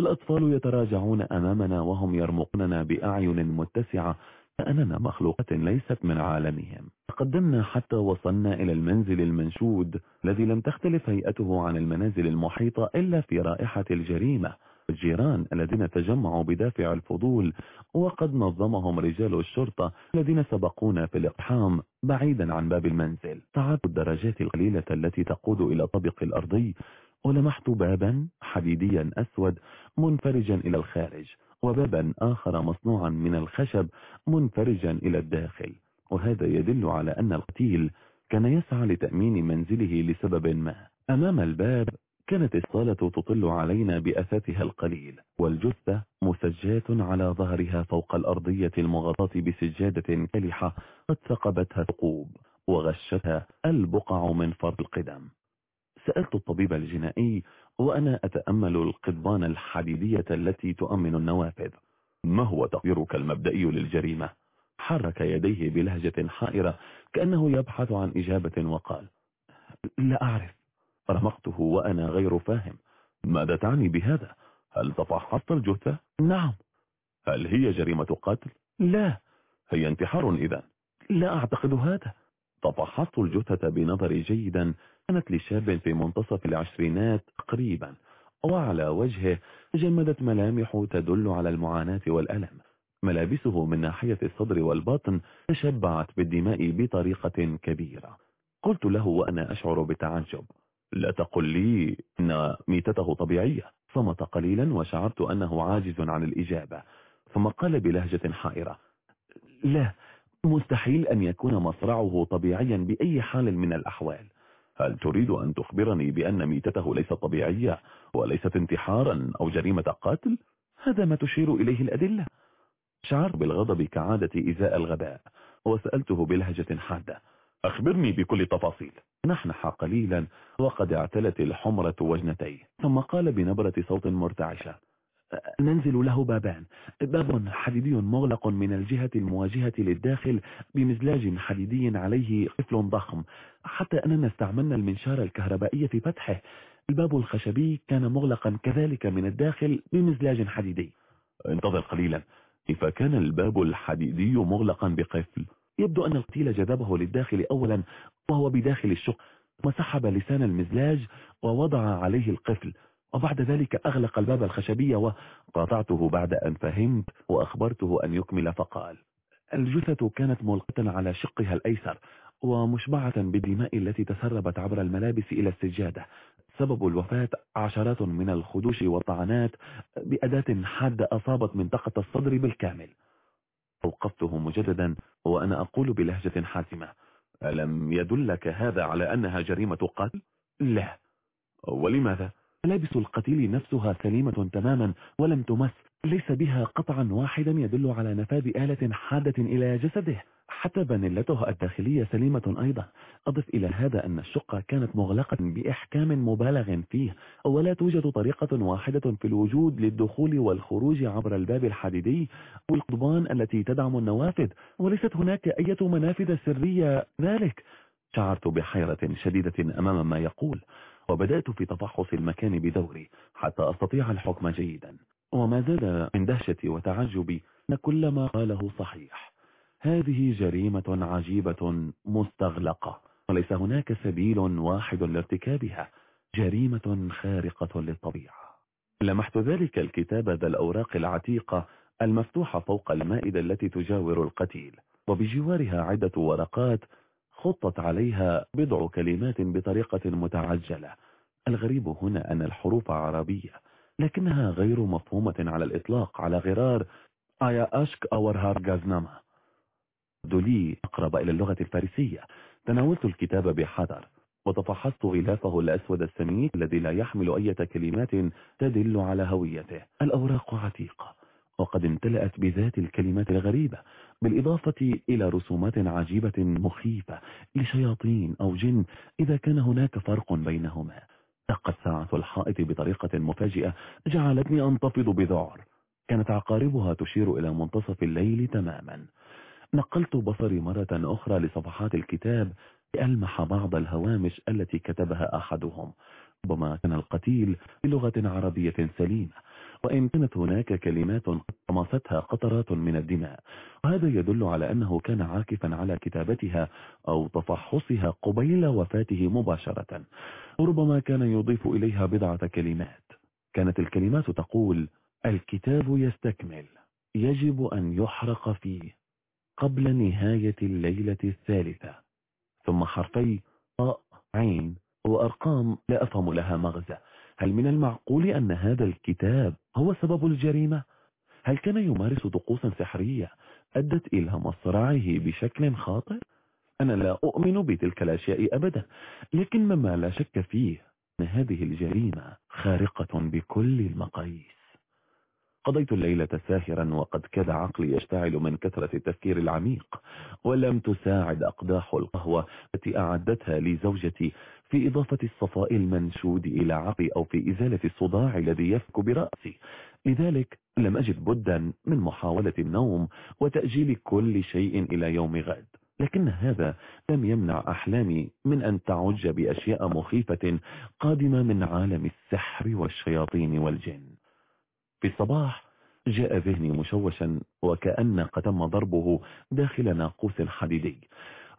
Speaker 1: الأطفال يتراجعون أمامنا وهم يرمقوننا بأعين متسعة كأننا مخلوقات ليست من عالمهم. تقدمنا حتى وصلنا إلى المنزل المنشود الذي لم تختلف هيئته عن المنازل المحيطة إلا في رائحة الجريمة الجيران الذين تجمعوا بدافع الفضول وقد نظمهم رجال الشرطة الذين سبقونا في الإقحام بعيدا عن باب المنزل. تعبت الدرجات القليلة التي تقود إلى طبق الأرضي ولمحت بابا حديديا أسود منفرجا إلى الخارج. وبابا آخر مصنوعا من الخشب منفرجا إلى الداخل. وهذا يدل على أن القتيل كان يسعى لتأمين منزله لسبب ما. أمام الباب كانت الصالة تطل علينا بأثاثها القليل والجثة مسجاة على ظهرها فوق الأرضية المغطاة بسجادة كلحة قد ثقبتها ثقوب وغشتها البقع من فرط القدم. سألت الطبيب الجنائي وأنا أتأمل القضبان الحديدية التي تؤمن النوافذ ما هو تقديرك المبدئي للجريمة؟ حرك يديه بلهجة حائرة كأنه يبحث عن إجابة وقال لا أعرف رمقته وأنا غير فاهم ماذا تعني بهذا؟ هل تفحصت الجثة؟ نعم هل هي جريمة قتل؟ لا هي انتحار إذا لا أعتقد هذا تفحصت الجثة بنظري جيدا كانت لشاب في منتصف العشرينات تقريبا وعلى وجهه جمدت ملامح تدل على المعاناة والألم. ملابسه من ناحية الصدر والبطن تشبعت بالدماء بطريقة كبيرة. قلت له وأنا أشعر بتعجب. لا تقل لي إن ميتته طبيعية. صمت قليلا وشعرت أنه عاجز عن الإجابة. ثم قال بلهجة حائرة. لا مستحيل أن يكون مصرعه طبيعيا بأي حال من الأحوال. هل تريد أن تخبرني بأن ميتته ليست طبيعية وليست انتحارا أو جريمة قتل؟ هذا ما تشير إليه الأدلة. شعر بالغضب كعادة إزاء الغباء وسألته بلهجة حادة. أخبرني بكل التفاصيل نحنح قليلا وقد اعتلت الحمرة وجنتيه ثم قال بنبرة صوت مرتعشة. ننزل له بابان. باب حديدي مغلق من الجهة المواجهة للداخل بمزلاج حديدي عليه قفل ضخم. حتى أننا استعملنا المنشار الكهربائي في فتحه. الباب الخشبي كان مغلقا كذلك من الداخل بمزلاج حديدي. انتظر قليلا. كيف كان الباب الحديدي مغلقا بقفل؟ يبدو أن القتيل جذبه للداخل أولا وهو بداخل الشق وسحب لسان المزلاج ووضع عليه القفل. وبعد ذلك أغلق الباب الخشبي وقاطعته بعد أن فهمت وأخبرته أن يكمل فقال الجثة كانت ملقة على شقها الأيسر ومشبعة بالدماء التي تسربت عبر الملابس إلى السجادة سبب الوفاة عشرات من الخدوش والطعنات بأداة حادة أصابت منطقة الصدر بالكامل أوقفته مجددا وأنا أقول بلهجة حاسمة ألم يدلك هذا على أنها جريمة قتل؟ لا ولماذا؟ ملابس القتيل نفسها سليمة تماما ولم تمس ليس بها قطعا واحدا يدل على نفاذ آلة حادة إلى جسده. حتى بنلته الداخلية سليمة أيضا. أضف إلى هذا أن الشقة كانت مغلقة بإحكام مبالغ فيه ولا توجد طريقة واحدة في الوجود للدخول والخروج عبر الباب الحديدي والقضبان التي تدعم النوافذ وليست هناك أي منافذ سرية ذلك. شعرت بحيرة شديدة أمام ما يقول. وبدأت في تفحص المكان بدوري حتى أستطيع الحكم جيدا. وما زال من دهشتي وتعجبي أن كل ما قاله صحيح. هذه جريمة عجيبة مستغلقة وليس هناك سبيل واحد لارتكابها جريمة خارقة للطبيعة. لمحت ذلك الكتاب ذا الأوراق العتيقة المفتوحة فوق المائدة التي تجاور القتيل وبجوارها عدة ورقات خطت عليها بضع كلمات بطريقة متعجلة. الغريب هنا أن الحروف عربية لكنها غير مفهومة على الإطلاق على غرار آيا أشك أور هارغازناما دولي أقرب إلى اللغة الفارسية. تناولت الكتاب بحذر وتفحصت غلافه الأسود السميك الذي لا يحمل أي كلمات تدل على هويته. الأوراق عتيقة وقد امتلأت بذات الكلمات الغريبة. بالإضافة إلى رسومات عجيبة مخيفة لشياطين أو جن إذا كان هناك فرق بينهما. دقت ساعة الحائط بطريقة مفاجئة جعلتني أنتفض بذعر. كانت عقاربها تشير إلى منتصف الليل تماما. نقلت بصري مرة أخرى لصفحات الكتاب لألمح بعض الهوامش التي كتبها أحدهم. ربما كان القتيل بلغة عربية سليمة. وإن كانت هناك كلمات طمستها قطرات من الدماء وهذا يدل على أنه كان عاكفا على كتابتها أو تفحصها قبيل وفاته مباشرة. وربما كان يضيف إليها بضعة كلمات. كانت الكلمات تقول الكتاب يستكمل يجب أن يحرق فيه قبل نهاية الليلة الثالثة. ثم حرفي طاء عين وأرقام لا أفهم لها مغزى. هل من المعقول أن هذا الكتاب هو سبب الجريمة؟ هل كان يمارس طقوسا سحرية أدت إلى مصرعه بشكل خاطئ؟ أنا لا أؤمن بتلك الأشياء أبدا لكن مما لا شك فيه أن هذه الجريمة خارقة بكل المقاييس قضيت الليلة ساهرا وقد كاد عقلي يشتعل من كثرة التفكير العميق ولم تساعد أقداح القهوة التي أعدتها لي زوجتي في إضافة الصفاء المنشود إلى عقلي أو في إزالة الصداع الذي يفك برأسي. لذلك لم أجد بدا من محاولة النوم وتأجيل كل شيء إلى يوم غد. لكن هذا لم يمنع أحلامي من أن تعج بأشياء مخيفة قادمة من عالم السحر والشياطين والجن. في الصباح جاء ذهني مشوشا وكأن قد تم ضربه داخل ناقوس حديدي.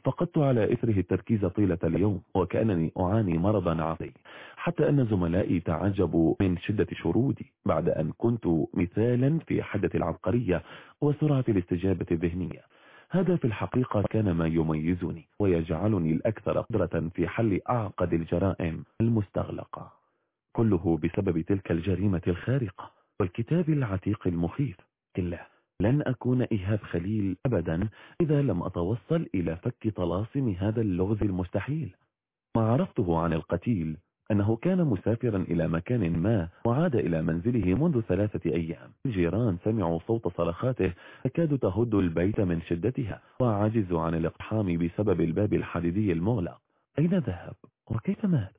Speaker 1: فقدت على إثره التركيز طيلة اليوم وكأنني أعاني مرضا عقلي حتى أن زملائي تعجبوا من شدة شرودي بعد أن كنت مثالا في حدة العبقرية وسرعة الاستجابة الذهنية. هذا في الحقيقة كان ما يميزني ويجعلني الأكثر قدرة في حل أعقد الجرائم المستغلقة. كله بسبب تلك الجريمة الخارقة والكتاب العتيق المخيف كلا لن أكون إيهاب خليل أبدا إذا لم أتوصل إلى فك طلاسم هذا اللغز المستحيل. ما عرفته عن القتيل أنه كان مسافرا إلى مكان ما وعاد إلى منزله منذ ثلاثة أيام. الجيران سمعوا صوت صرخاته تكاد تهد البيت من شدتها وعجزوا عن الإقحام بسبب الباب الحديدي المغلق. أين ذهب؟ وكيف مات؟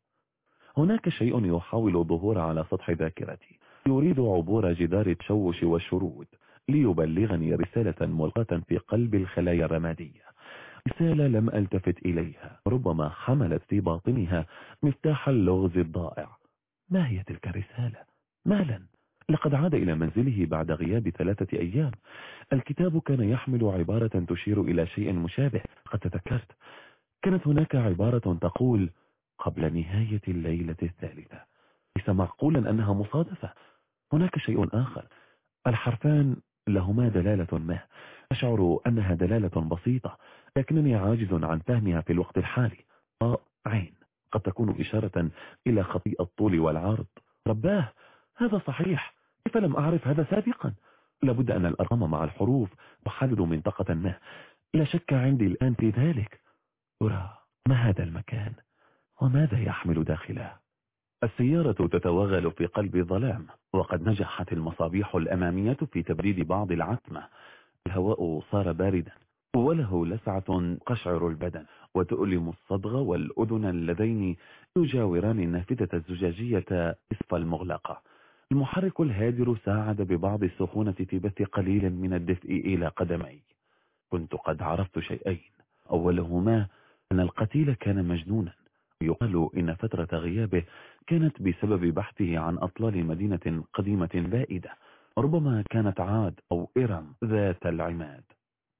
Speaker 1: هناك شيء يحاول الظهور على سطح ذاكرتي. يريد عبور جدار التشوش والشرود. ليبلغني رسالة ملقاة في قلب الخلايا الرمادية. رسالة لم ألتفت إليها. ربما حملت في باطنها مفتاح اللغز الضائع. ما هي تلك الرسالة؟ مالا؟ لقد عاد إلى منزله بعد غياب ثلاثة أيام. الكتاب كان يحمل عبارة تشير إلى شيء مشابه. قد تذكرت. كانت هناك عبارة تقول قبل نهاية الليلة الثالثة. ليس معقولا أنها مصادفة. هناك شيء آخر. الحرفان لهما دلالة ما أشعر أنها دلالة بسيطة لكنني عاجز عن فهمها في الوقت الحالي. طاء عين. قد تكون إشارة إلى خطيئة الطول والعرض. رباه هذا صحيح. كيف لم أعرف هذا سابقا؟ لابد أن الأرقام مع الحروف تحدد منطقة ما لا شك عندي الآن في ذلك. ترى ما هذا المكان؟ وماذا يحمل داخله؟ السيارة تتوغل في قلب الظلام وقد نجحت المصابيح الأمامية في تبريد بعض العتمة. الهواء صار باردا وله لسعة قشعر البدن وتؤلم الصدغ والأذن اللذين يجاوران النافذة الزجاجية نصف المغلقة المحرك الهادر ساعد ببعض السخونة في بث قليل من الدفء إلى قدمي. كنت قد عرفت شيئين. أولهما أن القتيل كان مجنونا. يقال إن فترة غيابه كانت بسبب بحثه عن أطلال مدينة قديمة بائدة ربما كانت عاد أو إرم ذات العماد.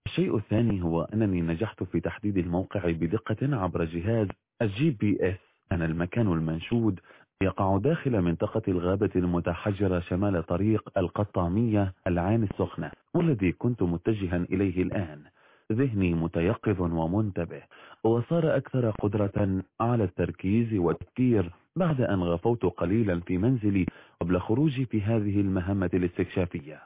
Speaker 1: الشيء الثاني هو أنني نجحت في تحديد الموقع بدقة عبر جهاز ال GPS. أن المكان المنشود يقع داخل منطقة الغابة المتحجرة شمال طريق القطامية العين السخنة والذي كنت متجها إليه الآن. ذهني متيقظ ومنتبه وصار أكثر قدرة على التركيز والتفكير بعد أن غفوت قليلا في منزلي قبل خروجي في هذه المهمة الاستكشافية.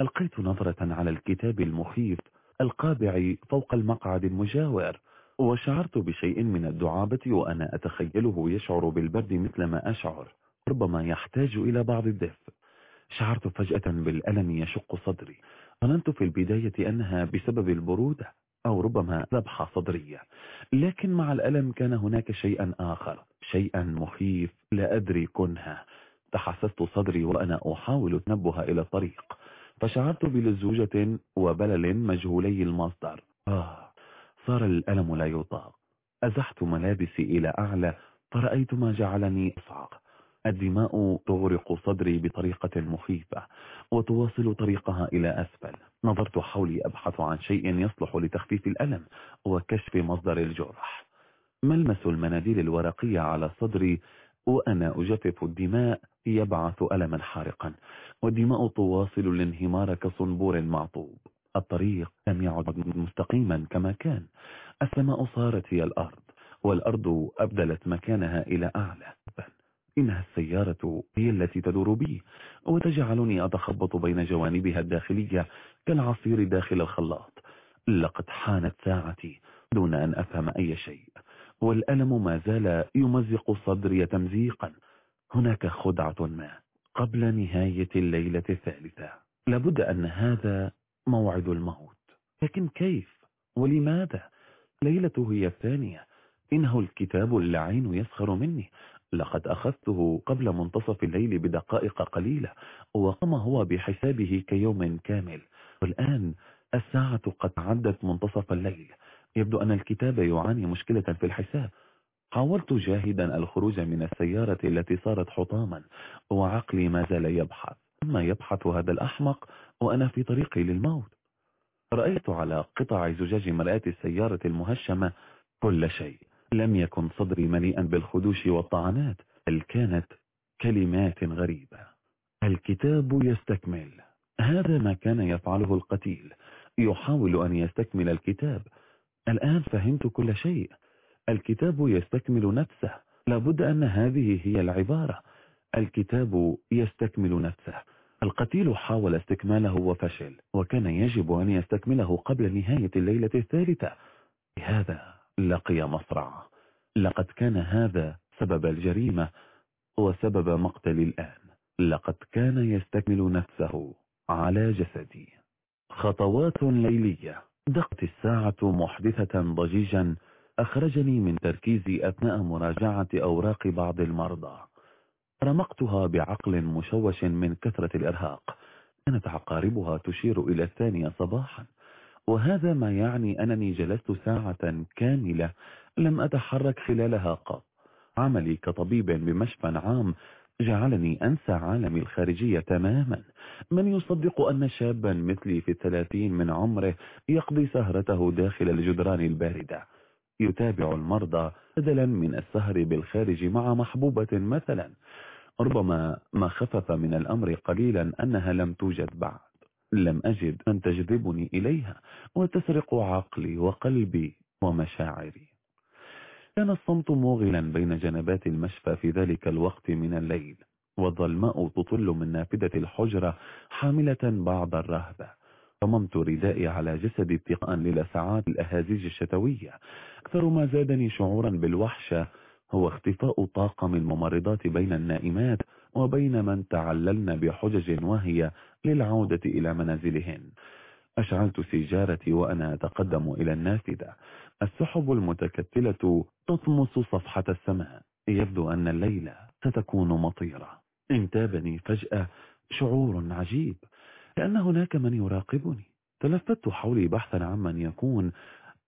Speaker 1: ألقيت نظرة على الكتاب المخيف القابع فوق المقعد المجاور وشعرت بشيء من الدعابة وأنا أتخيله يشعر بالبرد مثل ما أشعر ربما يحتاج إلى بعض الدفء. شعرت فجأة بالألم يشق صدري. ظننت في البداية أنها بسبب البرودة أو ربما ذبحة صدرية. لكن مع الألم كان هناك شيئا آخر شيئا مخيف لا أدري كنها. تحسست صدري وأنا أحاول التنبه إلى الطريق. فشعرت بلزوجة وبلل مجهولي المصدر. آه صار الألم لا يطاق. أزحت ملابسي إلى أعلى فرأيت ما جعلني أصعق. الدماء تغرق صدري بطريقة مخيفة وتواصل طريقها إلى أسفل. نظرت حولي أبحث عن شيء يصلح لتخفيف الألم وكشف مصدر الجرح. ملمس المناديل الورقية على صدري وأنا أجفف الدماء يبعث ألما حارقا؟ والدماء تواصل الانهمار كصنبور معطوب. الطريق لم يعد مستقيما كما كان. السماء صارت هي الأرض والأرض أبدلت مكانها إلى أعلى. إنها السيارة هي التي تدور بي وتجعلني أتخبط بين جوانبها الداخلية كالعصير داخل الخلاط. لقد حانت ساعتي دون أن أفهم أي شيء والألم ما زال يمزق صدري تمزيقا. هناك خدعة ما قبل نهاية الليلة الثالثة. لابد أن هذا موعد الموت. لكن كيف؟ ولماذا؟ ليلة هي الثانية. إنه الكتاب اللعين يسخر مني. لقد أخذته قبل منتصف الليل بدقائق قليلة وقام هو بحسابه كيوم كامل. والآن الساعة قد عدت منتصف الليل. يبدو أن الكتاب يعاني مشكلة في الحساب. حاولت جاهدا الخروج من السيارة التي صارت حطاما وعقلي ما زال يبحث. ما يبحث هذا الأحمق وأنا في طريقي للموت. رأيت على قطع زجاج مرآة السيارة المهشمة كل شيء. لم يكن صدري مليئا بالخدوش والطعنات بل كانت كلمات غريبة. الكتاب يستكمل. هذا ما كان يفعله القتيل. يحاول أن يستكمل الكتاب. الآن فهمت كل شيء. الكتاب يستكمل نفسه. لابد أن هذه هي العبارة. الكتاب يستكمل نفسه. القتيل حاول استكماله وفشل وكان يجب أن يستكمله قبل نهاية الليلة الثالثة. لهذا لقي مصرع. لقد كان هذا سبب الجريمة وسبب مقتل الآن. لقد كان يستكمل نفسه على جسدي. خطوات ليلية. دقت الساعة محدثة ضجيجا. أخرجني من تركيزي أثناء مراجعة أوراق بعض المرضى. رمقتها بعقل مشوش من كثرة الإرهاق. كانت عقاربها تشير إلى الثانية صباحا. وهذا ما يعني أنني جلست ساعة كاملة لم أتحرك خلالها قط. عملي كطبيب بمشفى عام جعلني أنسى عالمي الخارجية تماما. من يصدق أن شابا مثلي في الثلاثين من عمره يقضي سهرته داخل الجدران الباردة. يتابع المرضى بدلا من السهر بالخارج مع محبوبة مثلا. ربما ما خفف من الأمر قليلا أنها لم توجد بعد. لم أجد من تجذبني إليها وتسرق عقلي وقلبي ومشاعري. كان الصمت موغلا بين جنبات المشفى في ذلك الوقت من الليل والظلماء تطل من نافذة الحجرة حاملة بعض الرهبة. صممت ردائي على جسدي اتقاء للساعات الأهازيج الشتوية. أكثر ما زادني شعورا بالوحشة هو اختفاء طاقم الممرضات بين النائمات وبين من تعللن بحجج وهي للعودة إلى منازلهن. أشعلت سيجارتي وأنا أتقدم إلى النافذة. السحب المتكتلة تطمس صفحة السماء. يبدو أن الليلة ستكون مطيرة. انتابني فجأة شعور عجيب. كأن هناك من يراقبني. تلفت حولي بحثا عمن يكون.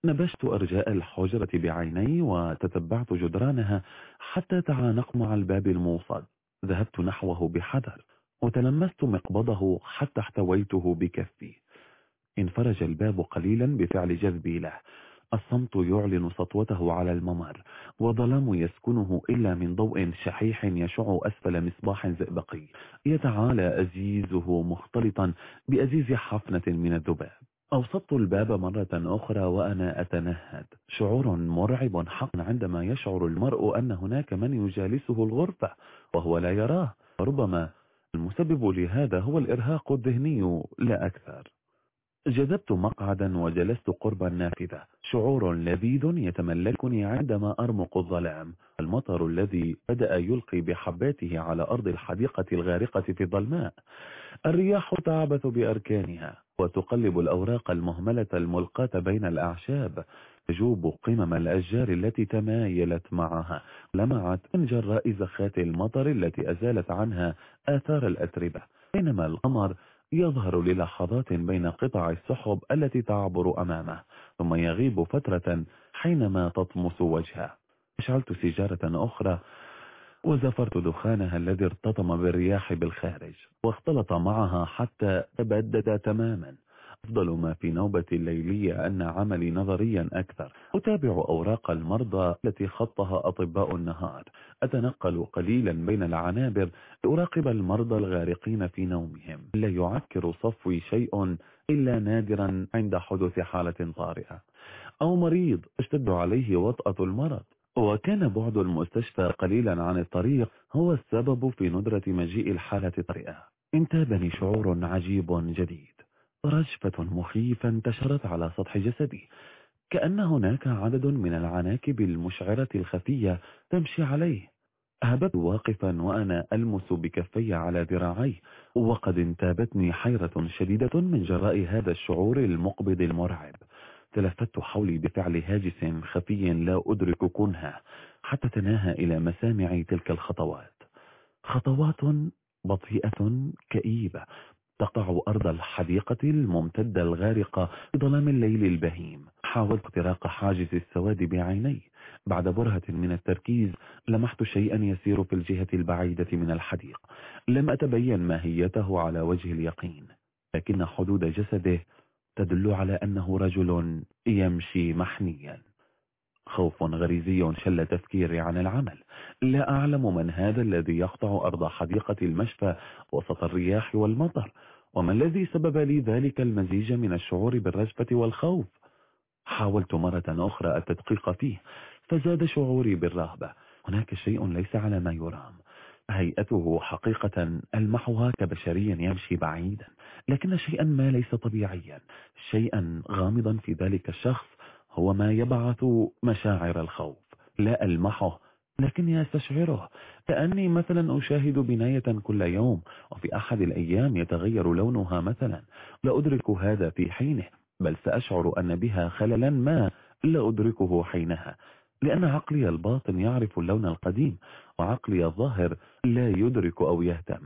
Speaker 1: نبشت أرجاء الحجرة بعيني وتتبعت جدرانها حتى تعانق مع الباب الموصد ذهبت نحوه بحذر وتلمست مقبضه حتى احتويته بكفي. انفرج الباب قليلا بفعل جذبي له. الصمت يعلن سطوته على الممر وظلام يسكنه إلا من ضوء شحيح يشع أسفل مصباح زئبقي. يتعالى أزيزه مختلطا بأزيز حفنة من الذباب. أوسطت الباب مرة أخرى وأنا أتنهد. شعور مرعب حقا عندما يشعر المرء أن هناك من يجالسه الغرفة وهو لا يراه. ربما المسبب لهذا هو الإرهاق الذهني لا أكثر. جذبت مقعدا وجلست قرب النافذة شعور لذيذ يتملكني عندما أرمق الظلام. المطر الذي بدأ يلقي بحباته على أرض الحديقة الغارقة في الظلماء الرياح تعبث بأركانها. وتقلب الأوراق المهملة الملقاة بين الأعشاب. تجوب قمم الأشجار التي تمايلت معها. لمعت من جراء زخات المطر التي أزالت عنها آثار الأتربة. بينما القمر يظهر للحظات بين قطع السحب التي تعبر أمامه ثم يغيب فترة حينما تطمس وجهه. أشعلت سيجارة أخرى وزفرت دخانها الذي ارتطم بالرياح بالخارج واختلط معها حتى تبدد تماما. أفضل ما في نوبة الليلية أن عملي نظريا أكثر. أتابع أوراق المرضى التي خطها أطباء النهار. أتنقل قليلا بين العنابر لأراقب المرضى الغارقين في نومهم. لا يعكر صفوي شيء إلا نادرا عند حدوث حالة طارئة أو مريض أشتد عليه وطأة المرض. وكان بعد المستشفى قليلا عن الطريق هو السبب في ندرة مجيء الحالة الطارئة انتابني شعور عجيب جديد. رجفة مخيفة انتشرت على سطح جسدي. كأن هناك عدد من العناكب المشعرة الخفية تمشي عليه. هبت واقفا وأنا ألمس بكفي على ذراعي. وقد انتابتني حيرة شديدة من جراء هذا الشعور المقبض المرعب. تلفت حولي بفعل هاجس خفي لا أدرك كنها حتى تناهى إلى مسامعي تلك الخطوات. خطوات بطيئة كئيبة تقطع أرض الحديقة الممتدة الغارقة في ظلام الليل البهيم. حاولت اختراق حاجز السواد بعيني. بعد برهة من التركيز لمحت شيئا يسير في الجهة البعيدة من الحديق. لم أتبين ماهيته على وجه اليقين لكن حدود جسده تدل على أنه رجل يمشي محنيا خوف غريزي شل تفكيري عن العمل. لا أعلم من هذا الذي يقطع أرض حديقة المشفى وسط الرياح والمطر. وما الذي سبب لي ذلك المزيج من الشعور بالرجفة والخوف؟ حاولت مرة أخرى التدقيق فيه فزاد شعوري بالرهبة. هناك شيء ليس على ما يرام. هيئته حقيقة ألمحها كبشري يمشي بعيدا لكن شيئا ما ليس طبيعيا. شيئا غامضا في ذلك الشخص هو ما يبعث مشاعر الخوف. لا ألمحه لكني أستشعره كأني مثلا أشاهد بناية كل يوم وفي أحد الأيام يتغير لونها مثلا. لا أدرك هذا في حينه بل سأشعر أن بها خللا ما لا أدركه حينها. لأن عقلي الباطن يعرف اللون القديم وعقلي الظاهر لا يدرك أو يهتم.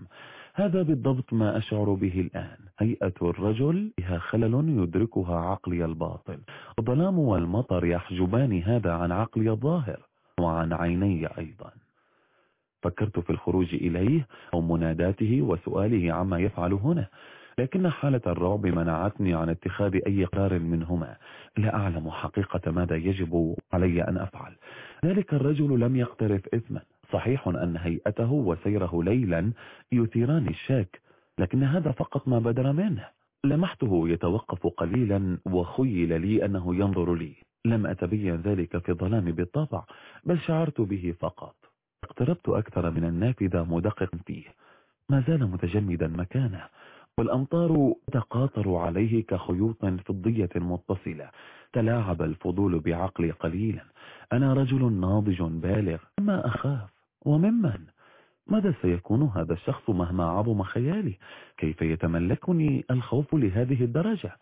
Speaker 1: هذا بالضبط ما أشعر به الآن. هيئة الرجل بها خلل يدركها عقلي الباطن. الظلام والمطر يحجبان هذا عن عقلي الظاهر وعن عيني أيضا. فكرت في الخروج إليه أو مناداته وسؤاله عما يفعل هنا. لكن حالة الرعب منعتني عن اتخاذ أي قرار منهما. لا أعلم حقيقة ماذا يجب علي أن أفعل. ذلك الرجل لم يقترف إثما. صحيح أن هيئته وسيره ليلا يثيران الشاك لكن هذا فقط ما بدر منه. لمحته يتوقف قليلا وخيل لي أنه ينظر لي. لم أتبين ذلك في الظلام بالطبع بل شعرت به فقط. اقتربت أكثر من النافذة مدقق فيه. ما زال متجمدا مكانه. والأمطار تقاطر عليه كخيوط فضية متصلة. تلاعب الفضول بعقلي قليلا. أنا رجل ناضج بالغ. ما أخاف؟ وممن؟ ماذا سيكون هذا الشخص مهما عظم خيالي؟ كيف يتملكني الخوف لهذه الدرجة؟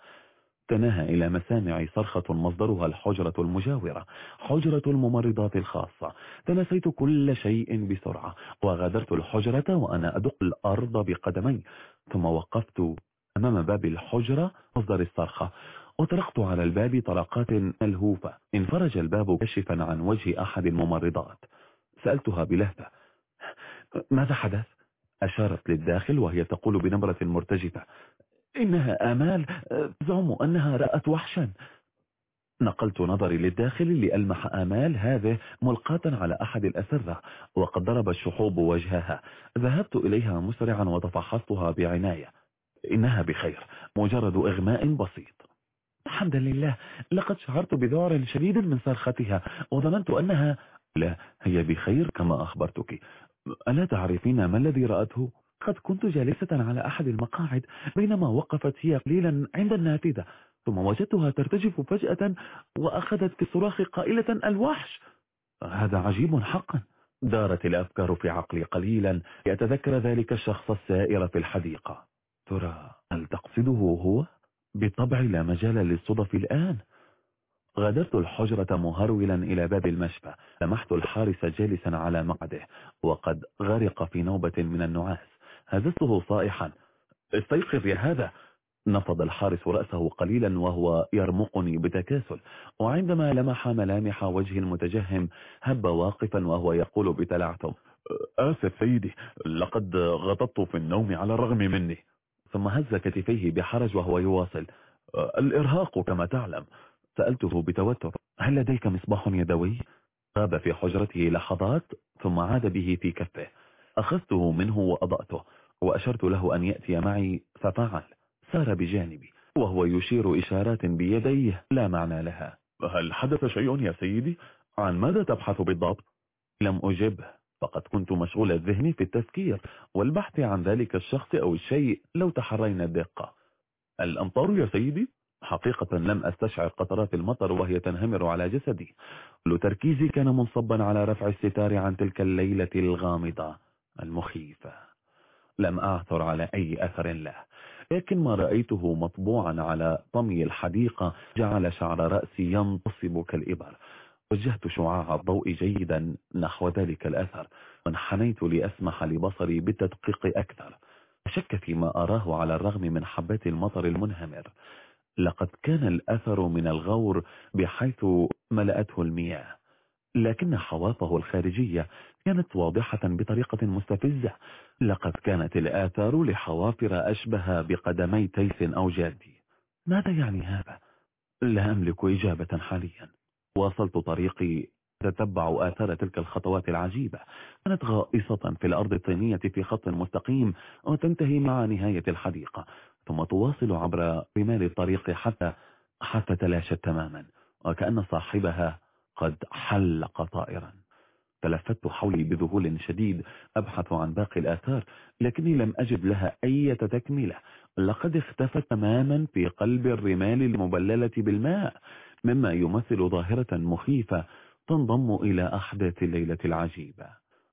Speaker 1: تناهى إلى مسامع صرخة مصدرها الحجرة المجاورة حجرة الممرضات الخاصة. تنسيت كل شيء بسرعة وغادرت الحجرة وأنا أدق الأرض بقدمي. ثم وقفت أمام باب الحجرة مصدر الصرخة. وطرقت على الباب طرقات ملهوفة. انفرج الباب كشفا عن وجه أحد الممرضات. سألتها بلهفة ماذا حدث؟ أشارت للداخل وهي تقول بنبرة مرتجفة إنها آمال تزعم أنها رأت وحشا. نقلت نظري للداخل لألمح آمال هذه ملقاة على أحد الأسرة وقد ضرب الشحوب وجهها. ذهبت إليها مسرعا وتفحصتها بعناية. إنها بخير مجرد إغماء بسيط. حمدا لله لقد شعرت بذعر شديد من صرختها وظننت أنها لا هي بخير كما أخبرتك. ألا تعرفين ما الذي رأته؟ قد كنت جالسة على أحد المقاعد بينما وقفت هي قليلا عند النافذة ثم وجدتها ترتجف فجأة وأخذت في الصراخ قائلة الوحش. هذا عجيب حقا. دارت الأفكار في عقلي قليلا لأتذكر ذلك الشخص السائر في الحديقة. ترى هل تقصده هو؟ بالطبع لا مجال للصدف الآن. غادرت الحجرة مهرولا إلى باب المشفى لمحت الحارس جالسا على مقعده وقد غرق في نوبة من النعاس. هززته صائحا. استيقظ يا هذا. نفض الحارس رأسه قليلا وهو يرمقني بتكاسل. وعندما لمح ملامح وجه المتجهم هب واقفا وهو يقول بتلعثم آسف سيدي لقد غطت في النوم على الرغم مني. ثم هز كتفيه بحرج وهو يواصل الإرهاق كما تعلم. سألته بتوتر هل لديك مصباح يدوي؟ غاب في حجرته لحظات ثم عاد به في كفه. أخذته منه وأضأته وأشرت له أن يأتي معي ففعل سار بجانبي وهو يشير إشارات بيديه لا معنى لها هل حدث شيء يا سيدي؟ عن ماذا تبحث بالضبط؟ لم أجبه فقد كنت مشغول الذهن في التفكير والبحث عن ذلك الشخص أو الشيء لو تحرينا الدقة الأمطار يا سيدي؟ حقيقة لم أستشعر قطرات المطر وهي تنهمر على جسدي كل تركيزي كان منصبا على رفع الستار عن تلك الليلة الغامضة المخيفة. لم أعثر على أي أثر له. لكن ما رأيته مطبوعا على طمي الحديقة جعل شعر رأسي ينتصب كالإبر. وجهت شعاع الضوء جيدا نحو ذلك الأثر. وانحنيت لأسمح لبصري بالتدقيق أكثر. شك فيما أراه على الرغم من حبات المطر المنهمر. لقد كان الأثر من الغور بحيث ملأته المياه. لكن حوافه الخارجية كانت واضحة بطريقة مستفزة. لقد كانت الآثار لحوافر أشبه بقدمي تيس أو جادي. ماذا يعني هذا؟ لا أملك إجابة حاليا. واصلت طريقي تتبع آثار تلك الخطوات العجيبة. كانت غائصة في الأرض الطينية في خط مستقيم وتنتهي مع نهاية الحديقة. ثم تواصل عبر رمال الطريق حتى حتى تلاشت تماما. وكأن صاحبها قد حلق طائرا. تلفت حولي بذهول شديد أبحث عن باقي الآثار لكني لم أجد لها أي تكملة. لقد اختفت تماما في قلب الرمال المبللة بالماء مما يمثل ظاهرة مخيفة تنضم إلى أحداث الليلة العجيبة.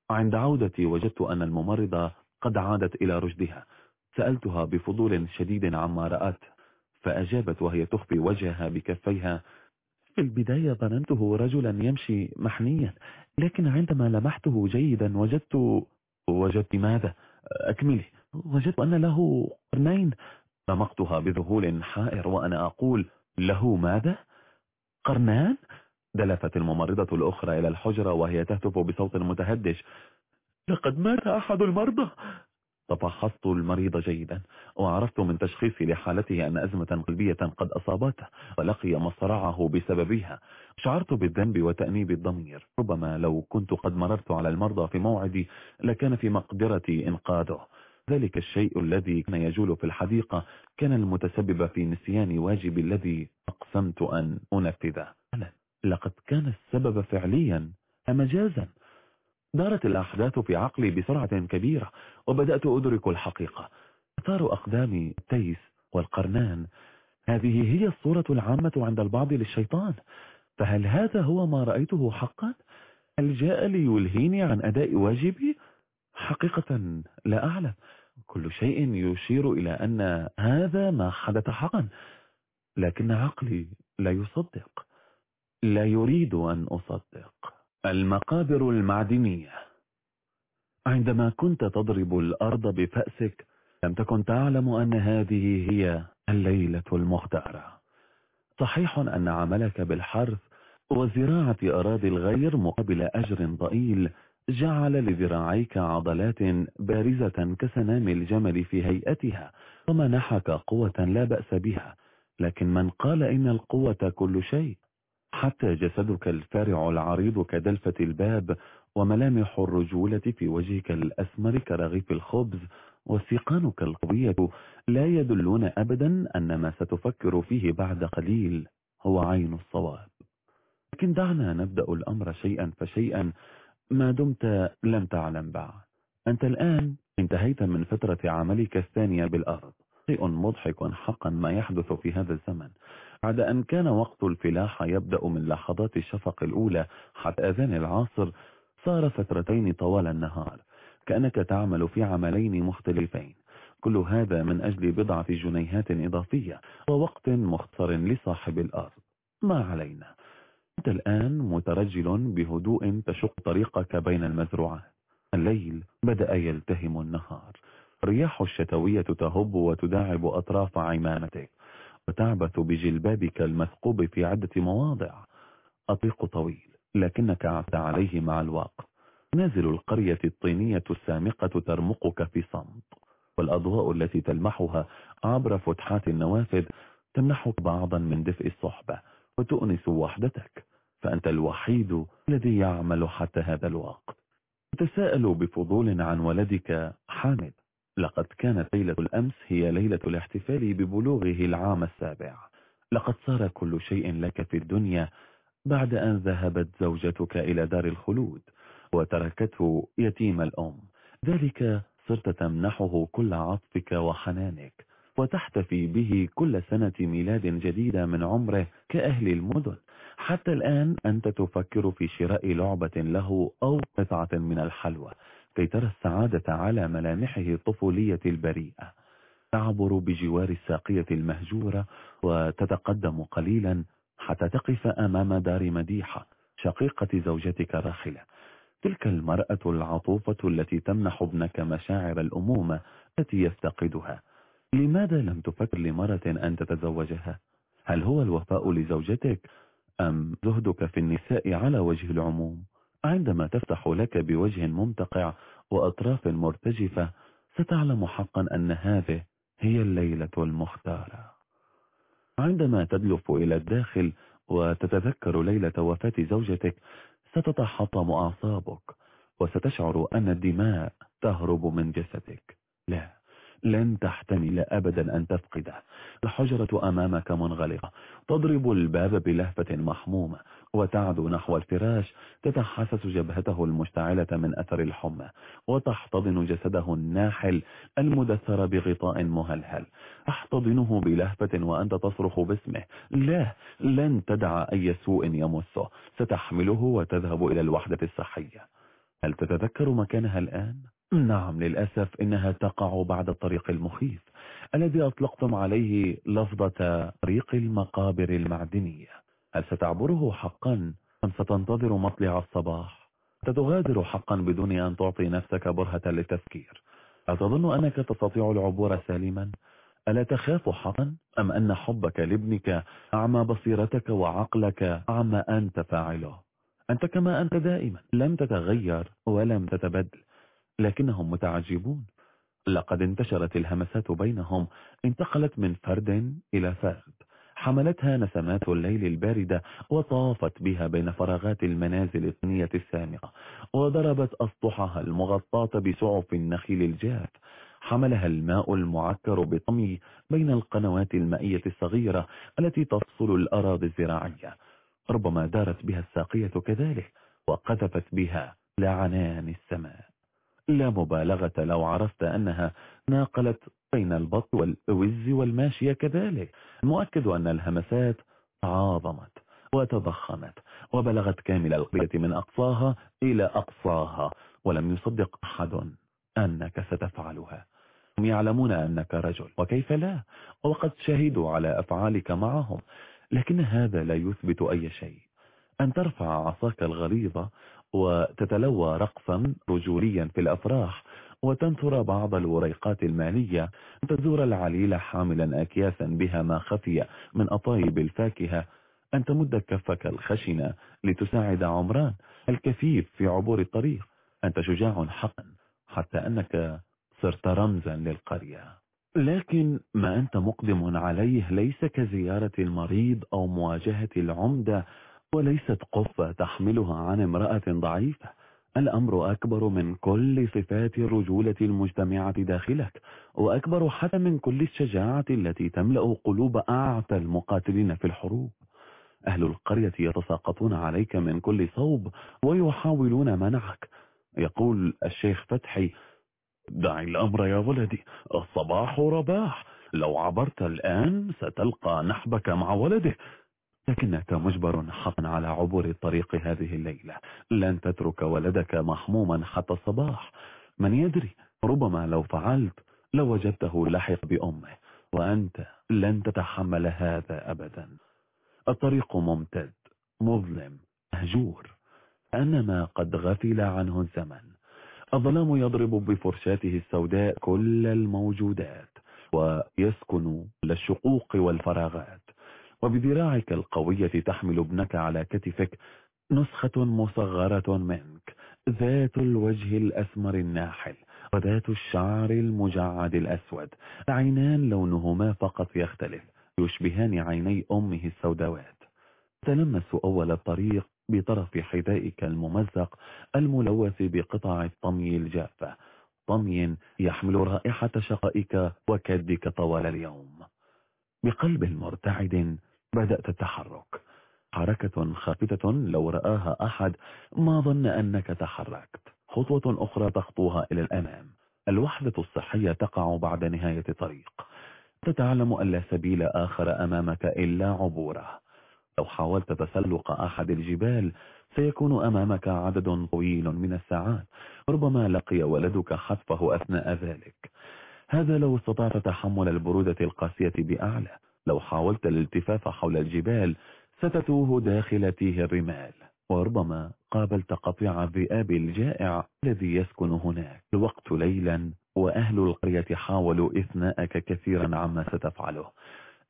Speaker 1: عند عودتي وجدت أن الممرضة قد عادت إلى رشدها. سألتها بفضول شديد عما رأت فأجابت وهي تخفي وجهها بكفيها في البداية ظننته رجلا يمشي محنيا لكن عندما لمحته جيدا وجدت وجدت ماذا؟ أكملي وجدت أن له قرنين. رمقتها بذهول حائر وأنا أقول له ماذا؟ قرنان؟ دلفت الممرضة الأخرى إلى الحجرة وهي تهتف بصوت متهدش. لقد مات أحد المرضى. تفحصت المريض جيدا وعرفت من تشخيصي لحالته أن أزمة قلبية قد أصابته ولقي مصرعه بسببها. شعرت بالذنب وتأنيب الضمير. ربما لو كنت قد مررت على المرضى في موعدي لكان في مقدرتي إنقاذه. ذلك الشيء الذي كان يجول في الحديقة كان المتسبب في نسيان واجبي الذي أقسمت أن أنفذه. لقد كان السبب فعليا أمجازا دارت الأحداث في عقلي بسرعة كبيرة وبدأت أدرك الحقيقة. أثار أقدام التيس والقرنان. هذه هي الصورة العامة عند البعض للشيطان. فهل هذا هو ما رأيته حقا؟ هل جاء ليلهيني عن أداء واجبي؟ حقيقة لا أعلم. كل شيء يشير إلى أن هذا ما حدث حقا. لكن عقلي لا يصدق. لا يريد أن أصدق. المقابر المعدنية. عندما كنت تضرب الأرض بفأسك لم تكن تعلم أن هذه هي الليلة المختارة. صحيح أن عملك بالحرث وزراعة أراضي الغير مقابل أجر ضئيل جعل لذراعيك عضلات بارزة كسنام الجمل في هيئتها ومنحك قوة لا بأس بها. لكن من قال إن القوة كل شيء؟ حتى جسدك الفارع العريض كدلفة الباب وملامح الرجولة في وجهك الأسمر كرغيف الخبز واستيقانك القوية لا يدلون أبدا أن ما ستفكر فيه بعد قليل هو عين الصواب. لكن دعنا نبدأ الأمر شيئا فشيئا. ما دمت لم تعلم بعد. أنت الآن انتهيت من فترة عملك الثانية بالأرض. شيء مضحك حقا ما يحدث في هذا الزمن. بعد أن كان وقت الفلاحة يبدأ من لحظات الشفق الأولى حتى أذان العصر صار فترتين طوال النهار كأنك تعمل في عملين مختلفين. كل هذا من أجل بضعة جنيهات إضافية ووقت مختصر لصاحب الأرض. ما علينا؟ أنت الآن مترجل بهدوء تشق طريقك بين المزروعات. الليل بدأ يلتهم النهار. الرياح الشتوية تهب وتداعب أطراف عمامتك. وتعبث بجلبابك المثقوب في عدة مواضع. الطريق طويل لكنك عبت عليه مع الوقت. نازل القرية الطينية السامقة ترمقك في صمت. والأضواء التي تلمحها عبر فتحات النوافذ تمنحك بعضا من دفء الصحبة وتؤنس وحدتك. فأنت الوحيد الذي يعمل حتى هذا الوقت. تتساءل بفضول عن ولدك حامد. لقد كانت ليلة الأمس هي ليلة الاحتفال ببلوغه العام السابع. لقد صار كل شيء لك في الدنيا بعد أن ذهبت زوجتك إلى دار الخلود وتركته يتيم الأم. ذلك صرت تمنحه كل عطفك وحنانك وتحتفي به كل سنة ميلاد جديدة من عمره كأهل المدن. حتى الآن أنت تفكر في شراء لعبة له أو قطعة من الحلوى. كي ترى السعادة على ملامحه الطفولية البريئة تعبر بجوار الساقية المهجورة وتتقدم قليلا حتى تقف أمام دار مديحة شقيقة زوجتك راخلة تلك المرأة العطوفة التي تمنح ابنك مشاعر الأمومة التي يفتقدها لماذا لم تفكر لمرة أن تتزوجها؟ هل هو الوفاء لزوجتك أم زهدك في النساء على وجه العموم؟ عندما تفتح لك بوجه ممتقع وأطراف مرتجفة ستعلم حقا أن هذه هي الليلة المختارة. عندما تدلف إلى الداخل وتتذكر ليلة وفاة زوجتك ستتحطم أعصابك وستشعر أن الدماء تهرب من جسدك. لا. لن تحتمل أبدا أن تفقده الحجرة أمامك منغلقة. تضرب الباب بلهفة محمومة وتعدو نحو الفراش تتحسس جبهته المشتعلة من أثر الحمى وتحتضن جسده الناحل المدثر بغطاء مهلهل. تحتضنه بلهفة وأنت تصرخ باسمه. لا لن تدع أي سوء يمسه. ستحمله وتذهب إلى الوحدة الصحية. هل تتذكر مكانها الآن؟ نعم للأسف إنها تقع بعد الطريق المخيف الذي أطلقتم عليه لفظة طريق المقابر المعدنية. هل ستعبره حقا أم ستنتظر مطلع الصباح؟ ستغادر حقا بدون أن تعطي نفسك برهة للتفكير. أتظن أنك تستطيع العبور سالما؟ ألا تخاف حقا أم أن حبك لابنك أعمى بصيرتك وعقلك أعمى أنت فاعله أنت كما أنت دائما لم تتغير ولم تتبدل. لكنهم متعجبون. لقد انتشرت الهمسات بينهم. انتقلت من فرد إلى فرد. حملتها نسمات الليل الباردة وطافت بها بين فراغات المنازل الثنية السامقة وضربت أسطحها المغطاة بسعف النخيل الجاف. حملها الماء المعكر بطمي بين القنوات المائية الصغيرة التي تفصل الأراضي الزراعية. ربما دارت بها الساقية كذلك وقذفت بها لعنان السماء. لا مبالغة لو عرفت أنها ناقلت بين البط والوز والماشية كذلك. المؤكد أن الهمسات تعاظمت وتضخمت وبلغت كامل القرية من أقصاها إلى أقصاها ولم يصدق أحد أنك ستفعلها. هم يعلمون أنك رجل وكيف لا؟ وقد شهدوا على أفعالك معهم لكن هذا لا يثبت أي شيء. أن ترفع عصاك الغليظة وتتلوى رقصا رجوليا في الأفراح وتنثر بعض الوريقات المالية تزور العليل حاملا أكياسا بها ما خفي من أطايب الفاكهة أن تمد كفك الخشنة لتساعد عمران الكثيف في عبور الطريق أنت شجاع حقا حتى أنك صرت رمزا للقرية. لكن ما أنت مقدم عليه ليس كزيارة المريض أو مواجهة العمدة وليست قفة تحملها عن امرأة ضعيفة. الأمر أكبر من كل صفات الرجولة المجتمعة داخلك وأكبر حتى من كل الشجاعة التي تملأ قلوب أعتى المقاتلين في الحروب. أهل القرية يتساقطون عليك من كل صوب ويحاولون منعك. يقول الشيخ فتحي دع الأمر يا ولدي الصباح رباح. لو عبرت الآن ستلقى نحبك مع ولده. لكنك مجبر حقا على عبور الطريق هذه الليلة. لن تترك ولدك محموما حتى الصباح. من يدري ربما لو فعلت لوجدته لحق بأمه وأنت لن تتحمل هذا أبدا. الطريق ممتد مظلم مهجور أنما قد غفل عنه الزمن. الظلام يضرب بفرشاته السوداء كل الموجودات ويسكن للشقوق والفراغات. وبذراعك القوية تحمل ابنك على كتفك نسخة مصغرة منك ذات الوجه الأسمر الناحل وذات الشعر المجعد الأسود عينان لونهما فقط يختلف يشبهان عيني أمه السوداوات. تلمس أول الطريق بطرف حذائك الممزق الملوث بقطع الطمي الجافة طمي يحمل رائحة شقائك وكدك طوال اليوم. بقلب مرتعد بدأت التحرك حركة خافتة لو رآها أحد ما ظن أنك تحركت. خطوة أخرى تخطوها إلى الأمام. الوحدة الصحية تقع بعد نهاية طريق تتعلم أن لا سبيل آخر أمامك إلا عبورة. لو حاولت تسلق أحد الجبال سيكون أمامك عدد طويل من الساعات. ربما لقي ولدك حتفه أثناء ذلك. هذا لو استطعت تحمل البرودة القاسية بأعلى. لو حاولت الالتفاف حول الجبال ستتوه داخل تيه الرمال. وربما قابلت قطيع الذئاب الجائع الذي يسكن هناك. الوقت ليلا وأهل القرية حاولوا إثناءك كثيرا عما ستفعله.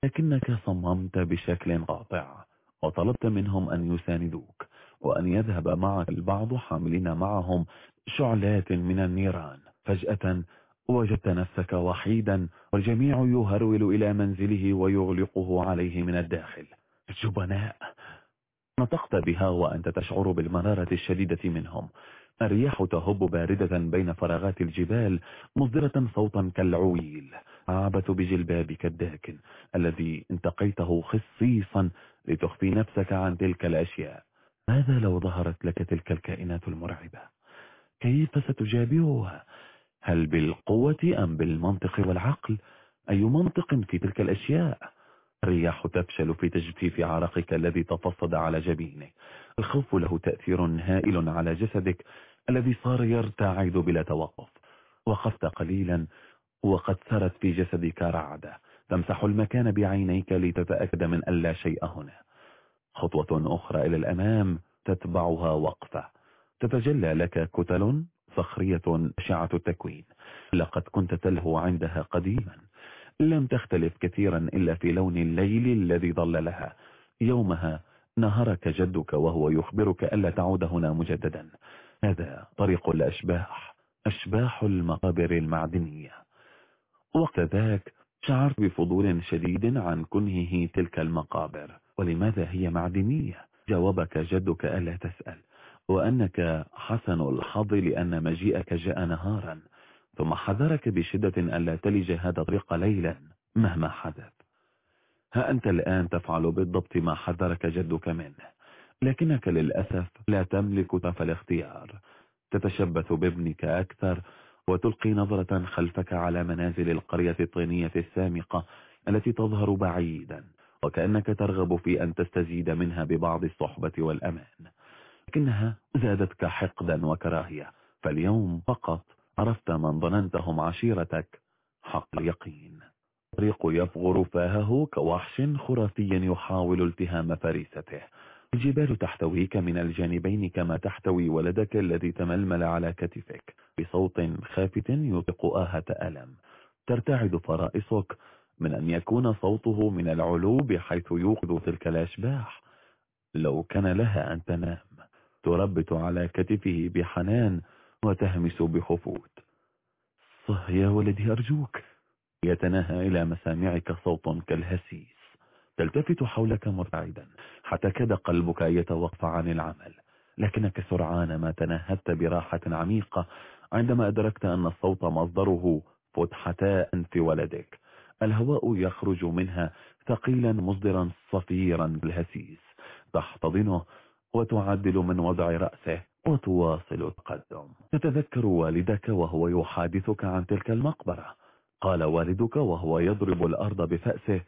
Speaker 1: لكنك صممت بشكل قاطع وطلبت منهم أن يساندوك وأن يذهب معك البعض حاملين معهم شعلات من النيران. فجأة وجدت نفسك وحيدا والجميع يهرول إلى منزله ويغلقه عليه من الداخل. الجبناء! نطقت بها وأنت تشعر بالمرارة الشديدة منهم. الرياح تهب باردة بين فراغات الجبال مصدرة صوتا كالعويل. عابت بجلبابك الداكن الذي انتقيته خصيصا لتخفي نفسك عن تلك الأشياء. ماذا لو ظهرت لك تلك الكائنات المرعبة؟ كيف ستجابهها؟ هل بالقوة أم بالمنطق والعقل؟ أي منطق في تلك الأشياء؟ الرياح تفشل في تجفيف عرقك الذي تفصد على جبينك الخوف له تأثير هائل على جسدك الذي صار يرتعد بلا توقف. وقفت قليلا وقد سرت في جسدك رعدة. تمسح المكان بعينيك لتتأكد من أن لا شيء هنا. خطوة أخرى إلى الأمام تتبعها وقفة. تتجلى لك كتل؟ صخرية أشعة التكوين. لقد كنت تلهو عندها قديما. لم تختلف كثيرا إلا في لون الليل الذي ظل لها. يومها نهرك جدك وهو يخبرك ألا تعود هنا مجددا. هذا طريق الأشباح أشباح المقابر المعدنية. وقت ذاك شعرت بفضول شديد عن كنهه تلك المقابر. ولماذا هي معدنية؟ جاوبك جدك ألا تسأل. وأنك حسن الحظ لأن مجيئك جاء نهارا ثم حذرك بشدة ألا تلج هذا الطريق ليلا مهما حدث. ها أنت الآن تفعل بالضبط ما حذرك جدك منه لكنك للأسف لا تملك طف الاختيار. تتشبث بابنك أكثر وتلقي نظرة خلفك على منازل القرية الطينية السامقة التي تظهر بعيدا وكأنك ترغب في أن تستزيد منها ببعض الصحبة والأمان. لكنها زادتك حقدا وكراهية. فاليوم فقط عرفت من ظننتهم عشيرتك. حق اليقين. الطريق يفغر فاهه كوحش خرافي يحاول التهام فريسته. الجبال تحتويك من الجانبين كما تحتوي ولدك الذي تململ على كتفك. بصوت خافت يطلق آهة ألم. ترتعد فرائصك من أن يكون صوته من العلو بحيث يوقظ تلك الأشباح. لو كان لها أن تنام. تربت على كتفه بحنان وتهمس بخفوت. صه يا ولدي أرجوك. يتناهى إلى مسامعك صوت كالهسيس. تلتفت حولك مرتعدا حتى كاد قلبك يتوقف عن العمل. لكنك سرعان ما تنهدت براحة عميقة عندما أدركت أن الصوت مصدره فتحتا أنف ولدك. الهواء يخرج منها ثقيلا مصدرا صفيرا بالهسيس تحتضنه وتعدل من وضع رأسه وتواصل التقدم. تتذكر والدك وهو يحادثك عن تلك المقبرة. قال والدك وهو يضرب الأرض بفأسه.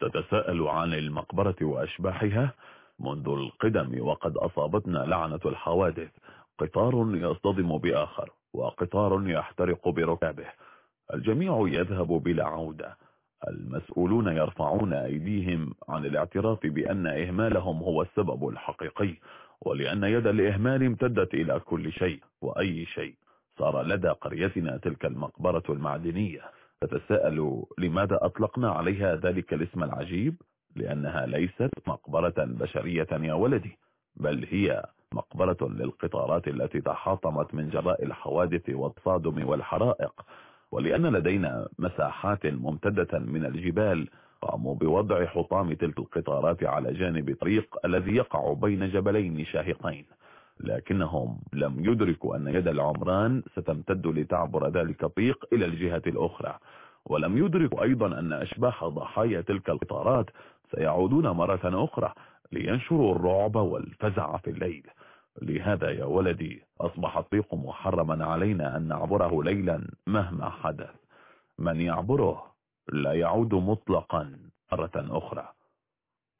Speaker 1: تتساءل عن المقبرة وأشباحها. منذ القدم وقد أصابتنا لعنة الحوادث. قطار يصطدم بآخر وقطار يحترق بركابه. الجميع يذهب بلا عودة. المسؤولون يرفعون أيديهم عن الاعتراف بأن إهمالهم هو السبب الحقيقي ولأن يد الإهمال امتدت إلى كل شيء وأي شيء. صار لدى قريتنا تلك المقبرة المعدنية. تتساءل لماذا أطلقنا عليها ذلك الاسم العجيب؟ لأنها ليست مقبرة بشرية يا ولدي بل هي مقبرة للقطارات التي تحاطمت من جراء الحوادث والصادم والحرائق. ولأن لدينا مساحات ممتدة من الجبال قاموا بوضع حطام تلك القطارات على جانب طريق الذي يقع بين جبلين شاهقين. لكنهم لم يدركوا أن يد العمران ستمتد لتعبر ذلك الطريق إلى الجهة الأخرى. ولم يدركوا أيضا أن أشباح ضحايا تلك القطارات سيعودون مرة أخرى لينشروا الرعب والفزع في الليل. لهذا يا ولدي أصبح الطريق محرما علينا أن نعبره ليلا مهما حدث. من يعبره لا يعود مطلقا مرة أخرى.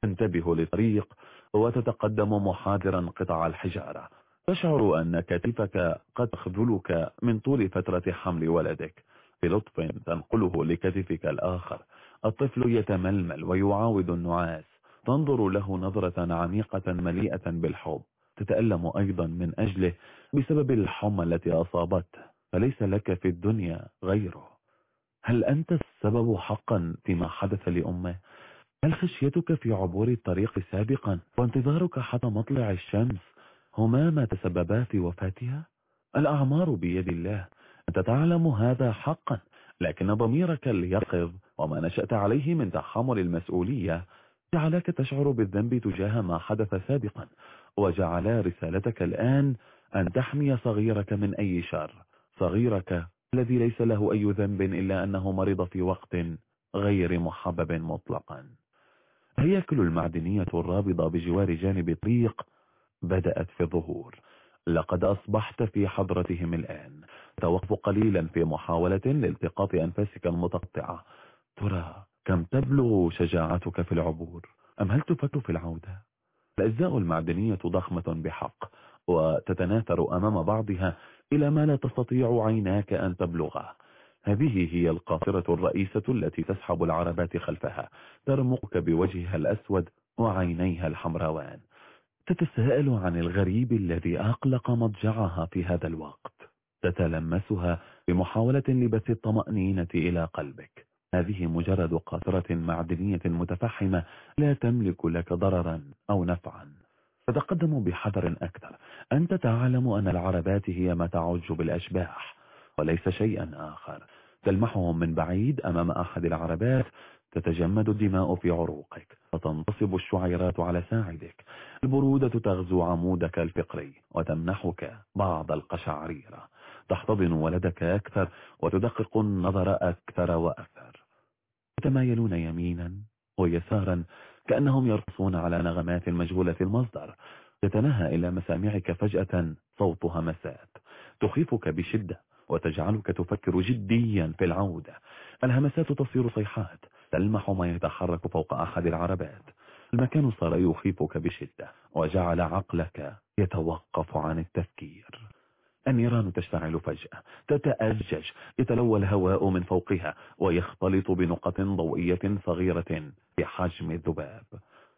Speaker 1: تنتبه لطريق وتتقدم محاذرا قطع الحجارة. تشعر أن كتفك قد تخذلك من طول فترة حمل ولدك. بلطف تنقله لكتفك الآخر. الطفل يتململ ويعاود النعاس. تنظر له نظرة عميقة مليئة بالحب. تتألم أيضا من أجله بسبب الحمى التي أصابته فليس لك في الدنيا غيره. هل أنت السبب حقا فيما حدث لأمه؟ هل خشيتك في عبور الطريق سابقا وانتظارك حتى مطلع الشمس هما ما تسببا في وفاتها؟ الأعمار بيد الله أنت تعلم هذا حقا لكن ضميرك اليقظ وما نشأت عليه من تحمل المسؤولية. جعلك تشعر بالذنب تجاه ما حدث سابقا وجعل رسالتك الآن أن تحمي صغيرك من أي شر. صغيرك الذي ليس له أي ذنب إلا أنه مرض في وقت غير محبب مطلقا. هيكل المعدنية الرابضة بجوار جانب طريق بدأت في الظهور. لقد أصبحت في حضرتهم الآن. توقف قليلا في محاولة لالتقاط أنفاسك المتقطعة. ترى كم تبلغ شجاعتك في العبور. أم هل تفكر في العودة؟ الأجزاء المعدنية ضخمة بحق وتتناثر أمام بعضها إلى ما لا تستطيع عيناك أن تبلغه. هذه هي القاطرة الرئيسة التي تسحب العربات خلفها ترمقك بوجهها الأسود وعينيها الحمراوان. تتساءل عن الغريب الذي أقلق مضجعها في هذا الوقت. تتلمسها بمحاولة لبث الطمأنينة إلى قلبك. هذه مجرد قاطرة معدنية متفحمة لا تملك لك ضررا أو نفعا. تتقدم بحذر أكثر. أنت تعلم أن العربات هي ما تعج بالأشباح وليس شيئا آخر. تلمحهم من بعيد أمام أحد العربات تتجمد الدماء في عروقك وتنتصب الشعيرات على ساعدك. البرودة تغزو عمودك الفقري وتمنحك بعض القشعريرة. تحتضن ولدك أكثر وتدقق النظر أكثر وأكثر. يتمايلون يمينا ويسارا كأنهم يرقصون على نغمات مجهولة المصدر. يتنهى إلى مسامعك فجأة صوت همسات تخيفك بشدة وتجعلك تفكر جديا في العودة. الهمسات تصير صيحات تلمح ما يتحرك فوق أحد العربات. المكان صار يخيفك بشدة وجعل عقلك يتوقف عن التفكير. النيران تشتعل فجأة تتأجج يتلوى الهواء من فوقها ويختلط بنقط ضوئية صغيرة بحجم الذباب.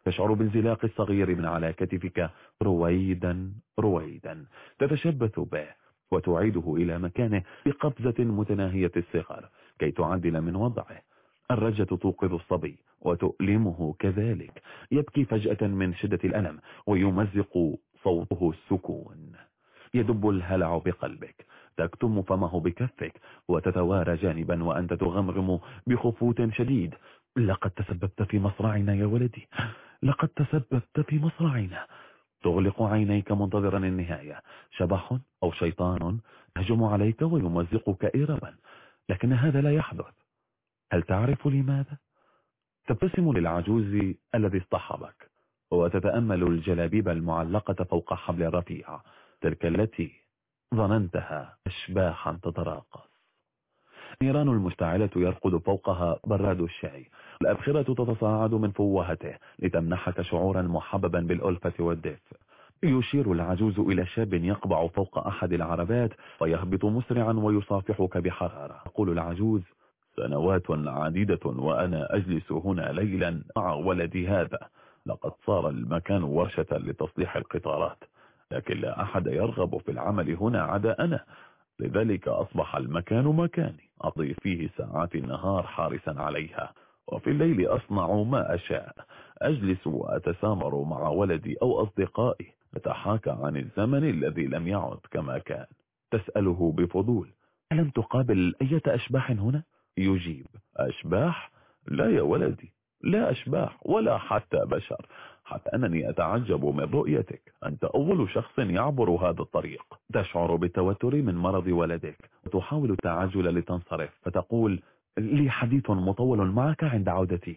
Speaker 1: تشعر بانزلاق الصغير من على كتفك رويدا رويدا. تتشبث به وتعيده إلى مكانه بقفزة متناهية الصغر كي تعدل من وضعه. الرجة توقظ الصبي وتؤلمه كذلك. يبكي فجأة من شدة الألم ويمزق صوته السكون. يدب الهلع بقلبك. تكتم فمه بكفك وتتوارى جانبا وأنت تغمغم بخفوت شديد. لقد تسببت في مصرعنا يا ولدي. لقد تسببت في مصرعنا تغلق عينيك منتظرا النهاية. شبح أو شيطان يهجم عليك ويمزقك إربا لكن هذا لا يحدث. هل تعرف لماذا؟ تبتسم للعجوز الذي اصطحبك. وتتأمل الجلابيب المعلقة فوق حبل رفيع تلك التي ظننتها أشباحا تتراقص. نيران المشتعلة يرقد فوقها براد الشاي الأبخرة تتصاعد من فوهته لتمنحك شعورا محببا بالألفة والدفء يشير العجوز إلى شاب يقبع فوق أحد العربات فيهبط مسرعا ويصافحك بحرارة. يقول العجوز سنوات عديدة وأنا أجلس هنا ليلا مع ولدي هذا. لقد صار المكان ورشة لتصليح القطارات. لكن لا أحد يرغب في العمل هنا عدا أنا لذلك أصبح المكان مكاني أضي فيه ساعات النهار حارسا عليها وفي الليل أصنع ما أشاء أجلس وأتسامر مع ولدي أو أصدقائي أتحاكى عن الزمن الذي لم يعد كما كان تسأله بفضول ألم تقابل أية أشباح هنا؟ يجيب أشباح؟ لا يا ولدي لا أشباح ولا حتى بشر حتى أنني أتعجب من رؤيتك. أنت أول شخص يعبر هذا الطريق. تشعر بالتوتر من مرض ولدك. وتحاول التعجل لتنصرف. فتقول لي حديث مطول معك عند عودتي.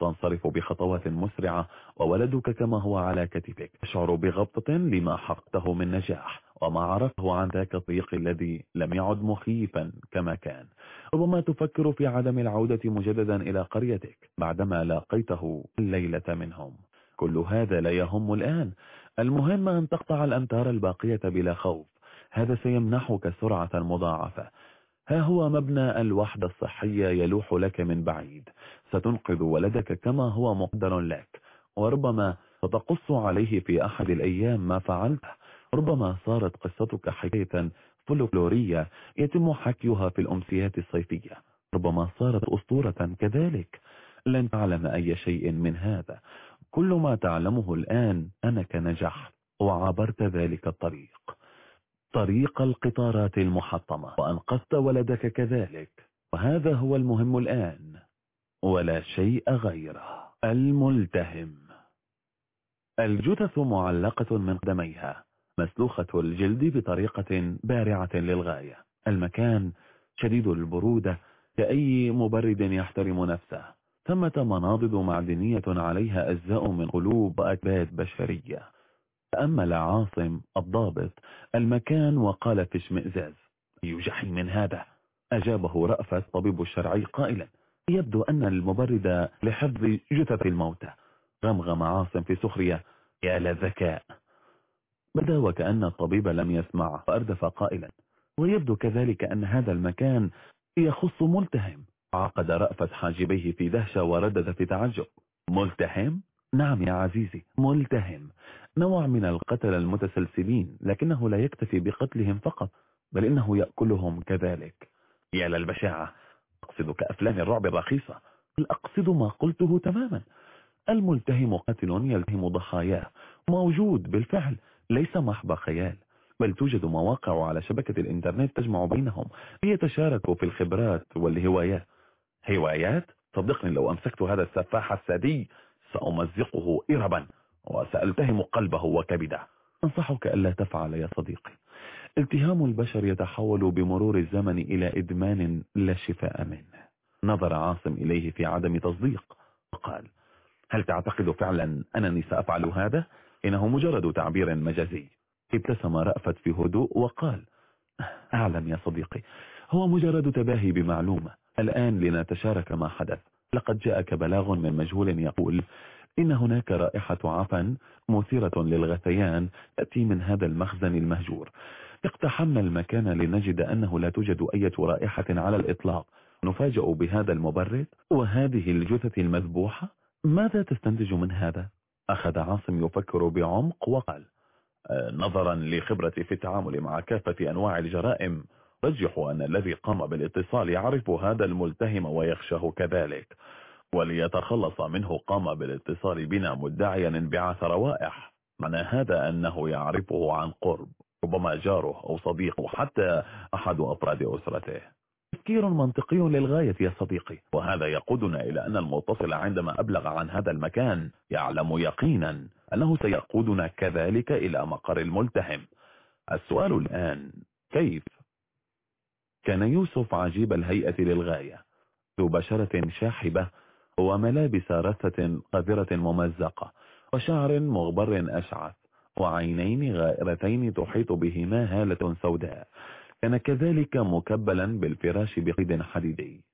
Speaker 1: تنصرف بخطوات مسرعة. وولدك كما هو على كتفك. تشعر بغبطة لما حقته من نجاح. وما عرفته عن ذاك الطريق الذي لم يعد مخيفا كما كان. ربما تفكر في عدم العودة مجددا إلى قريتك بعدما لاقيته الليلة منهم. كل هذا لا يهم الآن. المهم أن تقطع الأمتار الباقية بلا خوف. هذا سيمنحك سرعة مضاعفة. ها هو مبنى الوحدة الصحية يلوح لك من بعيد. ستنقذ ولدك كما هو مقدر لك. وربما ستقص عليه في أحد الأيام ما فعلته. ربما صارت قصتك حكاية فلكلورية يتم حكيها في الأمسيات الصيفية. ربما صارت أسطورة كذلك. لن تعلم أي شيء من هذا. كل ما تعلمه الآن أنك نجحت وعبرت ذلك الطريق. طريق القطارات المحطمة. وأنقذت ولدك كذلك. وهذا هو المهم الآن. ولا شيء غيره. الملتهم. الجثث معلقة من قدميها. مسلوخة الجلد بطريقة بارعة للغاية. المكان شديد البرودة كأي مبرد يحترم نفسه. ثمة مناضد معدنية عليها أجزاء من قلوب أكباد بشرية. تأمل عاصم الضابط المكان وقال في اشمئزاز أي جحيم هذا؟ أجابه رأفت طبيب الشرعي قائلا. يبدو أن المبرد لحفظ جثث الموتى غمغم عاصم في سخرية. يا لذكاء بدا وكأن الطبيب لم يسمع فأردف قائلا. ويبدو كذلك أن هذا المكان يخص ملتهم. عقد رأفت حاجبيه في دهشة وردد في تعجب. ملتهم؟ نعم يا عزيزي ملتهم نوع من القتل المتسلسلين لكنه لا يكتفي بقتلهم فقط بل إنه يأكلهم كذلك. يا للبشاعة أقصد كأفلام الرعب الرخيصة. بل أقصد ما قلته تماما. الملتهم قاتل يلتهم ضحاياه. موجود بالفعل ليس محض خيال. بل توجد مواقع على شبكة الإنترنت تجمع بينهم ليتشاركوا في الخبرات والهوايات. هوايات؟ صدقني لو أمسكت هذا السفاح السادي سأمزقه إربا وسألتهم قلبه وكبده. أنصحك ألا تفعل يا صديقي. التهام البشر يتحول بمرور الزمن إلى إدمان لا شفاء منه. نظر عاصم إليه في عدم تصديق. وقال هل تعتقد فعلا أنني سأفعل هذا؟ إنه مجرد تعبير مجازي. ابتسم رأفت في هدوء وقال أعلم يا صديقي هو مجرد تباهي بمعلومة. الآن لنتشارك ما حدث. لقد جاءك بلاغ من مجهول يقول إن هناك رائحة عفن مثيرة للغثيان تأتي من هذا المخزن المهجور. اقتحمنا المكان لنجد أنه لا توجد أي رائحة على الإطلاق. نفاجأ بهذا المبرد وهذه الجثث المذبوحة؟ ماذا تستنتج من هذا؟ أخذ عاصم يفكر بعمق وقال آه، نظرا لخبرتي في التعامل مع كافة أنواع الجرائم رجح أن الذي قام بالاتصال يعرف هذا الملتهم ويخشه كذلك وليتخلص منه قام بالاتصال بنا مدعيا انبعاث روائح معنى هذا أنه يعرفه عن قرب ربما جاره أو صديقه حتى أحد أفراد أسرته تفكير منطقي للغاية يا صديقي وهذا يقودنا إلى أن المتصل عندما أبلغ عن هذا المكان يعلم يقينا أنه سيقودنا كذلك إلى مقر الملتهم السؤال الآن كيف؟ كان يوسف عجيب الهيئة للغاية ذو بشرة شاحبة وملابس رثة قذرة ممزقة وشعر مغبر أشعث وعينين غائرتين تحيط بهما هالة سوداء كان كذلك مكبلا بالفراش بقيد حديدي.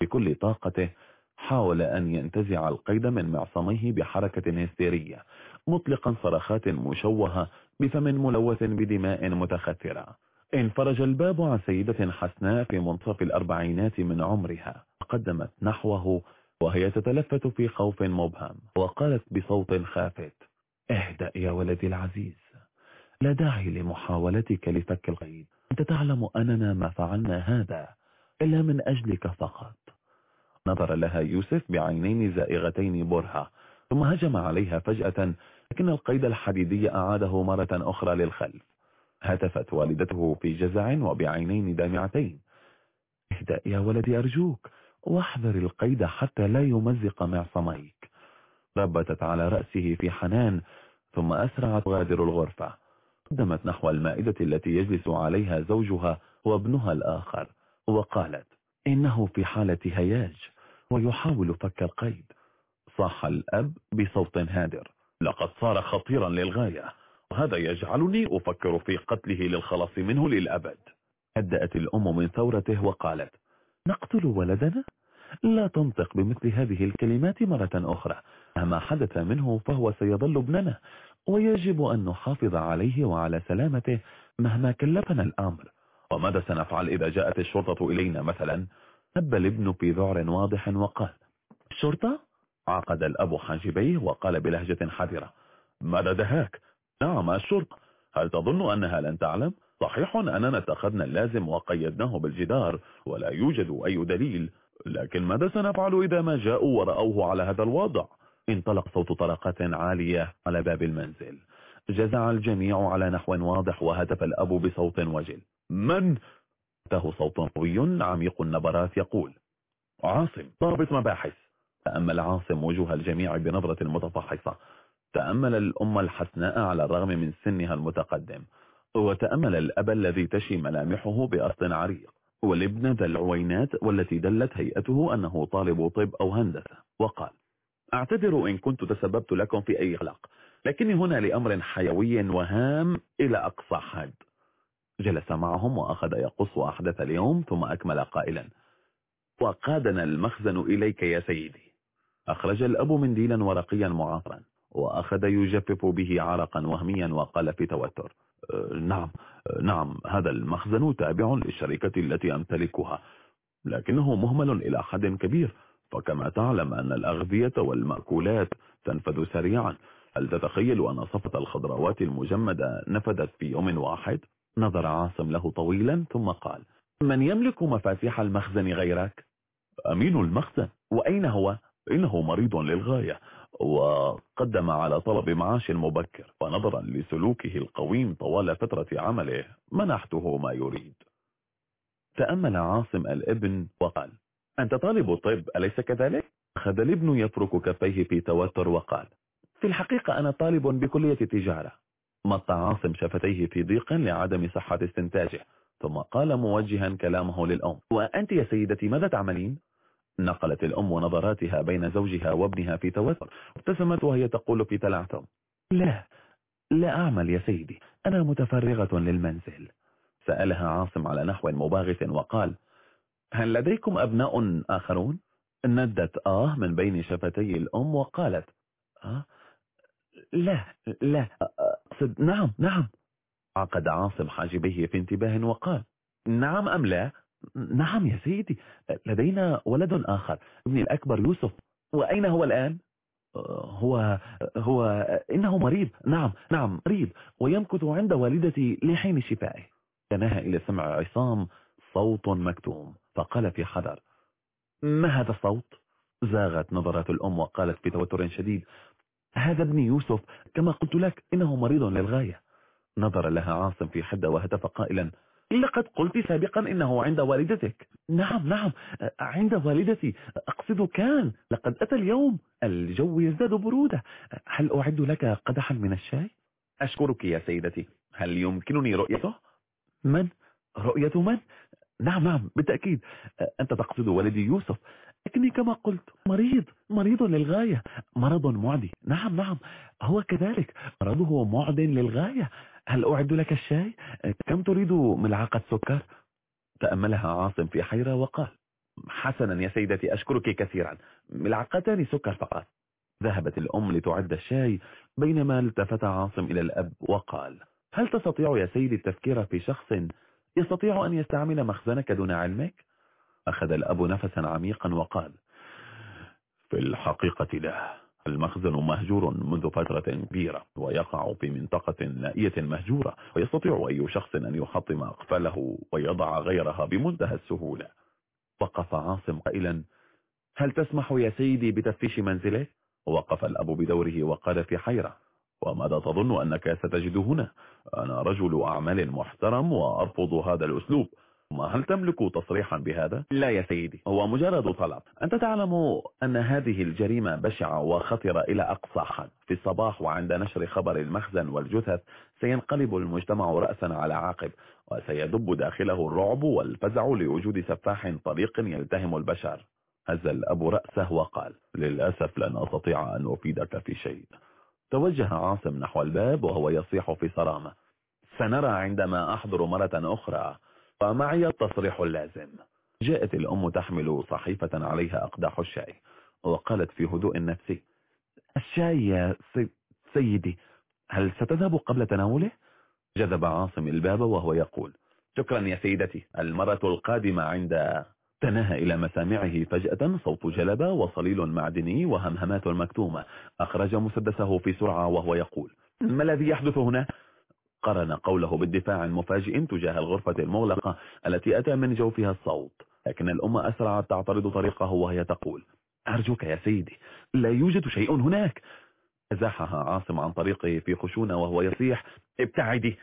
Speaker 1: بكل طاقته حاول أن ينتزع القيد من معصميه بحركة هستيرية مطلقا صرخات مشوهة بفم ملوث بدماء متخثرة. انفرج الباب عن سيدة حسناء في منتصف الأربعينات من عمرها قدمت نحوه وهي تتلفت في خوف مبهم وقالت بصوت خافت اهدأ يا ولدي العزيز لا داعي لمحاولتك لفك القيد أنت تعلم أننا ما فعلنا هذا إلا من أجلك فقط. نظر لها يوسف بعينين زائغتين برهة ثم هجم عليها فجأة لكن القيد الحديدي أعاده مرة أخرى للخلف. هتفت والدته في جزع وبعينين دامعتين. اهدأ يا ولدي أرجوك واحذر القيد حتى لا يمزق معصميك ربتت على رأسه في حنان ثم أسرعت غادر الغرفة. قدمت نحو المائدة التي يجلس عليها زوجها وابنها الآخر وقالت إنه في حالة هياج ويحاول فك القيد. صاح الأب بصوت هادر لقد صار خطيرا للغاية. وهذا يجعلني أفكر في قتله للخلاص منه للأبد هدأت الأم من ثورته وقالت نقتل ولدنا؟ لا تنطق بمثل هذه الكلمات مرة أخرى ما حدث منه فهو سيظل ابننا ويجب أن نحافظ عليه وعلى سلامته مهما كلفنا الأمر وماذا سنفعل إذا جاءت الشرطة إلينا مثلا هب الابن في ذعر واضح وقال الشرطة؟ عقد الأب حاجبيه وقال بلهجة حذرة ماذا دهاك؟ نعم الشرطة. هل تظن أنها لن تعلم؟ صحيح أننا اتخذنا اللازم وقيدناه بالجدار ولا يوجد أي دليل. لكن ماذا سنفعل إذا ما جاءوا ورأوه على هذا الوضع؟ انطلق صوت طلقات عالية على باب المنزل. جزع الجميع على نحو واضح وهتف الأب بصوت وجل. من؟ ته صوت قوي عميق النبرات يقول. عاصم. ضابط مباحث تأمل عاصم وجوه الجميع بنظرة متفحصة. تأمل الأم الحسناء على الرغم من سنها المتقدم. وتأمل الأب الذي تشي ملامحه بأصل عريق. والابن ذا العوينات والتي دلت هيئته أنه طالب طب أو هندسة. وقال أعتذر إن كنت تسببت لكم في أي غلق لكني هنا لأمر حيوي وهام إلى أقصى حد. جلس معهم وأخذ يقص أحدث اليوم ثم أكمل قائلا وقادنا المخزن إليك يا سيدي. أخرج الأب منديلا ورقيا معاطرا وأخذ يجفف به عرقا وهميا وقال في توتر أه، نعم أه، نعم هذا المخزن تابع للشركة التي أمتلكها لكنه مهمل إلى حد كبير فكما تعلم أن الأغذية والمأكولات تنفذ سريعا هل تتخيل أن صفة الخضروات المجمدة نفذت في يوم واحد؟ نظر عاصم له طويلا ثم قال من يملك مفاتيح المخزن غيرك؟ أمين المخزن وأين هو؟ إنه مريض للغاية وقدم على طلب معاش مبكر ونظرا لسلوكه القويم طوال فترة عمله منحته ما يريد تأمل عاصم الابن وقال أنت طالب طب أليس كذلك؟ أخذ الابن يفرك كفيه في توتر وقال في الحقيقة أنا طالب بكلية التجارة مط عاصم شفتيه في ضيق لعدم صحة استنتاجه ثم قال موجها كلامه للأم وأنت يا سيدتي ماذا تعملين؟ نقلت الأم نظراتها بين زوجها وابنها في توتر ابتسمت وهي تقول في تلعثم. لا لا أعمل يا سيدي أنا متفرغة للمنزل. سألها عاصم على نحو مباغث وقال هل لديكم أبناء آخرون؟ ندت آه من بين شفتي الأم وقالت آه لا لا أقصد نعم نعم. عقد عاصم حاجبيه في انتباه وقال نعم أم لا؟ نعم يا سيدي لدينا ولد آخر ابني الأكبر يوسف. وأين هو الآن؟ هو هو إنه مريض. نعم نعم مريض. ويمكث عند والدتي لحين شفائه. تناهى إلى سمع عصام صوت مكتوم. فقال في حذر ما هذا الصوت؟ زاغت نظرات الأم وقالت بتوتر شديد هذا ابني يوسف. كما قلت لك إنه مريض للغاية. نظر لها عاصم في حدة وهتف قائلا لقد قلت سابقا إنه عند والدتك. نعم نعم. عند والدتي. أقصد كان. لقد أتى اليوم. الجو يزداد برودة. هل أعد لك قدحا من الشاي؟ أشكرك يا سيدتي. هل يمكنني رؤيته؟ من؟ رؤية من؟ نعم نعم. بالتأكيد. أنت تقصد ولدي يوسف. لكني كما قلت مريض. مريض للغاية. مرض معدي. نعم نعم. هو كذلك. مرضه معد للغاية. هل أعد لك الشاي؟ كم تريد ملعقة سكر؟ تأملها عاصم في حيرة وقال حسنا يا سيدتي أشكرك كثيرا ملعقتان سكر فقط ذهبت الأم لتعد الشاي بينما التفت عاصم إلى الأب وقال هل تستطيع يا سيدي التفكير في شخص يستطيع أن يستعمل مخزنك دون علمك؟ أخذ الأب نفسا عميقا وقال في الحقيقة لا المخزن مهجور منذ فترة كبيرة ويقع في منطقة نائية مهجورة ويستطيع أي شخص أن يحطم أقفاله ويضع غيرها بمنتهى السهولة. وقف عاصم قائلا هل تسمح يا سيدي بتفتيش منزلك؟ وقف الأب بدوره وقال في حيرة وماذا تظن أنك ستجد هنا؟ أنا رجل أعمال محترم وأرفض هذا الأسلوب. هل تملك تصريحا بهذا؟ لا يا سيدي. هو مجرد طلب. أنت تعلم أن هذه الجريمة بشعة وخطرة إلى أقصى حد. في الصباح وعند نشر خبر المخزن والجثث سينقلب المجتمع رأسا على عاقب وسيدب داخله الرعب والفزع لوجود سفاح طريق يلتهم البشر. هز الأب رأسه وقال للأسف لن أستطيع أن أفيدك في شيء. توجه عاصم نحو الباب وهو يصيح في صرامة سنرى عندما أحضر مرة أخرى ومعي التصريح اللازم جاءت الأم تحمل صحيفة عليها أقداح الشاي وقالت في هدوء نفسي الشاي يا سيدي هل ستذهب قبل تناوله؟ جذب عاصم الباب وهو يقول شكرا يا سيدتي المرة القادمة عند تناهى إلى مسامعه فجأة صوت جلبة وصليل معدني وهمهمات مكتومة أخرج مسدسه في سرعة وهو يقول ما الذي يحدث هنا؟ قرن قوله بالدفاع المفاجئ تجاه الغرفة المغلقة التي أتى من جوفها الصوت. لكن الأم أسرعت تعترض طريقه وهي تقول أرجوك يا سيدي لا يوجد شيء هناك. أزاحها عاصم عن طريقه في خشونة وهو يصيح ابتعدي.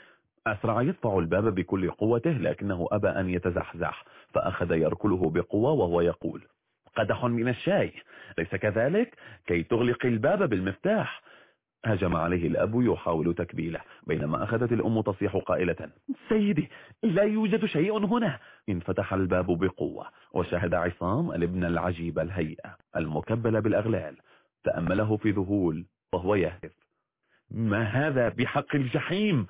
Speaker 1: أسرع يدفع الباب بكل قوته لكنه أبى أن يتزحزح فأخذ يركله بقوة وهو يقول قدح من الشاي ليس كذلك؟ كي تغلق الباب بالمفتاح. هجم عليه الأب يحاول تكبيله بينما أخذت الأم تصيح قائلة سيدي لا يوجد شيء هنا. انفتح الباب بقوة وشاهد عصام الابن العجيب الهيئة المكبل بالأغلال تأمله في ذهول وهو يهتف. ما هذا بحق الجحيم؟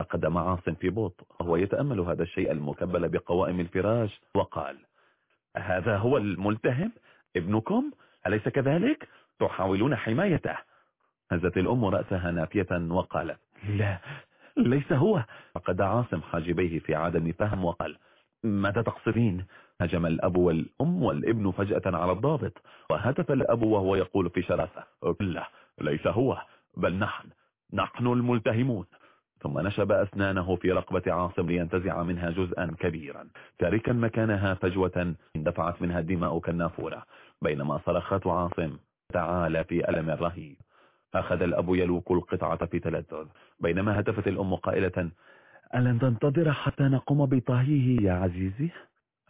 Speaker 1: أقدم عاصم في بطء وهو يتأمل هذا الشيء المكبل بقوائم الفراش وقال هذا هو الملتهم؟ ابنكم؟ أليس كذلك؟ تحاولون حمايته. هزت الأم رأسها نافية وقالت لا ليس هو. فقد عاصم حاجبيه في عدم فهم وقال ماذا تقصدين؟ هجم الأب والأم والابن فجأة على الضابط وهتف الأب وهو يقول في شراسة لا ليس هو بل نحن نحن الملتهمون. ثم نشب أسنانه في رقبة عاصم لينتزع منها جزءا كبيرا تاركا مكانها فجوة اندفعت منها الدماء كالنافورة بينما صرخات عاصم تعالى في ألم رهيب. أخذ الأب يلوك القطعة في تلذذ بينما هتفت الأم قائلة ألن تنتظر حتى نقوم بطهيه يا عزيزي؟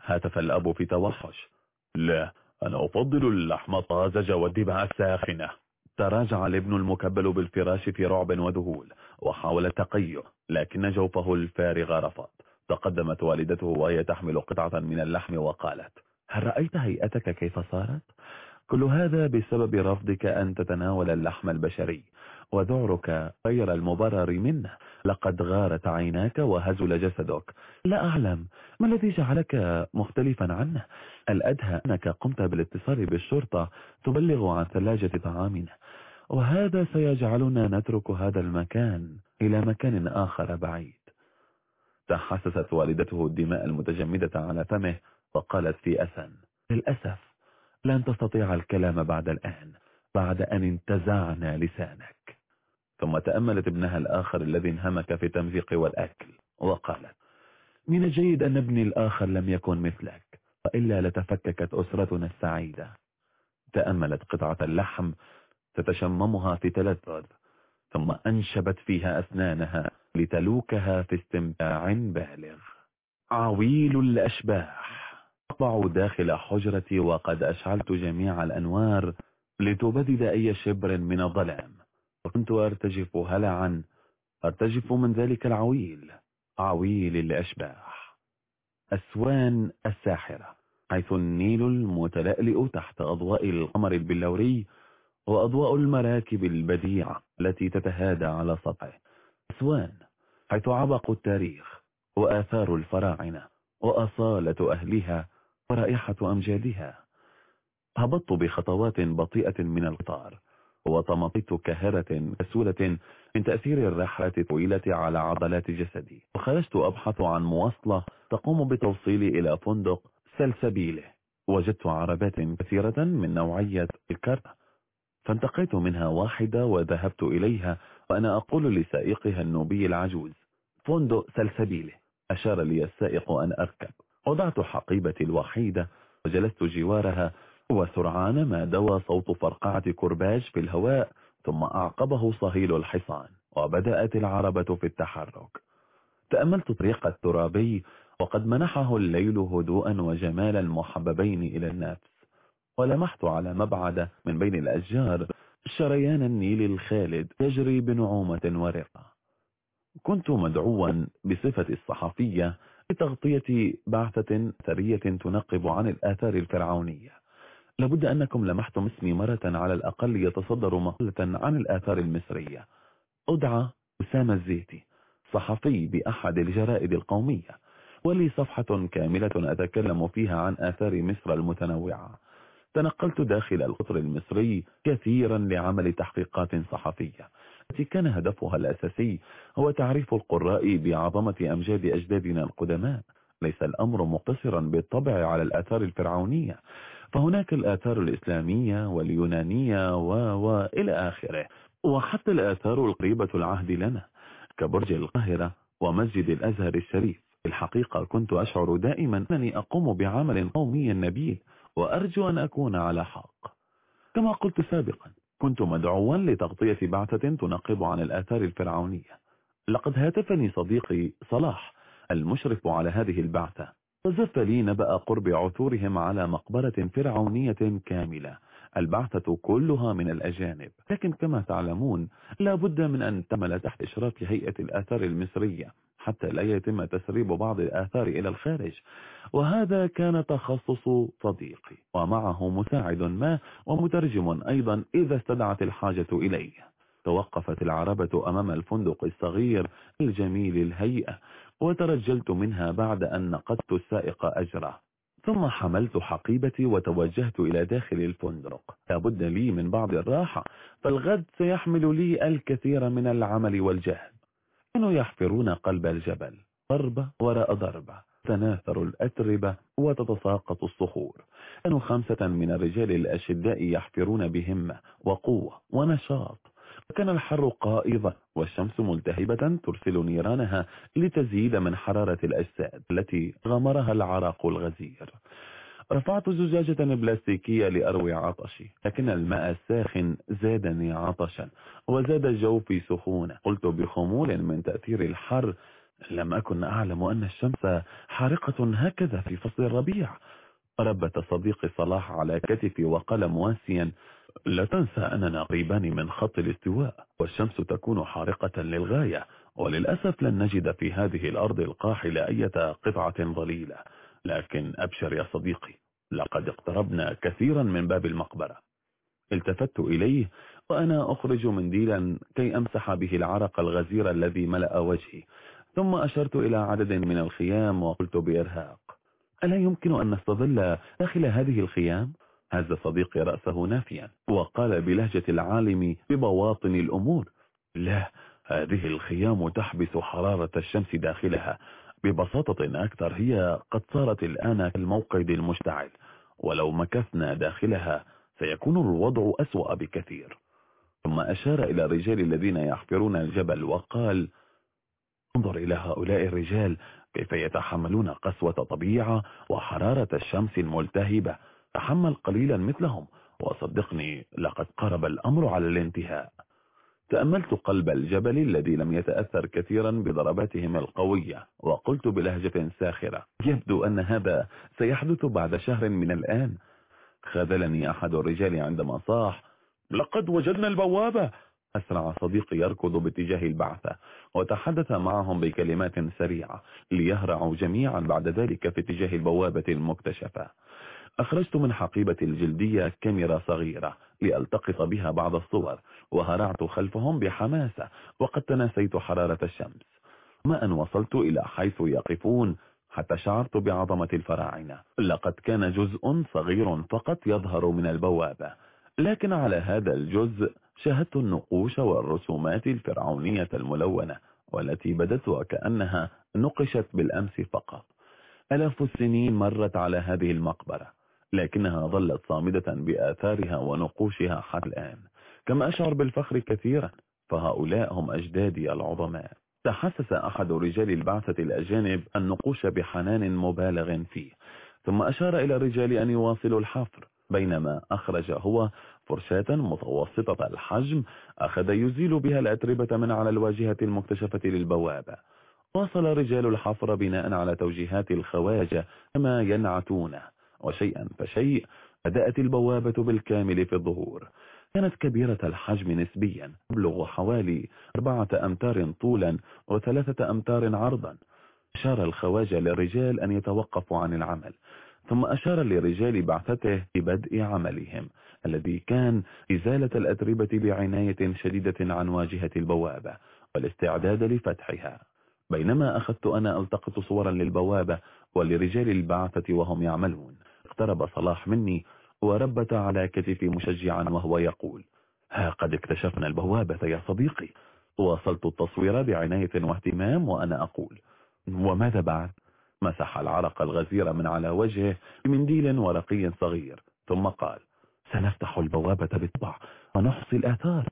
Speaker 1: هتف الأب في توحش لا أنا أفضل اللحم الطازج والدبع الساخنة تراجع الابن المكبل بالفراش في رعب وذهول وحاول التقيه لكن جوفه الفارغ رفض تقدمت والدته وهي تحمل قطعة من اللحم وقالت هل رأيت هيئتك كيف صارت؟ كل هذا بسبب رفضك أن تتناول اللحم البشري وذعرك غير المبرر منه. لقد غارت عيناك وهزل جسدك. لا أعلم ما الذي جعلك مختلفا عنه؟ الأدهى أنك قمت بالاتصال بالشرطة تبلغ عن ثلاجة طعامنا وهذا سيجعلنا نترك هذا المكان إلى مكان آخر بعيد. تحسست والدته الدماء المتجمدة على فمه وقالت في أسن للأسف لن تستطيع الكلام بعد الآن بعد أن انتزعنا لسانك. ثم تأملت ابنها الآخر الذي انهمك في التمزيق والأكل وقالت من الجيد أن ابني الآخر لم يكن مثلك وإلا لتفككت أسرتنا السعيدة. تأملت قطعة اللحم تتشممها في تلذذ ثم أنشبت فيها أسنانها لتلوكها في استمتاع بالغ. عويل الأشباح. أقبع داخل حجرتي وقد أشعلت جميع الأنوار لتبدد أي شبر من الظلام. وكنت أرتجف هلعا أرتجف من ذلك العويل عويل الأشباح. أسوان الساحرة حيث النيل المتلألئ تحت أضواء القمر البلوري وأضواء المراكب البديعة التي تتهادى على سطحه. أسوان حيث عبق التاريخ وآثار الفراعنة وأصالة أهلها ورائحة أمجادها. هبطت بخطوات بطيئة من القطار وطمطت كهرة كسولة من تأثير الرحلة الطويلة على عضلات جسدي. وخرجت أبحث عن مواصلة تقوم بتوصيلي إلى فندق سلسبيله وجدت عربات كثيرة من نوعية الكارت فانتقيت منها واحدة وذهبت إليها وأنا أقول لسائقها النوبي العجوز فندق سلسبيله أشار لي السائق أن أركب. وضعت حقيبتي الوحيدة وجلست جوارها وسرعان ما دوى صوت فرقعة كرباج في الهواء ثم أعقبه صهيل الحصان وبدأت العربة في التحرك. تأملت طريق الترابي وقد منحه الليل هدوءا وجمالا محببين إلى النفس. ولمحت على مبعد من بين الأشجار شريان النيل الخالد يجري بنعومة ورقة. كنت مدعوا بصفة الصحفية لتغطية بعثة ثرية تنقب عن الآثار الفرعونية. لابد أنكم لمحتم اسمي مرة على الأقل يتصدر مقلة عن الآثار المصرية. أدعى أسامة الزيتي صحفي بأحد الجرائد القومية ولي صفحة كاملة أتكلم فيها عن آثار مصر المتنوعة. تنقلت داخل القطر المصري كثيرا لعمل تحقيقات صحفية. التي كان هدفها الأساسي هو تعريف القراء بعظمة أمجاد أجدادنا القدماء. ليس الأمر مقتصرا بالطبع على الآثار الفرعونية فهناك الآثار الإسلامية واليونانية و... وإلى آخره وحتى الآثار القريبة العهد لنا كبرج القاهرة ومسجد الأزهر الشريف. الحقيقة كنت أشعر دائما أنني أقوم بعمل قومي نبيل وأرجو أن أكون على حق. كما قلت سابقا كنت مدعوا لتغطية بعثة تنقب عن الآثار الفرعونية. لقد هاتفني صديقي صلاح المشرف على هذه البعثة. وزف لي نبأ قرب عثورهم على مقبرة فرعونية كاملة. البعثة كلها من الأجانب. لكن كما تعلمون لا بد من أن تعمل تحت إشراف هيئة الآثار المصرية حتى لا يتم تسريب بعض الآثار إلى الخارج. وهذا كان تخصص صديقي ومعه مساعد ما ومترجم أيضا إذا استدعت الحاجة إليه. توقفت العربة أمام الفندق الصغير الجميل الهيئة وترجلت منها بعد أن نقدت السائق أجره. ثم حملت حقيبتي وتوجهت إلى داخل الفندق. لابد لي من بعض الراحة فالغد سيحمل لي الكثير من العمل والجهد كانوا يحفرون قلب الجبل ضربة وراء ضربة تناثر الأتربة وتتساقط الصخور. كانوا خمسة من الرجال الأشداء يحفرون بهمة وقوة ونشاط. كان الحر قائضا والشمس ملتهبة ترسل نيرانها لتزيد من حرارة الأجساد التي غمرها العراق الغزير. رفعت زجاجة بلاستيكية لأروي عطشي لكن الماء الساخن زادني عطشا وزاد جوفي سخونة. قلت بخمول من تأثير الحر لم أكن أعلم أن الشمس حارقة هكذا في فصل الربيع. ربت صديقي صلاح على كتفي وقال مواسيا لا تنسى أننا قريبان من خط الاستواء والشمس تكون حارقة للغاية وللأسف لن نجد في هذه الأرض القاحلة أي قطعة ظليلة. لكن أبشر يا صديقي لقد اقتربنا كثيرا من باب المقبرة. التفت إليه وأنا أخرج منديلا كي أمسح به العرق الغزير الذي ملأ وجهي. ثم أشرت إلى عدد من الخيام وقلت بإرهاق ألا يمكن أن نستظل داخل هذه الخيام؟ هز صديقي رأسه نافيا وقال بلهجة العالم ببواطن الأمور لا هذه الخيام تحبس حرارة الشمس داخلها. ببساطة أكثر هي قد صارت الآن كالموقد المشتعل. ولو مكثنا داخلها سيكون الوضع أسوأ بكثير. ثم أشار إلى الرجال الذين يحفرون الجبل وقال انظر إلى هؤلاء الرجال كيف يتحملون قسوة طبيعة وحرارة الشمس الملتهبة. تحمل قليلا مثلهم. وصدقني لقد قرب الأمر على الانتهاء. تأملت قلب الجبل الذي لم يتأثر كثيرا بضرباتهم القوية وقلت بلهجة ساخرة يبدو أن هذا سيحدث بعد شهر من الآن. خذلني أحد الرجال عندما صاح لقد وجدنا البوابة. أسرع صديقي يركض باتجاه البعثة وتحدث معهم بكلمات سريعة ليهرعوا جميعا بعد ذلك في اتجاه البوابة المكتشفة. أخرجت من حقيبة الجلدية كاميرا صغيرة لألتقط بها بعض الصور وهرعت خلفهم بحماسة وقد تناسيت حرارة الشمس. ما أن وصلت إلى حيث يقفون حتى شعرت بعظمة الفراعنة. لقد كان جزء صغير فقط يظهر من البوابة. لكن على هذا الجزء شاهدت النقوش والرسومات الفرعونية الملونة والتي بدت وكأنها نقشت بالأمس فقط. ألاف السنين مرت على هذه المقبرة. لكنها ظلت صامدة بآثارها ونقوشها حتى الآن. كما أشعر بالفخر كثيرا فهؤلاء هم أجدادي العظماء. تحسس أحد رجال البعثة الأجانب النقوش بحنان مبالغ فيه. ثم أشار إلى الرجال أن يواصلوا الحفر بينما أخرج هو فرشاة متوسطة الحجم أخذ يزيل بها الأتربة من على الواجهة المكتشفة للبوابة. واصل رجال الحفر بناء على توجيهات الخواجة كما ينعتونه. وشيئا فشيء بدأت البوابة بالكامل في الظهور. كانت كبيرة الحجم نسبيا تبلغ حوالي أربعة أمتار طولا وثلاثة أمتار عرضا. أشار الخواجة للرجال أن يتوقفوا عن العمل ثم أشار لرجال بعثته ببدء عملهم الذي كان إزالة الأتربة بعناية شديدة عن واجهة البوابة والاستعداد لفتحها. بينما أخذت أنا ألتقط صورا للبوابة ولرجال البعثة وهم يعملون. اقترب صلاح مني وربت على كتفي مشجعا وهو يقول ها قد اكتشفنا البوابة يا صديقي. واصلت التصوير بعناية واهتمام وأنا أقول وماذا بعد؟ مسح العرق الغزير من على وجهه بمنديل ورقي صغير ثم قال سنفتح البوابة بالطبع ونحصي الآثار.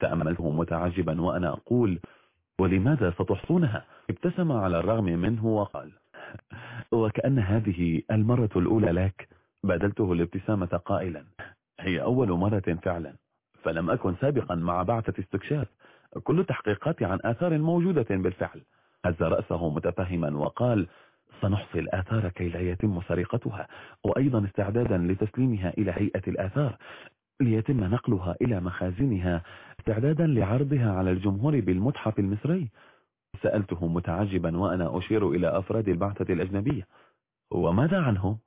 Speaker 1: تأملته متعجبا وأنا أقول ولماذا ستحصونها؟ ابتسم على الرغم منه وقال وكأن هذه المرة الأولى لك بدلته الابتسامة قائلا. هي أول مرة فعلا. فلم أكن سابقا مع بعثة استكشاف. كل تحقيقاتي عن آثار موجودة بالفعل. هز رأسه متفهما وقال سنحصي الآثار كي لا يتم سرقتها وأيضا استعدادا لتسليمها إلى هيئة الآثار ليتم نقلها إلى مخازنها استعدادا لعرضها على الجمهور بالمتحف المصري. سألته متعجبا وأنا أشير إلى أفراد البعثة الأجنبية وماذا عنهم؟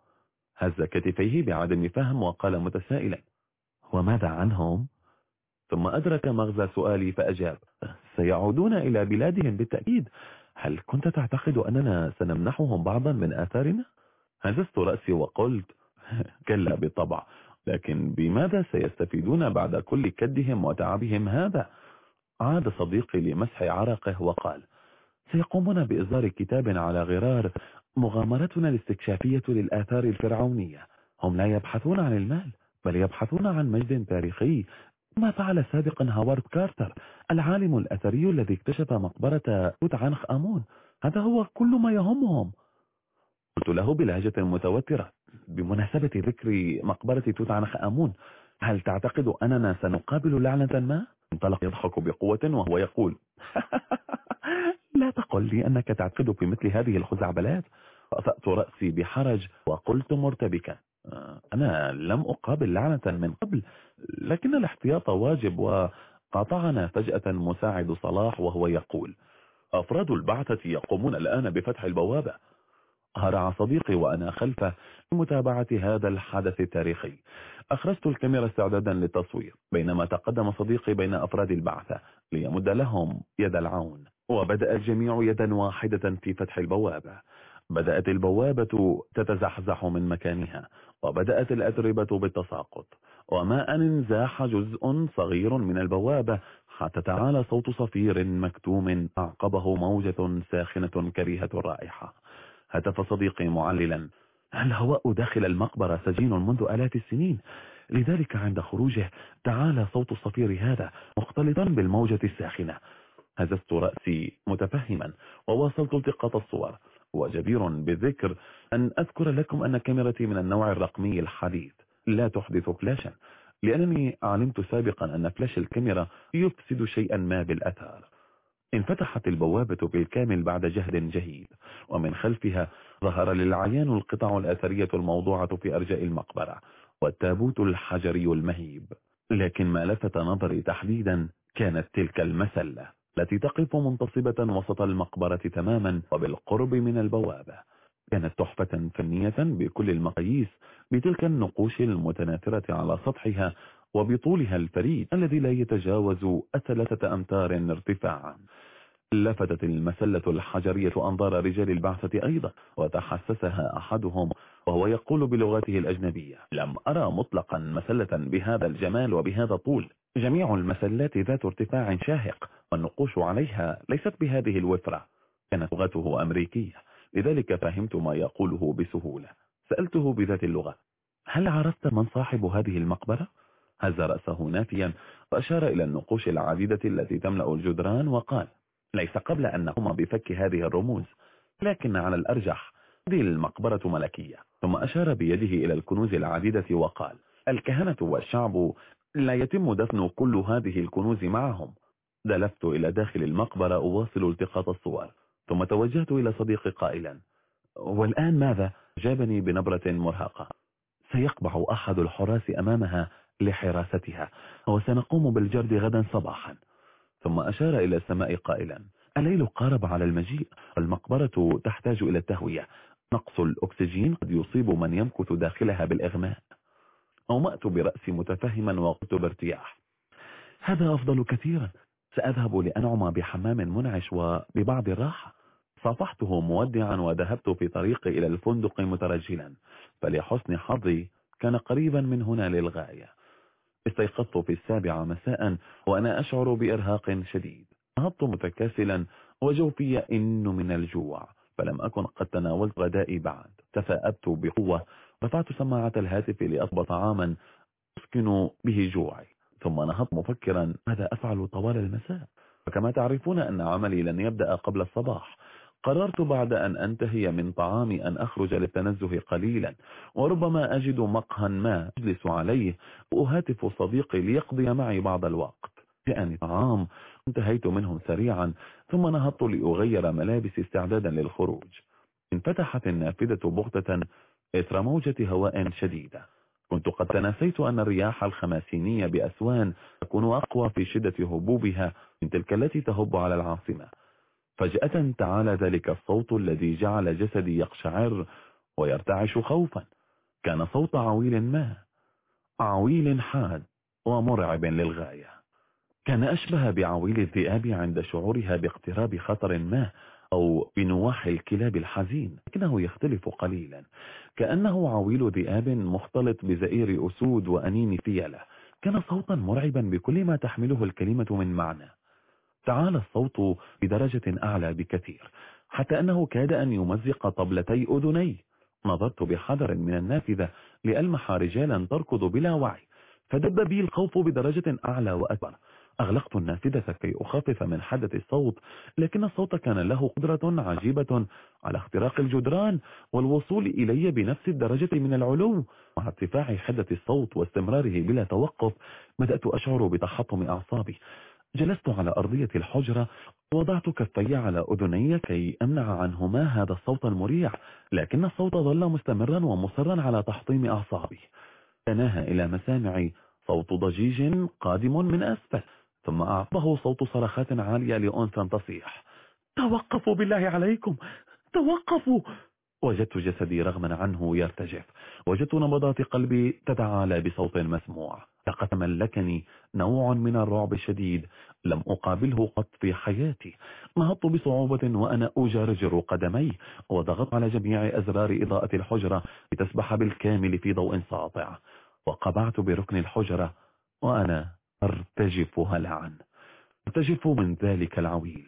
Speaker 1: هز كتفيه بعدم فهم وقال متسائلا وماذا عنهم؟ ثم أدرك مغزى سؤالي فأجاب سيعودون إلى بلادهم بالتأكيد هل كنت تعتقد أننا سنمنحهم بعضا من آثارنا؟ هززت رأسي وقلت كلا بالطبع لكن بماذا سيستفيدون بعد كل كدهم وتعبهم هذا؟ عاد صديقي لمسح عرقه وقال سيقومون بإصدار كتاب على غرار مغامرتنا الاستكشافية للآثار الفرعونية. هم لا يبحثون عن المال بل يبحثون عن مجد تاريخي. ما فعل سابقا هوارد كارتر العالم الأثري الذي اكتشف مقبرة توت عنخ آمون. هذا هو كل ما يهمهم. قلت له بلهجة متوترة بمناسبة ذكر مقبرة توت عنخ آمون هل تعتقد أننا سنقابل لعنة ما؟ انطلق يضحك بقوة وهو يقول تقل لي أنك تعتقد في مثل هذه الخزعبلات. رأفأت رأسي بحرج وقلت مرتبكا. أنا لم أقابل لعنة من قبل لكن الاحتياط واجب وقاطعنا فجأة مساعد صلاح وهو يقول أفراد البعثة يقومون الآن بفتح البوابة. هرع صديقي وأنا خلفه لمتابعة هذا الحدث التاريخي. أخرجت الكاميرا استعدادا للتصوير بينما تقدم صديقي بين أفراد البعثة ليمد لهم يد العون. وبدأ الجميع يدا واحدة في فتح البوابة. بدأت البوابة تتزحزح من مكانها وبدأت الأتربة بالتساقط. وما أن انزاح جزء صغير من البوابة حتى تعالى صوت صفير مكتوم أعقبه موجة ساخنة كريهة الرائحة هتف صديقي معللا الهواء داخل المقبرة سجين منذ آلاف السنين. لذلك عند خروجه تعالى صوت الصفير هذا مختلطا بالموجة الساخنة. هززت رأسي متفهما وواصلت التقاط الصور وجدير بالذكر أن أذكر لكم أن كاميرتي من النوع الرقمي الحديث. لا تحدث فلاشا لأنني علمت سابقا أن فلاش الكاميرا يفسد شيئا ما بالأثار انفتحت البوابة بالكامل بعد جهد جهيد ومن خلفها ظهر للعيان القطع الأثرية الموضوعة في أرجاء المقبرة والتابوت الحجري المهيب. لكن ما لفت نظري تحديدا كانت تلك المسلة. التي تقف منتصبة وسط المقبرة تماما وبالقرب من البوابة. كانت تحفة فنية بكل المقاييس بتلك النقوش المتناثرة على سطحها وبطولها الفريد الذي لا يتجاوز ثلاثة أمتار ارتفاعا لفتت المسلة الحجرية أنظار رجال البعثة أيضا وتحسسها أحدهم وهو يقول بلغته الأجنبية لم أرى مطلقا مسلة بهذا الجمال وبهذا الطول. جميع المسلات ذات ارتفاع شاهق والنقوش عليها ليست بهذه الوفرة كانت لغته أمريكية. لذلك فهمت ما يقوله بسهولة. سألته بذات اللغة هل عرفت من صاحب هذه المقبرة؟ هز رأسه نافيا وأشار إلى النقوش العديدة التي تملأ الجدران وقال ليس قبل أن نقوم بفك هذه الرموز لكن على الأرجح هذه المقبرة ملكية. ثم أشار بيده إلى الكنوز العديدة وقال الكهنة والشعب لا يتم دفن كل هذه الكنوز معهم. دلفت إلى داخل المقبرة أواصل التقاط الصور ثم توجهت إلى صديقي قائلا والآن ماذا؟ جابني بنبرة مرهقة. سيقبع أحد الحراس أمامها لحراستها وسنقوم بالجرد غدا صباحا. ثم أشار إلى السماء قائلا الليل قارب على المجيء المقبرة تحتاج إلى التهوية. نقص الأكسجين قد يصيب من يمكث داخلها بالإغماء. أومأت برأسي متفهما وقلت بارتياح. هذا أفضل كثيرا. سأذهب لأنعم بحمام منعش وببعض الراحة. صافحته مودعا وذهبت في طريقي إلى الفندق مترجلا. فلحسن حظي كان قريبا من هنا للغاية. استيقظت في السابعة مساء وأنا أشعر بإرهاق شديد. نهضت متكاسلا وجوفي يئن من الجوع فلم أكن قد تناولت غدائي بعد. تفاءبت بقوة رفعت سماعة الهاتف لأطبى طعاما أسكن به جوعي ثم نهضت مفكرا ماذا أفعل طوال المساء؟ فكما تعرفون أن عملي لن يبدأ قبل الصباح. قررت بعد أن أنتهي من طعامي أن أخرج للتنزه قليلا وربما أجد مقهى ما أجلس عليه وأهاتف صديقي ليقضي معي بعض الوقت. جاءني طعام انتهيت منه سريعا ثم نهضت لأغير ملابسي استعدادا للخروج. انفتحت النافذة بغتة إثر موجة هواء شديدة. كنت قد تناسيت أن الرياح الخماسينية بأسوان تكون أقوى في شدة هبوبها من تلك التي تهب على العاصمة. فجأة تعالى ذلك الصوت الذي جعل جسدي يقشعر ويرتعش خوفا. كان صوت عويل ما عويل حاد ومرعب للغاية. كان أشبه بعويل الذئاب عند شعورها باقتراب خطر ما أو بنواح الكلاب الحزين لكنه يختلف قليلا. كأنه عويل ذئاب مختلط بزئير أسود وأنين فيلة كان صوتا مرعبا بكل ما تحمله الكلمة من معنى. تعالى الصوت بدرجة أعلى بكثير حتى أنه كاد أن يمزق طبلتي أذني. نظرت بحذر من النافذة لألمح رجالا تركض بلا وعي فدب بي الخوف بدرجة أعلى وأكبر. أغلقت النافذة كي أخفف من حدث الصوت لكن الصوت كان له قدرة عجيبة على اختراق الجدران والوصول إلي بنفس الدرجة من العلو. مع ارتفاع حدث الصوت واستمراره بلا توقف بدأت أشعر بتحطم أعصابي. جلست على أرضية الحجرة وضعت كفي على أذني كي أمنع عنهما هذا الصوت المريع لكن الصوت ظل مستمرا ومصرا على تحطيم أعصابي. تناهى إلى مسامعي صوت ضجيج قادم من أسفل. ثم أعطه صوت صرخات عالية لأنثى تصيح. توقفوا بالله عليكم! توقفوا! وجدت جسدي رغما عنه يرتجف. وجدت نبضات قلبي تتعالى بصوت مسموع. لقد تملكني نوع من الرعب الشديد. لم أقابله قط في حياتي. نهضت بصعوبة وأنا أجرجر قدمي. وضغطت على جميع أزرار إضاءة الحجرة لتسبح بالكامل في ضوء ساطع. وقبعت بركن الحجرة. وأنا أرتجف هلعا أرتجف من ذلك العويل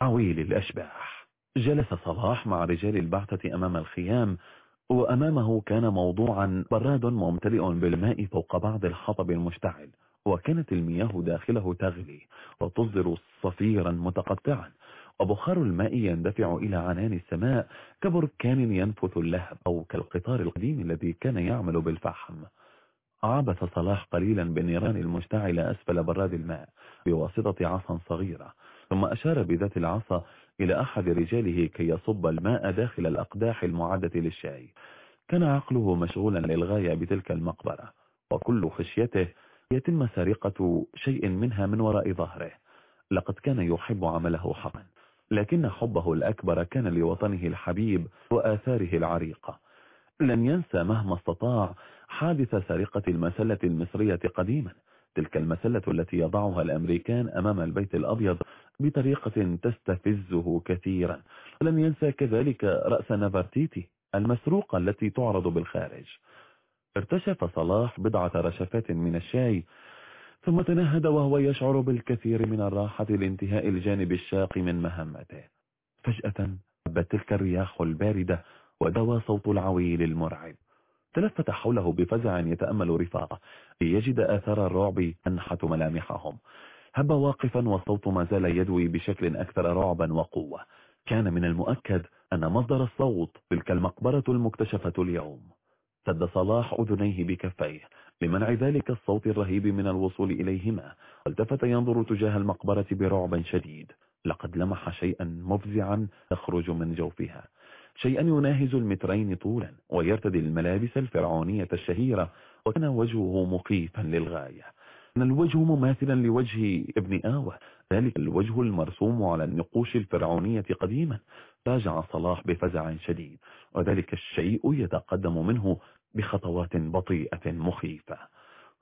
Speaker 1: عويل الأشباح. جلس صلاح مع رجال البعثة أمام الخيام وأمامه كان موضوعا براد ممتلئ بالماء فوق بعض الحطب المشتعل وكانت المياه داخله تغلي وتصدر صفيرا متقطعا. وبخار الماء يندفع إلى عنان السماء كبركان ينفث اللهب أو كالقطار القديم الذي كان يعمل بالفحم. عبث صلاح قليلا بالنيران المشتعلة أسفل براد الماء بواسطة عصا صغيرة. ثم أشار بذات العصا إلى أحد رجاله كي يصب الماء داخل الأقداح المعدة للشاي. كان عقله مشغولا للغاية بتلك المقبرة وكل خشيته يتم سرقة شيء منها من وراء ظهره. لقد كان يحب عمله حقا لكن حبه الأكبر كان لوطنه الحبيب وآثاره العريقة. لن ينسى مهما استطاع حادث سرقة المسلة المصرية قديما. تلك المسلة التي يضعها الأمريكان أمام البيت الأبيض بطريقة تستفزه كثيرا. لن ينسى كذلك رأس نفرتيتي المسروقة التي تعرض بالخارج. ارتشف صلاح بضعة رشفات من الشاي ثم تنهد وهو يشعر بالكثير من الراحة لانتهاء الجانب الشاق من مهمته. فجأة هبت تلك الرياح الباردة ودوى صوت العويل المرعب. تلفت حوله بفزع يتأمل رفاقه ليجد آثار الرعب أنحت ملامحهم. هب واقفا والصوت ما زال يدوي بشكل أكثر رعبا وقوة. كان من المؤكد أن مصدر الصوت تلك المقبرة المكتشفة اليوم. سد صلاح أذنيه بكفيه لمنع ذلك الصوت الرهيب من الوصول إليهما. والتفت ينظر تجاه المقبرة برعب شديد. لقد لمح شيئا مفزعا يخرج من جوفها. شيئا يناهز المترين طولا ويرتدي الملابس الفرعونية الشهيرة وكان وجهه مخيفا للغاية. كان الوجه مماثلا لوجه ابن آوة. ذلك الوجه المرسوم على النقوش الفرعونية قديما. راجع صلاح بفزع شديد وذلك الشيء يتقدم منه بخطوات بطيئة مخيفة.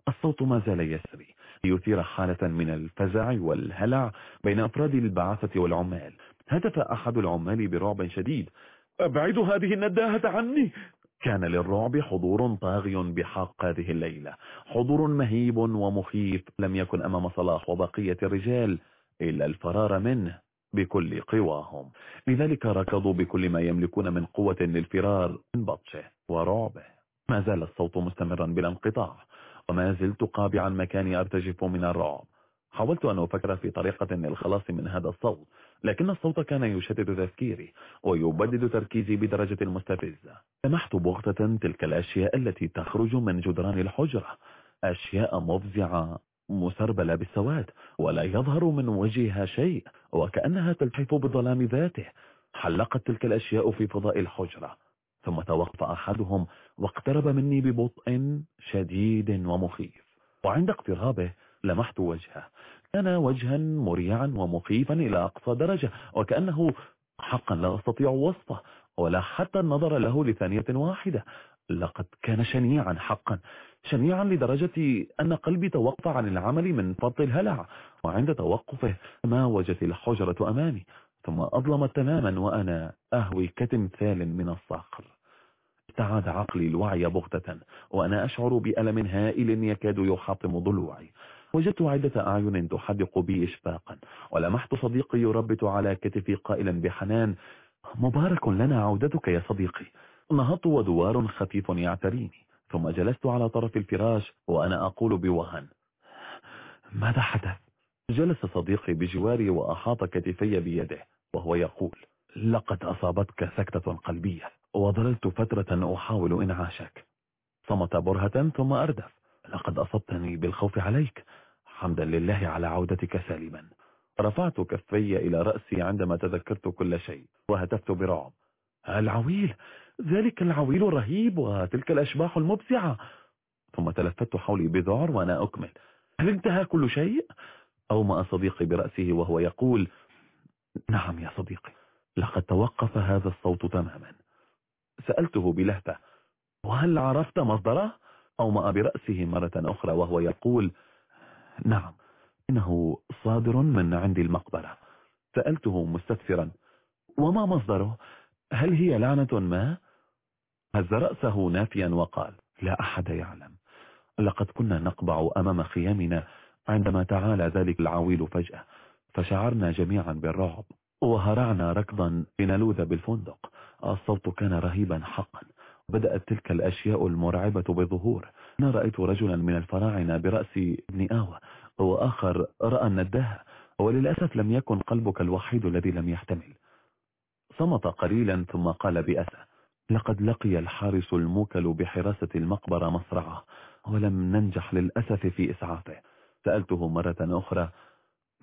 Speaker 1: الصوت ما زال يسري ليثير حالة من الفزع والهلع بين أفراد البعثة والعمال. هتف أحد العمال برعب شديد. أبعد هذه النداهة عني. كان للرعب حضور طاغي بحق هذه الليلة. حضور مهيب ومخيف لم يكن أمام صلاح وبقية الرجال إلا الفرار منه بكل قواهم. لذلك ركضوا بكل ما يملكون من قوة للفرار من بطشه ورعبه. ما زال الصوت مستمرا بلا انقطاع وما زلت قابعا مكاني أرتجف من الرعب. حاولت أن أفكر في طريقة للخلاص من هذا الصوت لكن الصوت كان يشتت تفكيري ويبدد تركيزي بدرجة مستفزة سمحت بغتة تلك الأشياء التي تخرج من جدران الحجرة. أشياء مفزعة مسربلة بالسواد ولا يظهر من وجهها شيء وكأنها تلتحف بظلام ذاته. حلقت تلك الأشياء في فضاء الحجرة. ثم توقف أحدهم واقترب مني ببطء شديد ومخيف. وعند اقترابه لمحت وجهه. كان وجها مريعا ومخيفا إلى أقصى درجة وكأنه حقا لا أستطيع وصفه ولا حتى النظر له لثانية واحدة. لقد كان شنيعا حقا شنيعا لدرجة أن قلبي توقف عن العمل من فرط الهلع وعند توقفه ما وجدت الحجرة أمامي ثم أظلمت تماما وأنا أهوي كتمثال من الصخر. استعاد عقلي الوعي بغتة وأنا أشعر بألم هائل يكاد يحطم ضلوعي. وجدت عدة أعين تحدق بي إشفاقا. ولمحت صديقي يربت على كتفي قائلا بحنان مبارك لنا عودتك يا صديقي. نهضت ودوار خفيف يعتريني. ثم جلست على طرف الفراش وأنا أقول بوهن ماذا حدث؟ جلس صديقي بجواري وأحاط كتفي بيده وهو يقول لقد أصابتك سكتة قلبية وظللت فترة أحاول إنعاشك. صمت برهة ثم أردف لقد أصبتني بالخوف عليك. حمدا لله على عودتك سالما. رفعت كفي إلى رأسي عندما تذكرت كل شيء وهتفت برعب. العويل! ذلك العويل الرهيب وتلك الأشباح المبزعة. ثم تلفت حولي بذعر وأنا أكمل. هل انتهى كل شيء؟ أومأ صديقي برأسه وهو يقول نعم يا صديقي. لقد توقف هذا الصوت تماما. سألته بلهفة وهل عرفت مصدره؟ أومأ برأسه مرة أخرى وهو يقول نعم إنه صادر من عند المقبرة. سألته مستفسرا وما مصدره؟ هل هي لعنة ما؟ هز رأسه نافيا وقال لا أحد يعلم. لقد كنا نقبع أمام خيامنا عندما تعالى ذلك العويل فجأة فشعرنا جميعا بالرعب وهرعنا ركضا لنلوذ بالفندق. الصوت كان رهيبا حقا. بدأت تلك الأشياء المرعبة بظهور. أنا رأيت رجلا من الفراعنة برأس ابن آوى وآخر رأى النداه وللأسف لم يكن قلبك الوحيد الذي لم يحتمل. صمت قليلا ثم قال بأسى لقد لقي الحارس الموكل بحراسة المقبرة مصرعه ولم ننجح للأسف في إسعافه. سألته مرة أخرى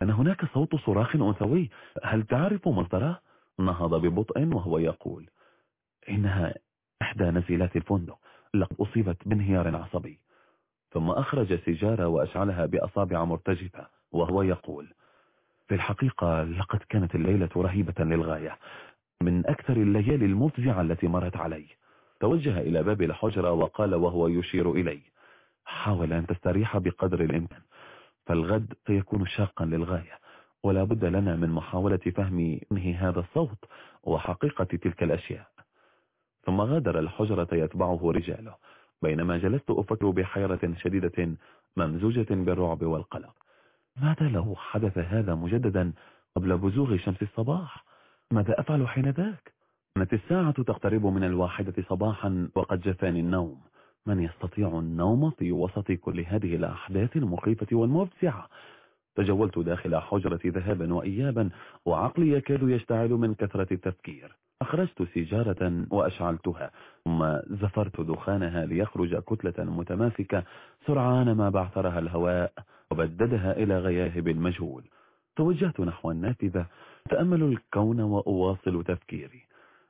Speaker 1: أن هناك صوت صراخ أنثوي هل تعرف مصدره؟ نهض ببطء وهو يقول إنها إحدى نزيلات الفندق لقد أصيبت بانهيار عصبي ثم أخرج سيجارة وأشعلها بأصابع مرتجفة وهو يقول في الحقيقة لقد كانت الليلة رهيبة للغاية من أكثر الليالي المفزعة التي مرت علي. توجه إلى باب الحجرة وقال وهو يشير إلي حاول أن تستريح بقدر الإمكان فالغد سيكون شاقا للغاية ولا بد لنا من محاولة فهم انهي هذا الصوت وحقيقة تلك الأشياء. ثم غادر الحجرة يتبعه رجاله بينما جلست أفكر بحيرة شديدة ممزوجة بالرعب والقلق. ماذا لو حدث هذا مجددا قبل بزوغ شمس الصباح؟ ماذا أفعل حين ذاك؟ كانت الساعة تقترب من الواحدة صباحا وقد جفاني النوم. من يستطيع النوم في وسط كل هذه الأحداث المخيفة والمفزعة تجولت داخل حجرة ذهابا وإيابا وعقلي يكاد يشتعل من كثرة التفكير. أخرجت سيجارة وأشعلتها ثم زفرت دخانها ليخرج كتلة متماسكة سرعان ما بعثرها الهواء وبددها إلى غياهب المجهول. توجهت نحو النافذة تأمل الكون وأواصل تفكيري.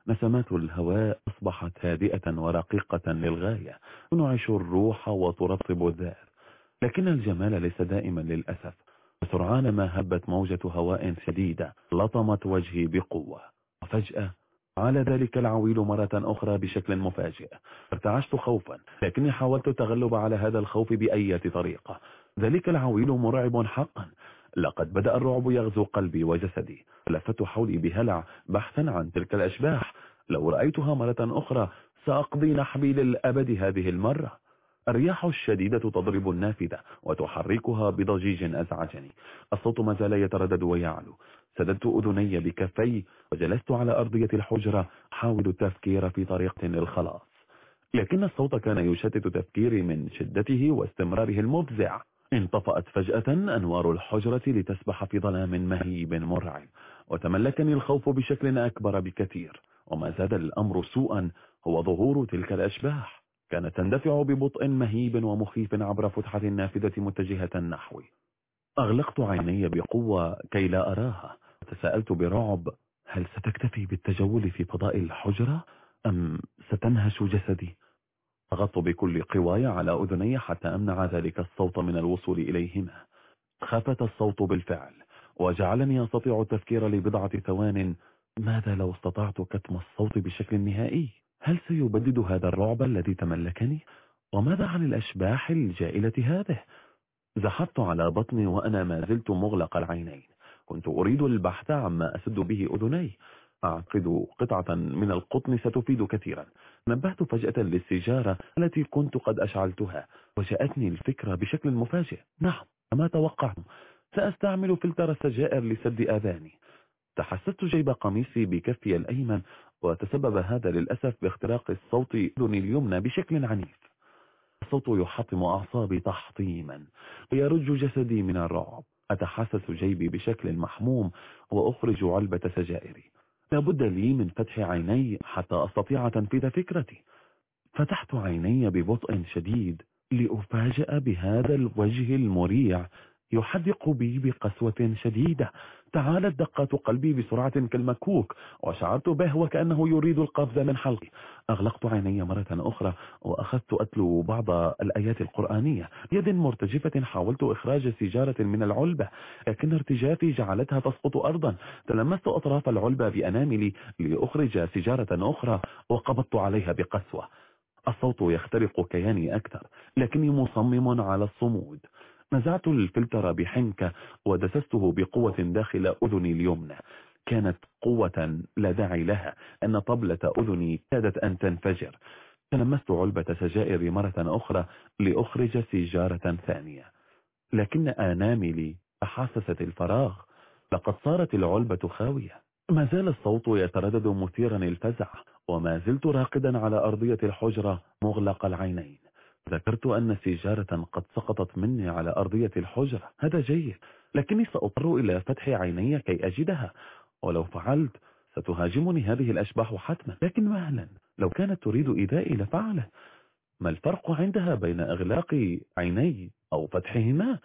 Speaker 1: نسمات الهواء أصبحت هادئة ورقيقة للغاية تنعش الروح وترطب الذات. لكن الجمال ليس دائما للأسف. وسرعان ما هبت موجة هواء شديدة لطمت وجهي بقوة. وفجأة على ذلك العويل مرة أخرى بشكل مفاجئ. ارتعشت خوفا لكني حاولت التغلب على هذا الخوف بأية طريقة. ذلك العويل مرعب حقا. لقد بدأ الرعب يغزو قلبي وجسدي. لفت حولي بهلع بحثا عن تلك الأشباح. لو رأيتها مرة أخرى سأقضي نحبي للأبد هذه المرة. الرياح الشديدة تضرب النافذة وتحركها بضجيج أزعجني. الصوت ما زال يتردد ويعلو. سددت أذني بكفي وجلست على أرضية الحجرة حاول التفكير في طريقة للخلاص. لكن الصوت كان يشتت تفكيري من شدته واستمراره المفزع. انطفأت فجأة أنوار الحجرة لتسبح في ظلام مهيب مرعب وتملكني الخوف بشكل أكبر بكثير. وما زاد الأمر سوءا هو ظهور تلك الأشباح. كانت تندفع ببطء مهيب ومخيف عبر فتحة النافذة متجهة نحوي. أغلقت عيني بقوة كي لا أراها. تساءلت برعب هل ستكتفي بالتجول في فضاء الحجرة أم ستنهش جسدي؟ ضغطت بكل قواي على أذني حتى أمنع ذلك الصوت من الوصول إليهما. خفت الصوت بالفعل وجعلني أستطيع التفكير لبضعة ثوان. ماذا لو استطعت كتم الصوت بشكل نهائي؟ هل سيبدد هذا الرعب الذي تملكني؟ وماذا عن الأشباح الجائلة هذه؟ زحفت على بطني وأنا ما زلت مغلق العينين. كنت أريد البحث عما أسد به أذني أعقد قطعة من القطن ستفيد كثيرا. نبهت فجأة للسجارة التي كنت قد أشعلتها. وجاءتني الفكرة بشكل مفاجئ. نعم ما توقعت. سأستعمل فلتر السجائر لسد آذاني. تحسست جيب قميصي بكفي الأيمن وتسبب هذا للأسف باختراق الصوت أذني اليمنى بشكل عنيف. الصوت يحطم أعصابي تحطيما ويرج جسدي من الرعب. أتحسس جيبي بشكل محموم وأخرج علبة سجائري. لابد لي من فتح عيني حتى أستطيع تنفيذ فكرتي. فتحت عيني ببطء شديد لأفاجأ بهذا الوجه المريع يحدق بي بقسوة شديدة. تعالت دقات قلبي بسرعة كالمكوك وشعرت به وكأنه يريد القفز من حلقي أغلقت عيني مرة أخرى وأخذت أتلو بعض الآيات القرآنية. بيد مرتجفة حاولت إخراج سيجارة من العلبة لكن ارتجافي جعلتها تسقط أرضا. تلمست أطراف العلبة بأناملي لأخرج سيجارة أخرى وقبضت عليها بقسوة. الصوت يخترق كياني أكثر لكني مصمم على الصمود. نزعت الفلتر بحنكة ودسسته بقوة داخل أذني اليمنى. كانت قوة لا داعي لها أن طبلة أذني كادت أن تنفجر. تلمست علبة سجائر مرة أخرى لأخرج سيجارة ثانية. لكن آناملي تحسست الفراغ. لقد صارت العلبة خاوية. ما زال الصوت يتردد مثيرا الفزع وما زلت راقدا على أرضية الحجرة مغلق العينين. ذكرت أن سيجارة قد سقطت مني على أرضية الحجرة. هذا جيد. لكني سأضطر إلى فتح عيني كي أجدها. ولو فعلت ستهاجمني هذه الأشباح حتما. لكن مهلا لو كانت تريد إيذائي لفعله ما الفرق عندها بين إغلاق عيني أو فتحهما؟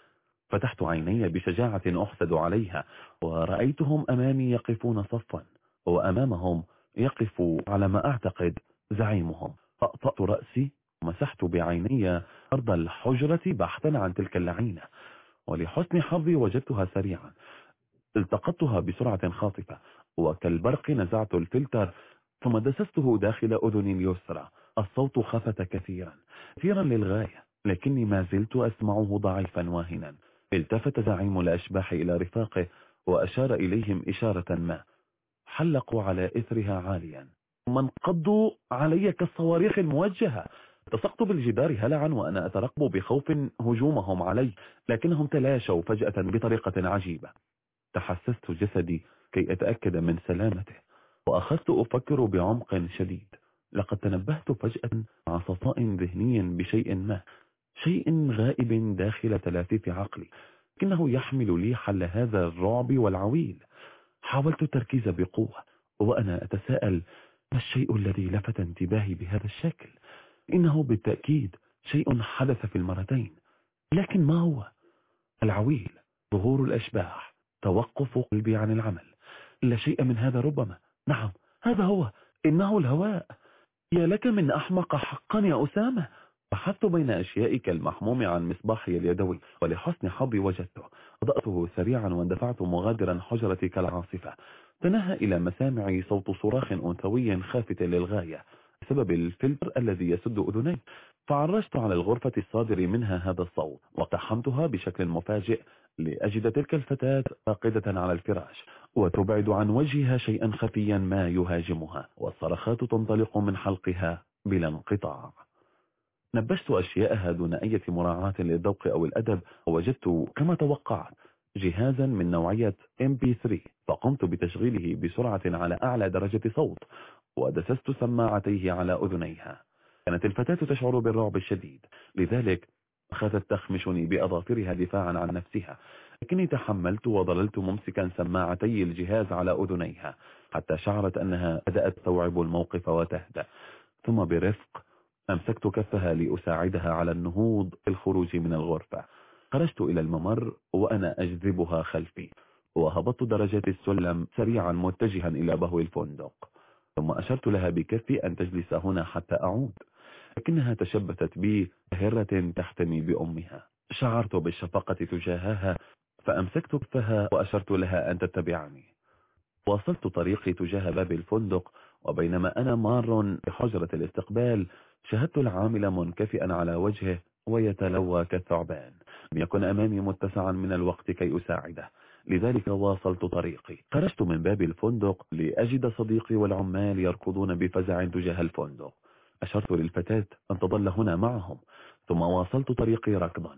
Speaker 1: فتحت عيني بشجاعة أحسد عليها ورأيتهم أمامي يقفون صفا وأمامهم يقف على ما أعتقد زعيمهم. فأطأت رأسي ومسحت بعيني أرض الحجرة بحثا عن تلك اللعينة ولحسن حظي وجدتها سريعا. التقطتها بسرعة خاطفة وكالبرق نزعت الفلتر ثم دسسته داخل أذني اليسرى الصوت خفت كثيرا كثيرا للغاية لكني ما زلت أسمعه ضعيفا واهنا. التفت زعيم الأشباح إلى رفاقه وأشار إليهم إشارة ما حلقوا على إثرها عاليا. ثم انقضوا علي كالصواريخ الموجهة. التصقت بالجدار هلعا وأنا أترقب بخوف هجومهم علي لكنهم تلاشوا فجأة بطريقة عجيبة. تحسست جسدي كي أتأكد من سلامته وأخذت أفكر بعمق شديد. لقد تنبهت فجأة مع صفاء ذهني بشيء ما شيء غائب داخل تلافيف عقلي لكنه يحمل لي حل هذا الرعب والعويل. حاولت التركيز بقوة وأنا أتساءل ما الشيء الذي لفت انتباهي بهذا الشكل؟ إنه بالتأكيد شيء حدث في المرتين لكن ما هو؟ العويل ظهور الأشباح توقف قلبي عن العمل. لا شيء من هذا ربما. نعم هذا هو. إنه الهواء. يا لك من أحمق حقا يا أسامة. بحثت بين أشياء كالمحموم عن مصباحي اليدوي ولحسن حظي وجدته. أضأته سريعا واندفعت مغادرا حجرتي كالعاصفة. تنهى إلى مسامعي صوت صراخ أنثوي خافت للغاية. بسبب الفلتر الذي يسد أذني فعرجت على الغرفة الصادر منها هذا الصوت واقتحمتها بشكل مفاجئ لأجد تلك الفتاة راقدة على الفراش وتبعد عن وجهها شيئا خفيا ما يهاجمها والصرخات تنطلق من حلقها بلا انقطاع. نبشت أشياءها دون أي مراعاة للذوق أو الأدب ووجدت كما توقعت جهازا من نوعية MP3 فقمت بتشغيله بسرعة على أعلى درجة صوت ودسست سماعتيه على أذنيها. كانت الفتاة تشعر بالرعب الشديد. لذلك أخذت تخمشني بأظافرها دفاعا عن نفسها. لكني تحملت وظللت ممسكا سماعتي الجهاز على أذنيها حتى شعرت أنها بدأت تستوعب الموقف وتهدى ثم برفق أمسكت كفها لأساعدها على النهوض الخروج من الغرفة. خرجت إلى الممر وأنا أجذبها خلفي. وهبطت درجات السلم سريعا متجها إلى بهو الفندق. ثم أشرت لها بكفي أن تجلس هنا حتى أعود. لكنها تشبثت بي هرة تحتمي بأمها. شعرت بالشفقة تجاهها فأمسكت كفها وأشرت لها أن تتبعني. واصلت طريقي تجاه باب الفندق وبينما أنا مار بحجرة الاستقبال شاهدت العامل منكفئا على وجهه ويتلوى كالثعبان. لم يكن أمامي متسعا من الوقت كي أساعده. لذلك واصلت طريقي. خرجت من باب الفندق لأجد صديقي والعمال يركضون بفزع تجاه الفندق. أشرت للفتاة أن تظل هنا معهم ثم واصلت طريقي ركضا.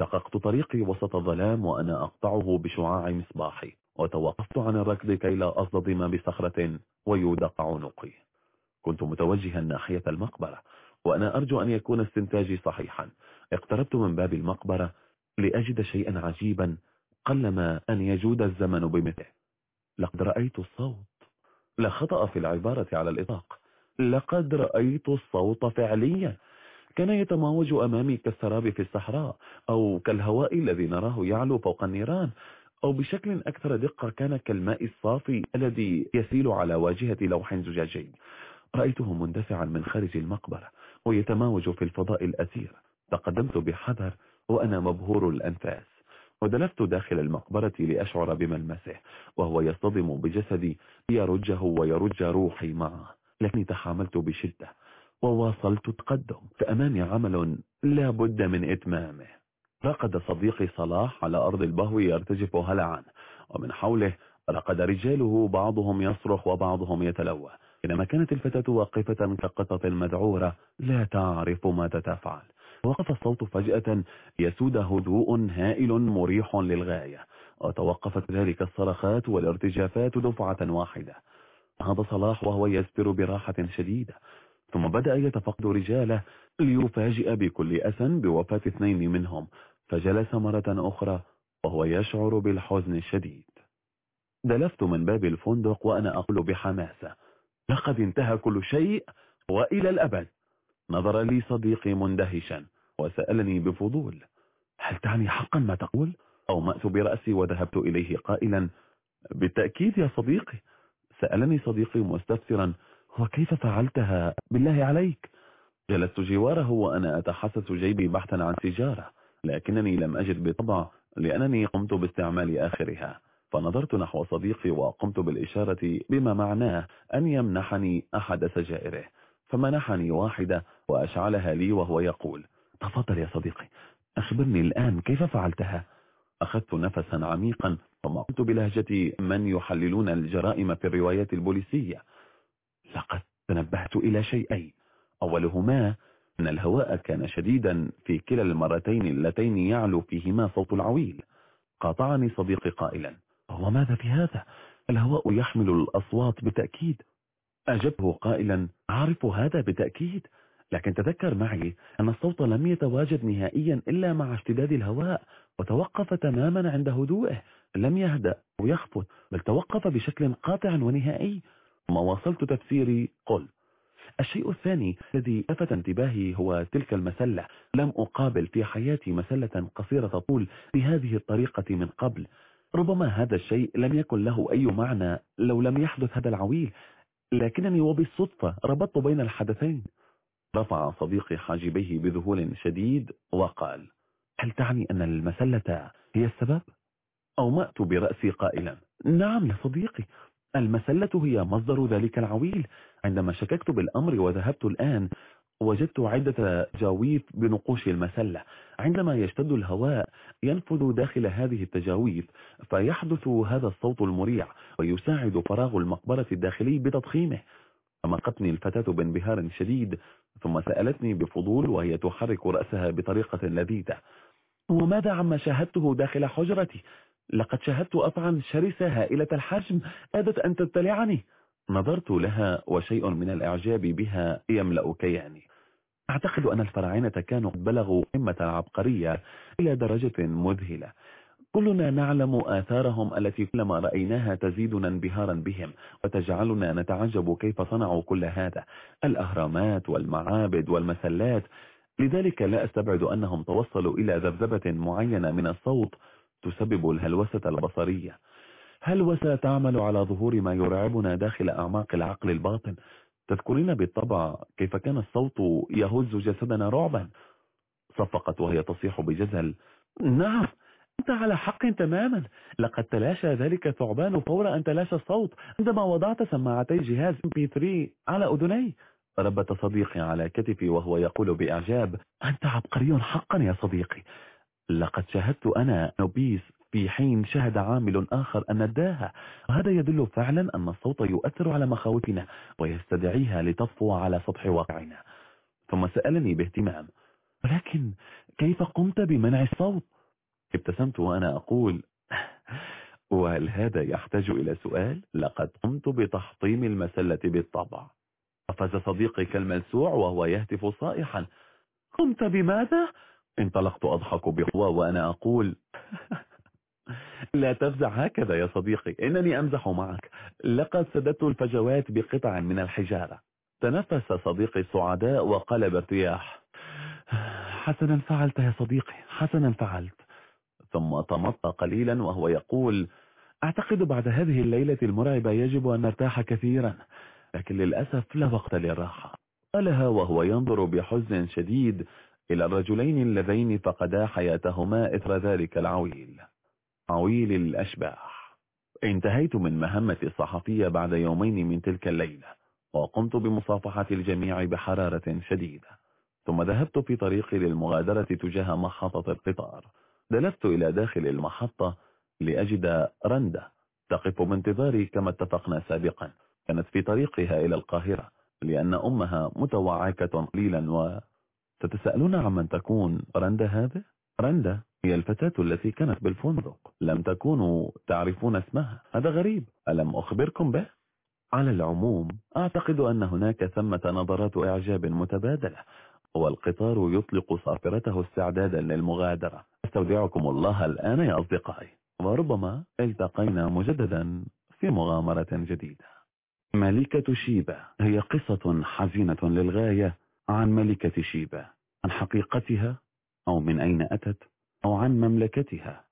Speaker 1: دققت طريقي وسط الظلام وأنا أقطعه بشعاع مصباحي وتوقفت عن الركض كي لا أصطدم بصخرة ويودق عنقي. كنت متوجها ناحية المقبرة وأنا أرجو أن يكون استنتاجي صحيحا. اقتربت من باب المقبرة لأجد شيئا عجيبا قلما أن يجود الزمن بمثله. لقد رأيت الصوت. لا خطأ في العبارة على الإطلاق. لقد رأيت الصوت فعليا. كان يتماوج أمامي كالسراب في الصحراء أو كالهواء الذي نراه يعلو فوق النيران أو بشكل أكثر دقة كان كالماء الصافي الذي يسيل على واجهة لوح زجاجي. رأيته مندفعا من خارج المقبرة ويتماوج في الفضاء الأثير. تقدمت بحذر وأنا مبهور الأنفاس. ودلفت داخل المقبرة لأشعر بملمسه وهو يصطدم بجسدي ليرجه ويرج روحي معه. لكني تحاملت بشدة وواصلت التقدم. فأمامي عمل لا بد من إتمامه. رقد صديقي صلاح على أرض البهو يرتجف هلعا ومن حوله رقد رجاله بعضهم يصرخ وبعضهم يتلوى. إنما كانت الفتاة واقفة كقطة مذعورة لا تعرف ماذا تفعل. وقف الصوت فجأة يسود هدوء هائل مريح للغاية. وتوقفت ذلك الصرخات والارتجافات دفعة واحدة. هذا صلاح وهو يسبر براحة شديدة. ثم بدأ يتفقد رجاله ليفاجئ بكل أسى بوفاة اثنين منهم. فجلس مرة أخرى وهو يشعر بالحزن الشديد. دلفت من باب الفندق وأنا أقول بحماسة. لقد انتهى كل شيء وإلى الأبد. نظر لي صديقي مندهشا وسألني بفضول هل تعني حقا ما تقول؟ أومأت برأسي وذهبت إليه قائلا بالتأكيد يا صديقي. سألني صديقي مستفسرا وكيف فعلتها؟ بالله عليك. جلست جواره وأنا أتحسس جيبي بحثا عن سيجارة لكنني لم أجد بطبع لأنني قمت باستعمال آخرها. فنظرت نحو صديقي وقمت بالإشارة بما معناه أن يمنحني أحد سجائره. فمنحني واحدة وأشعلها لي وهو يقول تفضل يا صديقي أخبرني الآن كيف فعلتها؟ أخذت نفسا عميقا ثم قلت بلهجة من يحللون الجرائم في الروايات البوليسية؟ لقد تنبهت إلى شيئين أولهما أن الهواء كان شديدا في كلا المرتين اللتين يعلو فيهما صوت العويل. قاطعني صديقي قائلا وماذا في هذا؟ الهواء يحمل الأصوات بالتأكيد أجبه قائلا أعرف هذا بالتأكيد لكن تذكر معي أن الصوت لم يتواجد نهائيا إلا مع اشتداد الهواء وتوقف تماما عند هدوئه لم يهدأ ويخفت بل توقف بشكل قاطع ونهائي. ما واصلت تفسيري؟ قل. الشيء الثاني الذي لفت انتباهي هو تلك المسلة. لم أقابل في حياتي مسلة قصيرة طول بهذه الطريقة من قبل. ربما هذا الشيء لم يكن له أي معنى لو لم يحدث هذا العويل. لكنني وبالصدفة ربطت بين الحدثين رفع صديقي حاجبيه بذهول شديد وقال هل تعني أن المسلة هي السبب؟ أومأت برأسي قائلا نعم يا صديقي المسلة هي مصدر ذلك العويل عندما شككت بالأمر وذهبت الآن وجدت عدة جاويف بنقوش المسلة. عندما يشتد الهواء ينفذ داخل هذه التجاويف فيحدث هذا الصوت المريع ويساعد فراغ المقبرة الداخلي بتضخيمه. أمقتني الفتاة بانبهار شديد ثم سألتني بفضول وهي تحرك رأسها بطريقة لذيذة. وماذا عما شاهدته داخل حجرتي؟ لقد شاهدت أطعا شرسة هائلة الحجم أدت أن تبتلعني نظرت لها وشيء من الإعجاب بها يملأ كياني. أعتقد أن الفراعنة كانوا بلغوا قمة العبقرية إلى درجة مذهلة. كلنا نعلم آثارهم التي كلما رأيناها تزيدنا انبهارا بهم وتجعلنا نتعجب كيف صنعوا كل هذا. الأهرامات والمعابد والمسلات لذلك لا أستبعد أنهم توصلوا إلى ذبذبة معينة من الصوت تسبب الهلوسة البصرية. هلوسة تعمل على ظهور ما يرعبنا داخل أعماق العقل الباطن؟ تذكرين بالطبع كيف كان الصوت يهز جسدنا رعبا. صفقت وهي تصيح بجزل. نعم أنت على حق تماما. لقد تلاشى ذلك الثعبان فور أن تلاشى الصوت. عندما وضعت سماعتي جهاز MP3 على أذني ربت صديقي على كتفي وهو يقول بإعجاب أنت عبقري حقا يا صديقي. لقد شاهدت أنا نوبيس في حين شهد عامل آخر أن نداها وهذا يدل فعلا أن الصوت يؤثر على مخاوفنا ويستدعيها لتطفو على سطح واقعنا. ثم سألني باهتمام ولكن كيف قمت بمنع الصوت؟ ابتسمت وأنا أقول وهل هذا يحتاج إلى سؤال؟ لقد قمت بتحطيم المسلة بالطبع. قفز صديقي كالملسوع وهو يهتف صائحا قمت بماذا؟ انطلقت أضحك بقوة وأنا أقول لا تفزع هكذا يا صديقي إنني أمزح معك. لقد سددت الفجوات بقطع من الحجارة. تنفس صديقي السعداء وقال بارتياح حسنا فعلت يا صديقي حسنا فعلت. ثم طمط قليلا وهو يقول أعتقد بعد هذه الليلة المرعبة يجب أن نرتاح كثيرا لكن للأسف لا وقت للراحة. قالها وهو ينظر بحزن شديد إلى الرجلين اللذين فقدا حياتهما إثر ذلك العويل. عويل الأشباح. انتهيت من مهمتي الصحفية بعد يومين من تلك الليلة وقمت بمصافحة الجميع بحرارة شديدة ثم ذهبت في طريقي للمغادرة تجاه محطة القطار. دلفت إلى داخل المحطة لأجد رندة تقف بانتظاري كما اتفقنا سابقا. كانت في طريقها إلى القاهرة لأن أمها متوعكة قليلا و تتساءلون عمن تكون رندا هذه؟ رندا هي الفتاة التي كانت بالفندق. لم تكونوا تعرفون اسمها. هذا غريب. ألم أخبركم به؟ على العموم أعتقد أن هناك ثمة نظرات إعجاب متبادلة والقطار يطلق صافرته استعدادا للمغادرة. أستودعكم الله الآن يا أصدقائي. وربما التقينا مجددا في مغامرة جديدة. ملكة شيبة. هي قصة حزينة للغاية عن ملكة شيبة. عن حقيقتها أو من أين أتت؟ أو عن مملكتها.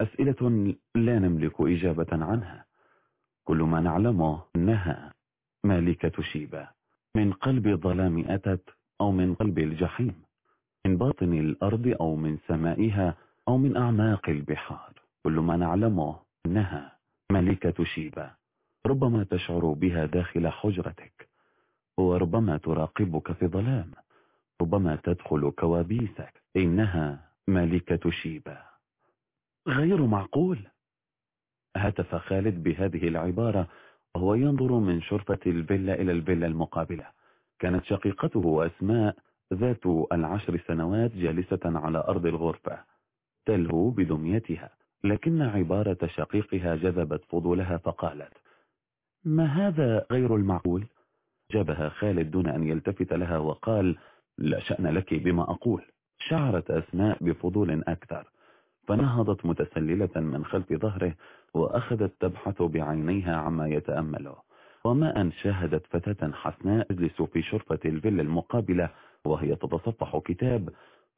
Speaker 1: أسئلة لا نملك إجابة عنها. كل ما نعلمه أنها مالكة شيبة. من قلب الظلام أتت أو من قلب الجحيم. من باطن الأرض أو من سمائها أو من أعماق البحار. كل ما نعلمه أنها ملكة شيبة. ربما تشعر بها داخل حجرتك. وربما تراقبك في ظلام. ربما تدخل كوابيسك. إنها ملكة شيبة. غير معقول. هتف خالد بهذه العبارة وهو ينظر من شرفة الفيلا إلى الفيلا المقابلة. كانت شقيقته أسماء ذات العشر سنوات جالسة على أرض الغرفة تلهو بدميتها لكن عبارة شقيقها جذبت فضولها فقالت ما هذا غير المعقول؟ جابها خالد دون أن يلتفت لها وقال لا شأن لك بما أقول. شعرت أسماء بفضول أكثر فنهضت متسللة من خلف ظهره وأخذت تبحث بعينيها عما يتأمله. وما أن شاهدت فتاة حسناء تجلس في شرفة الفيلا المقابلة وهي تتصفح كتاب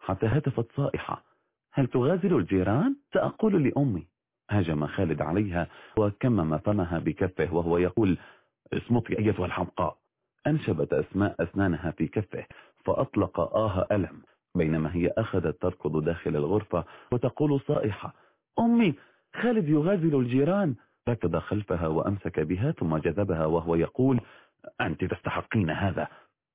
Speaker 1: حتى هتفت صائحة. هل تغازل الجيران؟ سأقول لأمي. هجم خالد عليها وكمم فمها بكفه وهو يقول اصمتي أيتها الحمقاء. أنشبت أسماء أسنانها في كفه فأطلق آه ألم. بينما هي أخذت تركض داخل الغرفة وتقول صائحة أمي خالد يغازل الجيران. ركض خلفها وأمسك بها ثم جذبها وهو يقول أنت تستحقين هذا.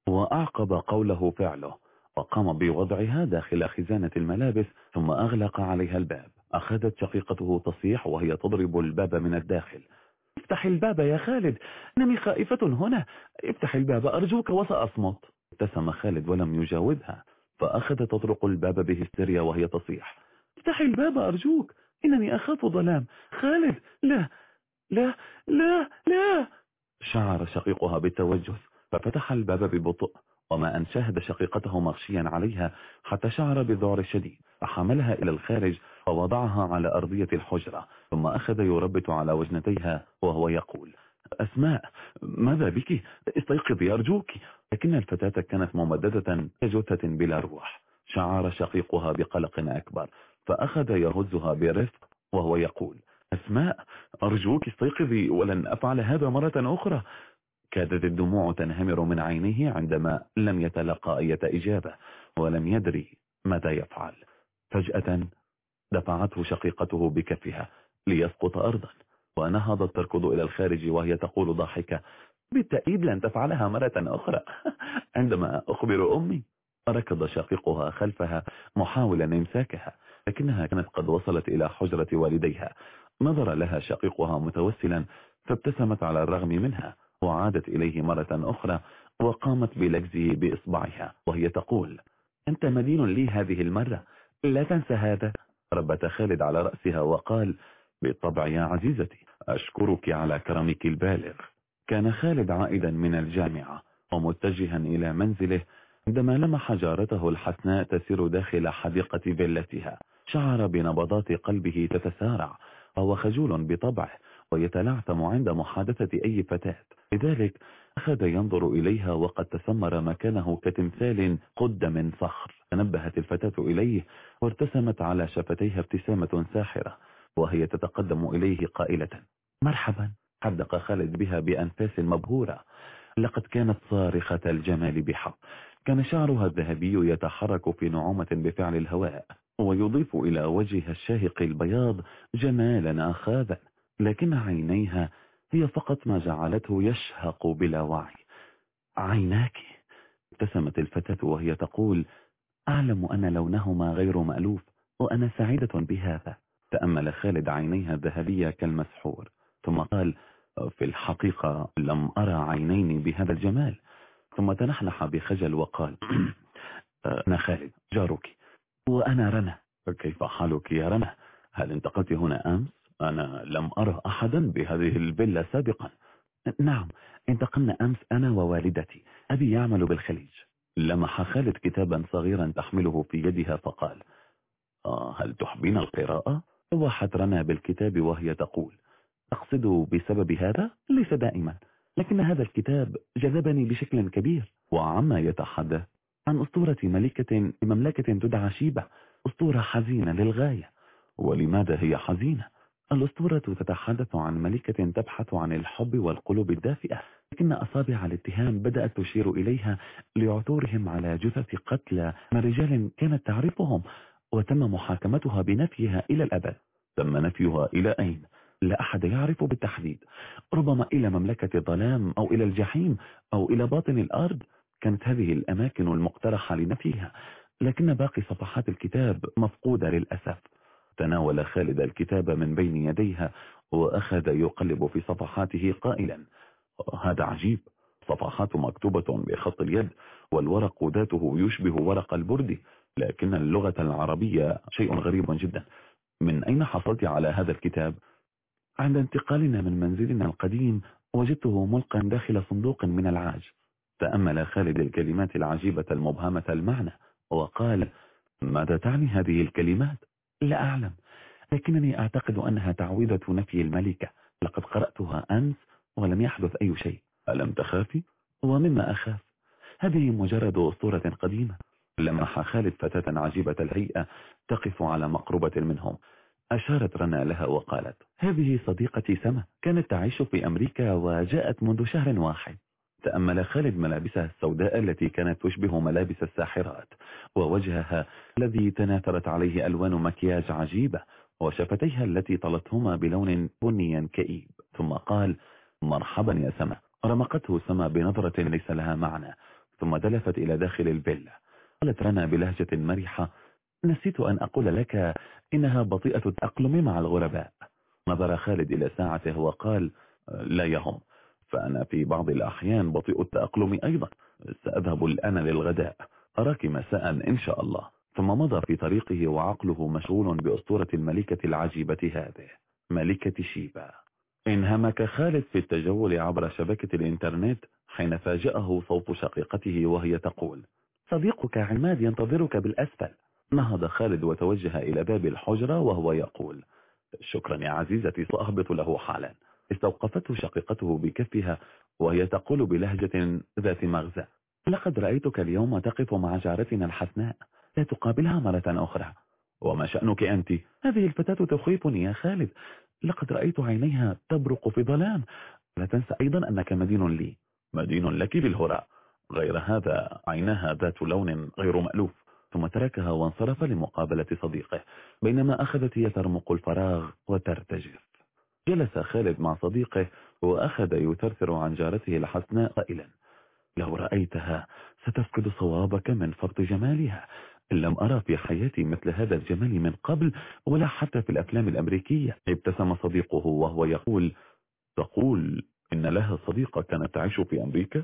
Speaker 1: وأعقب قوله فعله وقام بوضعها داخل خزانة الملابس ثم أغلق عليها الباب. أخذت شقيقته تصيح وهي تضرب الباب من الداخل. افتح الباب يا خالد إنني خائفة هنا. افتح الباب أرجوك وسأصمت. ابتسم خالد ولم يجاوبها. فأخذت تطرق الباب بهستيريا وهي تصيح. افتح الباب أرجوك. إنني أخاف ظلام. خالد لا لا لا لا. شعر شقيقها بالتوجس ففتح الباب ببطء وما أن شاهد شقيقته مغشيا عليها حتى شعر بالذعر الشديد فحملها إلى الخارج ووضعها على أرضية الحجرة ثم أخذ يربت على وجنتيها وهو يقول أسماء ماذا بك؟ استيقظي أرجوك لكن الفتاة كانت ممددة كجثة بلا روح. شعر شقيقها بقلق أكبر. فأخذ يهزها برفق وهو يقول أسماء أرجوك استيقظي ولن أفعل هذا مرة أخرى. كادت الدموع تنهمر من عينيه عندما لم يتلقى أي إجابة ولم يدري ماذا يفعل. فجأة دفعته شقيقته بكفها ليسقط أرضا. ونهضت تركض إلى الخارج وهي تقول ضاحكة بالتأكيد لن تفعلها مرة أخرى. عندما أخبر أمي ركض شقيقها خلفها محاولا إمساكها لكنها كانت قد وصلت إلى حجرة والديها. نظر لها شقيقها متوسلا فابتسمت على الرغم منها وعادت إليه مرة أخرى وقامت بلجزه بإصبعها وهي تقول أنت مدين لي هذه المرة لا تنسى هذا. ربت خالد على رأسها وقال بالطبع يا عزيزتي. أشكرك على كرمك البالغ. كان خالد عائدا من الجامعة ومتجها إلى منزله عندما لمح جارته الحسناء تسير داخل حديقة فيلتها. شعر بنبضات قلبه تتسارع وهو خجول بطبعه ويتلعثم عند محادثة أي فتاة. لذلك أخذ ينظر إليها وقد تسمر مكانه كتمثال قد من صخر. تنبهت الفتاة إليه وارتسمت على شفتيها ابتسامة ساحرة. وهي تتقدم إليه قائلة. مرحبا. حدق خالد بها بأنفاس مبهورة. لقد كانت صارخة الجمال بحق. كان شعرها الذهبي يتحرك في نعومة بفعل الهواء. ويضيف إلى وجهها الشاهق البياض جمالا أخاذا. لكن عينيها هي فقط ما جعلته يشهق بلا وعي. عيناك. ابتسمت الفتاة وهي تقول أعلم أن لونهما غير مألوف وأنا سعيدة بهذا. تأمل خالد عينيها الذهبية كالمسحور ثم قال في الحقيقة لم أرى عينين بهذا الجمال. ثم تنحنح بخجل وقال أنا خالد جارك. وأنا رنا. كيف حالك يا رنا؟ هل انتقلت هنا أمس؟ أنا لم أرى أحدا بهذه الفيلا سابقا. نعم انتقلنا أمس أنا ووالدتي. أبي يعمل بالخليج. لمح خالد كتابا صغيرا تحمله في يدها فقال آه هل تحبين القراءة؟ وحت رنا بالكتاب وهي تقول أقصد بسبب هذا؟ ليس دائما لكن هذا الكتاب جذبني بشكل كبير. وعما يتحدث عن أسطورة ملكة لمملكة تدعى شيبة أسطورة حزينة للغاية. ولماذا هي حزينة؟ الأسطورة تتحدث عن ملكة تبحث عن الحب والقلوب الدافئة لكن أصابع الاتهام بدأت تشير إليها لعثورهم على جثث قتلى من رجال كانت تعرفهم. وتم محاكمتها بنفيها إلى الأبد. تم نفيها إلى أين؟ لا أحد يعرف بالتحديد. ربما إلى مملكة الظلام أو إلى الجحيم أو إلى باطن الأرض. كانت هذه الأماكن المقترحة لنفيها. لكن باقي صفحات الكتاب مفقودة للأسف. تناول خالد الكتاب من بين يديها وأخذ يقلب في صفحاته قائلا. هذا عجيب. صفحات مكتوبة بخط اليد والورق ذاته يشبه ورق البرد. لكن اللغة العربية شيء غريب جدا من أين حصلت على هذا الكتاب؟ عند انتقالنا من منزلنا القديم وجدته ملقا داخل صندوق من العاج تأمل خالد الكلمات العجيبة المبهمة المعنى وقال ماذا تعني هذه الكلمات؟ لا أعلم لكنني أعتقد أنها تعويضة نفي الملكة لقد قرأتها أمس ولم يحدث أي شيء ألم تخافي؟ ومما أخاف هذه مجرد أسطورة قديمة لمح خالد فتاة عجيبة الهيئة تقف على مقربة منهم. أشارت رنا لها وقالت هذه صديقتي سما كانت تعيش في أمريكا وجاءت منذ شهر واحد. تأمل خالد ملابسها السوداء التي كانت تشبه ملابس الساحرات ووجهها الذي تناثرت عليه ألوان مكياج عجيبة وشفتيها التي طلتهما بلون بني كئيب. ثم قال مرحبا يا سما. رمقته سما بنظرة ليس لها معنى ثم دلفت إلى داخل الفيلا. قالت رنا بلهجة مرحة نسيت أن أقول لك إنها بطيئة التأقلم مع الغرباء. نظر خالد إلى ساعته وقال لا يهم فأنا في بعض الأحيان بطيء التأقلم أيضا سأذهب الآن للغداء أراك مساء إن شاء الله. ثم مضى في طريقه وعقله مشغول بأسطورة الملكة العجيبة هذه ملكة شيبا انهمك خالد في التجول عبر شبكة الإنترنت حين فاجأه صوت شقيقته وهي تقول صديقك عماد ينتظرك بالأسفل. نهض خالد وتوجه إلى باب الحجرة وهو يقول شكرا يا عزيزتي سأهبط له حالا. استوقفته شقيقته بكفها وهي تقول بلهجة ذات مغزى لقد رأيتك اليوم تقف مع جارتنا الحسناء لا تقابلها مرة أخرى. وما شأنك أنت؟ هذه الفتاة تخيفني يا خالد. لقد رأيت عينيها تبرق في ظلام. لا تنسى أيضا أنك مدين لي. مدين لك بالهراء. غير هذا عيناها ذات لون غير مألوف ثم تركها وانصرف لمقابلة صديقه بينما أخذت هي ترمق الفراغ وترتجف. جلس خالد مع صديقه وأخذ يثرثر عن جارته الحسناء قائلا لو رأيتها ستفقد صوابك من فرط جمالها. لم أرى في حياتي مثل هذا الجمال من قبل ولا حتى في الأفلام الأمريكية. ابتسم صديقه وهو يقول تقول إن لها صديقة كانت تعيش في أمريكا؟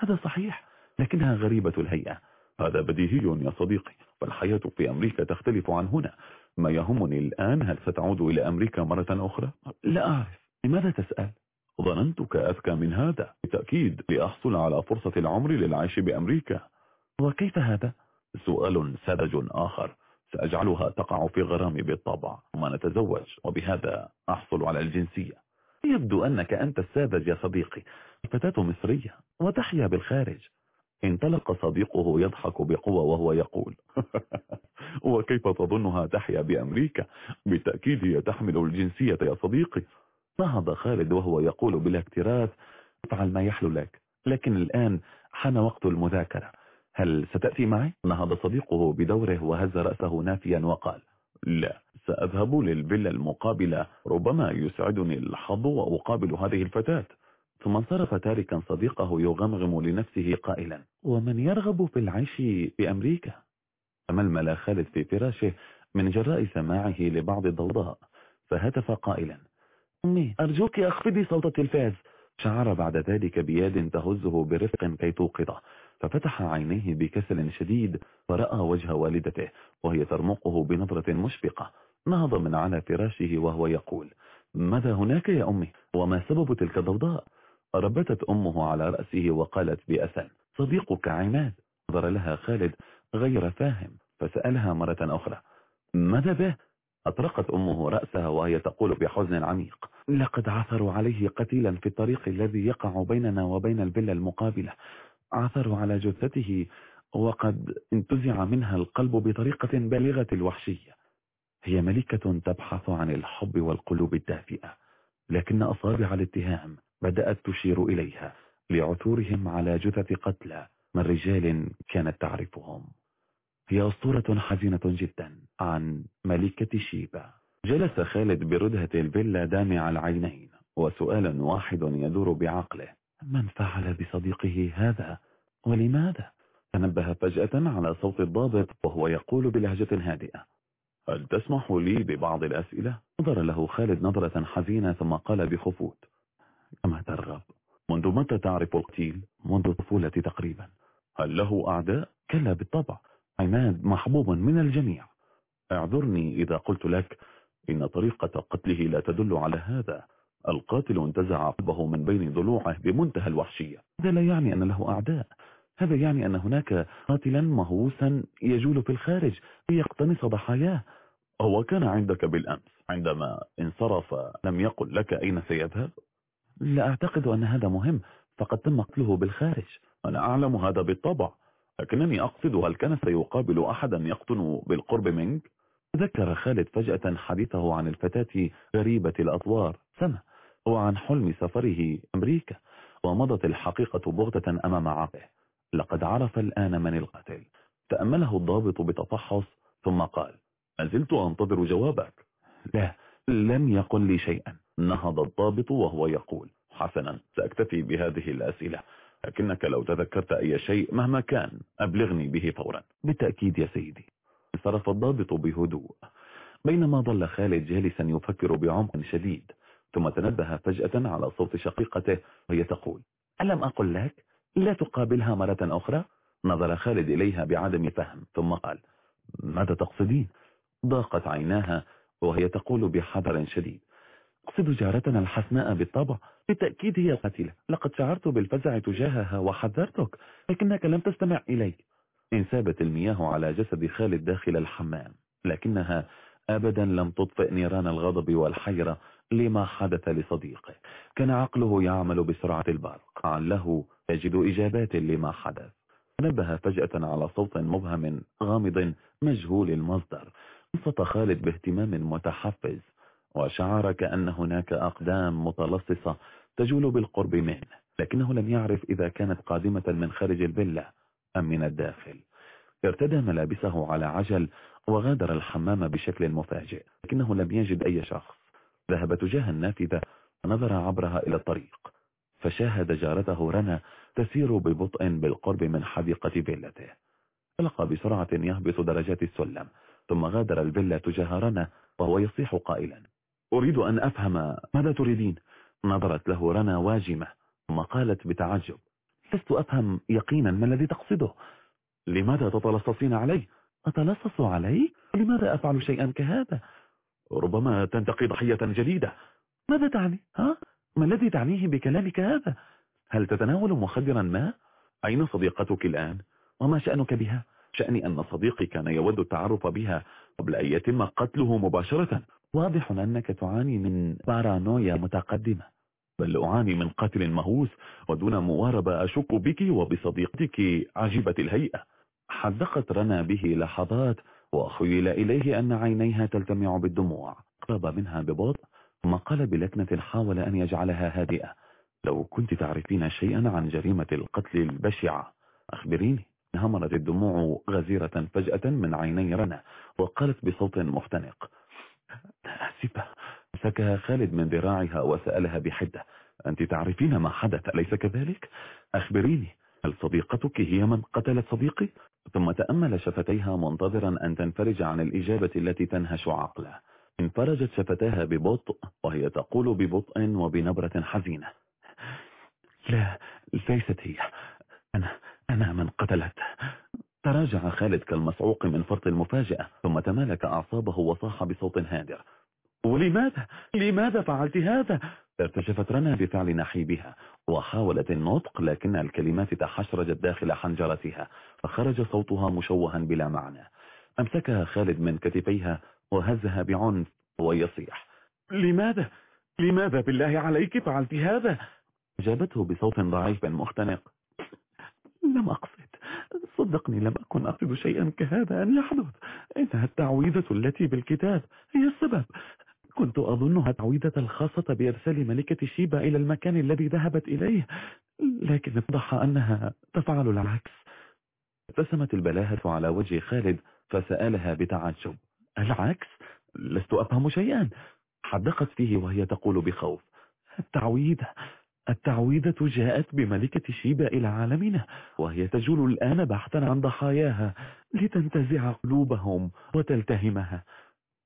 Speaker 1: هذا صحيح لكنها غريبة الهيئة. هذا بديهي يا صديقي فالحياة في أمريكا تختلف عن هنا. ما يهمني الآن هل ستعود إلى أمريكا مرة أخرى؟ لا أعرف. لماذا تسأل؟ ظننتك أذكى من هذا. بالتأكيد لأحصل على فرصة العمر للعيش بأمريكا. وكيف هذا؟ سؤال ساذج آخر. سأجعلها تقع في غرامي بالطبع. ثم نتزوج وبهذا أحصل على الجنسية. يبدو أنك أنت الساذج يا صديقي. الفتاة مصرية وتحيا بالخارج. انطلق صديقه يضحك بقوة وهو يقول وكيف تظنها تحيا بأمريكا؟ بالتأكيد هي تحمل الجنسية يا صديقي. نهض خالد وهو يقول بالاكتراث افعل ما يحلو لك لكن الآن حان وقت المذاكرة. هل ستأتي معي؟ نهض صديقه بدوره وهز رأسه نافيا وقال لا سأذهب للفيلا المقابلة ربما يسعدني الحظ وأقابل هذه الفتاة. ثم انصرف تاركا صديقه يغمغم لنفسه قائلا ومن يرغب في العيش بأمريكا؟ تململ خالد في فراشه من جراء سماعه لبعض الضوضاء فهتف قائلا أمي أرجوك أخفضي صوت التلفاز شعر بعد ذلك بياد تهزه برفق كي توقظه ففتح عينيه بكسل شديد ورأى وجه والدته وهي ترمقه بنظرة مشفقة نهض من على فراشه وهو يقول ماذا هناك يا أمي؟ وما سبب تلك الضوضاء؟ ربتت أمه على رأسه وقالت بأسى صديقك عماد. نظر لها خالد غير فاهم فسألها مرة أخرى ماذا به؟ أطرقت أمه رأسها وهي تقول بحزن عميق لقد عثروا عليه قتيلا في الطريق الذي يقع بيننا وبين الفيلا المقابلة عثروا على جثته وقد انتزع منها القلب بطريقة بالغة الوحشية هي ملكة تبحث عن الحب والقلوب الدافئة لكن أصابع الاتهام بدأت تشير إليها لعثورهم على جثث قتلى من رجال كانت تعرفهم. هي أسطورة حزينة جدا عن ملكة شيبا جلس خالد بردهة الفيلا دامع العينين وسؤال واحد يدور بعقله. من فعل بصديقه هذا؟ ولماذا؟ تنبه فجأة على صوت الضابط وهو يقول بلهجة هادئة. هل تسمح لي ببعض الأسئلة؟ نظر له خالد نظرة حزينة ثم قال بخفوت. كما ترغب منذ متى تعرف القتيل؟ منذ الطفولة تقريبا. هل له أعداء؟ كلا بالطبع. عماد محبوب من الجميع. اعذرني إذا قلت لك إن طريقة قتله لا تدل على هذا. القاتل انتزع قلبه من بين ضلوعه بمنتهى الوحشية. هذا لا يعني أن له أعداء. هذا يعني أن هناك قاتلا مهووسا يجول في الخارج ليقتنص ضحاياه. هو كان عندك بالأمس. عندما انصرف لم يقل لك أين سيذهب؟ لا أعتقد أن هذا مهم فقد تم قتله بالخارج. أنا أعلم هذا بالطبع لكنني أقصد هل كان سيقابل أحدا يقطن بالقرب منك؟ ذكر خالد فجأة حديثه عن الفتاة غريبة الأطوار سنة وعن حلم سفره أمريكا ومضت الحقيقة بغتة أمام عقله. لقد عرف الآن من القاتل. تأمله الضابط بتفحص ثم قال أزلت أنتظر جوابك. لا لم يقل لي شيئا. نهض الضابط وهو يقول حسنا سأكتفي بهذه الأسئلة لكنك لو تذكرت أي شيء مهما كان أبلغني به فورا. بالتأكيد يا سيدي انصرف الضابط بهدوء. بينما ظل خالد جالسا يفكر بعمق شديد ثم تنبه فجأة على صوت شقيقته وهي تقول ألم أقل لك؟ لا تقابلها مرة أخرى؟ نظر خالد إليها بعدم فهم ثم قال ماذا تقصدين؟ ضاقت عيناها وهي تقول بحذر شديد أقصد جارتنا الحسناء بالطبع. بالتأكيد هي قتيلة. لقد شعرت بالفزع تجاهها وحذرتك لكنك لم تستمع إلي. انسابت المياه على جسد خالد داخل الحمام لكنها أبدا لم تطفئ نيران الغضب والحيرة لما حدث لصديقه. كان عقله يعمل بسرعة البرق. له يجد إجابات لما حدث. نبه فجأة على صوت مبهم غامض مجهول المصدر. انصت خالد باهتمام متحفز. وشعر كأن هناك أقدام متلصصة تجول بالقرب منه لكنه لم يعرف إذا كانت قادمة من خارج الفيلا أم من الداخل. ارتدى ملابسه على عجل وغادر الحمام بشكل مفاجئ لكنه لم يجد أي شخص. ذهب تجاه النافذة ونظر عبرها إلى الطريق فشاهد جارته رنا تسير ببطء بالقرب من حديقة فيلته. طلق بسرعة يهبط درجات السلم ثم غادر الفيلا تجاه رنا وهو يصيح قائلا أريد أن أفهم ماذا تريدين. نظرت له رنا واجمة ثم قالت بتعجب. لست أفهم يقينا ما الذي تقصده. لماذا تتلصصين علي أتلصص علي لماذا أفعل شيئا كهذا؟ ربما تنتقي ضحية جديدة. ماذا تعني؟ ها؟ ما الذي تعنيه بكلامك هذا؟ هل تتناول مخدرا ما؟ أين صديقتك الآن؟ وما شأنك بها؟ شأني أن صديقي كان يود التعرف بها قبل أن يتم قتله مباشرة. واضح أنك تعاني من بارانويا متقدمة بل أعاني من قتل مهووس ودون مواربة أشك بك وبصديقتك عجيبة الهيئة. حدقت رنا به لحظات وخيل إليه أن عينيها تلتمع بالدموع. قرب منها ببطء ثم قال بلكنة حاول أن يجعلها هادئة. لو كنت تعرفين شيئا عن جريمة القتل البشعة أخبريني. همرت الدموع غزيرة فجأة من عيني رنا وقالت بصوت مختنق آسفة مسكها خالد من ذراعها وسألها بحدة. أنت تعرفين ما حدث أليس كذلك؟ أخبريني هل صديقتك هي من قتلت صديقي؟ ثم تأمل شفتيها منتظرا أن تنفرج عن الإجابة التي تنهش عقله. انفرجت شفتاها ببطء وهي تقول ببطء وبنبرة حزينة. لا ليست هي. أنا أنا من قتلت. تراجع خالد كالمصعوق من فرط المفاجأة ثم تمالك أعصابه وصاح بصوت هادر ولماذا؟ لماذا فعلت هذا؟ ارتجفت رنا بفعل نحيبها وحاولت النطق لكن الكلمات تحشرجت داخل حنجرتها فخرج صوتها مشوها بلا معنى أمسكها خالد من كتفيها وهزها بعنف ويصيح لماذا؟ لماذا بالله عليك فعلت هذا؟ أجابته بصوت ضعيف مختنق لم أقصد صدقني لم أكن أقصد شيئا كهذا أن يحدث. إنها التعويذة التي بالكتاب. هي السبب. كنت أظنها التعويذة الخاصة بإرسال ملكة شيبا إلى المكان الذي ذهبت إليه لكن اتضح أنها تفعل العكس. ابتسمت البلاهة على وجه خالد فسألها بتعجب. العكس؟ لست أفهم شيئا. حدقت فيه وهي تقول بخوف. التعويذة. التعويذة جاءت بملكة شيبا إلى عالمنا وهي تجول الآن بحثا عن ضحاياها لتنتزع قلوبهم وتلتهمها.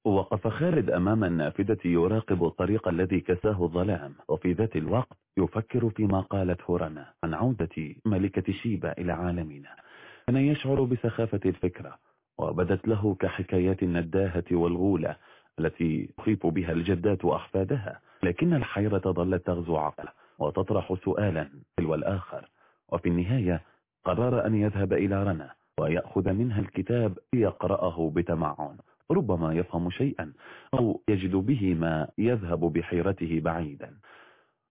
Speaker 1: وقف خالد أمام النافذة يراقب الطريق الذي كساه الظلام وفي ذات الوقت يفكر فيما قالته رنا عن عودة ملكة شيبا إلى عالمنا. كان يشعر بسخافة الفكرة وبدت له كحكايات النداهة والغولة التي تخيف بها الجدات وأحفادها لكن الحيرة ظلت تغزو عقله. وتطرح سؤالا تلو الآخر وفي النهاية قرر أن يذهب إلى رنا ويأخذ منها الكتاب ليقرأه بتمعن ربما يفهم شيئا أو يجد به ما يذهب بحيرته بعيدا.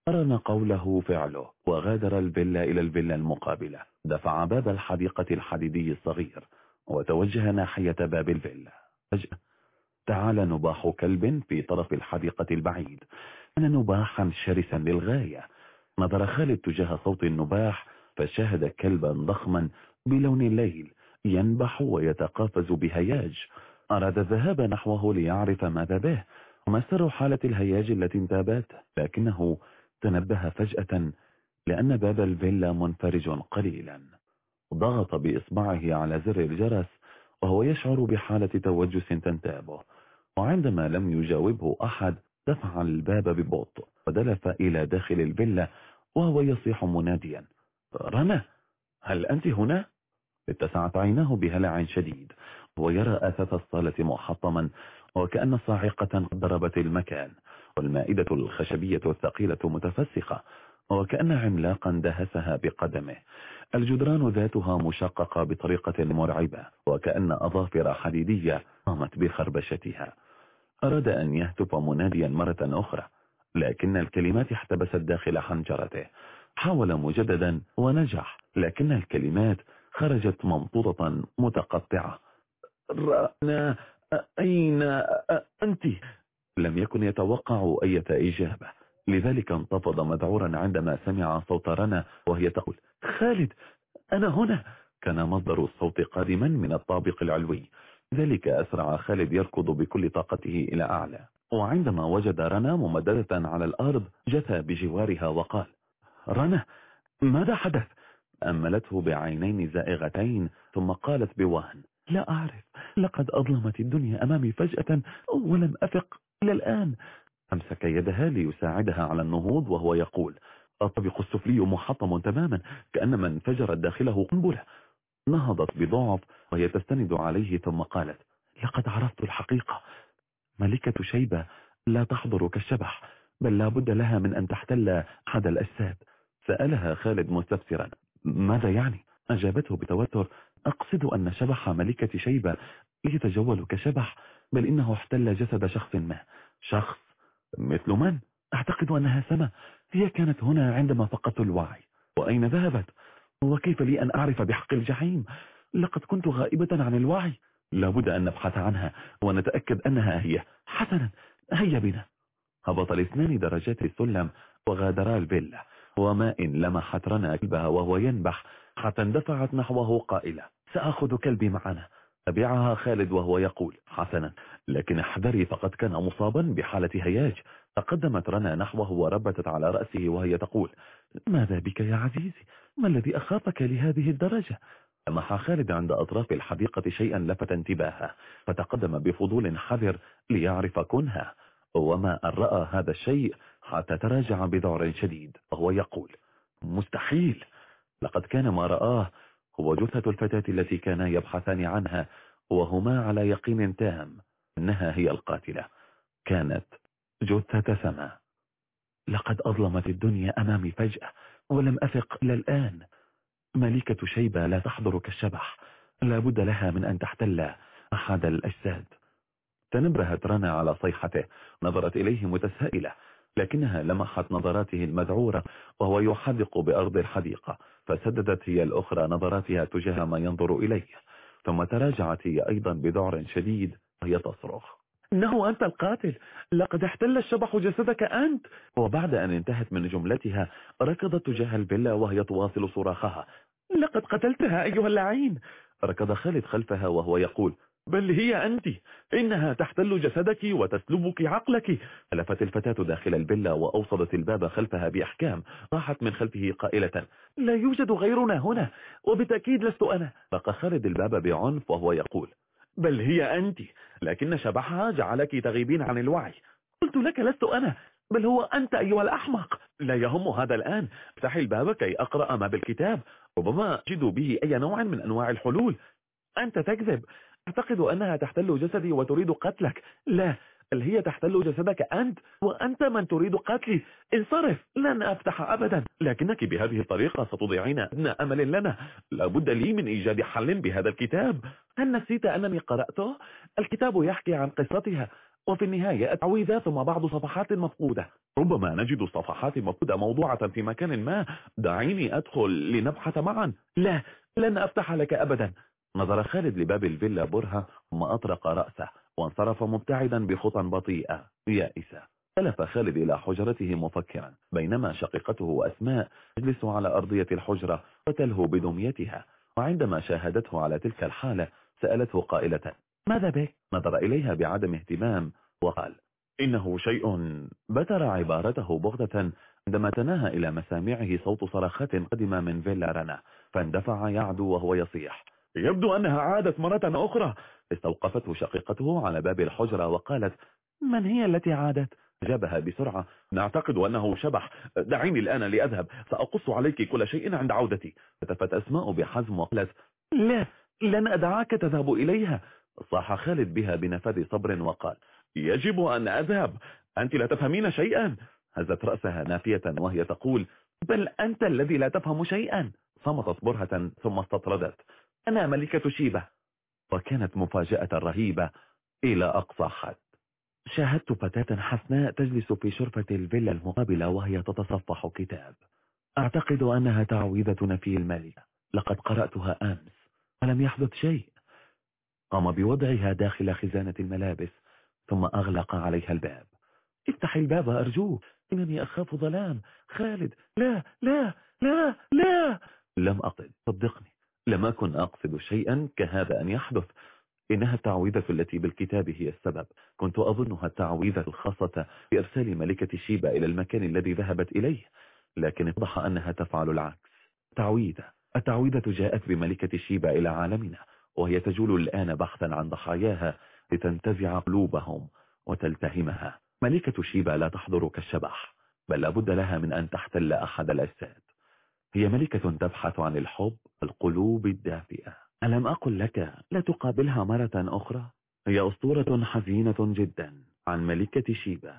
Speaker 1: قرن قوله فعله وغادر الفيلا إلى الفيلا المقابلة. دفع باب الحديقة الحديدي الصغير وتوجه ناحية باب الفيلا. فجأة تعال نباح كلب في طرف الحديقة البعيد. كان نباحا شرسا للغاية. نظر خالد تجاه صوت النباح فشاهد كلبا ضخما بلون الليل ينبح ويتقافز بهياج. أراد الذهاب نحوه ليعرف ماذا به. وما سر حالة الهياج التي انتابت لكنه تنبه فجأة لأن باب الفيلا منفرج قليلا. ضغط بإصبعه على زر الجرس وهو يشعر بحالة توجس تنتابه. وعندما لم يجاوبه أحد دفع الباب ببطء ودلف إلى داخل الفيلا وهو يصيح مناديا رنا هل أنت هنا؟ اتسعت عيناه بهلع شديد ويرى أثاث الصالة محطما وكأن صاعقة قد ضربت المكان والمائدة الخشبية الثقيلة متفسخة وكأن عملاقا دهسها بقدمه الجدران ذاتها مشققة بطريقة مرعبة وكأن أظافر حديدية قامت بخربشتها أراد أن يهتف مناديا مرة أخرى لكن الكلمات احتبست داخل حنجرته. حاول مجددا ونجح لكن الكلمات خرجت ممطوطة متقطعة. رأنا أين أنت؟ لم يكن يتوقع أي إجابة. لذلك انتفض مذعورا عندما سمع صوت رنا وهي تقول خالد أنا هنا! كان مصدر الصوت قادما من الطابق العلوي. ذلك أسرع خالد يركض بكل طاقته إلى أعلى. وعندما وجد رنا ممددة على الأرض جثى بجوارها وقال رنا ماذا حدث؟ أملته بعينين زائغتين ثم قالت بوهن لا أعرف لقد أظلمت الدنيا أمامي فجأة ولم أفق إلى الآن. أمسك يدها ليساعدها على النهوض وهو يقول الطبق السفلي محطم تماما كأنما انفجرت داخله قنبلة. نهضت بضعف وهي تستند عليه ثم قالت لقد عرفت الحقيقة ملكة شيبة لا تحضر كالشبح بل لا بد لها من أن تحتل أحد الأجساد سألها خالد مستفسرا ماذا يعني؟ أجابته بتوتر أقصد أن شبح ملكة شيبة يتجول كشبح بل إنه احتل جسد شخص ما شخص مثل من؟ أعتقد أنها سما هي كانت هنا عندما فقدت الوعي وأين ذهبت؟ وكيف لي أن أعرف بحق الجحيم؟ لقد كنت غائبة عن الوعي. لابد أن نبحث عنها ونتأكد أنها هي. حسنا هيا بنا. هبط الاثنان درجات السلم وغادرا الفيلا وما إن لمحت رنا كلبها وهو ينبح. حتى اندفعت نحوه قائلة سأخذ كلبي معنا. تبعها خالد وهو يقول حسنا لكن احذري فقد كان مصابا بحالة هياج. تقدمت رنا نحوه وربتت على رأسه وهي تقول ماذا بك يا عزيزي؟ ما الذي أخافك لهذه الدرجة؟ لمح خالد عند أطراف الحديقة شيئا لفت انتباهه فتقدم بفضول حذر ليعرف كنها. وما أن رأى هذا الشيء حتى تراجع بذعر شديد وهو يقول مستحيل! لقد كان ما رآه هو جثة الفتاة التي كانا يبحثان عنها وهما على يقين تام أنها هي القاتلة. كانت جثة سما. لقد أظلمت الدنيا أمامي فجأة ولم أثق إلى الآن. ملكة شيبة لا تحضر كالشبح لا بد لها من أن تحتل أحد الأجساد. تنبهت رنا على صيحته نظرت إليه متسائلة لكنها لمحت نظراته المذعورة وهو يحدق بأرض الحديقة. فسددت هي الأخرى نظراتها تجاه ما ينظر إليه. ثم تراجعت هي أيضا بذعر شديد وهي تصرخ. إنه أنت القاتل. لقد احتل الشبح جسدك أنت. وبعد أن انتهت من جملتها ركضت تجاه الفيلا وهي تواصل صراخها. لقد قتلتها أيها اللعين. ركض خالد خلفها وهو يقول بل هي أنت. إنها تحتل جسدك وتسلبك عقلك. ألفت الفتاة داخل الفيلا وأوصدت الباب خلفها بإحكام. راحت من خلفه قائلة لا يوجد غيرنا هنا وبالتأكيد لست أنا. بقى خالد الباب بعنف وهو يقول بل هي أنت لكن شبحها جعلك تغيبين عن الوعي. قلت لك لست أنا بل هو أنت أيها الأحمق. لا يهم هذا الآن. افتح الباب كي أقرأ ما بالكتاب. ربما أجد به أي نوع من أنواع الحلول. أنت تكذب. أعتقد أنها تحتل جسدي وتريد قتلك. لا. هي تحتل جسدك أنت وأنت من تريد قتلي انصرف لن أفتح أبدا. لكنك بهذه الطريقة ستضيعين أدنى أمل لنا. لابد لي من إيجاد حل بهذا الكتاب. هل نسيت أنني قرأته؟ الكتاب يحكي عن قصتها وفي النهاية التعويذة ثم بعض صفحات مفقودة. ربما نجد صفحات مفقودة موضوعة في مكان ما. دعيني أدخل لنبحث معا. لا لن أفتح لك أبدا. نظر خالد لباب الفيلا برهة ثم أطرق رأسه. وانصرف مبتعدا بخطى بطيئة يائسة. تلف خالد إلى حجرته مفكرا بينما شقيقته أسماء تجلس على أرضية الحجرة وتلهو بدميتها. وعندما شاهدته على تلك الحالة سألته قائلة ماذا بك؟ نظر إليها بعدم اهتمام وقال إنه شيء بتر عبارته بغضة عندما تناهى إلى مسامعه صوت صرخات قدم من فيلا رنا فاندفع يعدو وهو يصيح. يبدو أنها عادت مرة أخرى. استوقفته شقيقته على باب الحجرة وقالت من هي التي عادت؟ جابها بسرعة. نعتقد أنه شبح. دعيني الآن لأذهب. سأقص عليك كل شيء عند عودتي. فتفت أسماء بحزم وقالت لا لن أدعاك تذهب إليها. صاح خالد بها بنفذ صبر وقال يجب أن أذهب. أنت لا تفهمين شيئا. هزت رأسها نافية وهي تقول بل أنت الذي لا تفهم شيئا. صمتت برهة ثم استطردت. أنا ملكة شيبة. وكانت مفاجأة رهيبة إلى أقصى حد. شاهدت فتاة حسناء تجلس في شرفة الفيلا المقابلة وهي تتصفح كتاب. أعتقد أنها تعويذة نفي الملكة. لقد قرأتها أمس. ولم يحدث شيء. قام بوضعها داخل خزانة الملابس ثم أغلق عليها الباب. افتح الباب أرجوك إنني أخاف ظلام. خالد لا لا لا لا. لم أقل صدقني. لم أكن أقصد شيئا كهذا أن يحدث. إنها التعويذة التي بالكتاب هي السبب. كنت أظنها التعويذة الخاصة بإرسال ملكة شيبة إلى المكان الذي ذهبت إليه لكن اتضح أنها تفعل العكس. تعويذة. التعويذة جاءت بملكة شيبة إلى عالمنا وهي تجول الآن بحثا عن ضحاياها لتنتزع قلوبهم وتلتهمها. ملكة شيبة لا تحضر كالشبح بل لابد لها من أن تحتل أحد الأجساد. هي ملكة تبحث عن الحب القلوب الدافئة. ألم أقل لك لا تقابلها مرة أخرى؟ هي أسطورة حزينة جدا عن ملكة شيبة.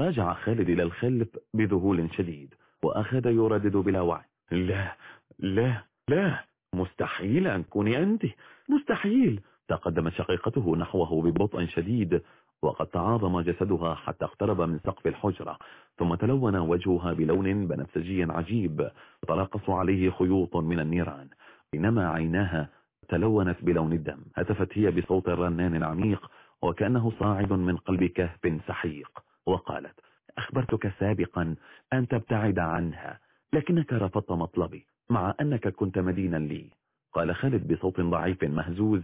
Speaker 1: راجع خالد إلى الخلف بذهول شديد وأخذ يردد بلا وعي. لا لا لا مستحيل أن كوني أنت. مستحيل. تقدمت شقيقته نحوه ببطء شديد. وقد تعاظم جسدها حتى اقترب من سقف الحجرة ثم تلون وجهها بلون بنفسجي عجيب ترقص عليه خيوط من النيران. بينما عيناها تلونت بلون الدم هتفت هي بصوت رنان عميق وكأنه صاعد من قلب كهف سحيق. وقالت أخبرتك سابقا أن تبتعد عنها لكنك رفضت مطلبي مع أنك كنت مدينا لي. قال خالد بصوت ضعيف مهزوز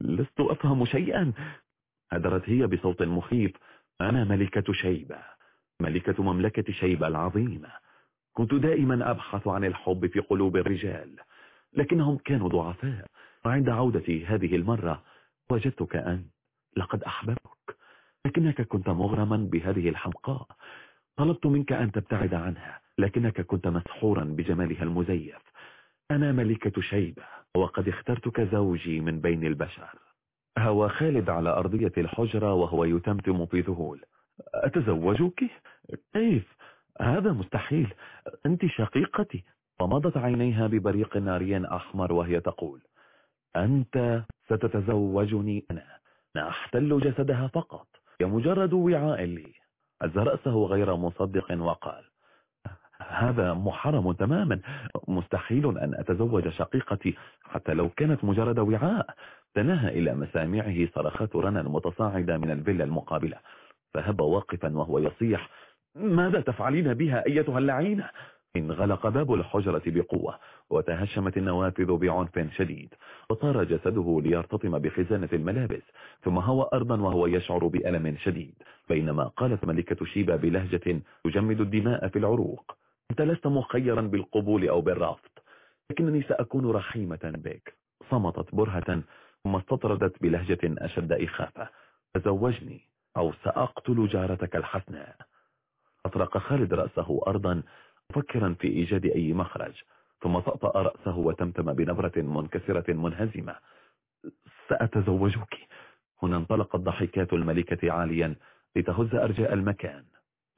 Speaker 1: لست أفهم شيئا. هدرت هي بصوت مخيف أنا ملكة شيبة ملكة مملكة شيبة العظيمة. كنت دائما أبحث عن الحب في قلوب الرجال لكنهم كانوا ضعفاء. وعند عودتي هذه المرة وجدتك أنت لقد أحببتك لكنك كنت مغرما بهذه الحمقاء. طلبت منك أن تبتعد عنها لكنك كنت مسحورا بجمالها المزيف. أنا ملكة شيبة وقد اخترتك زوجي من بين البشر. هوى خالد على أرضية الحجرة وهو يتمتم في ذهول. أتزوجك؟ كيف؟ هذا مستحيل. أنت شقيقتي. ومضت عينيها ببريق ناري أحمر وهي تقول أنت ستتزوجني أنا. أحتل جسدها فقط. هي مجرد وعاء لي. هز رأسه غير مصدق وقال هذا محرم تماما. مستحيل أن أتزوج شقيقتي حتى لو كانت مجرد وعاء. تناهى إلى مسامعه صرخات رنا المتصاعدة من الفيلا المقابلة فهب واقفا وهو يصيح ماذا تفعلين بها أيتها اللعينة؟ انغلق باب الحجرة بقوة وتهشمت النوافذ بعنف شديد وطار جسده ليرتطم بخزانة الملابس ثم هوى أرضا وهو يشعر بألم شديد بينما قالت ملكة شيبا بلهجة تجمد الدماء في العروق أنت لست مخيرا بالقبول أو بالرفض لكنني سأكون رحيمة بك. صمتت برهة ثم استطردت بلهجة أشد إخافة. تزوجني أو سأقتل جارتك الحسناء أطرق خالد رأسه أرضا مفكرا في إيجاد أي مخرج ثم طأطأ رأسه وتمتم بنبرة منكسرة منهزمة. سأتزوجك. هنا انطلقت ضحكات الملكة عاليا لتهز أرجاء المكان.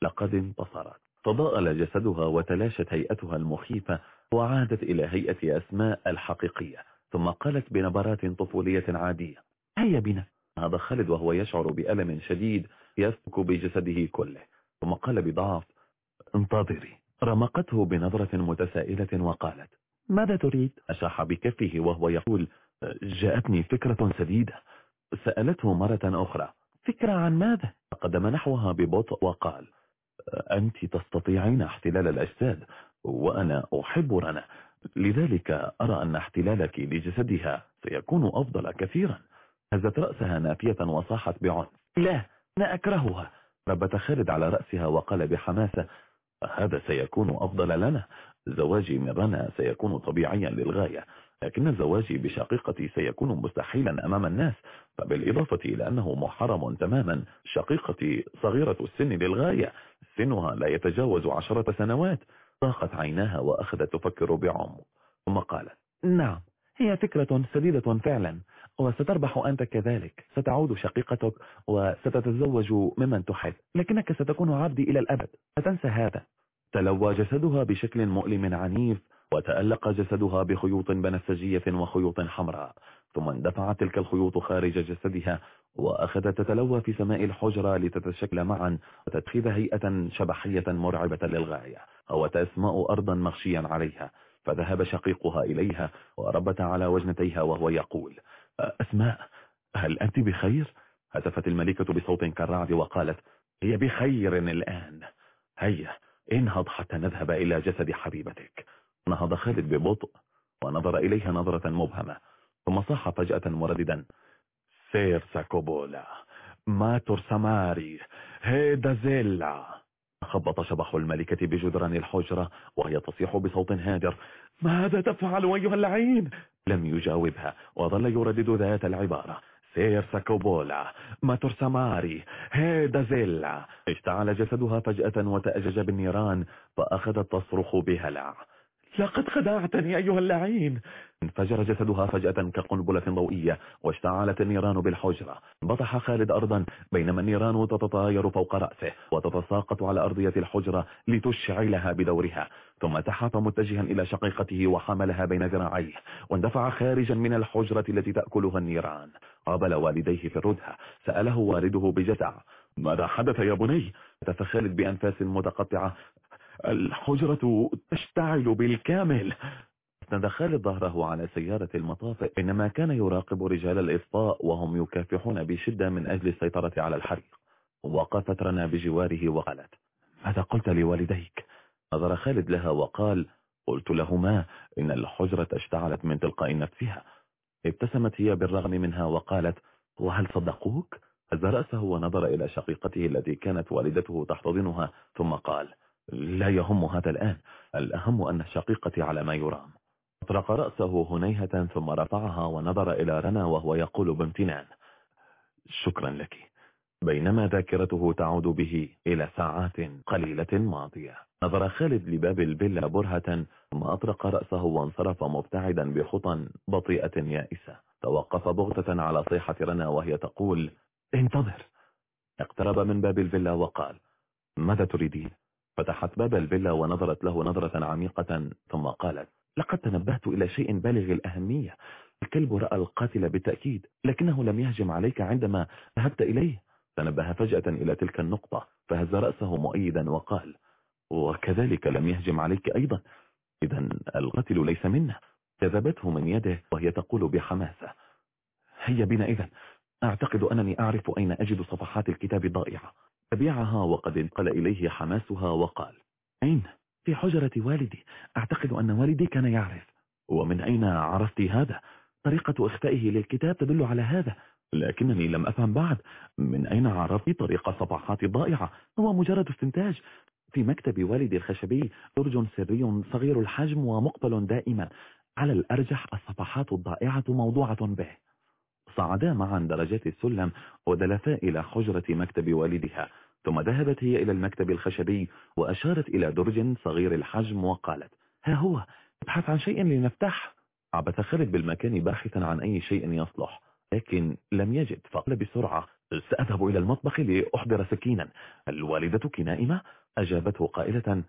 Speaker 1: لقد انتصرت. تضاءل جسدها وتلاشت هيئتها المخيفة وعادت إلى هيئة أسماء الحقيقية. ثم قالت بنبرات طفولية عادية هيا بنا هذا خالد وهو يشعر بألم شديد يسبك بجسده كله ثم قال بضعف انتظري رمقته بنظرة متسائلة وقالت ماذا تريد؟ أشاح بكفه وهو يقول جاءتني فكرة سديدة سألته مرة أخرى فكرة عن ماذا؟ قدم نحوها ببطء وقال أنت تستطيعين احتلال الأجساد وأنا أحب رنا لذلك أرى أن احتلالك لجسدها سيكون أفضل كثيرا. هزت رأسها نافية وصاحت بعنف لا أنا أكرهها. ربت خالد على رأسها وقال بحماسة هذا سيكون أفضل لنا. زواجي من رنا سيكون طبيعيا للغاية. لكن زواجي بشقيقتي سيكون مستحيلا أمام الناس. فبالإضافة إلى أنه محرم تماما شقيقتي صغيرة السن للغاية. سنها لا يتجاوز عشرة سنوات. طاقت عيناها وأخذت تفكر بعمق ثم قالت نعم هي فكرة سديدة فعلا وستربح أنت كذلك ستعود شقيقتك وستتزوج ممن تحب لكنك ستكون عبدي إلى الأبد فتنسى هذا. تلوى جسدها بشكل مؤلم عنيف وتألق جسدها بخيوط بنفسجية وخيوط حمراء ثم اندفعت تلك الخيوط خارج جسدها وأخذت تتلوى في سماء الحجرة لتتشكل معا وتتخذ هيئة شبحية مرعبة للغاية أو تسماء أرضا مغشيا عليها. فذهب شقيقها إليها وربت على وجنتيها وهو يقول أسماء هل أنت بخير؟ هتفت الملكة بصوت كالرعد وقالت هي بخير الآن. هيا انهض حتى نذهب إلى جسد حبيبتك. نهض خالد ببطء ونظر إليها نظرة مبهمة. ثم صاح فجأة مرددا. سير ساكوبولا ما ترسماري هيدا زيلا خبط شبح الملكة بجدران الحجرة وهي تصيح بصوت هادر. ماذا تفعل أيها اللعين؟ لم يجاوبها وظل يردد ذات العبارة. سير ساكوبولا ما ترسماري هيدا زيلا اشتعل جسدها فجأة وتأجج بالنيران فأخذت تصرخ بهلع. لقد خدعتني أيها اللعين. انفجر جسدها فجأة كقنبلة ضوئية واشتعلت النيران بالحجرة. بطح خالد أرضا بينما النيران تتطاير فوق رأسه وتتساقط على أرضية الحجرة لتشعلها بدورها. ثم تحف متجها إلى شقيقته وحملها بين ذراعيه واندفع خارجا من الحجرة التي تأكلها النيران. قابل والديه في الردهة. سأله والده بجزع ماذا حدث يا بني؟ تفخلت بأنفاس متقطعة الحجرة تشتعل بالكامل. اسند خالد ظهره على سيارة المطافئ بينما كان يراقب رجال الإطفاء وهم يكافحون بشدة من أجل السيطرة على الحريق. وقفت رنا بجواره وقالت ماذا قلت لوالديك؟ نظر خالد لها وقال قلت لهما إن الحجرة اشتعلت من تلقاء نفسها. ابتسمت هي بالرغم منها وقالت وهل صدقوك؟ هز رأسه ونظر إلى شقيقته التي كانت والدته تحتضنها ثم قال لا يهم هذا الآن. الأهم أن شقيقتي على ما يرام. أطرق رأسه هنيهة ثم رفعها ونظر إلى رنا وهو يقول بامتنان. شكرا لك. بينما ذاكرته تعود به إلى ساعات قليلة ماضية. نظر خالد لباب الفيلا برهة ثم أطرق رأسه وانصرف مبتعدا بخطى بطيئة يائسة. توقف بغتة على صيحة رنا وهي تقول انتظر. اقترب من باب الفيلا وقال ماذا تريدين؟ فتحت باب الفيلا ونظرت له نظرة عميقة ثم قالت لقد تنبهت إلى شيء بالغ الأهمية. الكلب رأى القاتل بالتأكيد لكنه لم يهجم عليك عندما ذهبت إليه. تنبه فجأة إلى تلك النقطة فهز رأسه مؤيدا وقال وكذلك لم يهجم عليك أيضا. إذا القتل ليس منا. جذبته من يده وهي تقول بحماسة هيا بنا إذا. أعتقد أنني أعرف أين أجد صفحات الكتاب الضائعة. تبعها وقد انقل إليه حماسها وقال أين؟ في حجرة والدي. أعتقد أن والدي كان يعرف. ومن أين عرفت هذا؟ طريقة إخفائه للكتاب تدل على هذا. لكنني لم أفهم بعد. من أين عرفت طريقة صفحات الضائعة هو مجرد استنتاج. في مكتب والدي الخشبي درج سري صغير الحجم ومقبل دائما. على الأرجح الصفحات الضائعة موضوعة به. صعدا معا درجات السلم ودلفا إلى حجرة مكتب والدها ثم ذهبت هي إلى المكتب الخشبي وأشارت إلى درج صغير الحجم وقالت ها هو ابحث عن شيء لنفتح. عبث خالد بالمكان باحثا عن أي شيء يصلح لكن لم يجد فقال بسرعة سأذهب إلى المطبخ لأحضر سكينا. الوالدتك نائمة أجابته قائلة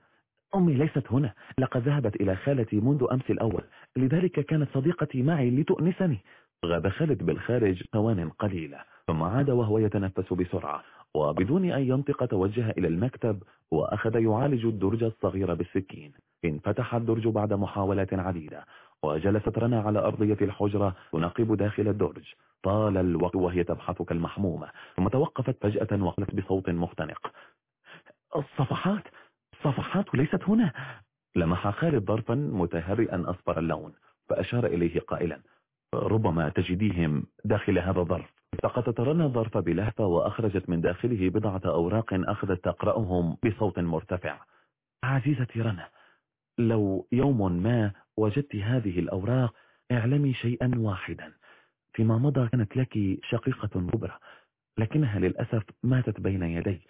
Speaker 1: أمي ليست هنا لقد ذهبت إلى خالتي منذ أمس الأول لذلك كانت صديقتي معي لتؤنسني. غاب خالد بالخارج ثوان قليلة ثم عاد وهو يتنفس بسرعة وبدون أن ينطق توجه إلى المكتب وأخذ يعالج الدرج الصغير بالسكين. انفتح الدرج بعد محاولات عديدة وجلست رنا على أرضية الحجرة تنقب داخل الدرج. طال الوقت وهي تبحث كالمحمومة ثم توقفت فجأة وقالت بصوت مختنق. الصفحات! الصفحات ليست هنا! لمح خالد ظرفا متهرئا أصفر اللون فأشار إليه قائلا. ربما تجديهم داخل هذا الظرف. التقطت رنا الظرف بلهفة وأخرجت من داخله بضعة أوراق أخذت تقرأهم بصوت مرتفع. عزيزتي رنا لو يوم ما وجدت هذه الأوراق اعلمي شيئا واحدا. فيما مضى كانت لك شقيقة كبرى لكنها للأسف ماتت بين يدي.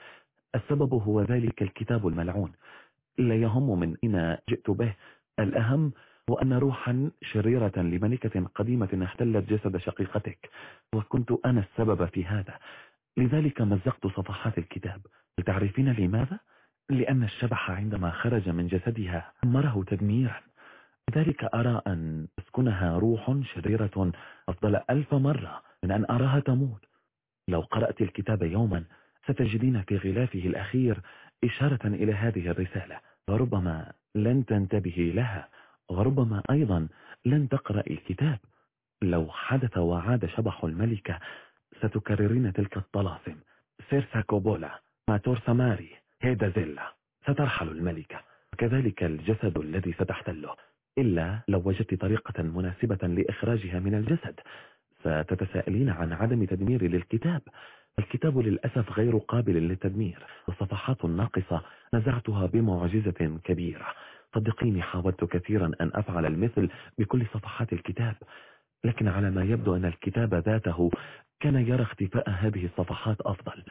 Speaker 1: السبب هو ذلك الكتاب الملعون. لا يهم من أين جئت به. الأهم وأن روحا شريرة لملكة قديمة احتلت جسد شقيقتك وكنت أنا السبب في هذا. لذلك مزقت صفحات الكتاب. تعرفين لماذا؟ لأن الشبح عندما خرج من جسدها أمره تدميرا. لذلك أرى أن تسكنها روح شريرة أفضل ألف مرة من أن أراها تموت. لو قرأت الكتاب يوما ستجدين في غلافه الأخير إشارة إلى هذه الرسالة وربما لن تنتبهي لها. وربما أيضا لن تقرأ الكتاب. لو حدث وعاد شبح الملكة ستكررين تلك الطلاسم. سيرسا كوبولا ماتور سماري هيدا زيلا. سترحل الملكة. وكذلك الجسد الذي ستحتله. إلا لو وجدت طريقة مناسبة لإخراجها من الجسد ستتساءلين عن عدم تدمير للكتاب. الكتاب للأسف غير قابل للتدمير. الصفحات الناقصة نزعتها بمعجزة كبيرة. صدقيني حاولت كثيرا أن أفعل المثل بكل صفحات الكتاب لكن على ما يبدو أن الكتاب ذاته كان يرى اختفاء هذه الصفحات أفضل.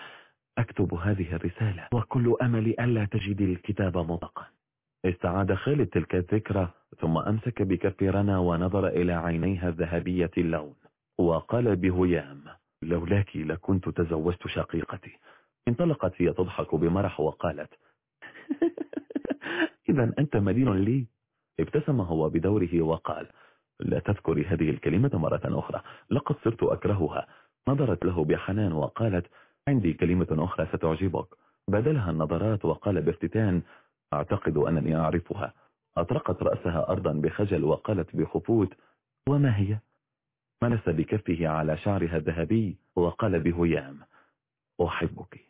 Speaker 1: أكتب هذه الرسالة. وكل أملي ألا تجد الكتاب مطلقا. استعاد خالد تلك الذكرى ثم أمسك بكف رنا ونظر إلى عينيها الذهبية اللون وقال بهيام لولاك لكنت تزوجت شقيقتي. انطلقت هي تضحك بمرح وقالت إذا أنت مدين لي. ابتسم هو بدوره وقال لا تذكري هذه الكلمة مرة أخرى. لقد صرت أكرهها. نظرت له بحنان وقالت عندي كلمة أخرى ستعجبك. بدلها النظرات وقال بافتتان أعتقد أنني أعرفها. أطرقت رأسها أرضا بخجل وقالت بخفوت وما هي؟ ملس بكفه على شعرها الذهبي وقال بهيام أحبك.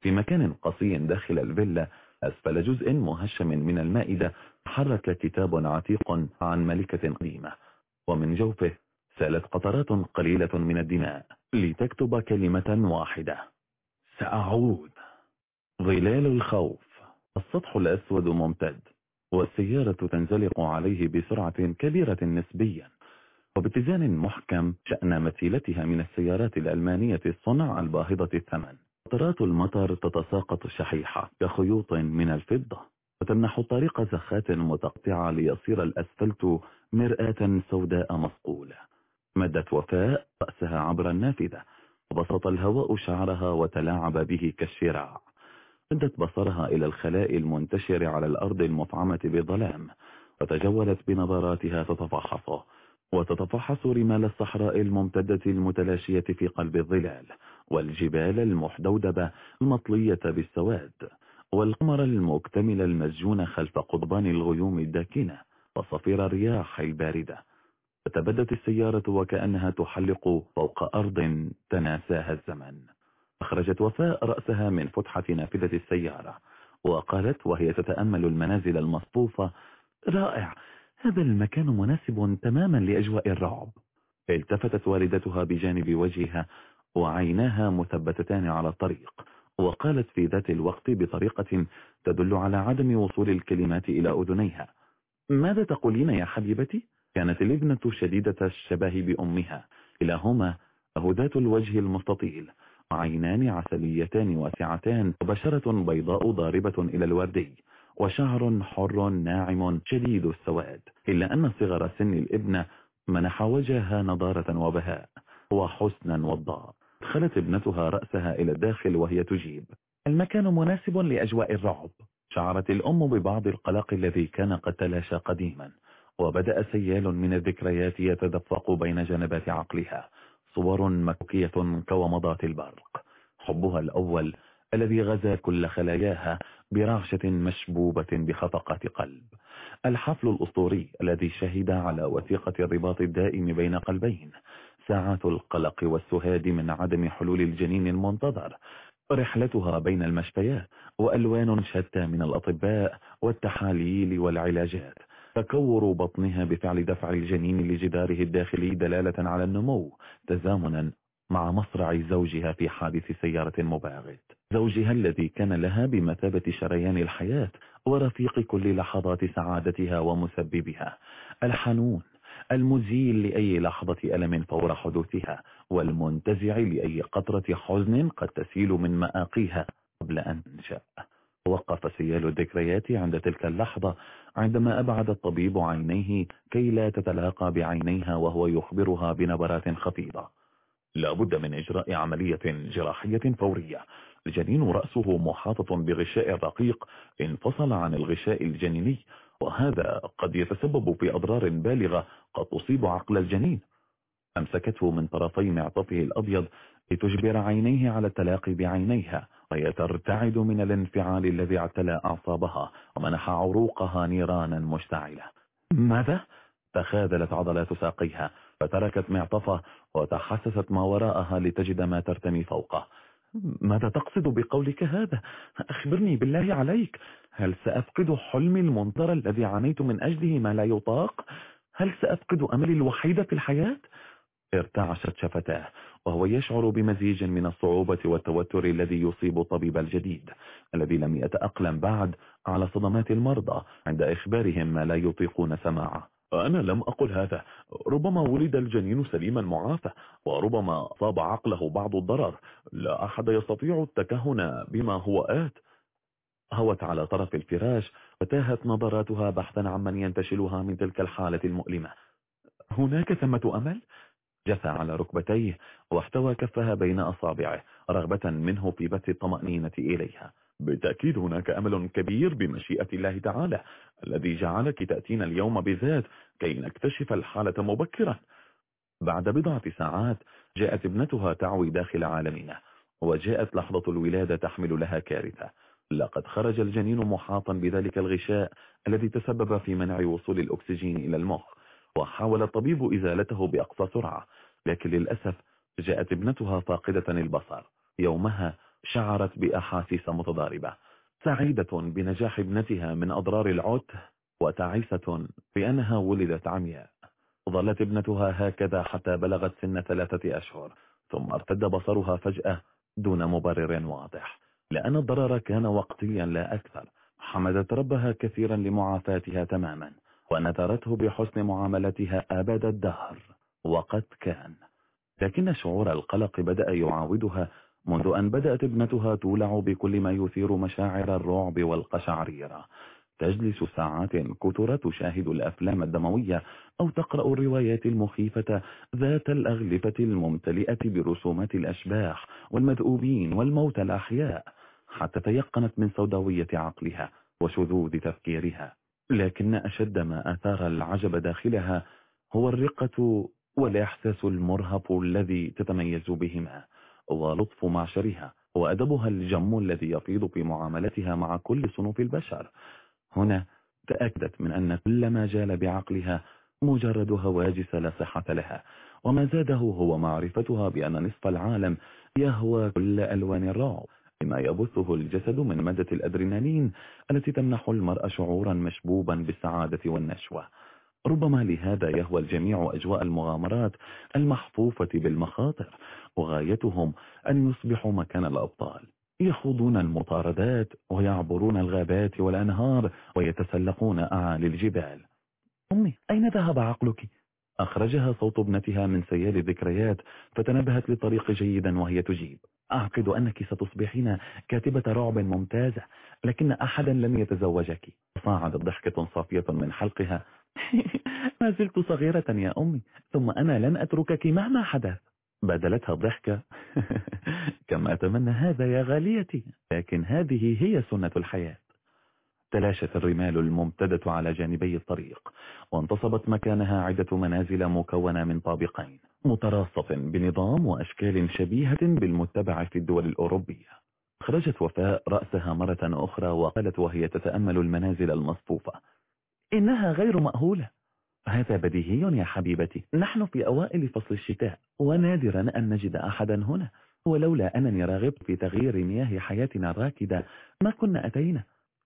Speaker 1: في مكان قصي داخل الفيلا أسفل جزء مهشم من المائدة حرك كتاب عتيق عن ملكة قديمة ومن جوفه سالت قطرات قليلة من الدماء لتكتب كلمة واحدة. سأعود. ظلال الخوف. السطح الأسود ممتد والسيارة تنزلق عليه بسرعة كبيرة نسبيا. وباتزان محكم شأن مثيلتها من السيارات الألمانية الصنع الباهظة الثمن. قطرات المطر تتساقط شحيحة كخيوط من الفضة وتمنح الطريق زخات متقطعة ليصير الأسفلت مرآة سوداء مصقولة. مدت وفاء رأسها عبر النافذة وبسط الهواء شعرها وتلاعب به كالشراع. مدت بصرها إلى الخلاء المنتشر على الأرض المفعمة بظلام وتجولت بنظراتها تتفحصه وتتفحص رمال الصحراء الممتدة المتلاشية في قلب الظلال والجبال المحدودبة المطلية بالسواد والقمر المكتمل المسجون خلف قضبان الغيوم الداكنة وصفير الرياح الباردة. فتبدت السيارة وكأنها تحلق فوق أرض تناساها الزمن. أخرجت وفاء رأسها من فتحة نافذة السيارة وقالت وهي تتأمل المنازل المصفوفة رائع هذا المكان مناسب تماما لأجواء الرعب. التفتت والدتها بجانب وجهها وعيناها مثبتتان على الطريق وقالت في ذات الوقت بطريقة تدل على عدم وصول الكلمات إلى أذنيها. ماذا تقولين يا حبيبتي؟ كانت الابنة شديدة الشبه بأمها. كلاهما هدات الوجه المستطيل عينان عسليتان واسعتان وبشرة بيضاء ضاربة إلى الوردي وشعر حر ناعم شديد السواد. إلا أن صغر سن الابنة منح وجهها نضارة وبهاء وحسنا وضاء دخلت ابنتها رأسها إلى الداخل وهي تجيب. المكان مناسب لأجواء الرعب. شعرت الأم ببعض القلق الذي كان قد تلاشى قديما وبدأ سيال من الذكريات يتدفق بين جنبات عقلها. صور مكوكية كومضات البرق. حبها الأول الذي غزا كل خلاياها برعشة مشبوبة بخفقات قلب. الحفل الأسطوري الذي شهد على وثيقة الرباط الدائم بين قلبين. ساعات القلق والسهاد من عدم حلول الجنين المنتظر. رحلتها بين المشفيات وألوان شتى من الأطباء والتحاليل والعلاجات. تكور بطنها بفعل دفع الجنين لجداره الداخلي دلالة على النمو تزامنا مع مصرع زوجها في حادث سيارة مباغت. زوجها الذي كان لها بمثابة شريان الحياة ورفيق كل لحظات سعادتها ومسببها. الحنون المزيل لأي لحظة ألم فور حدوثها والمنتزع لأي قطرة حزن قد تسيل من مآقيها قبل أن تنشأ وقف سيال الذكريات عند تلك اللحظة عندما أبعد الطبيب عينيه كي لا تتلاقى بعينيها وهو يخبرها بنبرات خفيضة لا بد من إجراء عملية جراحية فورية. الجنين رأسه محاطة بغشاء رقيق انفصل عن الغشاء الجنيني. وهذا قد يتسبب في أضرار بالغة قد تصيب عقل الجنين أمسكته من طرفي معطفه الأبيض لتجبر عينيه على التلاقي بعينيها وهي ترتعد من الانفعال الذي اعتلى أعصابها ومنح عروقها نيرانا مشتعلة ماذا؟ تخاذلت عضلات ساقيها فتركت معطفه وتحسست ما وراءها لتجد ما ترتمي فوقه ماذا تقصد بقولك هذا؟ أخبرني بالله عليك هل سأفقد حلمي المنظر الذي عانيت من أجله ما لا يطاق؟ هل سأفقد أملي الوحيدة في الحياة؟ ارتعشت شفتاه وهو يشعر بمزيج من الصعوبة والتوتر الذي يصيب الطبيب الجديد الذي لم يتأقلم بعد على صدمات المرضى عند إخبارهم ما لا يطيقون سماعه أنا لم أقل هذا ربما ولد الجنين سليما معافى وربما صاب عقله بعض الضرر لا أحد يستطيع التكهن بما هو آت هوت على طرف الفراش وتاهت نظراتها بحثا عمن ينتشلها من تلك الحالة المؤلمة. هناك ثمة أمل؟ جثى على ركبتيه واحتوى كفها بين أصابعه رغبة منه في بث الطمأنينة إليها. بالتأكيد هناك أمل كبير بمشيئة الله تعالى الذي جعلك تأتينا اليوم بذات كي نكتشف الحالة مبكرا. بعد بضعة ساعات جاءت ابنتها تعوي داخل عالمنا وجاءت لحظة الولادة تحمل لها كارثة. لقد خرج الجنين محاطا بذلك الغشاء الذي تسبب في منع وصول الأكسجين إلى المخ وحاول الطبيب إزالته بأقصى سرعة لكن للأسف جاءت ابنتها فاقدة البصر. يومها شعرت بأحاسيس متضاربة. سعيدة بنجاح ابنتها من أضرار العته وتعيسة بأنها ولدت عمياء. ظلت ابنتها هكذا حتى بلغت سن ثلاثة أشهر ثم ارتد بصرها فجأة دون مبرر واضح. لأن الضرر كان وقتيا لا أكثر. حمدت ربها كثيرا لمعافاتها تماما ونذرته بحسن معاملتها أبد الدهر وقد كان. لكن شعور القلق بدأ يعاودها منذ أن بدأت ابنتها تولع بكل ما يثير مشاعر الرعب والقشعريرة. تجلس ساعات كثرة تشاهد الأفلام الدموية أو تقرأ الروايات المخيفة ذات الأغلفة الممتلئة برسومات الأشباح والمذؤوبين والموتى الأحياء. حتى تيقنت من سوداوية عقلها وشذوذ تفكيرها. لكن أشد ما أثار العجب داخلها هو الرقة والإحساس المرهف الذي تتميز بهما ولطف معشرها وأدبها الجم الذي يفيض في معاملتها مع كل صنوف البشر. هنا تأكدت من أن كل ما جال بعقلها مجرد هواجس لا صحة لها وما زاده هو معرفتها بأن نصف العالم يهوى كل ألوان الرعب. بما يبثه الجسد من مادة الأدرينالين التي تمنح المرأة شعورا مشبوبا بالسعادة والنشوة. ربما لهذا يهوى الجميع أجواء المغامرات المحفوفة بالمخاطر. وغايتهم أن يصبحوا مكان الأبطال. يخوضون المطاردات ويعبرون الغابات والأنهار ويتسلقون أعالي الجبال. أمي أين ذهب عقلك؟ أخرجها صوت ابنتها من سيال الذكريات فتنبهت للطريق جيدا وهي تجيب. أعقد أنك ستصبحين كاتبة رعب ممتازة لكن أحدا لن يتزوجك. صاعدت ضحكة صافية من حلقها. ما زلت صغيرة يا أمي ثم أنا لن أتركك مهما حدث. بدلتها الضحكة. كما أتمنى هذا يا غاليتي لكن هذه هي سنة الحياة. تلاشت الرمال الممتدة على جانبي الطريق وانتصبت مكانها عدة منازل مكونة من طابقين متراصة بنظام وأشكال شبيهة بالمتبع في الدول الأوروبية. خرجت وفاء رأسها مرة أخرى وقالت وهي تتأمل المنازل المصفوفة. إنها غير مأهولة. هذا بديهي يا حبيبتي. نحن في أوائل فصل الشتاء ونادرا أن نجد أحدا هنا ولولا أنني راغبت في تغيير مياه حياتنا الراكدة ما كنا أتينا.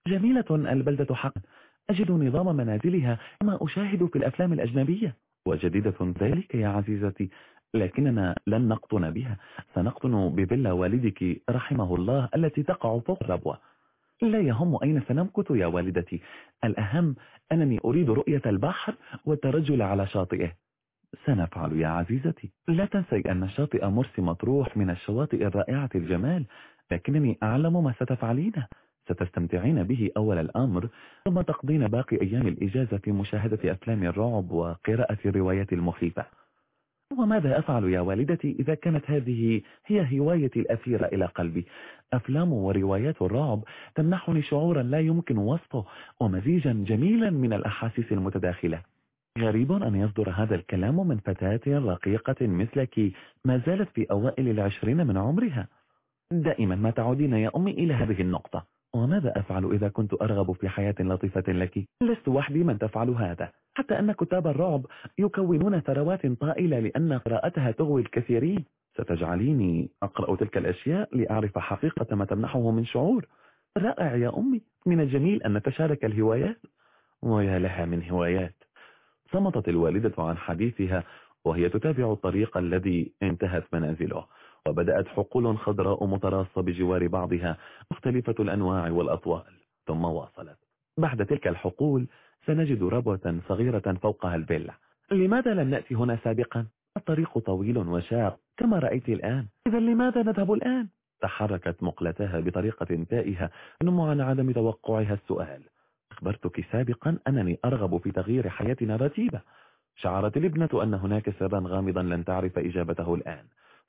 Speaker 1: جميلة البلدة حقا أجد نظام منازلها كما أشاهد في الأفلام الأجنبية. وجديدة ذلك يا عزيزتي لكننا لن نقطن بها. سنقطن بفيلا والدك رحمه الله التي تقع فوق الربوة لا يهم أين سنمكث يا والدتي. الأهم أنني أريد رؤية البحر والترجل على شاطئه. سنفعل يا عزيزتي. لا تنسي أن الشاطئ مرسي مطروح من الشواطئ الرائعة الجمال لكنني أعلم ما ستفعلينه. ستستمتعين به أول الأمر ثم تقضين باقي أيام الإجازة في مشاهدة أفلام الرعب وقراءة الروايات المخيفة. وماذا أفعل يا والدتي إذا كانت هذه هي هوايتي الأثيرة إلى قلبي؟ أفلام وروايات الرعب تمنحني شعورا لا يمكن وصفه ومزيجا جميلا من الأحاسيس المتداخلة. غريب أن يصدر هذا الكلام من فتاة رقيقة مثلك ما زالت في أوائل العشرين من عمرها. دائما ما تعودين يا أمي إلى هذه النقطة. وماذا أفعل إذا كنت أرغب في حياة لطيفة لك؟ لست وحدي من تفعل هذا؟ حتى أن كتاب الرعب يكونون ثروات طائلة لأن قراءتها تغوي الكثيرين. ستجعليني أقرأ تلك الأشياء لأعرف حقيقة ما تمنحه من شعور. رائع يا أمي من الجميل أن نتشارك الهوايات. ويا لها من هوايات. صمتت الوالدة عن حديثها وهي تتابع الطريق الذي انتهت منازله. وبدأت حقول خضراء متراصة بجوار بعضها مختلفة الأنواع والأطوال ثم واصلت. بعد تلك الحقول سنجد ربوة صغيرة فوقها الفيلا. لماذا لم نأتي هنا سابقا؟ الطريق طويل وشاق كما رأيت الآن. إذا لماذا نذهب الآن؟ تحركت مقلتها بطريقة تائهة نم عن عدم توقعها السؤال. أخبرتك سابقا أنني أرغب في تغيير حياتنا رتيبة شعرت الابنة أن هناك سرا غامضا لن تعرف إجابته الآن.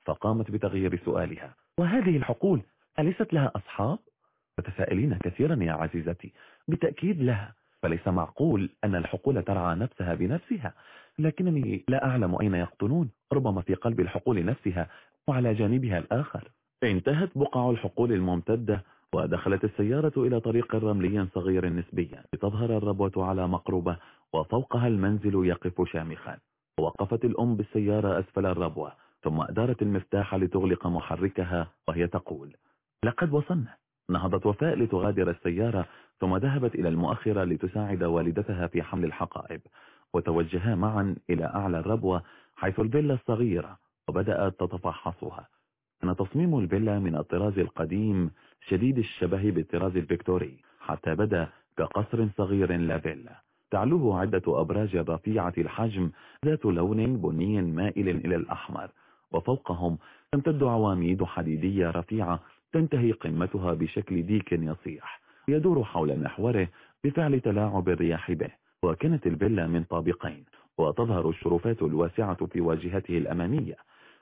Speaker 1: فقامت بتغيير سؤالها. وهذه الحقول أليست لها أصحاب؟ تتساءلين كثيرا يا عزيزتي. بالتأكيد لها فليس معقول أن الحقول ترعى نفسها بنفسها. لكنني لا أعلم أين يقطنون ربما في قلب الحقول نفسها وعلى جانبها الآخر. انتهت بقع الحقول الممتدة ودخلت السيارة إلى طريق رملي صغير نسبيا. لتظهر الربوة على مقربة وفوقها المنزل يقف شامخا. وقفت الأم بالسيارة أسفل الربوة. ثم أدارت المفتاح لتغلق محركها وهي تقول لقد وصلنا. نهضت وفاء لتغادر السيارة ثم ذهبت إلى المؤخرة لتساعد والدتها في حمل الحقائب. وتوجها معا إلى أعلى الربوة حيث الفيلا الصغيرة وبدأت تتفحصها. كان تصميم الفيلا من الطراز القديم شديد الشبه بالطراز الفيكتوري حتى بدأ كقصر صغير لا فيلا. تعلوه عدة أبراج رفيعة الحجم ذات لون بني مائل إلى الأحمر. وفوقهم تمتد عواميد حديدية رفيعة تنتهي قمتها بشكل ديك يصيح يدور حول محوره بفعل تلاعب الرياح به وكانت الفيلا من طابقين وتظهر الشرفات الواسعة في واجهته الأمامية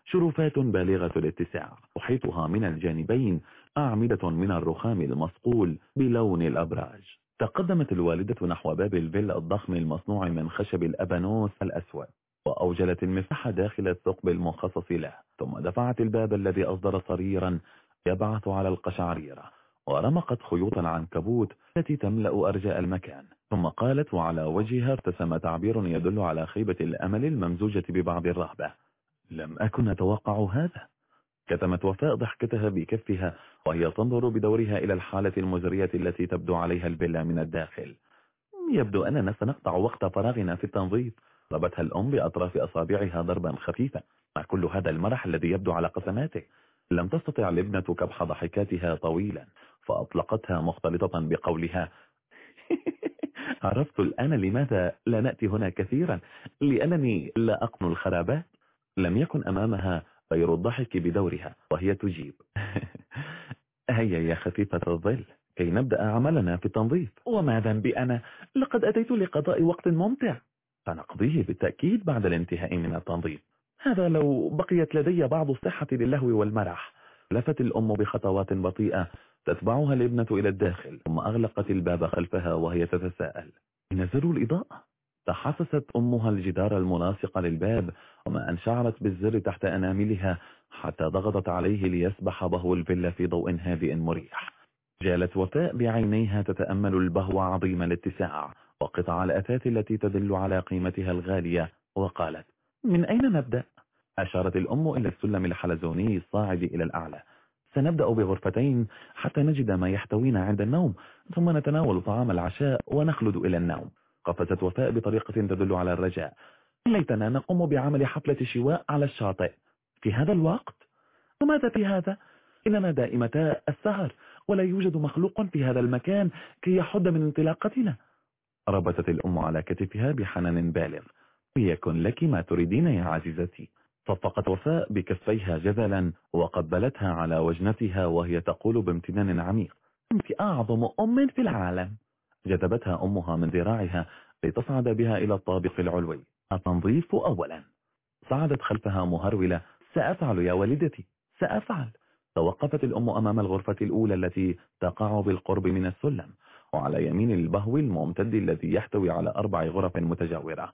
Speaker 1: شرفات بالغة الاتساع تحيطها من الجانبين أعمدة من الرخام المصقول بلون الأبراج. تقدمت الوالدة نحو باب الفيلا الضخم المصنوع من خشب الأبانوس الأسود. وأوجلت المفتاح داخل الثقب المخصص له. ثم دفعت الباب الذي أصدر صريرا يبعث على القشعريرة ورمقت خيوط العنكبوت التي تملأ أرجاء المكان. ثم قالت وعلى وجهها ارتسم تعبير يدل على خيبة الأمل الممزوجة ببعض الرهبة. لم أكن أتوقع هذا. كتمت وفاء ضحكتها بكفها وهي تنظر بدورها إلى الحالة المزرية التي تبدو عليها الفيلا من الداخل. يبدو أننا سنقطع وقت فراغنا في التنظيف. ضربتها الأم بأطراف أصابعها ضربا خفيفا مع كل هذا المرح الذي يبدو على قسماته. لم تستطع الابنة كبح ضحكاتها طويلا فأطلقتها مختلطة بقولها عرفت الآن لماذا لا نأتي هنا كثيرا لأنني لا أقن الخرابات. لم يكن أمامها غير الضحك بدورها وهي تجيب هيا يا خفيفة الظل كي نبدأ عملنا في التنظيف. وما ذنبي أنا لقد أتيت لقضاء وقت ممتع. سنقضيه بالتأكيد بعد الانتهاء من التنظيف هذا لو بقيت لدي بعض الصحة للهو والمرح. لفت الأم بخطوات بطيئة تتبعها الابنة إلى الداخل ثم أغلقت الباب خلفها وهي تتساءل. نزلوا الإضاءة؟ تحسست أمها الجدار الملاصق للباب وما أن شعرت بالزر تحت أناملها حتى ضغطت عليه ليسبح بهو الفيلا في ضوء هادئ مريح. جالت وفاء بعينيها تتأمل البهو عظيم الاتساع. وقطع الأثاث التي تدل على قيمتها الغالية وقالت من أين نبدأ؟ أشارت الأم إلى السلم الحلزوني الصاعد إلى الأعلى. سنبدأ بغرفتين حتى نجد ما يحتوينا عند النوم ثم نتناول طعام العشاء ونخلد إلى النوم. قفزت وفاء بطريقة تدل على الرجاء ليتنا نقوم بعمل حفلة شواء على الشاطئ. في هذا الوقت؟ وماذا في هذا؟ إننا دائمتا السهر ولا يوجد مخلوق في هذا المكان كي يحد من انطلاقتنا. ربطت الأم على كتفها بحنان بالغ. ليكن لك ما تريدين يا عزيزتي. صفقت وفاء بكفيها جذلا وقبلتها على وجنتها وهي تقول بامتنان عميق. أنت أعظم أم في العالم. جذبتها أمها من ذراعها لتصعد بها إلى الطابق العلوي. التنظيف أولا. صعدت خلفها مهرولة. سأفعل يا والدتي. سأفعل. توقفت الأم أمام الغرفة الأولى التي تقع بالقرب من السلم. وعلى يمين البهو الممتد الذي يحتوي على أربع غرف متجاورة.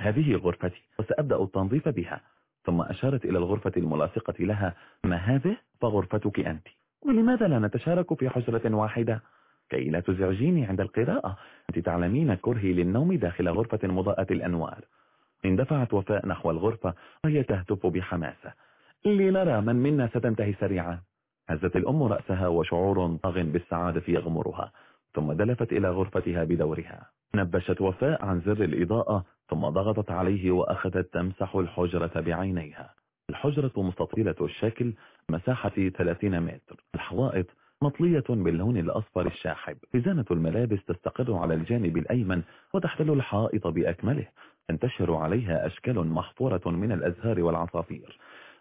Speaker 1: هذه غرفتي وسأبدأ التنظيف بها. ثم أشارت إلى الغرفة الملاصقة لها. ما هذه؟ فغرفتك أنت. ولماذا لا نتشارك في حجرة واحدة؟ كي لا تزعجيني عند القراءة. أنت تعلمين كرهي للنوم داخل غرفة مضاءة الأنوار. اندفعت وفاء نحو الغرفة وهي تهتف بحماسة. لنرى من منا ستنتهي سريعا. هزت الأم رأسها وشعور طاغ بالسعادة يغمرها. ثم دلفت إلى غرفتها بدورها. نبشت وفاء عن زر الإضاءة ثم ضغطت عليه وأخذت تمسح الحجرة بعينيها. الحجرة مستطيلة الشكل مساحة 30 متر. الحوائط مطلية باللون الأصفر الشاحب. خزانة الملابس تستقر على الجانب الأيمن وتحتل الحائط بأكمله. تنتشر عليها أشكال محفورة من الأزهار والعصافير.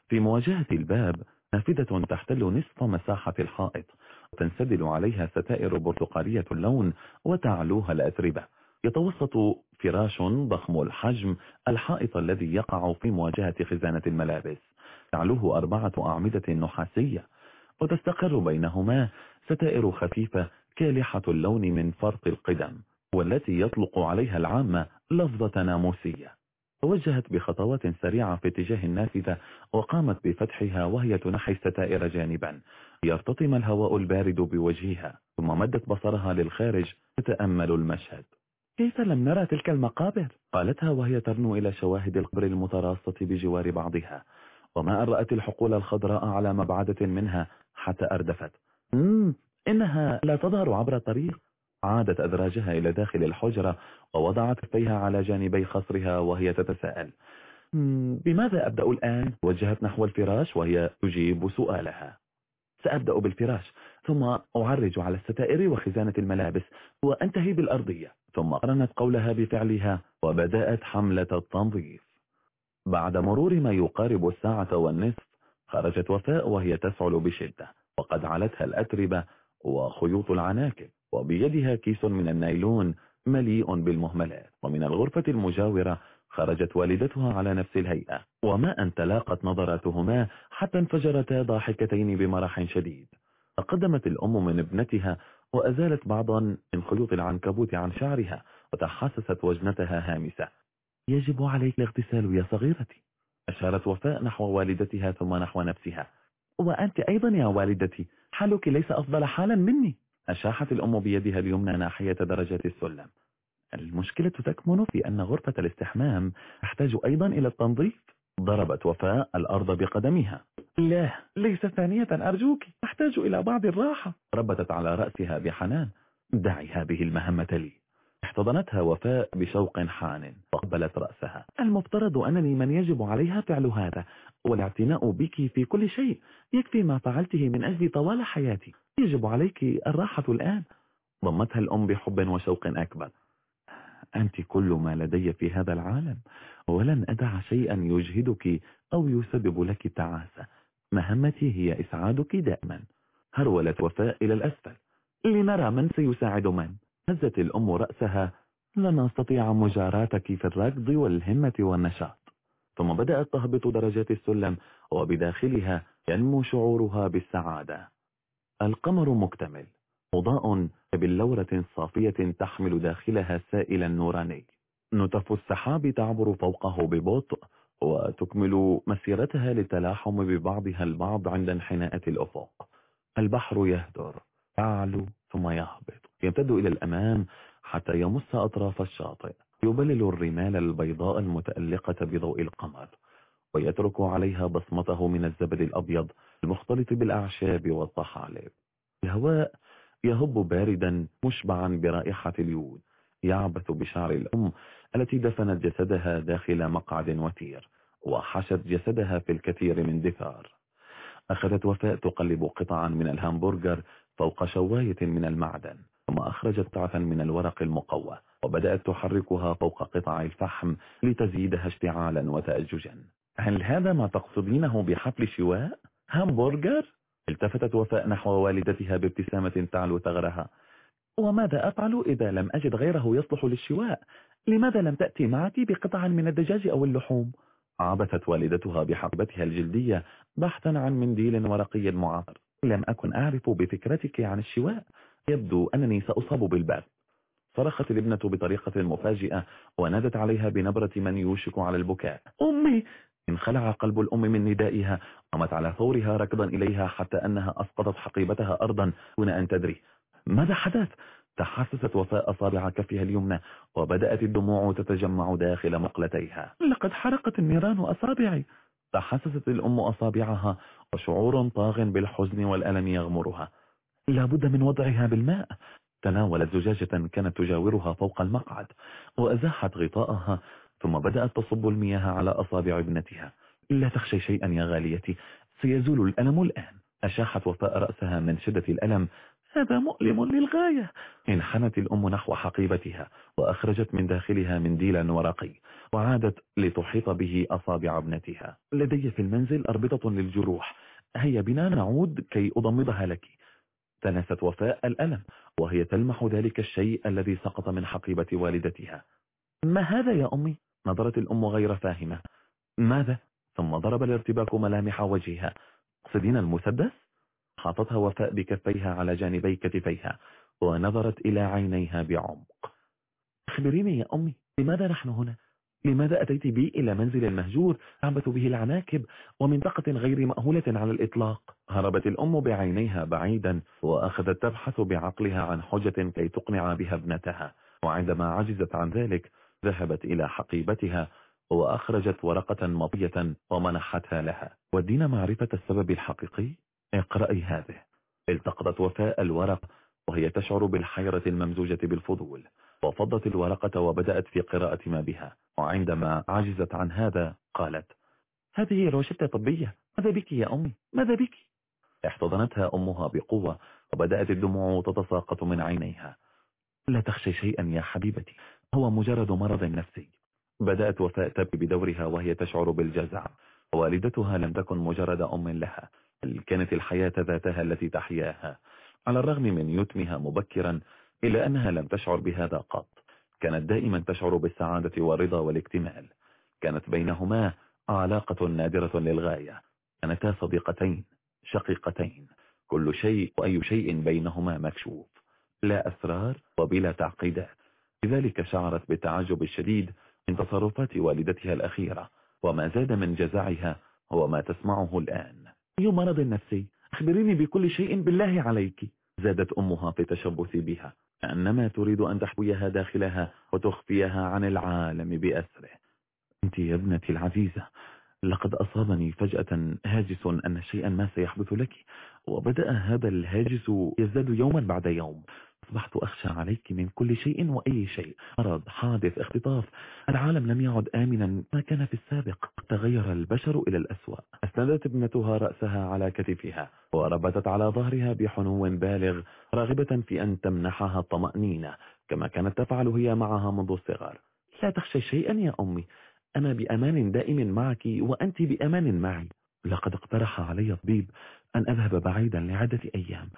Speaker 1: في مواجهة الباب نافذة تحتل نصف مساحة الحائط. وتنسدل عليها ستائر برتقالية اللون وتعلوها الأتربة. يتوسط فراش ضخم الحجم الحائط الذي يقع في مواجهة خزانة الملابس. تعلوه أربعة أعمدة نحاسية. وتستقر بينهما ستائر خفيفة كالحة اللون من فرط القدم والتي يطلق عليها العامة لفظة ناموسية. توجهت بخطوات سريعة في اتجاه النافذة وقامت بفتحها وهي تنحي الستائر جانبا. يرتطم الهواء البارد بوجهها ثم مدت بصرها للخارج تتأمل المشهد. كيف لم نرى تلك المقابر؟ قالتها وهي ترنو إلى شواهد القبر المتراصة بجوار بعضها. وما أن رأت الحقول الخضراء على مبعدة منها؟ حتى أردفت. مم إنها لا تظهر عبر الطريق. عادت أدراجها إلى داخل الحجرة ووضعت كفيها على جانبي خصرها وهي تتساءل. بماذا أبدأ الآن؟ وجهت نحو الفراش وهي تجيب سؤالها. سأبدأ بالفراش ثم أعرج على الستائر وخزانة الملابس وأنتهي بالأرضية ثم قرنت قولها بفعلها وبدأت حملة التنظيف. بعد مرور ما يقارب الساعة والنصف خرجت وفاء وهي تفعل بشدة وقد علتها الأتربة وخيوط العناكب وبيدها كيس من النايلون مليء بالمهملات ومن الغرفة المجاورة خرجت والدتها على نفس الهيئة. وما أن تلاقت نظراتهما حتى انفجرتا ضاحكتين بمرح شديد. تقدمت الأم من ابنتها وأزالت بعضا من خيوط العنكبوت عن شعرها وتحسست وجنتها هامسة. يجب عليك الاغتسال يا صغيرتي. أشارت وفاء نحو والدتها ثم نحو نفسها. وأنت أيضا يا والدتي حالك ليس أفضل حالا مني. أشاحت الأم بيدها اليمنى ناحية درجات السلم. المشكلة تكمن في أن غرفة الاستحمام تحتاج أيضا إلى التنظيف. ضربت وفاء الأرض بقدمها. لا ليس ثانية أرجوك. أحتاج إلى بعض الراحة. ربتت على رأسها بحنان. دعي هذه المهمة لي. احتضنتها وفاء بشوق حان. وقبلت رأسها. المفترض أنني من يجب عليها فعل هذا. والاعتناء بك في كل شيء. يكفي ما فعلته من أجل طوال حياتي. يجب عليك الراحة الآن. ضمتها الأم بحب وشوق أكبر. أنت كل ما لدي في هذا العالم ولن أدع شيئا يجهدك أو يسبب لك تعاسة. مهمتي هي إسعادك دائما. هرولت وفاء إلى الأسفل. لنرى من سيساعد من. هزت الأم رأسها. لن أستطيع مجاراتك في الركض والهمة والنشاط. ثم بدأت تهبط درجات السلم وبداخلها ينمو شعورها بالسعادة. القمر مكتمل. مضاء بلورة صافية تحمل داخلها سائلا نوراني نتف السحاب تعبر فوقه ببطء وتكمل مسيرتها للتلاحم ببعضها البعض عند انحناءة الأفق. البحر يهدر يعلو ثم يهبط. يمتد إلى الأمام حتى يمس أطراف الشاطئ. يبلل الرمال البيضاء المتألقة بضوء القمر ويترك عليها بصمته من الزبد الأبيض المختلط بالأعشاب والطحالب. الهواء يهب باردا مشبعا برائحة اليود يعبث بشعر الأم التي دفنت جسدها داخل مقعد وثير وحشرت جسدها في أكثر من دثار أخذت وفاء تقلب قطعا من الهامبرجر فوق شواية من المعدن ثم أخرجت تعفا من الورق المقوى وبدأت تحركها فوق قطع الفحم لتزيدها اشتعالا وتأججا هل هذا ما تقصدينه بحفل شواء؟ هامبرجر؟ التفتت وفاء نحو والدتها بابتسامة تعلو ثغرها. وماذا أفعل إذا لم أجد غيره يصلح للشواء؟ لماذا لم تأتي معك بقطع من الدجاج أو اللحوم؟ عبثت والدتها بحقبتها الجلدية بحثا عن منديل ورقي معطر. لم أكن أعرف بفكرتك عن الشواء. يبدو أنني سأصاب بالباب صرخت الابنة بطريقة مفاجئة ونادت عليها بنبرة من يوشك على البكاء. أمي! انخلع قلب الأم من ندائها قامت على ثورها ركضا إليها حتى أنها أسقطت حقيبتها أرضا دون أن تدري. ماذا حدث؟ تحسست وفاء أصابع كفها اليمنى وبدأت الدموع تتجمع داخل مقلتيها. لقد حرقت النيران أصابعي. تحسست الأم أصابعها وشعور طاغ بالحزن والألم يغمرها. لابد من وضعها بالماء. تناولت زجاجة كانت تجاورها فوق المقعد وأزاحت غطاءها. ثم بدأت تصب المياه على أصابع ابنتها. لا تخشي شيئا يا غاليتي سيزول الألم الآن. أشاحت وفاء رأسها من شدة الألم. هذا مؤلم للغاية. انحنت الأم نحو حقيبتها وأخرجت من داخلها منديلا ورقي وعادت لتحيط به أصابع ابنتها. لدي في المنزل أربطة للجروح. هيا بنا نعود كي أضمدها لك. تنست وفاء الألم وهي تلمح ذلك الشيء الذي سقط من حقيبة والدتها. ما هذا يا أمي؟ نظرت الأم غير فاهمة ماذا؟ ثم ضرب الارتباك ملامح وجهها قصدين المسدس؟ حاطتها وفاء بكفيها على جانبي كتفيها ونظرت إلى عينيها بعمق أخبريني يا أمي لماذا نحن هنا؟ لماذا أتيت بي إلى منزل المهجور تعبث به العناكب ومنطقة غير مأهولة على الإطلاق هربت الأم بعينيها بعيدا وأخذت تبحث بعقلها عن حجة كي تقنع بها ابنتها وعندما عجزت عن ذلك ذهبت إلى حقيبتها وأخرجت ورقة مطية ومنحتها لها. ودين معرفة السبب الحقيقي؟ اقرأي هذه. التقطت وفاء الورق وهي تشعر بالحيرة الممزوجة بالفضول. وفضت الورقة وبدأت في قراءة ما بها. وعندما عجزت عن هذا قالت هذه روشتة طبية. ماذا بك يا أمي؟ ماذا بك؟ احتضنتها أمها بقوة وبدأت الدموع تتساقط من عينيها. لا تخشي شيئا يا حبيبتي. هو مجرد مرض نفسي. بدأت وفاء تبكي بدورها وهي تشعر بالجزع. والدتها لم تكن مجرد أم لها بل كانت الحياة ذاتها التي تحياها. على الرغم من يتمها مبكرا إلا أنها لم تشعر بهذا قط. كانت دائما تشعر بالسعادة والرضا والاكتمال. كانت بينهما علاقة نادرة للغاية. كانتا صديقتين شقيقتين. كل شيء وأي شيء بينهما مكشوف. لا أسرار وبلا تعقيدات. لذلك شعرت بالتعجب الشديد من تصرفات والدتها الأخيرة وما زاد من جزعها هو ما تسمعه الآن. أي مرض نفسي؟ أخبريني بكل شيء بالله عليك. زادت أمها في تشبث بها أنما تريد أن تحويها داخلها وتخفيها عن العالم بأسره. أنت يا ابنتي العزيزة لقد أصابني فجأة هاجس أن شيئا ما سيحدث لك وبدأ هذا الهاجس يزداد يوما بعد يوم. أصبحت أخشى عليك من كل شيء وأي شيء. مرض حادث اختطاف. العالم لم يعد آمنا. ما كان في السابق؟ تغير البشر إلى الأسوأ. أسندت ابنتها رأسها على كتفها وربتت على ظهرها بحنو بالغ راغبة في أن تمنحها الطمأنينة كما كانت تفعل هي معها منذ الصغر. لا تخشى شيئا يا أمي. أنا بأمان دائم معك وأنت بأمان معي. لقد اقترح علي الطبيب أن أذهب بعيدا لعدة أيام.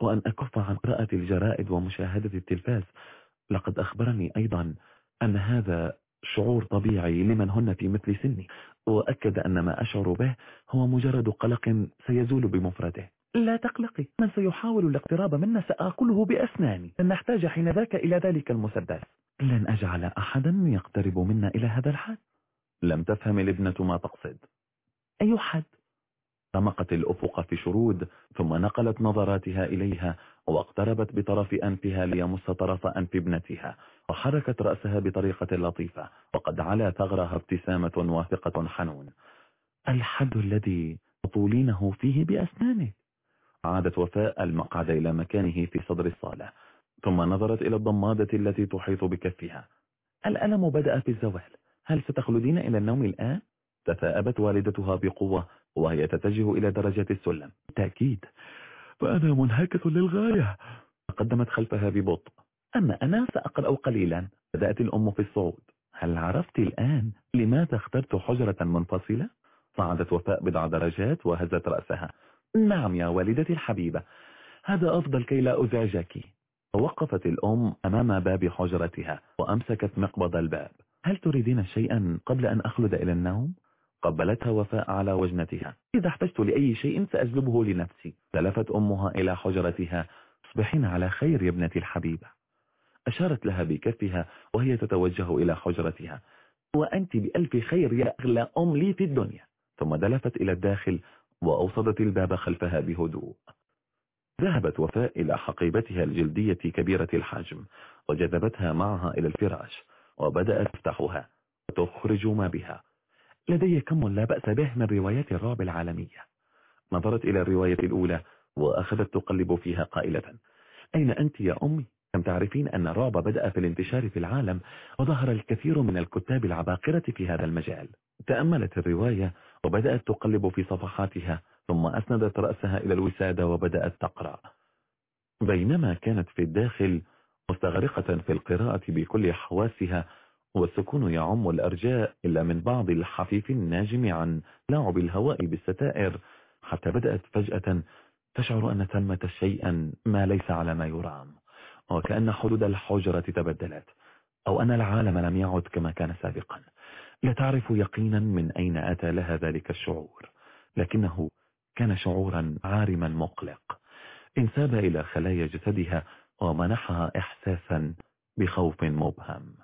Speaker 1: وأن أكف عن قراءة الجرائد ومشاهدة التلفاز. لقد أخبرني أيضا أن هذا شعور طبيعي لمن هن في مثل سني وأكد أن ما أشعر به هو مجرد قلق سيزول بمفرده. لا تقلقي من سيحاول الاقتراب منا سآكله بأسناني. لن نحتاج حين ذاك إلى ذلك المسدس. لن أجعل أحدا يقترب منا إلى هذا الحد لم تفهم الابنة ما تقصد. أي حد رمقت الأفق في شرود ثم نقلت نظراتها إليها واقتربت بطرف أنفها ليمس طرف أنف ابنتها وحركت رأسها بطريقة لطيفة وقد علا ثغرها ابتسامة واثقة حنون. الحد الذي تطولينه فيه بأسنانك عادت وفاء المقعد إلى مكانه في صدر الصالة ثم نظرت إلى الضمادة التي تحيط بكفها. الألم بدأ في الزوال. هل ستخلدين إلى النوم الآن؟ تثاءبت والدتها بقوة وهي تتجه إلى درجة السلم. تأكيد فأنا منهكة للغاية. قدمت خلفها ببطء. أما أنا سأقرأ قليلا. بدأت الأم في الصعود. هل عرفت الآن لماذا اخترت حجرة منفصلة؟ صعدت وفاء بضع درجات وهزت رأسها. نعم يا والدتي الحبيبة. هذا أفضل كي لا أزعجك. وقفت الأم أمام باب حجرتها وأمسكت مقبض الباب. هل تريدين شيئا قبل أن أخلد إلى النوم؟ قبلتها وفاء على وجنتها. إذا احتجت لأي شيء سأجلبه لنفسي. تلفت أمها إلى حجرتها. اصبحين على خير يا ابنتي الحبيبة. أشارت لها بكفها وهي تتوجه إلى حجرتها. وأنت بألف خير يا أغلى أم لي في الدنيا. ثم دلفت إلى الداخل وأوصدت الباب خلفها بهدوء. ذهبت وفاء إلى حقيبتها الجلدية كبيرة الحجم وجذبتها معها إلى الفراش وبدأت تفتحها وتخرج ما بها. لدي كم لا بأس به من روايات الرعب العالمية. نظرت إلى الرواية الأولى وأخذت تقلب فيها قائلة. أين أنت يا أمي؟ كم تعرفين أن الرعب بدأ في الانتشار في العالم وظهر الكثير من الكتاب العباقرة في هذا المجال. تأملت الرواية وبدأت تقلب في صفحاتها ثم أسندت رأسها إلى الوسادة وبدأت تقرأ. بينما كانت في الداخل مستغرقة في القراءة بكل حواسها والسكون يعم الأرجاء إلا من بعض الحفيف الناجم عن لعب الهواء بالستائر. حتى بدأت فجأة تشعر أن ثمة شيئا ما ليس على ما يرام. وكأن حدود الحجرة تبدلت. أو أن العالم لم يعد كما كان سابقا. لا تعرف يقينا من أين أتى لها ذلك الشعور. لكنه كان شعورا عارما مقلق. انساب إلى خلايا جسدها ومنحها إحساسا بخوف مبهم.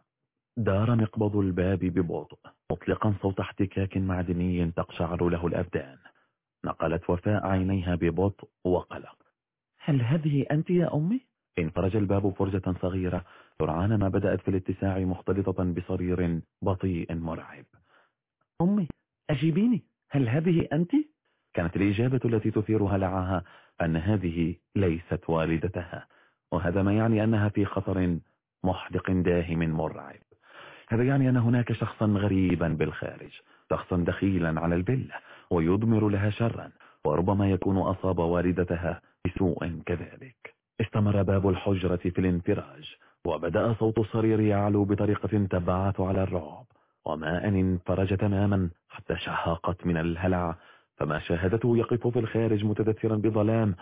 Speaker 1: دار مقبض الباب ببطء مطلقا صوت احتكاك معدني تقشعر له الأبدان. نقلت وفاء عينيها ببطء وقلق. هل هذه أنت يا أمي؟ انفرج الباب فرجة صغيرة. سرعان ما بدأت في الاتساع مختلطة بصرير بطيء مرعب. أمي أجيبيني. هل هذه أنت؟ كانت الإجابة التي تثير هلعها أن هذه ليست والدتها وهذا ما يعني أنها في خطر محدق داهم مرعب. هذا يعني أن هناك شخصا غريبا بالخارج شخصا دخيلا على الفيلا ويضمر لها شرا وربما يكون أصاب والدتها بسوء كذلك. استمر باب الحجرة في الانفراج وبدأ صوت الصرير يعلو بطريقة تبعث على الرعب. وما أن انفرج تماما حتى شهقت من الهلع فما شاهدته يقف في الخارج متدثرا بظلام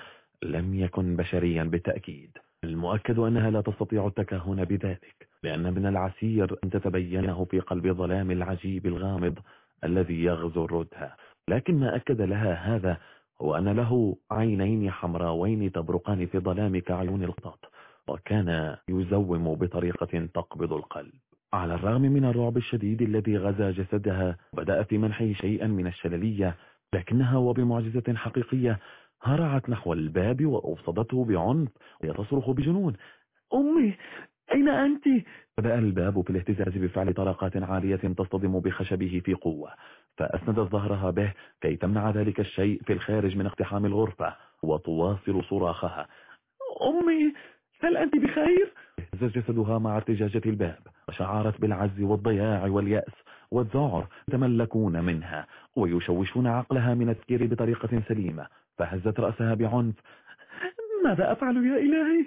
Speaker 1: لم يكن بشريا بالتأكيد. المؤكد أنها لا تستطيع التكهن بذلك لأن من العسير أن تتبينه في قلب ظلام العجيب الغامض الذي يغزو الردها. لكن ما أكد لها هذا هو أن له عينين حمراوين تبرقان في ظلام كعيون القطط وكان يزوم بطريقة تقبض القلب. على الرغم من الرعب الشديد الذي غزا جسدها بدأ في منحه شيئا من الشللية لكنها وبمعجزة حقيقية هرعت نحو الباب وأوصدته بعنف وتصرخ بجنون أمي أين أنت؟ بدأ الباب في الاهتزاز بفعل طرقات عالية تصطدم بخشبه في قوة فأسندت ظهرها به كي تمنع ذلك الشيء في الخارج من اقتحام الغرفة وتواصل صراخها أمي هل أنت بخير؟ اهتز جسدها مع ارتجاجة الباب وشعرت بالعز والضياع واليأس والذعر يتملكون منها ويشوشون عقلها من التفكير بطريقة سليمة فهزت رأسها بعنف. ماذا أفعل يا إلهي؟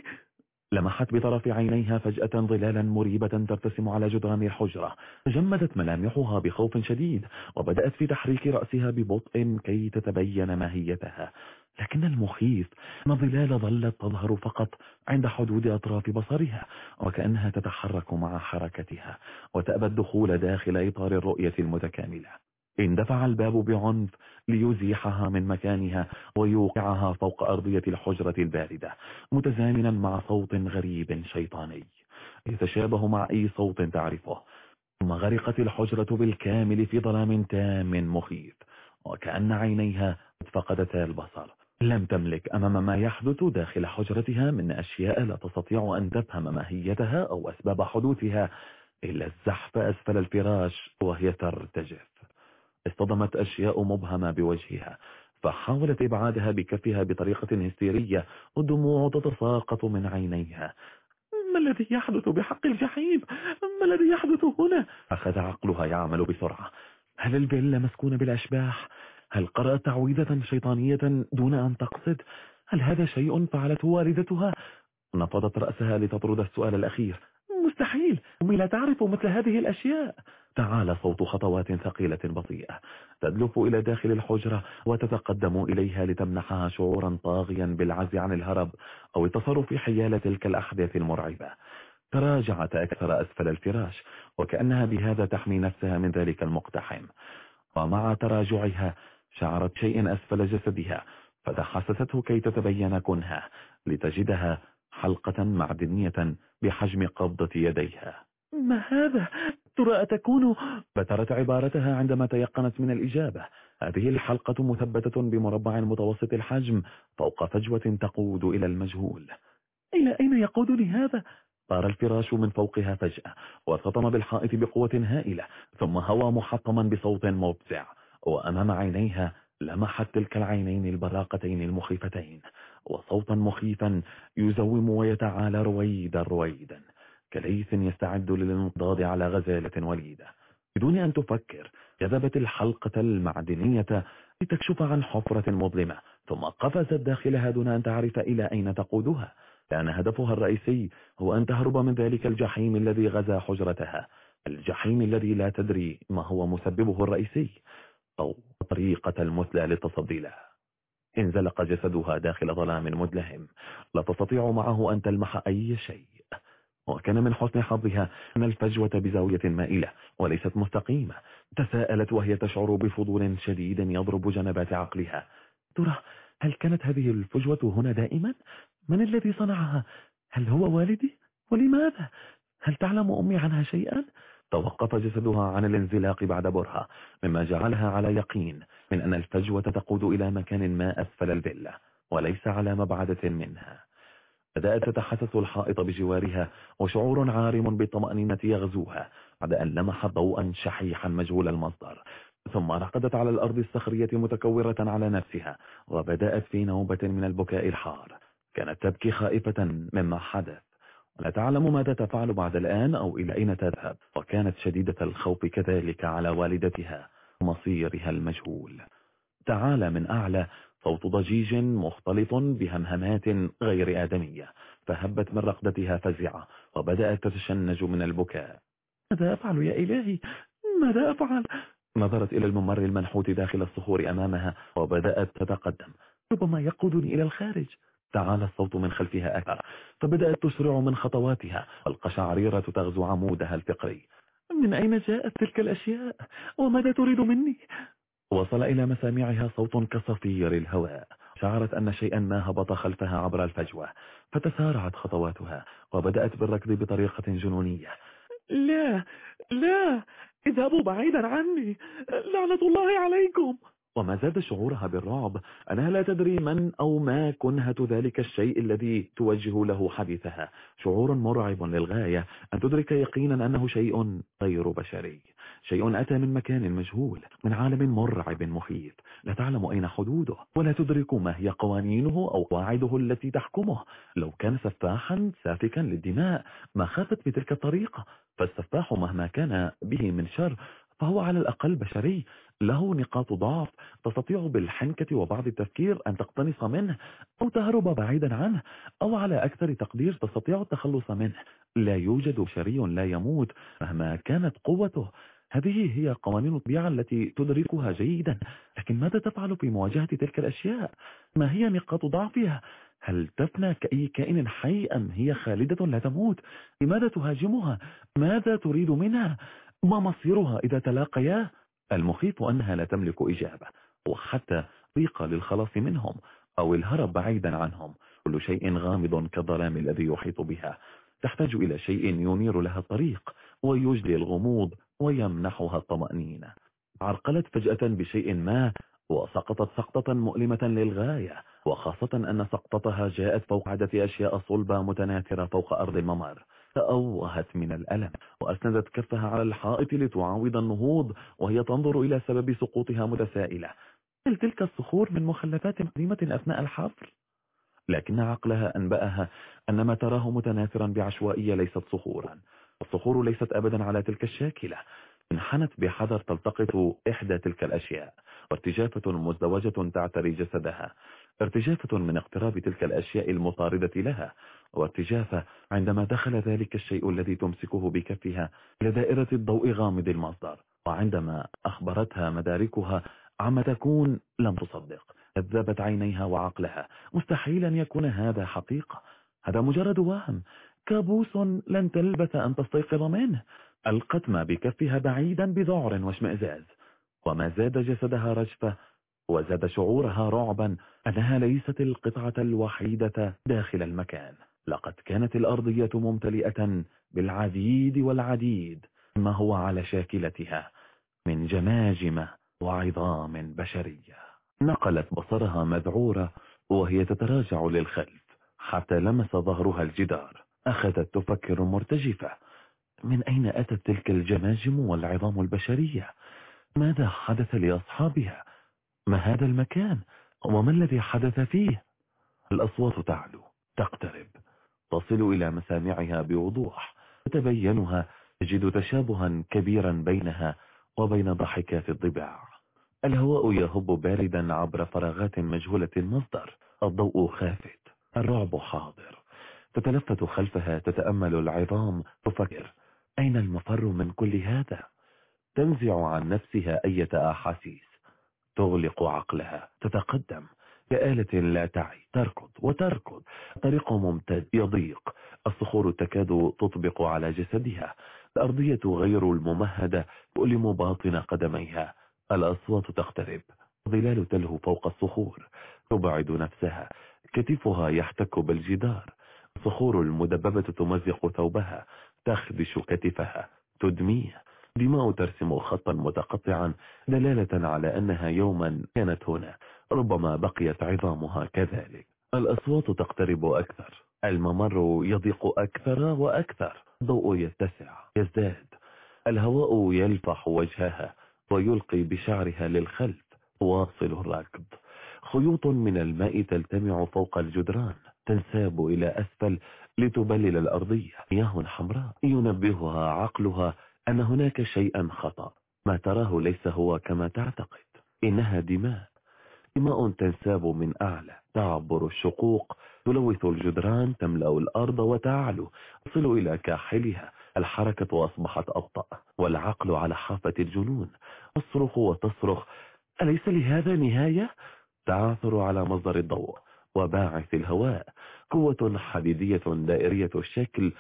Speaker 1: لمحت بطرف عينيها فجأة ظلالا مريبة ترتسم على جدران الحجرة. جمدت ملامحها بخوف شديد وبدأت في تحريك رأسها ببطء كي تتبين ماهيتها. لكن المخيف أن الظلال ظلت تظهر فقط عند حدود أطراف بصرها وكأنها تتحرك مع حركتها وتأبى الدخول داخل إطار الرؤية المتكاملة. اندفع الباب بعنف ليزيحها من مكانها ويوقعها فوق أرضية الحجرة الباردة متزامنا مع صوت غريب شيطاني. يتشابه مع أي صوت تعرفه. ثم غرقت الحجرة بالكامل في ظلام تام مخيف وكأن عينيها فقدتا البصر. لم تملك أمام ما يحدث داخل حجرتها من أشياء لا تستطيع أن تفهم ماهيتها أو أسباب حدوثها إلا الزحف أسفل الفراش وهي ترتجف. اصطدمت أشياء مبهمة بوجهها فحاولت إبعادها بكفها بطريقة هستيرية والدموع تتساقط من عينيها. ما الذي يحدث بحق الجحيم؟ ما الذي يحدث هنا؟ أخذ عقلها يعمل بسرعة. هل الفيلا مسكونة بالأشباح؟ هل قرأت تعويذة شيطانية دون أن تقصد؟ هل هذا شيء فعلته والدتها نفضت رأسها لتطرد السؤال الأخير. مستحيل. أمي لا تعرف مثل هذه الأشياء. تعال صوت خطوات ثقيلة بطيئة. تدلف إلى داخل الحجرة وتتقدم إليها لتمنحها شعورا طاغيا بالعز عن الهرب أو التصرف حيال تلك الأحداث المرعبة. تراجعت أكثر أسفل الفراش وكأنها بهذا تحمي نفسها من ذلك المقتحم. ومع تراجعها شعرت شيء أسفل جسدها فتحسسته كي تتبين كنها لتجدها حلقة معدنية بحجم قبضة يديها. ما هذا؟ ترى أتكون؟ بترت عبارتها عندما تيقنت من الإجابة. هذه الحلقة مثبتة بمربع متوسط الحجم فوق فجوة تقود إلى المجهول. إلى أين يقودني هذا؟ طار الفراش من فوقها فجأة وارتطم بالحائط بقوة هائلة ثم هوى محطما بصوت مفزع وأمام عينيها لمحت تلك العينين البراقتين المخيفتين. وصوتا مخيفا يزوم ويتعالى رويدا رويدا كليث يستعد للانقضاض على غزالة وليدة. بدون أن تفكر جذبت الحلقة المعدنية لتكشف عن حفرة مظلمة ثم قفزت داخلها دون أن تعرف إلى أين تقودها. كان هدفها الرئيسي هو أن تهرب من ذلك الجحيم الذي غزا حجرتها. الجحيم الذي لا تدري ما هو مسببه الرئيسي أو طريقة المثلى للتصدي له. انزلق جسدها داخل ظلام مدلهم لا تستطيع معه أن تلمح أي شيء وكان من حسن حظها أن الفجوة بزاوية مائلة وليست مستقيمة تساءلت وهي تشعر بفضول شديد يضرب جنبات عقلها ترى هل كانت هذه الفجوة هنا دائما؟ من الذي صنعها؟ هل هو والدي؟ ولماذا؟ هل تعلم أمي عنها شيئا؟ توقف جسدها عن الانزلاق بعد برهة مما جعلها على يقين من أن الفجوة تقود إلى مكان ما أسفل الفيلا وليس على مبعدة منها. بدأت تتحسس الحائط بجوارها وشعور عارم بالطمأنينة يغزوها بعد أن لمح ضوءا شحيحا مجهول المصدر. ثم رقدت على الأرض الصخرية متكورة على نفسها وبدأت في نوبة من البكاء الحار. كانت تبكي خائفة مما حدث. ولا تعلم ماذا تفعل بعد الآن أو إلى أين تذهب. وكانت شديدة الخوف كذلك على والدتها مصيرها المجهول. تعالى من أعلى صوت ضجيج مختلط بهمهمات غير آدمية. فهبت من رقدتها فزعة وبدأت تتشنج من البكاء. ماذا أفعل يا إلهي؟ ماذا أفعل؟ نظرت إلى الممر المنحوت داخل الصخور أمامها وبدأت تتقدم. ربما يقودني إلى الخارج. تعالى الصوت من خلفها أكثر. فبدأت تسرع من خطواتها. والقشعريرة تغزو عمودها الفقري. من أين جاءت تلك الأشياء؟ وماذا تريد مني؟ وصل إلى مسامعها صوت كصفير الهواء. شعرت أن شيئا ما هبط خلفها عبر الفجوة. فتسارعت خطواتها وبدأت بالركض بطريقة جنونية. لا لا اذهبوا بعيدا عني. لعنة الله عليكم. وما زاد شعورها بالرعب أنها لا تدري من أو ما كنهة ذلك الشيء الذي توجه له حديثها. شعور مرعب للغاية. أن تدرك يقينا أنه شيء غير بشري. شيء أتى من مكان مجهول من عالم مرعب مخيف لا تعلم أين حدوده ولا تدرك ما هي قوانينه أو قواعده التي تحكمه. لو كان سفاحا سافكا للدماء ما خافت بتلك الطريقة. فالسفاح مهما كان به من شر فهو على الأقل بشري. له نقاط ضعف تستطيع بالحنكة وبعض التفكير أن تقتنص منه أو تهرب بعيدا عنه أو على أكثر تقدير تستطيع التخلص منه. لا يوجد شري لا يموت مهما كانت قوته. هذه هي قوانين الطبيعة التي تدركها جيدا. لكن ماذا تفعل في مواجهة تلك الأشياء؟ ما هي نقاط ضعفها؟ هل تفنى كأي كائن حي أم هي خالدة لا تموت؟ لماذا تهاجمها؟ ماذا تريد منها؟ ما مصيرها إذا تلاقيا؟ المخيف أنها لا تملك إجابة وحتى طريقة للخلاص منهم أو الهرب بعيدا عنهم. كل شيء غامض كالظلام الذي يحيط بها. تحتاج إلى شيء ينير لها الطريق ويجلي الغموض ويمنحها الطمأنينة. عرقلت فجأة بشيء ما وسقطت سقطة مؤلمة للغاية. وخاصة أن سقطتها جاءت فوق عدة أشياء صلبة متناثرة فوق أرض الممر. تأوهت من الألم وأسندت كفها على الحائط لتعاود النهوض وهي تنظر إلى سبب سقوطها متسائلة. هل تلك الصخور من مخلفات قديمة أثناء الحفر؟ لكن عقلها أنبأها أن ما تراه متناثرا بعشوائية ليست صخورا. الصخور ليست أبدا على تلك الشاكلة. انحنت بحذر تلتقط إحدى تلك الأشياء وارتجافة مزدوجة تعتري جسدها. ارتجافة من اقتراب تلك الأشياء المطاردة لها وارتجافة عندما دخل ذلك الشيء الذي تمسكه بكفها إلى دائرة الضوء غامض المصدر وعندما أخبرتها مداركها عما تكون لم تصدق كذبت عينيها وعقلها. مستحيل أن يكون هذا حقيقة هذا مجرد وهم. كابوس لن تلبث أن تستيقظ منه. ألقت ما بكفها بعيدا بذعر واشمئزاز. وما زاد جسدها رجفة وزاد شعورها رعبا أنها ليست القطعة الوحيدة داخل المكان. لقد كانت الأرضية ممتلئة بالعديد والعديد ما هو على شاكلتها من جماجم وعظام بشرية. نقلت بصرها مذعورة وهي تتراجع للخلف حتى لمس ظهرها الجدار. أخذت تفكر مرتجفة. من أين أتت تلك الجماجم والعظام البشرية؟ ماذا حدث لأصحابها؟ ما هذا المكان؟ وما الذي حدث فيه؟ الأصوات تعلو تقترب تصل إلى مسامعها بوضوح تتبينها تجد تشابها كبيرا بينها وبين ضحكات الضباع. الهواء يهب باردا عبر فراغات مجهولة المصدر الضوء خافت الرعب حاضر. تتلفت خلفها تتأمل العظام تفكر أين المفر من كل هذا؟ تنزع عن نفسها أية أحاسيس. تغلق عقلها. تتقدم. كآلة لا تعي. تركض وتركض. طريق ممتد. يضيق. الصخور تكاد تطبق على جسدها. الأرضية غير الممهدة تؤلم باطن قدميها. الأصوات تقترب. ظلال تلهو فوق الصخور. تبعد نفسها. كتفها يحتك بالجدار. الصخور المدببة تمزق ثوبها. تخدش كتفها. تدميه. دماء ترسم خطا متقطعا دلالة على أنها يوما كانت هنا ربما بقيت عظامها كذلك. الأصوات تقترب أكثر الممر يضيق أكثر وأكثر الضوء يتسع يزداد الهواء يلفح وجهها ويلقي بشعرها للخلف واصل الركض. خيوط من الماء تلتمع فوق الجدران تنساب إلى أسفل لتبلل الأرضية. مياه حمراء ينبهها عقلها أن هناك شيئا خطأ. ما تراه ليس هو كما تعتقد. إنها دماء. دماء تنساب من أعلى. تعبر الشقوق. تلوث الجدران. تملأ الأرض وتعلو. تصل إلى كاحلها. الحركة أصبحت أبطأ. والعقل على حافة الجنون. تصرخ وتصرخ. أليس لهذا نهاية؟ تعثر على مصدر الضوء. وباعث الهواء. قوة حديدية دائرية الشكل.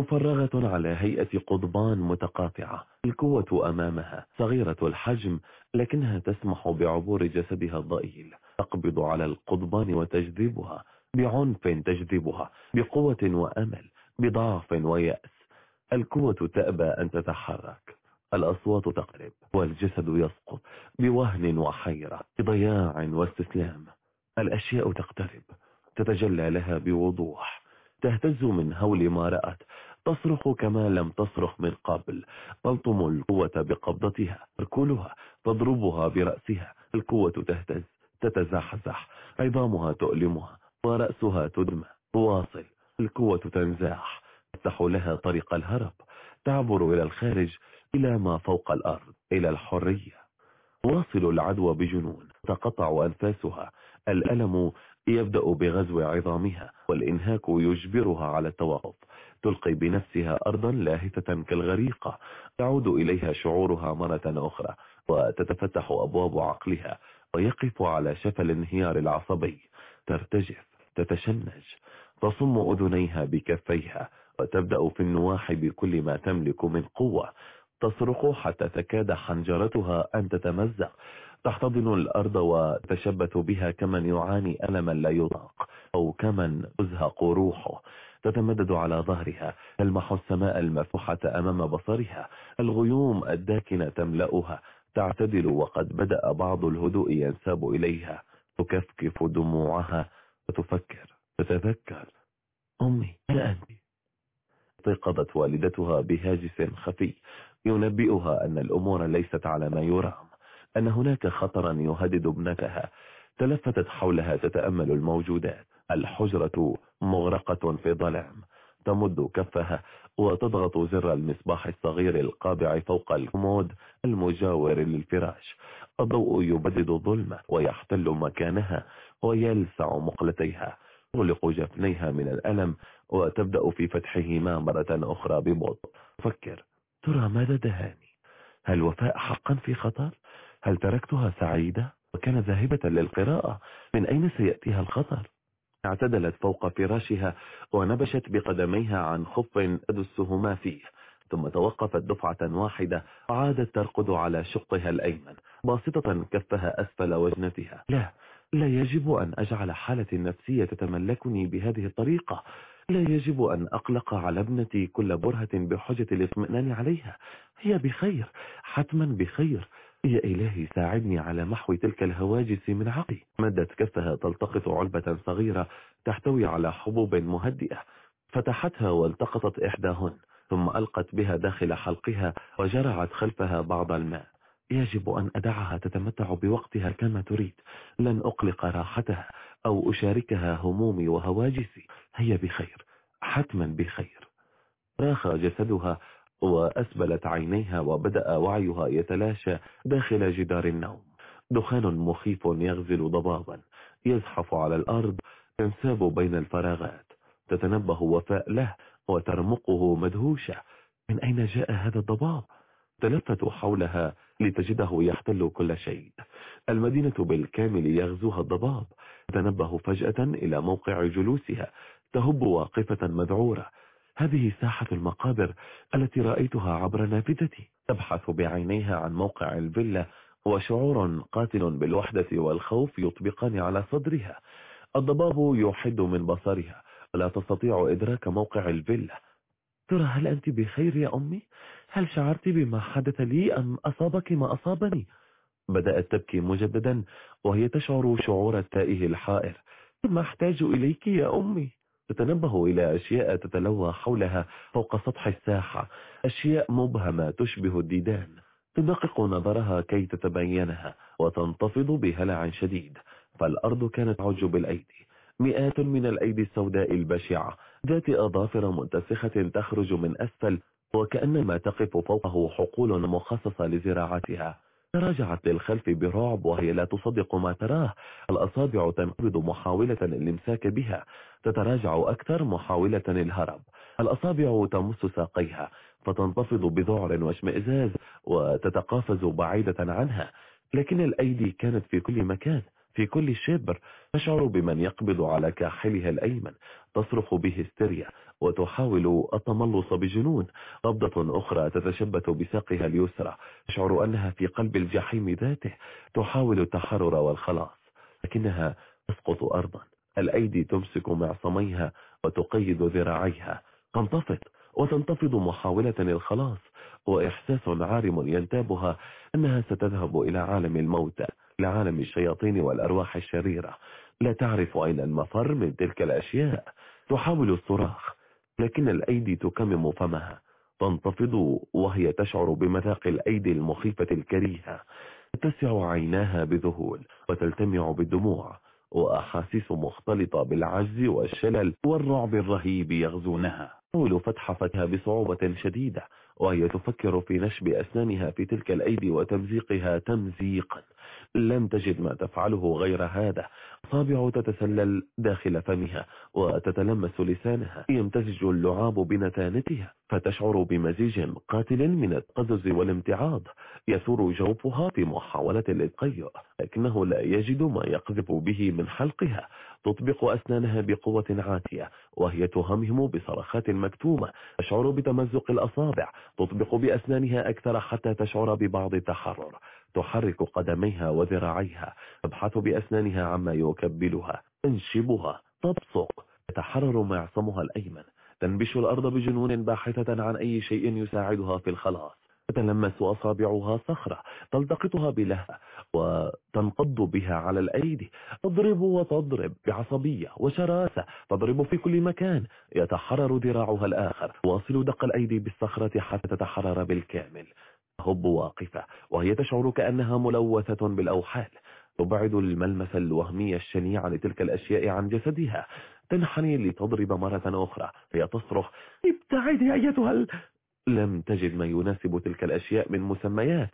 Speaker 1: مفرغة على هيئة قضبان متقاطعة القوة أمامها صغيرة الحجم لكنها تسمح بعبور جسدها الضئيل. تقبض على القضبان وتجذبها بعنف تجذبها بقوة وأمل بضعف ويأس. القوة تأبى أن تتحرك الأصوات تقرب والجسد يسقط بوهن وحيرة بضياع واستسلام. الأشياء تقترب تتجلى لها بوضوح تهتز من هول ما رأت. تصرخ كما لم تصرخ من قبل تلطم القوة بقبضتها تركلها تضربها برأسها القوة تهتز تتزحزح عظامها تؤلمها ورأسها تدمى تواصل القوة تنزاح تفتح لها طريق الهرب تعبر إلى الخارج إلى ما فوق الأرض إلى الحرية. واصل العدوى بجنون تقطع أنفاسها الألم يبدأ بغزو عظامها والإنهاك يجبرها على التوقف. تلقي بنفسها أرضا لاهثة كالغريقة تعود إليها شعورها مرة أخرى وتتفتح أبواب عقلها ويقف على شفى الانهيار العصبي. ترتجف تتشنج تصم أذنيها بكفيها وتبدأ في النواح بكل ما تملك من قوة. تصرخ حتى تكاد حنجرتها أن تتمزق. تحتضن الأرض وتشبث بها كمن يعاني ألما لا يطاق أو كمن أزهق روحه. تتمدد على ظهرها تلمح السماء المفتوحة أمام بصرها. الغيوم الداكنة تملأها تعتدل وقد بدأ بعض الهدوء ينساب إليها. تكفكف دموعها وتفكر. تتذكر. أمي أنا أنت. استيقظت والدتها بهاجس خفي. ينبئها أن الأمور ليست على ما يرام. أن هناك خطرا يهدد ابنتها. تلفتت حولها تتأمل الموجودات. الحجرة مغرقة في ظلام. تمد كفها وتضغط زر المصباح الصغير القابع فوق الكمود المجاور للفراش. الضوء يبدد الظلمة ويحتل مكانها ويلسع مقلتيها. تغلق جفنيها من الألم وتبدأ في فتحهما مرة أخرى ببطء. فكر ترى ماذا دهاني؟ هل وفاء حقا في خطر؟ هل تركتها سعيدة؟ وكان ذاهبة للقراءة من أين سيأتيها الخطر؟ اعتدلت فوق فراشها ونبشت بقدميها عن خف أدسهما فيه. ثم توقفت دفعة واحدة وعادت ترقد على شقها الأيمن باسطة كفها أسفل وجنتها. لا لا يجب أن أجعل حالتي النفسية تتملكني بهذه الطريقة. لا يجب أن أقلق على ابنتي كل برهة بحجة الاطمئنان عليها. هي بخير حتما بخير. يا إلهي ساعدني على محو تلك الهواجس من عقلي. مدت كفها تلتقط علبة صغيرة تحتوي على حبوب مهدئة. فتحتها والتقطت إحداهن ثم ألقت بها داخل حلقها وجرعت خلفها بعض الماء. يجب أن أدعها تتمتع بوقتها كما تريد. لن أقلق راحتها أو أشاركها همومي وهواجسي. هي بخير حتما بخير. راخ جسدها وأسبلت عينيها وبدأ وعيها يتلاشى داخل جدار النوم. دخان مخيف يغزل ضبابا يزحف على الأرض تنساب بين الفراغات. تتنبه وفاء له وترمقه مدهوشة. من أين جاء هذا الضباب؟ تلفتوا حولها لتجده يحتل كل شيء. المدينة بالكامل يغزوها الضباب. تنبه فجأة إلى موقع جلوسها تهب واقفة مذعورة. هذه ساحة المقابر التي رأيتها عبر نافذتي. تبحث بعينيها عن موقع الفيلا وشعور قاتل بالوحدة والخوف يطبقان على صدرها. الضباب يحد من بصرها. لا تستطيع إدراك موقع الفيلا. ترى هل أنت بخير يا أمي؟ هل شعرت بما حدث لي أم أصابك ما أصابني؟ بدأت تبكي مجددا وهي تشعر شعور التائه الحائر. ثم أحتاج إليك يا أمي؟ تتنبه إلى أشياء تتلوى حولها فوق سطح الساحة أشياء مبهمة تشبه الديدان. تدقق نظرها كي تتبينها وتنتفض بهلع شديد فالأرض كانت تعج بالأيدي. مئات من الأيدي السوداء البشعة ذات أظافر متسخة تخرج من أسفل وكأن ما تقف فوقه حقول مخصصة لزراعتها. تراجعت للخلف برعب وهي لا تصدق ما تراه. الأصابع تنقبض محاولة الامساك بها. تتراجع أكثر محاولة الهرب الأصابع تمس ساقيها فتنتفض بذعر واشمئزاز وتتقافز بعيدة عنها. لكن الأيدي كانت في كل مكان. في كل شبر تشعر بمن يقبض على كاحلها الأيمن تصرخ بهستيريا وتحاول التملص بجنون. قبضة أخرى تتشبت بساقها اليسرى تشعر أنها في قلب الجحيم ذاته تحاول التحرر والخلاص لكنها تسقط أرضا. الأيدي تمسك معصميها وتقيد ذراعيها. تنتفض وتنتفض محاولة للخلاص وإحساس عارم ينتابها أنها ستذهب إلى عالم الموتى. لعالم الشياطين والأرواح الشريرة. لا تعرف أين المفر من تلك الأشياء. تحاول الصراخ لكن الأيدي تكمم فمها. تنتفض وهي تشعر بمذاق الأيدي المخيفة الكريهة. تتسع عيناها بذهول وتلتمع بالدموع. وأحاسيس مختلطة بالعجز والشلل والرعب الرهيب يغزونها. تحاول فتح فتها بصعوبة شديدة وهي تفكر في نشب أسنانها في تلك الأيدي وتمزيقها تمزيقا. لم تجد ما تفعله غير هذا. أصابع تتسلل داخل فمها وتتلمس لسانها. يمتزج اللعاب بنتانتها فتشعر بمزيج قاتل من القزز والامتعاض. يثور جوفها في محاولة للقيء لكنه لا يجد ما يقذف به من حلقها. تطبق أسنانها بقوة عاتية وهي تهمهم بصرخات مكتومة. تشعر بتمزق الأصابع تطبق بأسنانها أكثر حتى تشعر ببعض التحرر. تحرك قدميها وذراعيها تبحث بأسنانها عما يكبلها تنشبها تبصق يتحرر معصمها الأيمن. تنبش الأرض بجنون باحثة عن أي شيء يساعدها في الخلاص. تتلمس أصابعها صخرة تلتقطها بلهة وتنقض بها على الأيدي. تضرب وتضرب بعصبية وشراسة تضرب في كل مكان. يتحرر ذراعها الآخر. واصل دق الأيدي بالصخرة حتى تتحرر بالكامل. هب واقفة وهي تشعر كأنها ملوثة بالأوحال. تبعد الملمس الوهمي الشنيع لتلك الأشياء عن جسدها. تنحني لتضرب مرة أخرى. هي تصرخ ابتعدي أيتها ال... لم تجد ما يناسب تلك الأشياء من مسميات.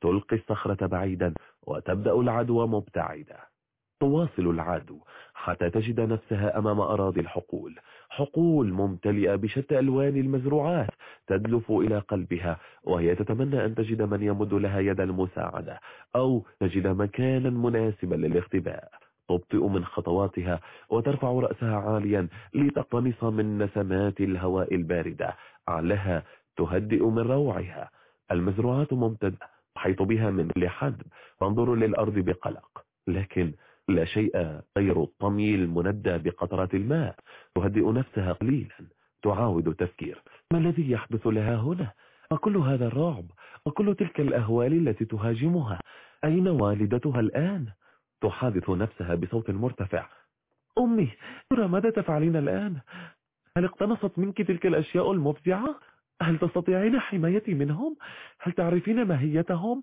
Speaker 1: تلقي الصخرة بعيدا وتبدأ العدوى مبتعدة تواصل العدو حتى تجد نفسها أمام أراضي الحقول. حقول ممتلئة بشتى ألوان المزروعات تدلف إلى قلبها وهي تتمنى أن تجد من يمد لها يد المساعدة أو تجد مكانا مناسبا للاختباء. تبطئ من خطواتها وترفع رأسها عاليا لتقتنص من نسمات الهواء الباردة علها تهدئ من روعها. المزروعات ممتدة حيث بها من كل حد تنظر للأرض بقلق. لكن لا شيء غير الطمي المندى بقطرات الماء تهدئ نفسها قليلا تعاود التفكير. ما الذي يحدث لها هنا؟ وكل هذا الرعب وكل تلك الأهوال التي تهاجمها. أين والدتها الآن؟ تحادث نفسها بصوت مرتفع. أمي ترى ماذا تفعلين الآن؟ هل اقتنصت منك تلك الأشياء المفزعة؟ هل تستطيعين حمايتي منهم؟ هل تعرفين ماهيتهم؟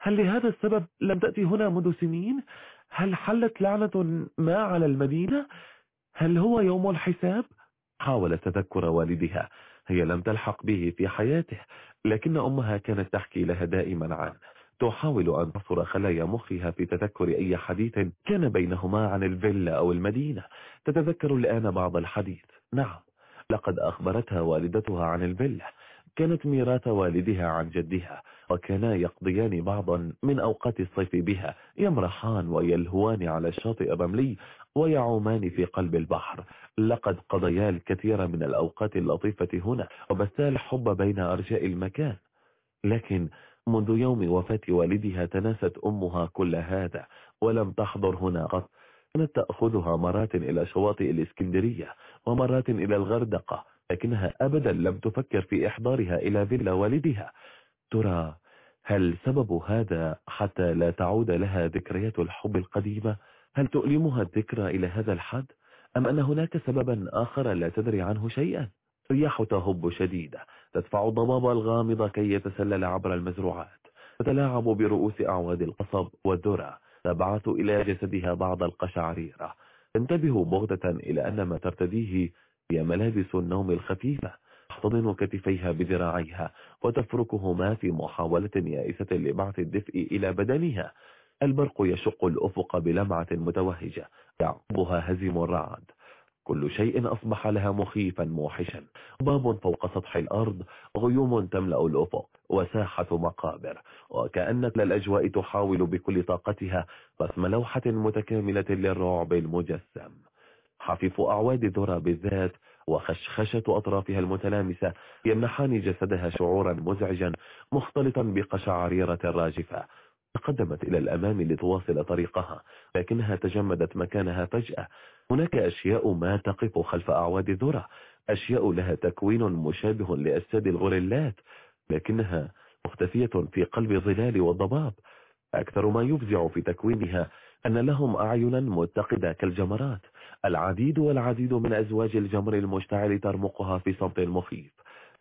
Speaker 1: هل لهذا السبب لم تأتي هنا منذ سنين؟ هل حلت لعنة ما على المدينة؟ هل هو يوم الحساب؟ حاولت تذكر والدها هي لم تلحق به في حياته لكن أمها كانت تحكي لها دائما عنه. تحاول أن تصر خلايا مخها في تذكر أي حديث كان بينهما عن الفيلا أو المدينة. تتذكر الآن بعض الحديث. نعم لقد أخبرتها والدتها عن الفيلا. كانت ميراث والدها عن جدها. وكانا يقضيان بعضا من أوقات الصيف بها يمرحان ويلهوان على الشاطئ الرملي ويعومان في قلب البحر. لقد قضيا الكثير من الأوقات اللطيفة هنا وبثا الحب بين أرجاء المكان. لكن منذ يوم وفاة والدها تناست أمها كل هذا ولم تحضر هنا قط كانت تأخذها مرات إلى شواطئ الإسكندرية ومرات إلى الغردقة لكنها أبدا لم تفكر في إحضارها إلى فيلا والدها. ترى هل سبب هذا حتى لا تعود لها ذكريات الحب القديمة؟ هل تؤلمها الذكرى إلى هذا الحد؟ أم أن هناك سببا آخر لا تدري عنه شيئا؟ رياح تهب شديدة تدفع الضباب الغامضة كي يتسلل عبر المزروعات تتلاعب برؤوس أعواد القصب والذرة تبعث إلى جسدها بعض القشعريرة. تنتبه بغدة إلى أن ما ترتديه هي ملابس النوم الخفيفة. تحتضن كتفيها بذراعيها وتفركهما في محاولة يائسة لبعث الدفء إلى بدنها. البرق يشق الأفق بلمعة متوهجة يعقبها هزم الرعد. كل شيء أصبح لها مخيفا موحشا. باب فوق سطح الأرض غيوم تملأ الأفق وساحة مقابر. وكأن الأجواء تحاول بكل طاقتها رسم لوحة متكاملة للرعب المجسم. حفيف أعواد ذرى بالذات وخشخشة أطرافها المتلامسة يمنحان جسدها شعورا مزعجا مختلطا بقشعريرة راجفة. تقدمت إلى الأمام لتواصل طريقها لكنها تجمدت مكانها فجأة. هناك أشياء ما تقف خلف أعواد ذرة. أشياء لها تكوين مشابه لأجساد الغوريلات لكنها مختفية في قلب ظلال والضباب. أكثر ما يفزع في تكوينها أن لهم أعينا متقدة كالجمرات. العديد والعديد من أزواج الجمر المشتعل ترمقها في صمت مخيف.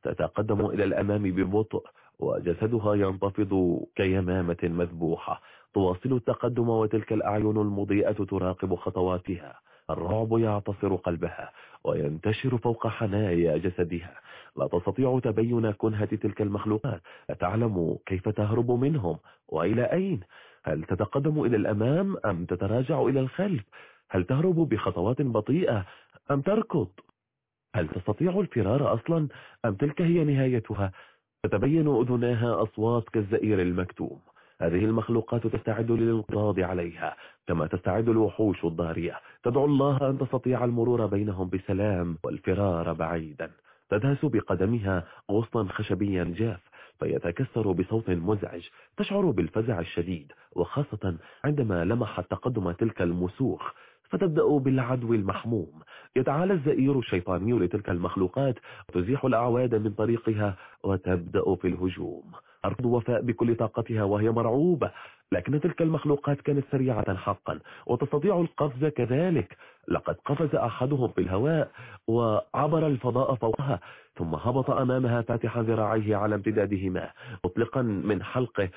Speaker 1: تتقدم إلى الأمام ببطء وجسدها ينتفض كيمامة مذبوحة. تواصل التقدم وتلك الأعين المضيئة تراقب خطواتها. الرعب يعتصر قلبها وينتشر فوق حنايا جسدها. لا تستطيع تبين كنهة تلك المخلوقات. لا تعلم كيف تهرب منهم؟ وإلى أين؟ هل تتقدم إلى الأمام أم تتراجع إلى الخلف؟ هل تهرب بخطوات بطيئة أم تركض؟ هل تستطيع الفرار أصلا أم تلك هي نهايتها؟ تتبين أذناها أصوات كالزئير المكتوم. هذه المخلوقات تستعد للانقضاض عليها كما تستعد الوحوش الضارية. تدعو الله أن تستطيع المرور بينهم بسلام والفرار بعيدا. تدهس بقدمها غصنا خشبيا جاف. فيتكسر بصوت مزعج تشعر بالفزع الشديد وخاصة عندما لمحت تقدم تلك المسوخ فتبدأ بالعدو المحموم. يتعالى الزئير الشيطاني لتلك المخلوقات وتزيح الأعواد من طريقها وتبدأ في الهجوم. أرض وفاء بكل طاقتها وهي مرعوبة لكن تلك المخلوقات كانت سريعة حقا وتستطيع القفز كذلك. لقد قفز أحدهم في الهواء وعبر الفضاء فوقها. ثم هبط أمامها فاتحا ذراعيه على امتدادهما مطلقا من حلقه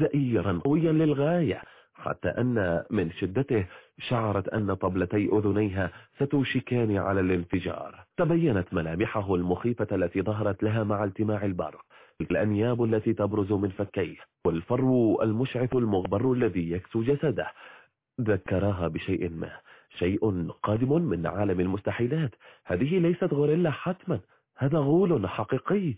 Speaker 1: زئيرا قويا للغاية حتى أن من شدته شعرت أن طبلتي أذنيها ستوشكان على الانفجار. تبينت ملامحه المخيفة التي ظهرت لها مع التماع البرق الأنياب التي تبرز من فكيه والفرو المشعث المغبر الذي يكسو جسده. ذكراها بشيء ما شيء قادم من عالم المستحيلات. هذه ليست غوريلا حتما. هذا غول حقيقي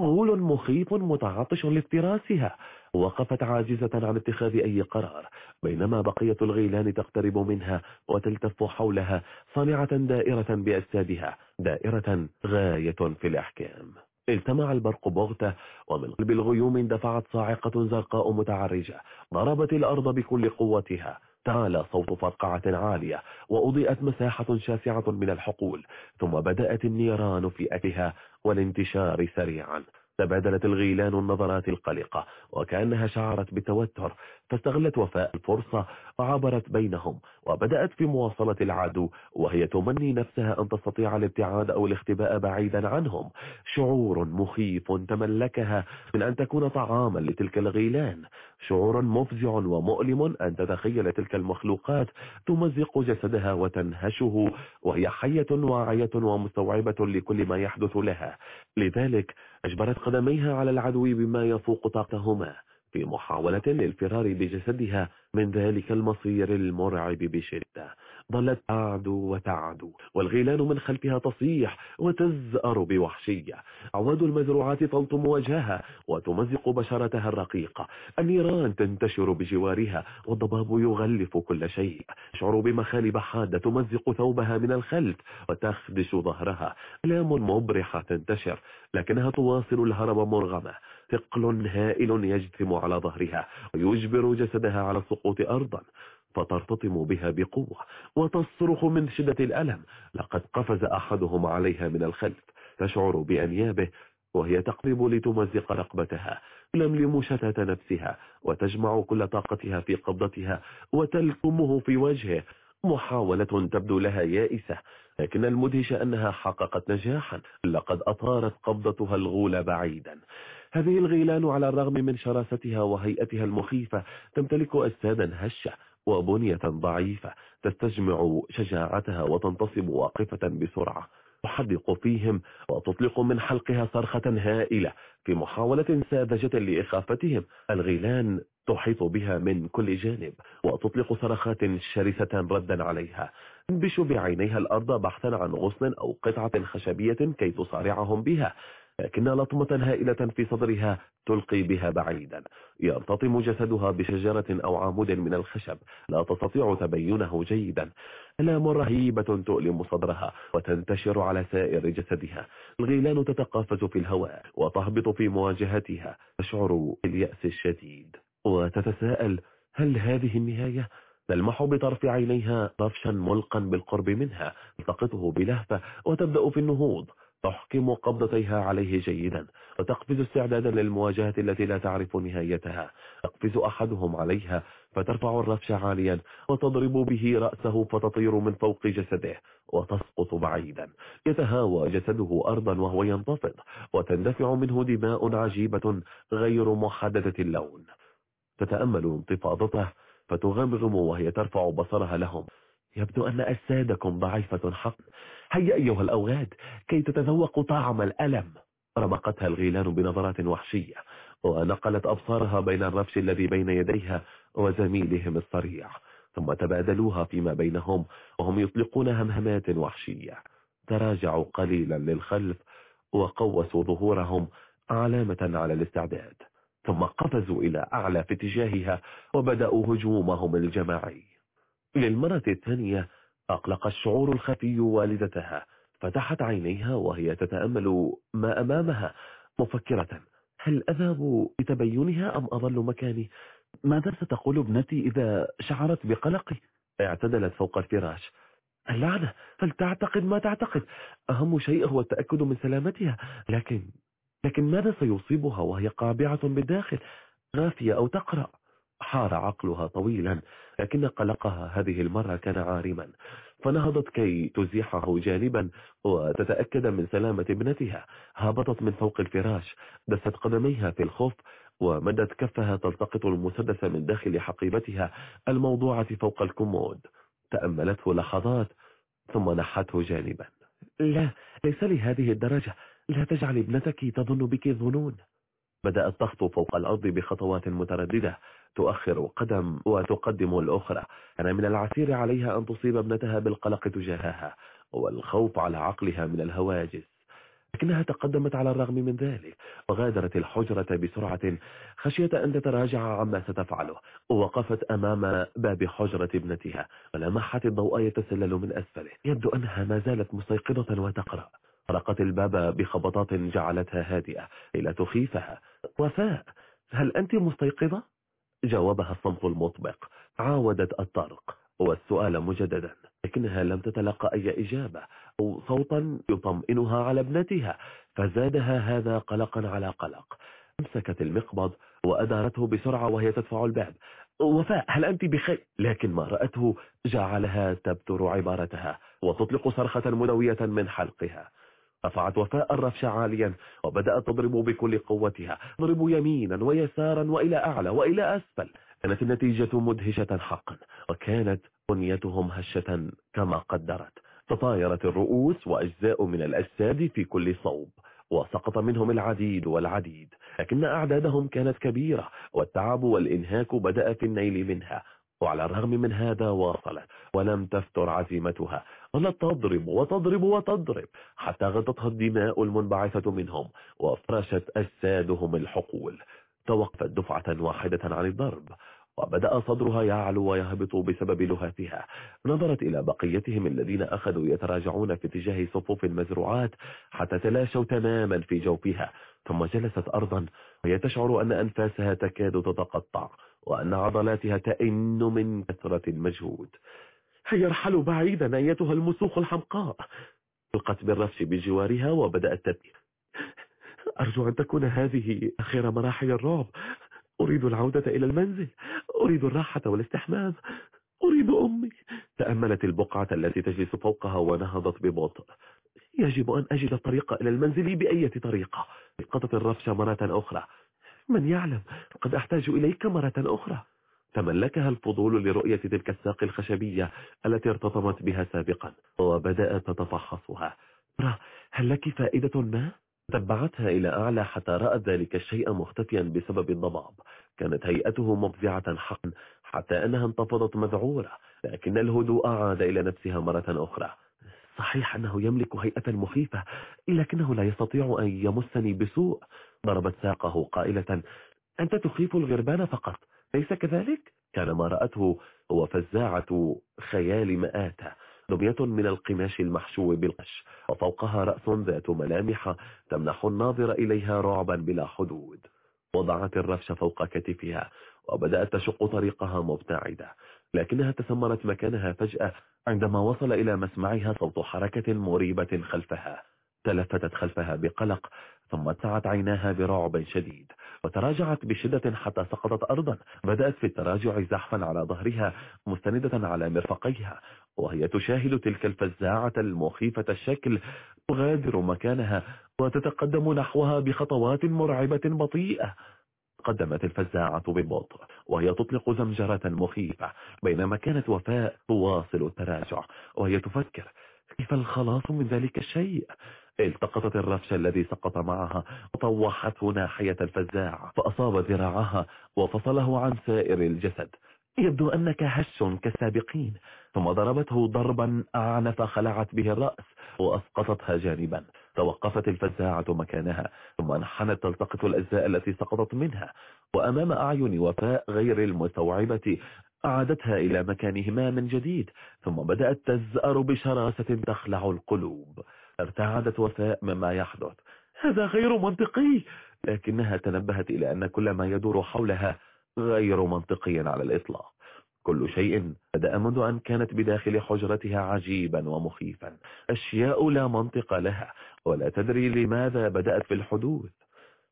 Speaker 1: غول مخيف متعطش لافتراسها. وقفت عاجزة عن اتخاذ أي قرار بينما بقية الغيلان تقترب منها وتلتف حولها صانعة دائرة بأجسادها دائرة غاية في الإحكام. التمع البرق بغتة ومن قلب الغيوم اندفعت صاعقة زرقاء متعرجة ضربت الأرض بكل قوتها. تعالى صوت فرقعة عالية وأضيئت مساحة شاسعة من الحقول ثم بدأت النيران في أتها والانتشار سريعا. تبادلت الغيلان النظرات القلقة وكأنها شعرت بتوتر فاستغلت وفاء الفرصة وعبرت بينهم وبدأت في مواصلة العدو وهي تمني نفسها أن تستطيع الابتعاد أو الاختباء بعيدا عنهم. شعور مخيف تملكها من أن تكون طعاما لتلك الغيلان. شعور مفزع ومؤلم أن تتخيل تلك المخلوقات تمزق جسدها وتنهشه وهي حية واعية ومستوعبة لكل ما يحدث لها. لذلك أجبرت قدميها على العدو بما يفوق طاقتهما في محاولة للفرار بجسدها من ذلك المصير المرعب بشدة. ظلت تعدو وتعدو والغيلان من خلفها تصيح وتزأر بوحشية. عواد المزروعات تلطم وجهها وتمزق بشرتها الرقيقة. النيران تنتشر بجوارها والضباب يغلف كل شيء. تشعر بمخالب حادة تمزق ثوبها من الخلف وتخدش ظهرها. ألام مبرحة تنتشر لكنها تواصل الهرب مرغمة. ثقل هائل يجثم على ظهرها ويجبر جسدها على السقوط أرضا. فترتطم بها بقوة وتصرخ من شدة الألم. لقد قفز أحدهم عليها من الخلف تشعر بأنيابه وهي تقرب لتمزق رقبتها تلملم شتات نفسها وتجمع كل طاقتها في قبضتها وتلكمه في وجهه. محاولة تبدو لها يائسة لكن المدهش أنها حققت نجاحا. لقد أطارت قبضتها الغول بعيدا. هذه الغيلان على الرغم من شراستها وهيئتها المخيفة تمتلك أجسادا هشة. وبنية ضعيفة تستجمع شجاعتها وتنتصب واقفة بسرعة. تحدق فيهم وتطلق من حلقها صرخة هائلة في محاولة ساذجة لإخافتهم. الغيلان تحيط بها من كل جانب وتطلق صرخات شرسة ردا عليها. تنبش بعينيها الأرض بحثا عن غصن أو قطعة خشبية كي تصارعهم بها. لكن لطمة هائلة في صدرها تلقي بها بعيدا. يرتطم جسدها بشجرة أو عمود من الخشب. لا تستطيع تبينه جيدا. ألام رهيبة تؤلم صدرها وتنتشر على سائر جسدها. الغيلان تتقافز في الهواء وتهبط في مواجهتها. تشعر باليأس الشديد. وتتساءل هل هذه النهاية؟ تلمح بطرف عينيها طفشا ملقا بالقرب منها. تلتقطه بلهفة وتبدأ في النهوض. تحكم قبضتيها عليه جيدا وتقفز استعدادا للمواجهة التي لا تعرف نهايتها. تقفز أحدهم عليها فترفع الرفش عاليا وتضرب به رأسه فتطير من فوق جسده وتسقط بعيدا. يتهاوى جسده أرضا وهو ينتفض وتندفع منه دماء عجيبة غير محددة اللون. تتأمل انتفاضته فتغمغم وهي ترفع بصرها لهم. يبدو أن أجسادكم ضعيفة حق هيا أيها الأوغاد كي تتذوقوا طعم الألم. رمقتها الغيلان بنظرات وحشية ونقلت أبصارها بين الرفش الذي بين يديها وزميلهم الصريع. ثم تبادلوها فيما بينهم وهم يطلقون همهمات وحشية. تراجعوا قليلا للخلف وقوسوا ظهورهم علامة على الاستعداد. ثم قفزوا إلى أعلى في اتجاهها وبدأوا هجومهم الجماعي. للمرة الثانية أقلق الشعور الخفي والدتها. فتحت عينيها وهي تتأمل ما أمامها مفكرة. هل أذهب بتبينها أم أظل مكاني؟ ماذا ستقول ابنتي إذا شعرت بقلقي؟ اعتدلت فوق الفراش. اللعنة! فلتعتقد ما تعتقد؟ أهم شيء هو التأكد من سلامتها. لكن لكن ماذا سيصيبها وهي قابعة بالداخل؟ غافية أو تقرأ؟ حار عقلها طويلا لكن قلقها هذه المرة كان عارما. فنهضت كي تزيحه جانبا وتتأكد من سلامة ابنتها. هبطت من فوق الفراش دست قدميها في الخف ومدت كفها تلتقط المسدس من داخل حقيبتها الموضوعة فوق الكمود. تأملته لحظات ثم نحته جانبا. لا ليس لهذه الدرجة. لا تجعل ابنتك تظن بك الظنون بدأت تخطو فوق الأرض بخطوات مترددة. تؤخر قدم وتقدم الأخرى. كان من العسير عليها أن تصيب ابنتها بالقلق تجاهها والخوف على عقلها من الهواجس. لكنها تقدمت على الرغم من ذلك وغادرت الحجرة بسرعة خشية أن تتراجع عما ستفعله. ووقفت أمام باب حجرة ابنتها ولمحت الضوء يتسلل من أسفله. يبدو أنها ما زالت مستيقظة وتقرأ. طرقت الباب بخبطات جعلتها هادئة إلى تخيفها. وفاء هل أنت مستيقظة؟ جاوبها الصمت المطبق. عاودت الطرق. والسؤال مجددا. لكنها لم تتلقى أي إجابة أو صوتا يطمئنها على ابنتها. فزادها هذا قلقا على قلق. أمسكت المقبض وأدارته بسرعة وهي تدفع الباب. وفاء هل أنت بخير؟ لكن ما رأته جعلها تبتر عبارتها. وتطلق صرخة مدوية من حلقها. رفعت وفاء الرفش عاليا وبدأت تضرب بكل قوتها تضرب يمينا ويسارا وإلى أعلى وإلى أسفل. كانت النتيجة مدهشة حقا وكانت بنيتهم هشة كما قدرت. تطايرت الرؤوس وأجزاء من الأجساد في كل صوب وسقط منهم العديد والعديد. لكن أعدادهم كانت كبيرة والتعب والإنهاك بدأ في النيل منها وعلى الرغم من هذا واصلت ولم تفتر عزيمتها. ظلت تضرب وتضرب وتضرب حتى غطتها الدماء المنبعثة منهم وفرشت أجسادهم الحقول. توقفت دفعة واحدة عن الضرب وبدأ صدرها يعلو ويهبط بسبب لهاتها. نظرت إلى بقيتهم الذين أخذوا يتراجعون في اتجاه صفوف المزروعات حتى تلاشوا تماما في جوفها. ثم جلست أرضا وهي تشعر أن أنفاسها تكاد تتقطع وأن عضلاتها تئن من كثرة المجهود. يرحل بعيدا أيتها المسوخ الحمقاء. القت بالرفش بجوارها وبدأت تبكي. أرجو أن تكون هذه آخر مراحل الرعب. أريد العودة إلى المنزل. أريد الراحة والاستحمام. أريد أمي. تأملت البقعة التي تجلس فوقها ونهضت ببطء. يجب أن أجد الطريق إلى المنزل بأية طريقة. قطت الرفش مرة أخرى. من يعلم؟ قد أحتاج إليك مرة أخرى. تملكها الفضول لرؤية تلك الساق الخشبية التي ارتطمت بها سابقا وبدأت تتفحصها. هل لك فائدة ما؟ تبعتها إلى أعلى حتى رأت ذلك الشيء مختفيا بسبب الضباب. كانت هيئته مفزعة حقا حتى أنها انتفضت مذعورة لكن الهدوء عاد إلى نفسها مرة أخرى. صحيح أنه يملك هيئة مخيفة لكنه لا يستطيع أن يمسني بسوء. ضربت ساقه قائلة أنت تخيف الغربان فقط. ليس كذلك؟ كان ما رأته هو فزاعة خيال مآتة دمية من القماش المحشو بالقش وفوقها رأس ذات ملامح تمنح الناظر إليها رعبا بلا حدود. وضعت الرفش فوق كتفها وبدأت تشق طريقها مبتعدة لكنها تسمرت مكانها فجأة عندما وصل إلى مسمعها صوت حركة مريبة خلفها. تلفتت خلفها بقلق ثم سعت عيناها برعب شديد. وتراجعت بشدة حتى سقطت أرضا. بدأت في التراجع زحفا على ظهرها مستندة على مرفقيها. وهي تشاهد تلك الفزاعة المخيفة الشكل تغادر مكانها وتتقدم نحوها بخطوات مرعبة بطيئة. قدمت الفزاعة ببطء وهي تطلق زمجرة مخيفة. بينما كانت وفاء تواصل التراجع وهي تفكر كيف الخلاص من ذلك الشيء؟ التقطت الرفش الذي سقط معها وطوحته ناحية الفزاعة فأصاب ذراعها وفصله عن سائر الجسد. يبدو أنك هش كالسابقين ثم ضربته ضربا أعنف خلعت به الرأس وأسقطتها جانبا. توقفت الفزاعة مكانها ثم انحنت تلتقط الأجزاء التي سقطت منها. وأمام أعين وفاء غير المستوعبة أعادتها إلى مكانهما من جديد ثم بدأت تزأر بشراسة تخلع القلوب. ارتعدت وفاء مما يحدث. هذا غير منطقي. لكنها تنبهت إلى أن كل ما يدور حولها غير منطقي على الإطلاق. كل شيء بدأ منذ أن كانت بداخل حجرتها عجيبا ومخيفا. أشياء لا منطق لها ولا تدري لماذا بدأت في الحدوث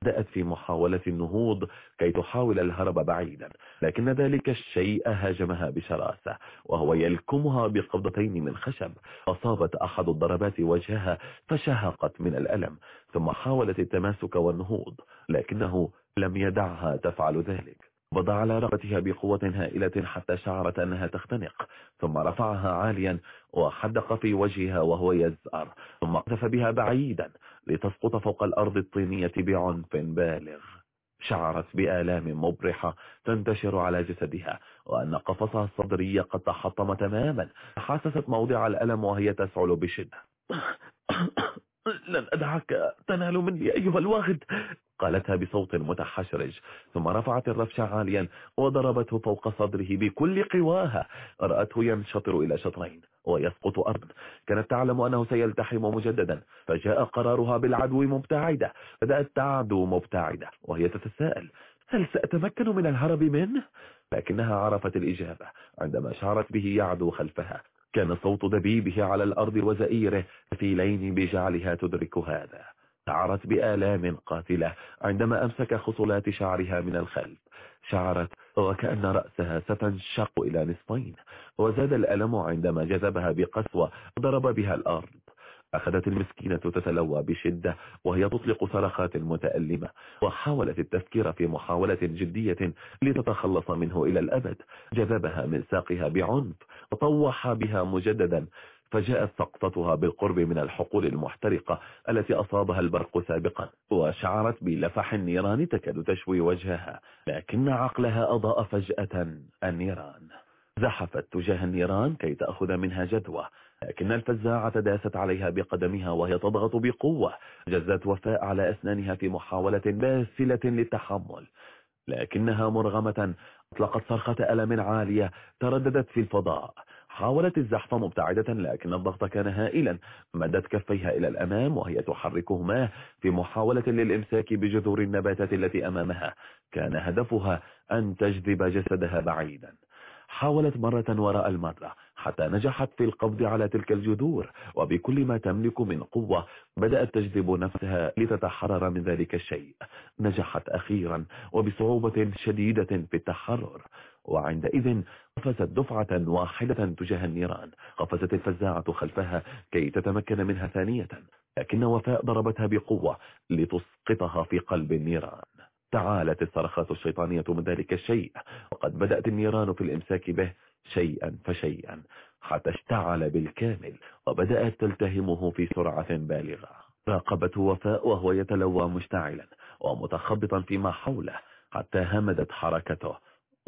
Speaker 1: بدأت في محاولة النهوض كي تحاول الهرب بعيدا لكن ذلك الشيء هاجمها بشراسة وهو يلكمها بقبضتين من خشب. أصابت أحد الضربات وجهها فشهقت من الألم ثم حاولت التماسك والنهوض لكنه لم يدعها تفعل ذلك. وضع على رقبتها بقوة هائلة حتى شعرت أنها تختنق ثم رفعها عاليا وحدق في وجهها وهو يزأر ثم اقتف بها بعيدا لتسقط فوق الأرض الطينية بعنف بالغ. شعرت بآلام مبرحة تنتشر على جسدها وأن قفصها الصدري قد تحطم تماما حاسست موضع الألم وهي تسعل بشدة. لن أدعك تنال مني أيها الواغد قالتها بصوت متحشرج ثم رفعت الرفش عاليا وضربته فوق صدره بكل قواها. رأته ينشطر إلى شطرين ويسقط أرض. كانت تعلم أنه سيلتحم مجددا فجاء قرارها بالعدو مبتعدة. بدأت تعدو مبتعدة وهي تتساءل هل سأتمكن من الهرب منه؟ لكنها عرفت الإجابة. عندما شعرت به يعدو خلفها كان صوت دبيبه على الأرض وزئيره كفيلين بجعلها تدرك هذا. شعرت بآلام قاتلة عندما أمسك خصلات شعرها من الخلف. شعرت وكأن رأسها ستنشق إلى نصفين وزاد الألم عندما جذبها بقسوة ضرب بها الأرض. أخذت المسكينة تتلوى بشدة وهي تطلق صرخات متألمة وحاولت التفكير في محاولة جدية لتتخلص منه إلى الأبد. جذبها من ساقها بعنف وطوح بها مجددا. فجاءت سقطتها بالقرب من الحقول المحترقة التي أصابها البرق سابقا وشعرت بلفح النيران تكاد تشوي وجهها لكن عقلها أضاء فجأة النيران. زحفت تجاه النيران كي تأخذ منها جدوى لكن الفزاعة داست عليها بقدمها وهي تضغط بقوة جزت وفاء على أسنانها في محاولة باسلة للتحمل. لكنها مرغمة أطلقت صرخة ألم عالية ترددت في الفضاء. حاولت الزحف مبتعدة لكن الضغط كان هائلا. مدت كفيها إلى الأمام وهي تحركهما في محاولة للإمساك بجذور النباتات التي أمامها. كان هدفها أن تجذب جسدها بعيدا. حاولت مرة وراء المرة حتى نجحت في القبض على تلك الجذور وبكل ما تملك من قوة بدأت تجذب نفسها لتتحرر من ذلك الشيء. نجحت أخيرا وبصعوبة شديدة في التحرر. وعندئذ قفزت دفعة واحدة تجاه النيران. قفزت الفزاعة خلفها كي تتمكن منها ثانية لكن وفاء ضربتها بقوة لتسقطها في قلب النيران. تعالت الصرخات الشيطانية من ذلك الشيء وقد بدأت النيران في الإمساك به شيئا فشيئا حتى اشتعل بالكامل وبدأت تلتهمه في سرعة بالغة. راقبته وفاء وهو يتلوى مشتعلا ومتخبطا فيما حوله حتى همدت حركته.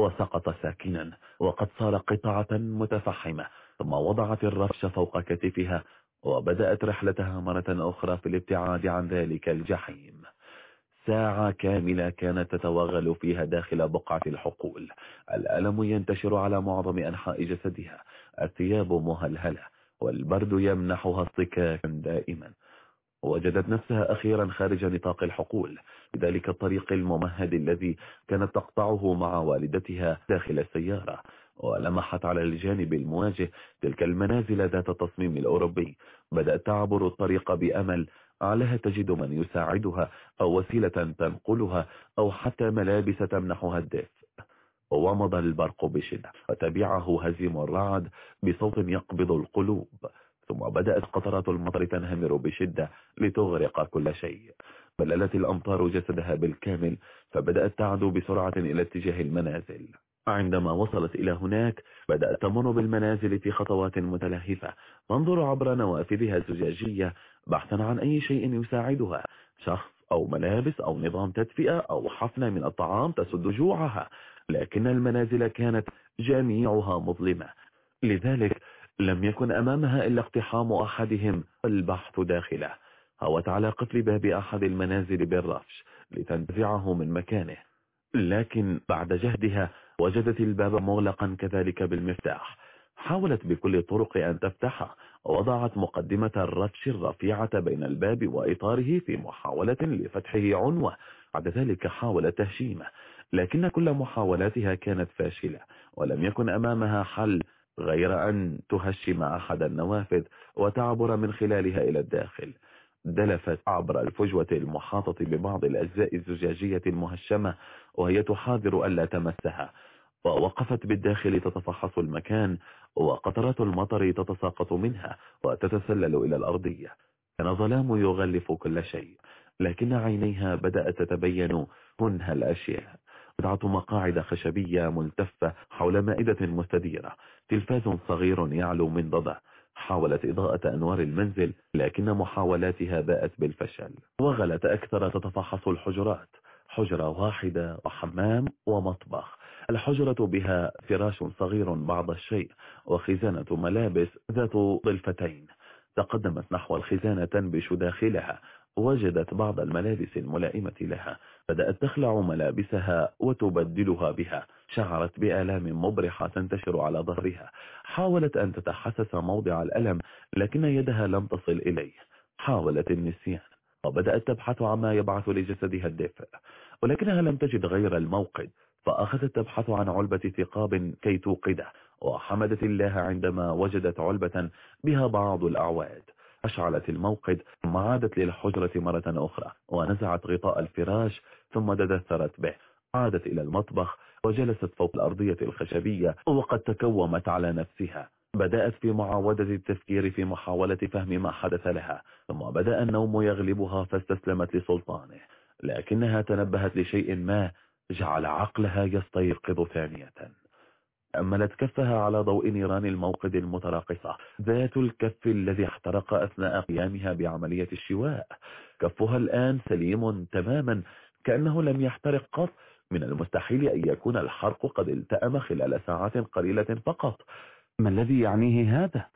Speaker 1: وسقط ساكنا وقد صار قطعة متفحمة ثم وضعت الرفش فوق كتفها وبدأت رحلتها مرة أخرى في الابتعاد عن ذلك الجحيم. ساعة كاملة كانت تتوغل فيها داخل بقعة الحقول. الألم ينتشر على معظم أنحاء جسدها. الثياب مهلهلة والبرد يمنحها اصطكاكا دائما. وجدت نفسها أخيرا خارج نطاق الحقول. بذلك الطريق الممهد الذي كانت تقطعه مع والدتها داخل السيارة ولمحت على الجانب المواجه تلك المنازل ذات التصميم الأوروبي. بدأت تعبر الطريق بأمل عليها تجد من يساعدها أو وسيلة تنقلها أو حتى ملابس تمنحها الدفء. ومضى البرق بشدة وتبعه هزيم الرعد بصوت يقبض القلوب. ثم بدأت قطرات المطر تنهمر بشدة لتغرق كل شيء. بللت الأمطار جسدها بالكامل فبدأت تعدو بسرعة إلى اتجاه المنازل. عندما وصلت إلى هناك بدأت تمر بالمنازل في خطوات متلهفة. تنظر عبر نوافذها الزجاجية بحثا عن أي شيء يساعدها. شخص أو ملابس أو نظام تدفئة أو حفنة من الطعام تسد جوعها. لكن المنازل كانت جميعها مظلمة. لذلك لم يكن أمامها إلا اقتحام أحدهم البحث داخله. هوت على قفل باب أحد المنازل بالرفش لتنتزعه من مكانه. لكن بعد جهدها وجدت الباب مغلقا كذلك بالمفتاح. حاولت بكل الطرق أن تفتحه. ووضعت مقدمة الرفش الرفيعة بين الباب وإطاره في محاولة لفتحه عنوة. بعد ذلك حاولت تهشيمه. لكن كل محاولاتها كانت فاشلة ولم يكن أمامها حل غير أن تهشم أحد النوافذ وتعبر من خلالها إلى الداخل. دلفت عبر الفجوة المحاطة ببعض الأجزاء الزجاجية المهشمة وهي تحاذر ألا تمسها. ووقفت بالداخل تتفحص المكان وقطرات المطر تتساقط منها وتتسلل إلى الأرضية. كان ظلام يغلف كل شيء لكن عينيها بدأت تتبين هنها الأشياء. قطعة مقاعد خشبية ملتفة حول مائدة مستديرة. تلفاز صغير يعلو من ضده حاولت إضاءة أنوار المنزل لكن محاولاتها باءت بالفشل. وغلت أكثر تتفحص الحجرات. حجرة واحدة وحمام ومطبخ. الحجرة بها فراش صغير بعض الشيء وخزانة ملابس ذات ضلفتين. تقدمت نحو الخزانة تنبش داخلها وجدت بعض الملابس الملائمة لها بدأت تخلع ملابسها وتبدلها بها. شعرت بآلام مبرحة تنتشر على ظهرها. حاولت أن تتحسس موضع الألم لكن يدها لم تصل إليه. حاولت النسيان وبدأت تبحث عما يبعث لجسدها الدفء ولكنها لم تجد غير الموقد فأخذت تبحث عن علبة ثقاب كي توقده. وحمدت الله عندما وجدت علبة بها بعض الأعواد. أشعلت الموقد ثم عادت للحجرة مرة أخرى ونزعت غطاء الفراش ثم تدثرت به. عادت إلى المطبخ وجلست فوق الأرضية الخشبية وقد تكومت على نفسها. بدأت في معاودة التفكير في محاولة فهم ما حدث لها ثم بدأ النوم يغلبها فاستسلمت لسلطانه. لكنها تنبهت لشيء ما جعل عقلها يستيقظ ثانية. أملت كفها على ضوء نيران الموقد المتراقصة. ذات الكف الذي احترق أثناء قيامها بعملية الشواء. كفها الآن سليم تماما كأنه لم يحترق قط. من المستحيل أن يكون الحرق قد التأم خلال ساعات قليلة فقط. ما الذي يعنيه هذا؟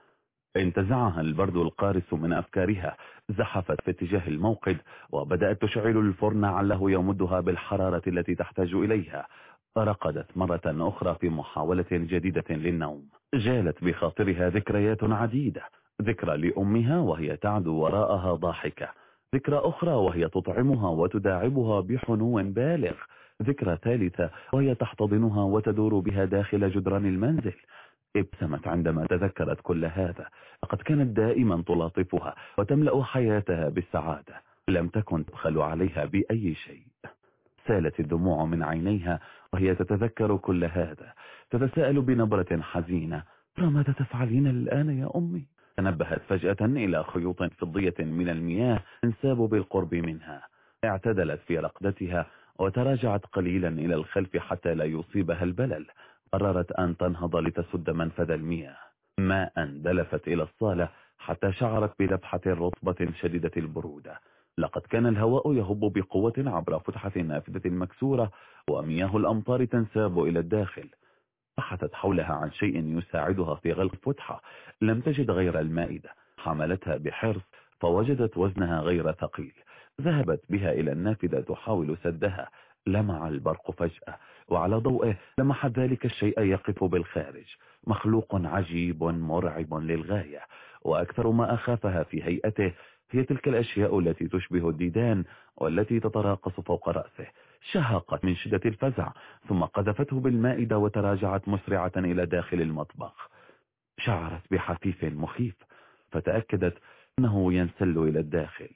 Speaker 1: انتزعها البرد القارس من أفكارها. زحفت في اتجاه الموقد وبدأت تشعل الفرن عله يمدها بالحرارة التي تحتاج إليها. رقدت مرة أخرى في محاولة جديدة للنوم. جالت بخاطرها ذكريات عديدة. ذكرى لأمها وهي تعدو وراءها ضاحكة. ذكرى أخرى وهي تطعمها وتداعبها بحنو بالغ. ذكرى ثالثة وهي تحتضنها وتدور بها داخل جدران المنزل. ابتسمت عندما تذكرت كل هذا. لقد كانت دائما تلاطفها وتملأ حياتها بالسعادة. لم تكن تبخل عليها بأي شيء. سالت الدموع من عينيها وهي تتذكر كل هذا. تتساءل بنبرة حزينة ماذا تفعلين الآن يا أمي؟ تنبهت فجأة إلى خيوط فضية من المياه انساب بالقرب منها. اعتدلت في رقدتها وتراجعت قليلا إلى الخلف حتى لا يصيبها البلل. قررت أن تنهض لتسد منفذ المياه. ماء دلفت إلى الصالة حتى شعرت بلبحة رطبة شديدة البرودة. لقد كان الهواء يهب بقوة عبر فتحة النافذة المكسورة ومياه الأمطار تنساب إلى الداخل. بحثت حولها عن شيء يساعدها في غلق فتحة لم تجد غير المائدة. حملتها بحرص فوجدت وزنها غير ثقيل. ذهبت بها إلى النافذة تحاول سدها. لمع البرق فجأة وعلى ضوءه لمح ذلك الشيء يقف بالخارج. مخلوق عجيب مرعب للغاية. وأكثر ما أخافها في هيئته هي تلك الأشياء التي تشبه الديدان والتي تتراقص فوق رأسه. شهقت من شدة الفزع ثم قذفته بالمائدة وتراجعت مسرعة إلى داخل المطبخ. شعرت بحفيف مخيف فتأكدت أنه ينسل إلى الداخل.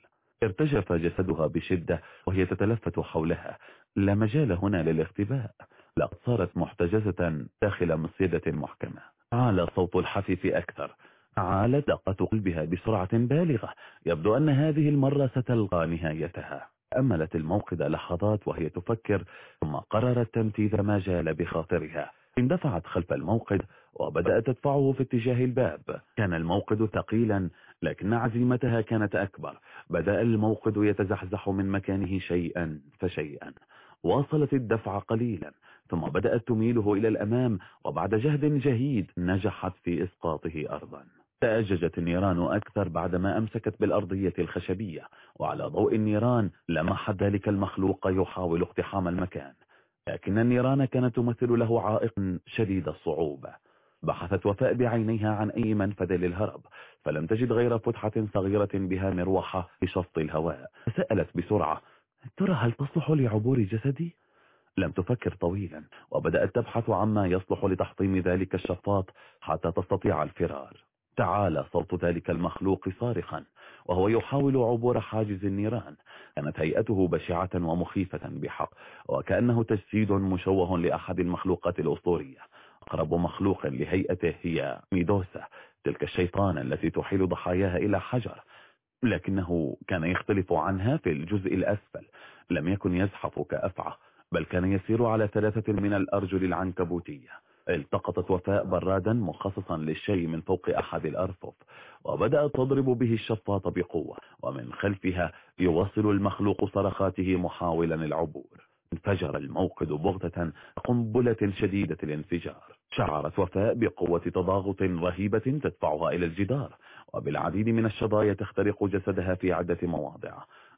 Speaker 1: ارتجف جسدها بشدة وهي تتلفت حولها. لا مجال هنا للاختباء. لقد صارت محتجزة داخل مصيدة محكمة. عال صوت الحفيف أكثر. عالت دقة قلبها بسرعة بالغة. يبدو أن هذه المرة ستلقى نهايتها. أملت الموقد لحظات وهي تفكر ثم قررت تنفيذ ما جال بخاطرها. اندفعت خلف الموقد وبدأت تدفعه في اتجاه الباب. كان الموقد ثقيلا لكن عزيمتها كانت أكبر. بدأ الموقد يتزحزح من مكانه شيئا فشيئا. واصلت الدفع قليلا ثم بدأت تميله إلى الأمام وبعد جهد جهيد نجحت في إسقاطه أرضا. تأججت النيران أكثر بعدما أمسكت بالأرضية الخشبية وعلى ضوء النيران لمح ذلك المخلوق يحاول اقتحام المكان. لكن النيران كانت تمثل له عائق شديد الصعوبة. بحثت وفاء بعينيها عن أي منفذ للهرب فلم تجد غير فتحة صغيرة بها مروحة لشفط الهواء. سألت بسرعة ترى هل تصلح لعبور جسدي؟ لم تفكر طويلا وبدأت تبحث عما يصلح لتحطيم ذلك الشفاط حتى تستطيع الفرار. تعالى صوت ذلك المخلوق صارخا وهو يحاول عبور حاجز النيران. كانت هيئته بشعة ومخيفة بحق وكأنه تجسيد مشوه لأحد المخلوقات الأسطورية. أقرب مخلوق لهيئته هي ميدوسا تلك الشيطان التي تحيل ضحاياها إلى حجر. لكنه كان يختلف عنها في الجزء الأسفل لم يكن يزحف كأفعى بل كان يسير على ثلاثة من الأرجل العنكبوتية. التقطت وفاء برادا مخصصا للشيء من فوق أحد الأرفف وبدأت تضرب به الشفاط بقوة ومن خلفها يواصل المخلوق صرخاته محاولا العبور. انفجر الموقد بغتة قنبلة شديدة الانفجار. شعرت وفاء بقوة تضاغط رهيبة تدفعها إلى الجدار وبالعديد من الشظايا تخترق جسدها في عدة مواضع.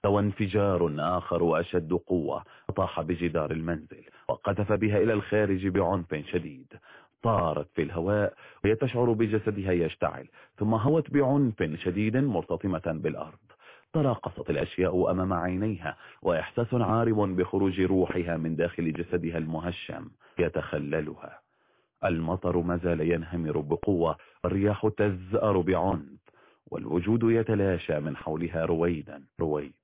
Speaker 1: وانفجار آخر وأشد قوة طاح بجدار المنزل وقذف بها إلى الخارج بعنف شديد. طارت في الهواء وهي تشعر بجسدها يشتعل ثم هوت بعنف شديد مرتطمة بالأرض. تراقصت الأشياء أمام عينيها وإحساس عارم بخروج روحها من داخل جسدها المهشم يتخللها. المطر ما زال ينهمر بقوة الرياح تزأر بعنف والوجود يتلاشى من حولها رويدا رويدا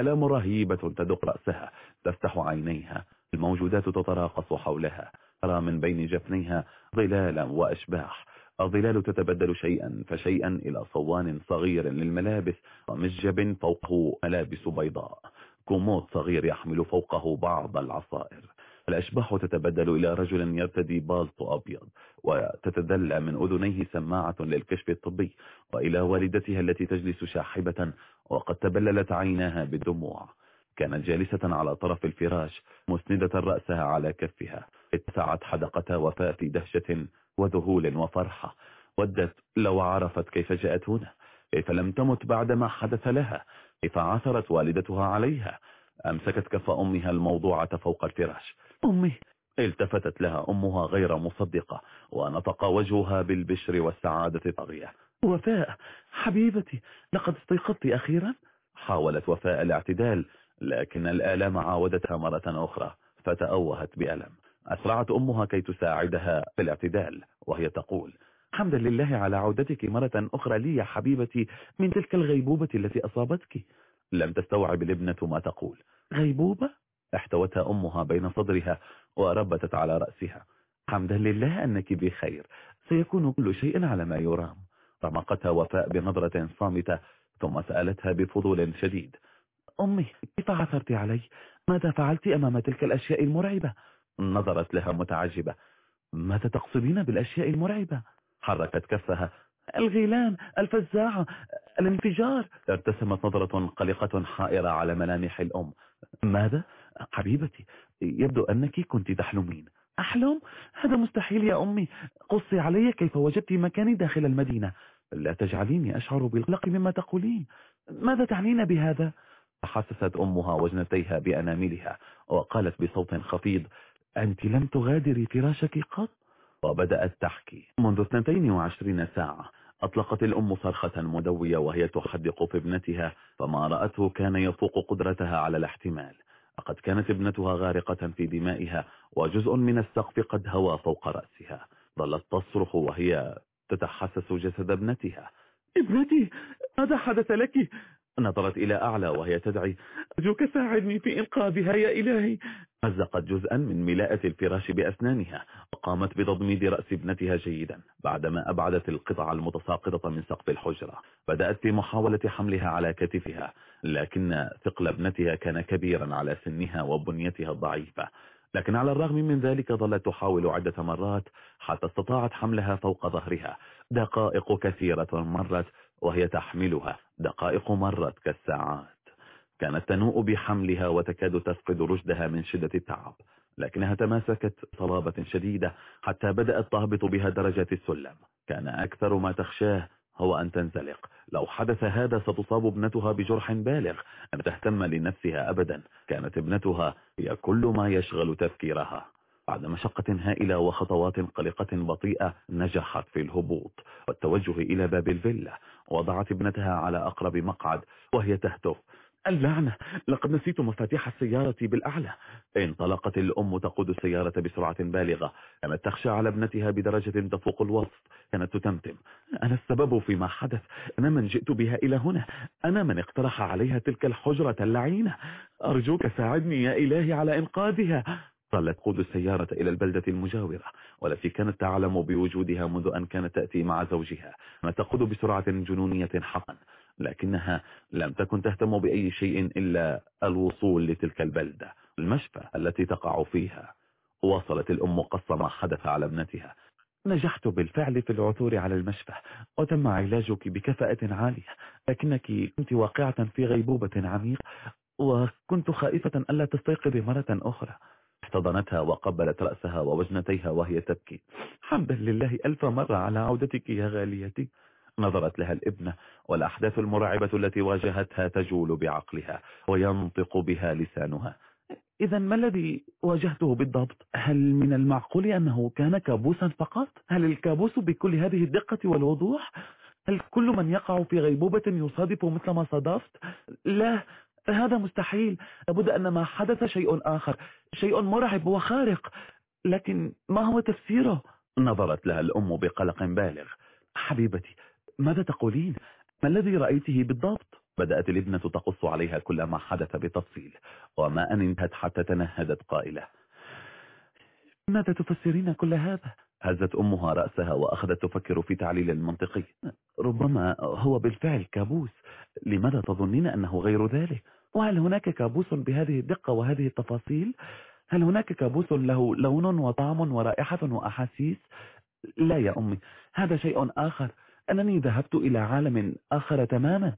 Speaker 1: آلام رهيبة تدق رأسها تفتح عينيها الموجودات تتراقص حولها ترى من بين جفنيها ظلالا وأشباح. الظلال تتبدل شيئا فشيئا إلى صوان صغير للملابس ومسجب فوقه ملابس بيضاء. كوموت صغير يحمل فوقه بعض العصائر. الأشباح تتبدل إلى رجل يرتدي بالط أبيض وتتدلى من أذنيه سماعة للكشف الطبي وإلى والدتها التي تجلس شاحبة وقد تبللت عيناها بالدموع. كانت جالسة على طرف الفراش مسندة رأسها على كفها. اتسعت حدقة وفاء في دهشة وذهول وفرحة. ودت لو عرفت كيف جاءت هنا كيف لم تمت بعدما حدث لها كيف عثرت والدتها عليها. أمسكت كف أمها الموضوعة فوق الفراش. أمي التفتت لها أمها غير مصدقة ونطق وجهها بالبشر والسعادة طاغية. وفاء حبيبتي لقد استيقظت أخيرا؟ حاولت وفاء الاعتدال لكن الآلام عاودتها مرة أخرى فتأوهت بألم. أسرعت أمها كي تساعدها في الاعتدال وهي تقول حمدا لله على عودتك مرة أخرى لي يا حبيبتي من تلك الغيبوبة التي أصابتك. لم تستوعب الابنة ما تقول. غيبوبة؟ احتوتها أمها بين صدرها وربتت على رأسها حمدا لله أنك بخير سيكون كل شيء على ما يرام رمقتها وفاء بنظرة صامتة ثم سألتها بفضول شديد أمي كيف عثرت علي؟ ماذا فعلت أمام تلك الأشياء المرعبة؟ نظرت لها متعجبة ماذا تقصدين بالأشياء المرعبة؟ حركت كفها الغيلان الفزاعة الانفجار ارتسمت نظرة قلقة حائرة على ملامح الأم ماذا؟ حبيبتي يبدو أنك كنت تحلمين. أحلم؟ هذا مستحيل يا أمي. قصي علي كيف وجدت مكاني داخل المدينة. لا تجعليني أشعر بالقلق مما تقولين. ماذا تعنين بهذا؟ حسست أمها وجنتيها بأناملها وقالت بصوت خفيض أنت لم تغادري فراشك قط؟ وبدأت تحكي. منذ 22 ساعة أطلقت الأم صرخة مدوية وهي تحدق في ابنتها فما رأته كان يفوق قدرتها على الاحتمال. لقد كانت ابنتها غارقة في دمائها وجزء من السقف قد هوى فوق رأسها. ظلت تصرخ وهي تتحسس جسد ابنتها. ابنتي ماذا حدث لك؟ نظرت إلى أعلى وهي تدعي أرجوك ساعدني في إنقاذها يا إلهي. مزقت جزءا من ملاءة الفراش بأسنانها وقامت بتضميد رأس ابنتها جيدا بعدما أبعدت القطع المتساقطة من سقف الحجرة. بدأت في محاولة حملها على كتفها لكن ثقل ابنتها كان كبيرا على سنها وبنيتها الضعيفة. لكن على الرغم من ذلك ظلت تحاول عدة مرات حتى استطاعت حملها فوق ظهرها. دقائق كثيرة مرت وهي تحملها دقائق مرت كالساعات. كانت تنوء بحملها وتكاد تفقد رشدها من شدة التعب لكنها تماسكت صلابة شديدة حتى بدأت تهبط بها درجات السلم. كان أكثر ما تخشاه هو أن تنزلق. لو حدث هذا ستصاب ابنتها بجرح بالغ أن تهتم لنفسها أبدا. كانت ابنتها هي كل ما يشغل تفكيرها. بعد مشقة هائلة وخطوات قلقة بطيئة نجحت في الهبوط. والتوجه إلى باب الفيلا. وضعت ابنتها على أقرب مقعد وهي تهتف. اللعنة! لقد نسيت مفاتيح السيارة بالأعلى. انطلقت الأم تقود السيارة بسرعة بالغة. كانت تخشى على ابنتها بدرجة تفوق الوصف كانت تتمتم. أنا السبب فيما حدث. أنا من جئت بها إلى هنا. أنا من اقترح عليها تلك الحجرة اللعينة. أرجوك ساعدني يا إلهي على إنقاذها. ظلت قود السيارة إلى البلدة المجاورة والتي كانت تعلم بوجودها منذ أن كانت تأتي مع زوجها. ما تقود بسرعة جنونية حقا لكنها لم تكن تهتم بأي شيء إلا الوصول لتلك البلدة. المشفى التي تقع فيها. وصلت الأم قص ما حدث على ابنتها. نجحت بالفعل في العثور على المشفى وتم علاجك بكفاءة عالية لكنك كنت واقعة في غيبوبة عميق وكنت خائفة ألا تستيقظي مرة أخرى. احتضنتها وقبلت رأسها ووجنتيها وهي تبكي حمدا لله ألف مرة على عودتك يا غاليتي نظرت لها الابنة والأحداث المرعبة التي واجهتها تجول بعقلها وينطق بها لسانها إذا ما الذي واجهته بالضبط؟ هل من المعقول أنه كان كابوسا فقط؟ هل الكابوس بكل هذه الدقة والوضوح؟ هل كل من يقع في غيبوبة يصادف مثل ما صادفت؟ لا هذا مستحيل لابد أن ما حدث شيء آخر شيء مرعب وخارق لكن ما هو تفسيره؟ نظرت لها الأم بقلق بالغ حبيبتي ماذا تقولين؟ ما الذي رأيته بالضبط؟ بدأت الابنة تقص عليها كل ما حدث بتفصيل وما أن انتهت حتى تنهدت قائلة ماذا تفسرين كل هذا؟ هزت أمها رأسها وأخذت تفكر في تعليل منطقي ربما هو بالفعل كابوس. لماذا تظنين أنه غير ذلك؟ وهل هناك كابوس بهذه الدقة وهذه التفاصيل؟ هل هناك كابوس له لون وطعم ورائحة وأحاسيس؟ لا يا أمي هذا شيء آخر. أنني ذهبت إلى عالم آخر تماما.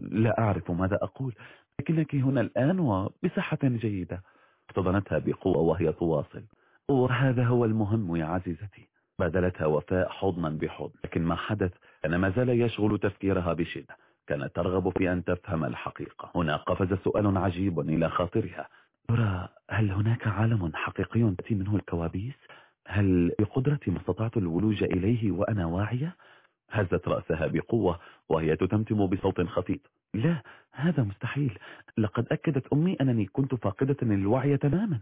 Speaker 1: لا أعرف ماذا أقول. لكنك هنا الآن وبصحة جيدة. احتضنتها بقوة وهي تواصل. وهذا هو المهم يا عزيزتي. بادلتها وفاء حضنا بحضن لكن ما حدث كان ما زال يشغل تفكيرها بشدة. كانت ترغب في أن تفهم الحقيقة. هنا قفز سؤال عجيب إلى خاطرها. ترى هل هناك عالم حقيقي تأتي منه الكوابيس؟ هل بقدرتي ما استطعت الولوج إليه وأنا واعية؟ هزت رأسها بقوة وهي تتمتم بصوت خفيف. لا هذا مستحيل. لقد أكدت أمي أنني كنت فاقدة للوعي تماما.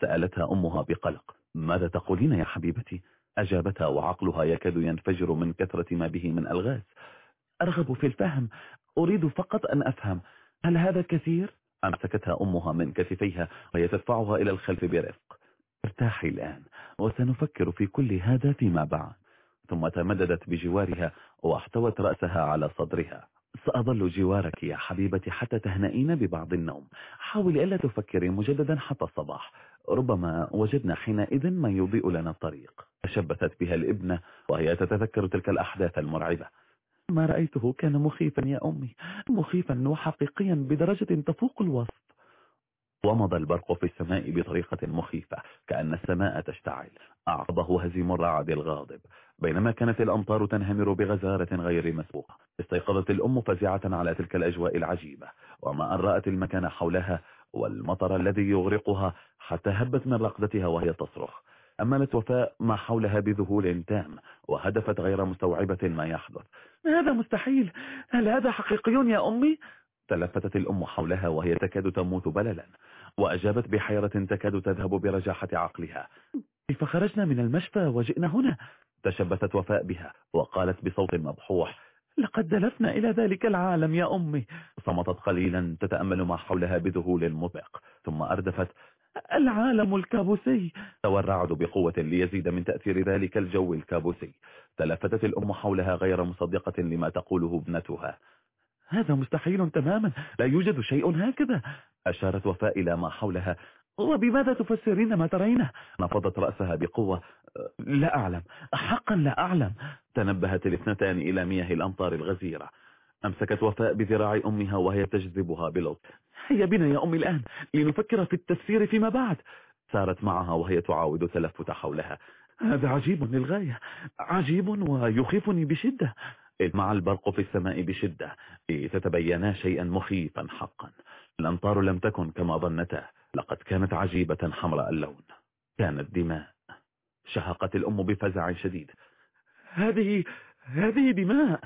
Speaker 1: سألتها أمها بقلق. ماذا تقولين يا حبيبتي؟ أجابتها وعقلها يكاد ينفجر من كثرة ما به من ألغاز. أرغب في الفهم أريد فقط أن أفهم. هل هذا كثير؟ أمسكتها أمها من كتفيها وهي تدفعها إلى الخلف برفق. ارتاحي الآن وسنفكر في كل هذا فيما بعد. ثم تمددت بجوارها واحتوت رأسها على صدرها. سأظل جوارك يا حبيبتي حتى تهنئين ببعض النوم. حاولي ألا تفكري مجددا حتى الصباح. ربما وجدنا حينئذ ما يضيء لنا الطريق. تشبثت بها الابنة وهي تتذكر تلك الأحداث المرعبة. ما رأيته كان مخيفا يا أمي. مخيفا وحقيقيا بدرجة تفوق الوصف ومضى البرق في السماء بطريقة مخيفة كأن السماء تشتعل. أعقبه هزيم الرعد الغاضب. بينما كانت الأمطار تنهمر بغزارة غير مسبوقة استيقظت الأم فزعة على تلك الأجواء العجيبة وما أن رأت المكان حولها والمطر الذي يغرقها حتى هبت من رقدتها وهي تصرخ. أملت وفاء ما حولها بذهول تام وهدفت غير مستوعبة ما يحدث. هذا؟ مستحيل! هل هذا حقيقي يا أمي؟ تلفتت الأم حولها وهي تكاد تموت بللا وأجابت بحيرة تكاد تذهب برجاحة عقلها. كيف خرجنا من المشفى وجئنا هنا؟ تشبثت وفاء بها وقالت بصوت مبحوح لقد دلفنا إلى ذلك العالم يا أمي. صمتت قليلا تتأمل ما حولها بذهول مبق ثم أردفت العالم الكابوسي. تورعد بقوة ليزيد من تأثير ذلك الجو الكابوسي. تلفتت الأم حولها غير مصدقة لما تقوله ابنتها. هذا مستحيل تماما لا يوجد شيء هكذا. أشارت وفاء إلى ما حولها. وبماذا تفسرين ما ترينه نفضت رأسها بقوة. لا أعلم. حقا لا أعلم. تنبهت الاثنتان إلى مياه الأمطار الغزيرة. أمسكت وفاء بذراع أمها وهي تجذبها بلطف هيا بنا يا أمي الآن لنفكر في التفسير فيما بعد. سارت معها وهي تعاود تلفت حولها. هذا عجيب للغاية. عجيب ويخيفني بشدة. مع البرق في السماء بشدة تتبينا شيئا مخيفا حقا. الأمطار لم تكن كما ظنته لقد كانت عجيبة حمراء اللون. كانت دماء. شهقت الأم بفزع شديد. هذه هذه دماء.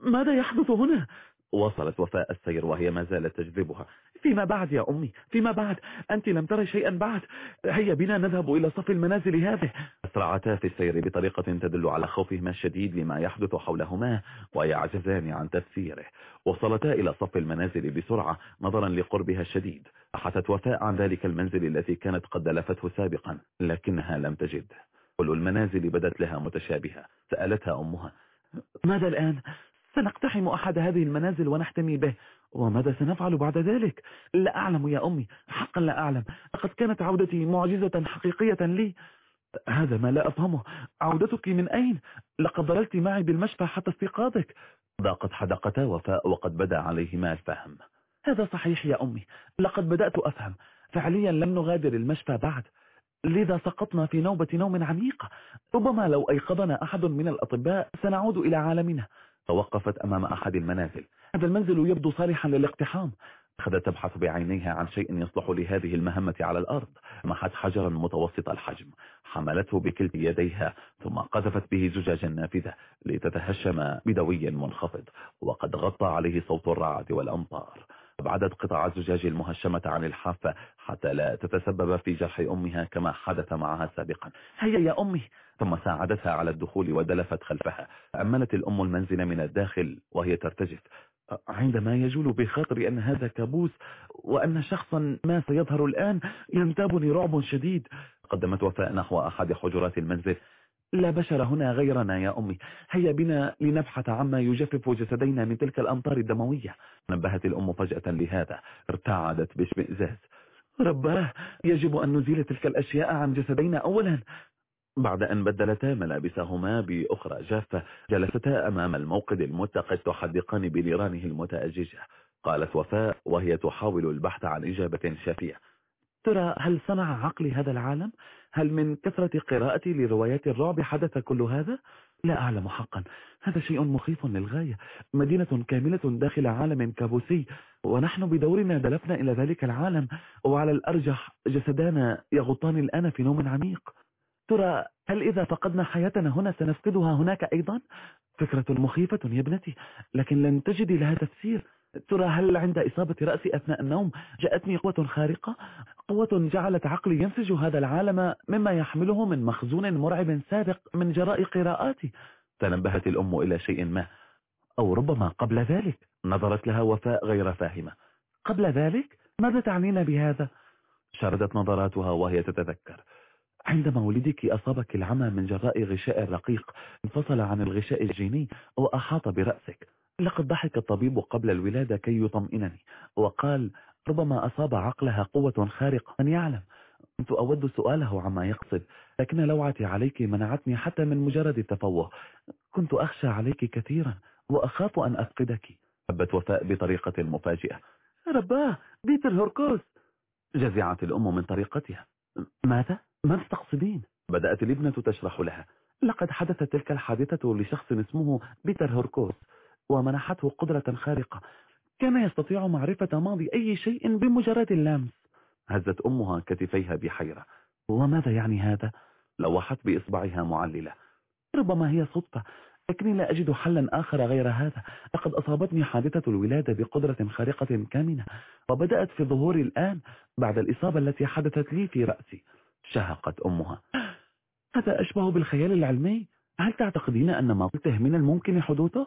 Speaker 1: ماذا يحدث هنا؟ وصلت وفاء السير وهي ما زالت تجذبها. فيما بعد يا أمي؟ فيما بعد؟ أنت لم تري شيئا بعد. هيا بنا نذهب إلى صف المنازل هذه. أسرعتا في السير بطريقة تدل على خوفهما الشديد لما يحدث حولهما ويعجزان عن تفسيره. وصلتا إلى صف المنازل بسرعة نظرا لقربها الشديد. بحثت وفاء عن ذلك المنزل الذي كانت قد دلفته سابقا لكنها لم تجد. كل المنازل بدت لها متشابهة. سألتها أمها ماذا الآن؟ سنقتحم أحد هذه المنازل ونحتمي به. وماذا سنفعل بعد ذلك؟ لا أعلم يا أمي حقا لا أعلم. لقد كانت عودتي معجزة حقيقية لي. هذا ما لا أفهمه. عودتك من أين؟ لقد ضللت معي بالمشفى حتى استيقاظك. ضاقت حدقتا وفاء وقد بدا عليهما الفهم هذا صحيح يا أمي. لقد بدأت أفهم. فعليا لم نغادر المشفى بعد. لذا سقطنا في نوبة نوم عميقة. ربما لو أيقظنا أحد من الأطباء سنعود إلى عالمنا. توقفت أمام أحد المنازل. هذا المنزل يبدو صالحا للاقتحام. أخذت تبحث بعينيها عن شيء يصلح لهذه المهمة على الأرض. محت حجرا متوسط الحجم. حملته بكلتا يديها ثم قذفت به زجاجا نافذة لتتهشم بدوي منخفض. وقد غطى عليه صوت الرعد والأمطار. أبعدت قطع الزجاج المهشمة عن الحافة حتى لا تتسبب في جرح أمها كما حدث معها سابقا. هيا يا أمي. ثم ساعدتها على الدخول ودلفت خلفها. أمنت الأم المنزل من الداخل وهي ترتجف. عندما يجول بخاطري أن هذا كابوس وأن شخصا ما سيظهر الآن ينتابني رعب شديد. قدمت وفاء نحو أحد حجرات المنزل. لا بشر هنا غيرنا يا أمي. هيا بنا لنبحث عما يجفف جسدينا من تلك الأمطار الدموية. نبهت الأم فجأة لهذا. ارتعدت باشمئزاز رباه يجب أن نزيل تلك الأشياء عن جسدينا أولا. بعد أن بدلتا ملابسهما بأخرى جافة جلستا أمام الموقد المتقد تحدقان بنيرانه المتأججة. قالت وفاء وهي تحاول البحث عن إجابة شافية. ترى هل صنع عقلي هذا العالم؟ هل من كثرة قراءتي لروايات الرعب حدث كل هذا؟ لا أعلم حقا. هذا شيء مخيف للغاية. مدينة كاملة داخل عالم كابوسي. ونحن بدورنا دلفنا إلى ذلك العالم. وعلى الأرجح جسدانا يغطان الآن في نوم عميق. ترى هل إذا فقدنا حياتنا هنا سنفقدها هناك أيضا؟ فكرة مخيفة يا ابنتي. لكن لن تجدي لها تفسير. ترى هل عند إصابة رأسي أثناء النوم جاءتني قوة خارقة؟ قوة جعلت عقلي ينسج هذا العالم مما يحمله من مخزون مرعب سابق من جراء قراءاتي. تنبهت الأم إلى شيء ما أو ربما قبل ذلك نظرت لها وفاء غير فاهمة. قبل ذلك ماذا تعنين بهذا؟ شردت نظراتها وهي تتذكر. عندما ولدك أصابك العمى من جراء غشاء رقيق انفصل عن الغشاء الجيني وأحاط برأسك. لقد ضحك الطبيب قبل الولادة كي يطمئنني وقال ربما أصاب عقلها قوة خارقة من يعلم. كنت أود سؤاله عما يقصد لكن لوعتي عليك منعتني حتى من مجرد التفوه. كنت أخشى عليك كثيرا وأخاف أن أفقدك. هبت وفاء بطريقة مفاجئة. رباه بيتر هوركوس جزعت الأم من طريقتها. ماذا؟ ماذا تقصدين؟ بدأت الابنة تشرح لها. لقد حدثت تلك الحادثة لشخص اسمه بيتر هوركوس ومنحته قدرة خارقة. كان يستطيع معرفة ماضي أي شيء بمجرد اللمس. هزت أمها كتفيها بحيرة. وماذا يعني هذا؟ لوحت بإصبعها معللة. ربما هي صدفة. لكني لا أجد حلا آخر غير هذا. لقد أصابتني حادثة الولادة بقدرة خارقة كامنة وبدأت في الظهور الآن بعد الإصابة التي حدثت لي في رأسي. شهقت أمها. هذا أشبه بالخيال العلمي؟ هل تعتقدين أن ما قلته من الممكن حدوثه؟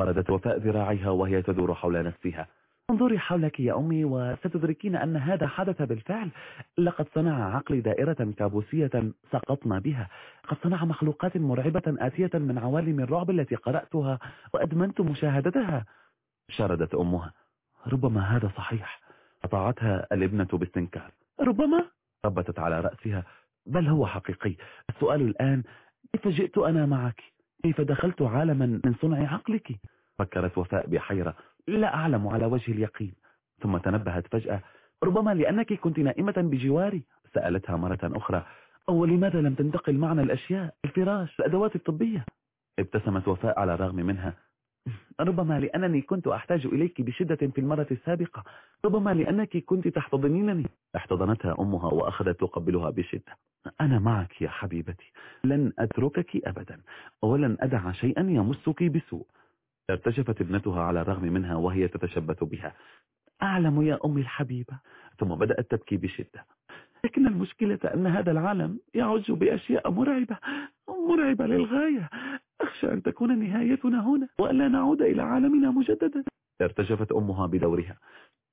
Speaker 1: فردت وفاء ذراعها وهي تدور حول نفسها. انظري حولك يا أمي وستدركين أن هذا حدث بالفعل. لقد صنع عقلي دائرة كابوسية سقطنا بها. قد صنع مخلوقات مرعبة آتية من عوالم الرعب التي قرأتها وأدمنت مشاهدتها. شردت أمها. ربما هذا صحيح. أطاعتها الابنة باستنكار. ربما؟ ربتت على رأسها. بل هو حقيقي. السؤال الآن كيف جئت أنا معك؟ كيف دخلت عالما من صنع عقلك؟ فكرت وفاء بحيرة. لا أعلم على وجه اليقين. ثم تنبهت فجأة. ربما لأنك كنت نائمة بجواري. سألتها مرة أخرى. أو لماذا لم تنتقل معنا الأشياء؟ الفراش الأدوات الطبية. ابتسمت وفاء على الرغم منها. ربما لأنني كنت أحتاج إليك بشدة في المرة السابقة. ربما لأنك كنت تحتضنينني. احتضنتها أمها وأخذت تقبلها بشدة. أنا معك يا حبيبتي. لن أتركك أبدا. ولن أدع شيئا يمسك بسوء. ارتجفت ابنتها على الرغم منها وهي تتشبث بها. أعلم يا أمي الحبيبة. ثم بدأت تبكي بشدة. لكن المشكلة أن هذا العالم يعج بأشياء مرعبة. مرعبة للغاية. أخشى أن تكون نهايتنا هنا وألا نعود إلى عالمنا مجددا. ارتجفت أمها بدورها.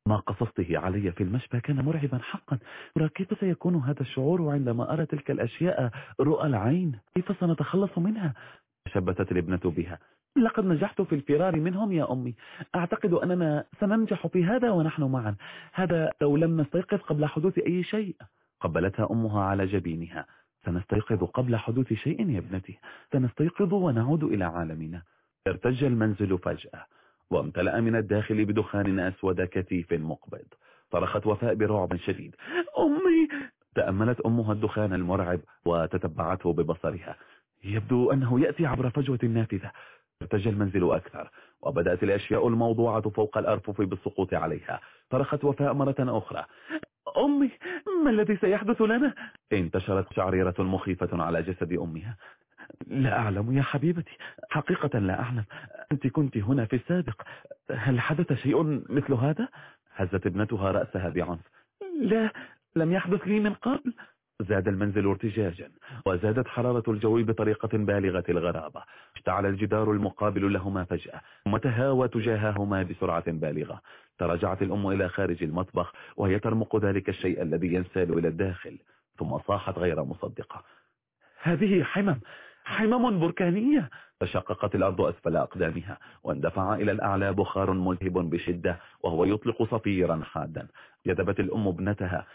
Speaker 1: ما قصصته علي في المشفى كان مرعبا حقا. كيف سيكون هذا الشعور عندما أرى تلك الأشياء رؤى العين. كيف سنتخلص منها؟ شبتت الابنة بها. لقد نجحت في الفرار منهم يا أمي. أعتقد أننا سننجح في هذا ونحن معا. هذا لو لم نستيقظ قبل حدوث أي شيء. قبلتها أمها على جبينها. سنستيقظ قبل حدوث شيء يا ابنتي. سنستيقظ ونعود إلى عالمنا. ارتج المنزل فجأة وامتلأ من الداخل بدخان أسود كثيف مقبض. صرخت وفاء برعب شديد. أمي! تأملت أمها الدخان المرعب وتتبعته ببصرها. يبدو أنه يأتي عبر فجوة نافذة. ارتج المنزل أكثر وبدأت الأشياء الموضوعة فوق الأرفف بالسقوط عليها. صرخت وفاء مرة أخرى. أمي ما الذي سيحدث لنا؟ انتشرت شعريرة مخيفة على جسد أمها. لا أعلم يا حبيبتي حقيقة لا أعلم. أنت كنت هنا في السابق. هل حدث شيء مثل هذا؟ هزت ابنتها رأسها بعنف. لا لم يحدث لي من قبل. زاد المنزل ارتجاجا وزادت حرارة الجو بطريقة بالغة الغرابة. اشتعل الجدار المقابل لهما فجأة ثم تهاوى تجاههما بسرعة بالغة. تراجعت الأم إلى خارج المطبخ وهي ترمق ذلك الشيء الذي ينسال إلى الداخل ثم صاحت غير مصدقة. هذه حمم حمم بركانية! تشققت الأرض أسفل أقدامها واندفع إلى الأعلى بخار ملهب بشدة وهو يطلق صفيرا حادا. جذبت الأم ابنتها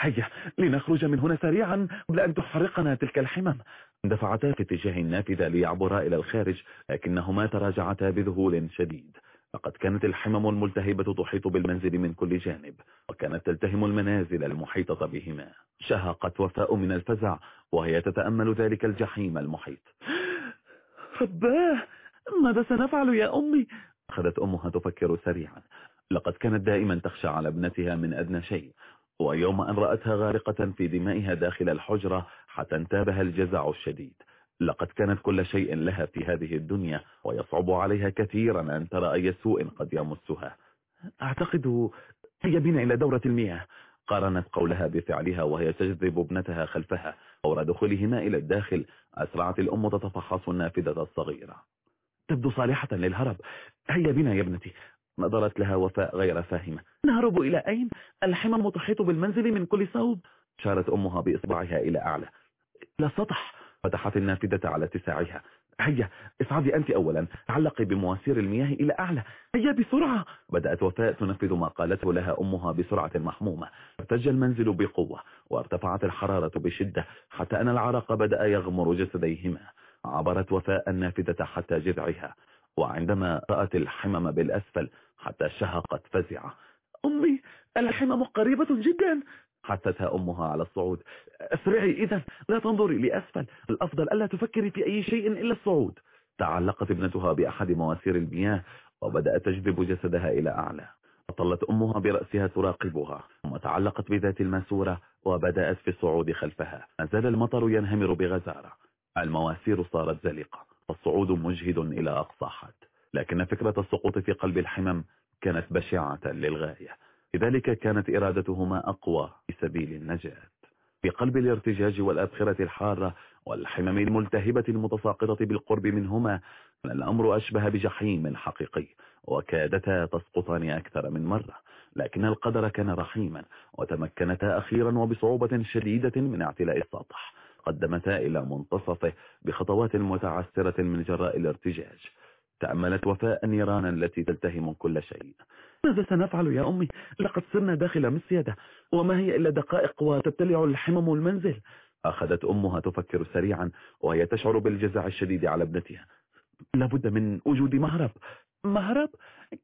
Speaker 1: هيا لنخرج من هنا سريعا قبل أن تحرقنا تلك الحمم اندفعتا في اتجاه النافذة ليعبرا إلى الخارج لكنهما تراجعتا بذهول شديد. لقد كانت الحمم الملتهبة تحيط بالمنزل من كل جانب وكانت تلتهم المنازل المحيطة بهما. شهقت وفاء من الفزع وهي تتأمل ذلك الجحيم المحيط. رباه ماذا سنفعل يا أمي؟ أخذت أمها تفكر سريعا. لقد كانت دائما تخشى على ابنتها من أدنى شيء ويوم أن رأتها غارقة في دمائها داخل الحجرة حتى انتابها الجزع الشديد. لقد كانت كل شيء لها في هذه الدنيا ويصعب عليها كثيرا أن ترى أي سوء قد يمسها. أعتقد هي بنا إلى دورة المياه. قارنت قولها بفعلها وهي تجذب ابنتها خلفها. فور دخولهما إلى الداخل أسرعت الأم تتفحص النافذة الصغيرة. تبدو صالحة للهرب. هيا بنا يا ابنتي. نظرت لها وفاء غير فاهمة. نهرب إلى أين؟ الحمم تحيط بالمنزل من كل صوب. شارت أمها بإصبعها إلى أعلى. إلى السطح فتحت النافذة على اتساعها. هيا اصعدي أنت أولا. تعلقي بمواسير المياه إلى أعلى. هيا بسرعة. بدأت وفاء تنفذ ما قالته لها أمها بسرعة محمومة. ارتج المنزل بقوة وارتفعت الحرارة بشدة حتى أن العرق بدأ يغمر جسديهما. عبرت وفاء النافذة حتى جذعها. وعندما رأت الحمم بالأسفل حتى شهقت فزعة. أمي الحمم قريبة جدا حثتها أمها على الصعود. أسرعي إذا لا تنظري لأسفل. الأفضل ألا تفكري في أي شيء إلا الصعود. تعلقت ابنتها بأحد مواسير المياه وبدأت تجذب جسدها إلى أعلى. فطلت أمها برأسها تراقبها. ثم تعلقت بذات الماسورة وبدأت في الصعود خلفها. ما زال المطر ينهمر بغزارة. المواسير صارت زلقة. والصعود مجهد إلى أقصى حد لكن فكرة السقوط في قلب الحمم كانت بشعة للغاية. لذلك كانت إرادتهما أقوى في سبيل النجاة. في قلب الارتجاج والأبخرة الحارة والحمم الملتهبة المتساقطة بالقرب منهما الأمر أشبه بجحيم حقيقي وكادتا تسقطان أكثر من مرة لكن القدر كان رحيما وتمكنتا أخيرا وبصعوبة شديدة من اعتلاء السطح. قدمتا إلى منتصفه بخطوات متعسرة من جراء الارتجاج. تأملت وفاء النيران التي تلتهم كل شيء. ماذا سنفعل يا أمي؟ لقد صرنا داخل مسيدة وما هي إلا دقائق وتبتلع الحمم المنزل. أخذت أمها تفكر سريعا وهي تشعر بالجزع الشديد على ابنتها. لابد من وجود مهرب. مهرب؟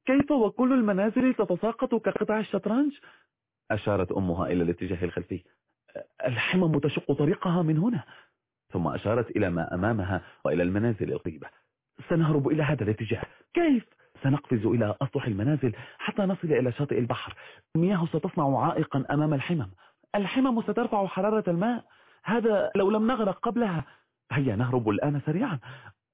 Speaker 1: كيف وكل المنازل تتساقط كقطع الشطرنج؟ أشارت أمها إلى الاتجاه الخلفي. الحمم تشق طريقها من هنا. ثم أشارت إلى ما أمامها وإلى المنازل القريبة. سنهرب إلى هذا الاتجاه. كيف؟ سنقفز إلى أسطح المنازل حتى نصل إلى شاطئ البحر. المياه ستصنع عائقا أمام الحمم. الحمم سترفع حرارة الماء. هذا لو لم نغرق قبلها. هيا نهرب الآن سريعا.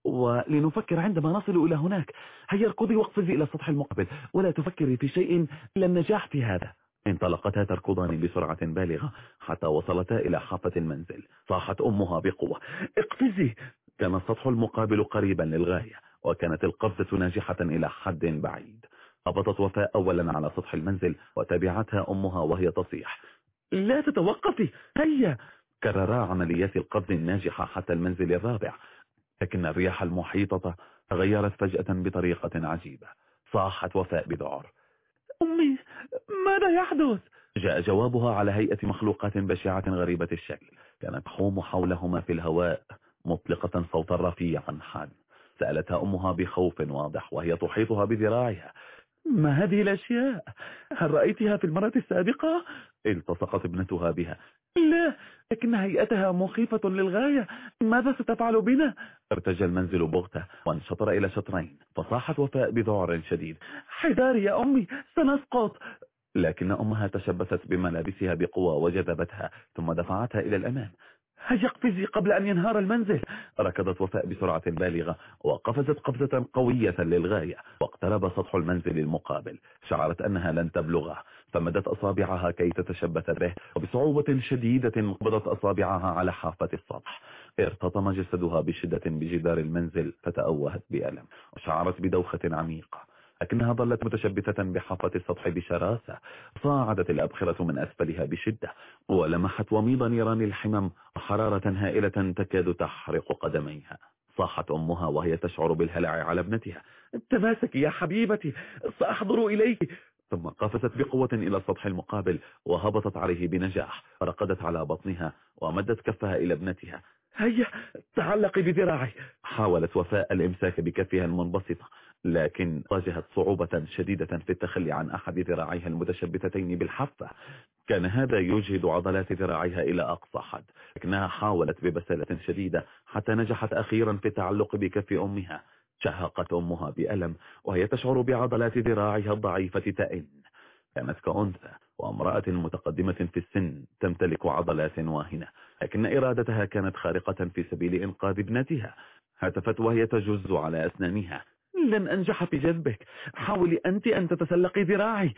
Speaker 1: ولنفكر عندما نصل إلى هناك. هيا اركضي واقفزي إلى السطح المقبل ولا تفكري في شيء إلا النجاح في هذا. انطلقتا تركضان بسرعة بالغة حتى وصلتا إلى حافة المنزل. صاحت أمها بقوة. اقفزي! كان السطح المقابل قريبا للغاية وكانت القفزة ناجحة إلى حد بعيد. هبطت وفاء أولا على سطح المنزل وتبعتها أمها وهي تصيح. لا تتوقفي! هيا! كررا عمليات القفز الناجحة حتى المنزل الرابع. لكن الرياح المحيطة تغيرت فجأة بطريقة عجيبة. صاحت وفاء بذعر. أمي! ماذا يحدث؟ جاء جوابها على هيئة مخلوقات بشعة غريبة الشكل كانت تحوم حولهما في الهواء مطلقة صوتا رفيعا حاد سألتها أمها بخوف واضح وهي تحيطها بذراعها ما هذه الأشياء؟ هل رأيتها في المرة السابقة؟ التصقت ابنتها بها لا لكن هيئتها مخيفة للغاية ماذا ستفعل بنا؟ ارتجى المنزل بغتة وانشطر إلى شطرين فصاحت وفاء بذعر شديد حذاري يا أمي سنسقط لكن أمها تشبثت بملابسها بقوة وجذبتها ثم دفعتها إلى الأمام هيا اقفزي قبل أن ينهار المنزل. ركضت وفاء بسرعة بالغة وقفزت قفزة قوية للغاية واقترب سطح المنزل المقابل. شعرت أنها لن تبلغه. فمدت أصابعها كي تتشبث به وبصعوبة شديدة قبضت أصابعها على حافة السطح ارتطم جسدها بشدة بجدار المنزل فتأوهت بألم وشعرت بدوخة عميقة. لكنها ظلت متشبثة بحافة السطح بشراسة صاعدت الأبخرة من أسفلها بشدة ولمحت وميض نيران الحمم حرارة هائلة تكاد تحرق قدميها. صاحت أمها وهي تشعر بالهلع على ابنتها. تماسك يا حبيبتي سأحضر إليك. ثم قفزت بقوة إلى السطح المقابل وهبطت عليه بنجاح فرقدت على بطنها ومدت كفها إلى ابنتها. هيا تعلقي بذراعي. حاولت وفاء الإمساك بكفها المنبسطة. لكن واجهت صعوبة شديدة في التخلي عن أحد ذراعيها المتشبثتين بالحافة. كان هذا يجهد عضلات ذراعيها إلى أقصى حد. لكنها حاولت ببسالة شديدة حتى نجحت أخيرا في التعلق بكف أمها. شهقت أمها بألم وهي تشعر بعضلات ذراعها الضعيفة تئن. كانت كأنثى وامرأة متقدمة في السن تمتلك عضلات واهنة لكن إرادتها كانت خارقة في سبيل إنقاذ ابنتها. هتفت وهي تجز على أسنانها. لن أنجح في جذبك. حاولي أنت أن تتسلقي ذراعي.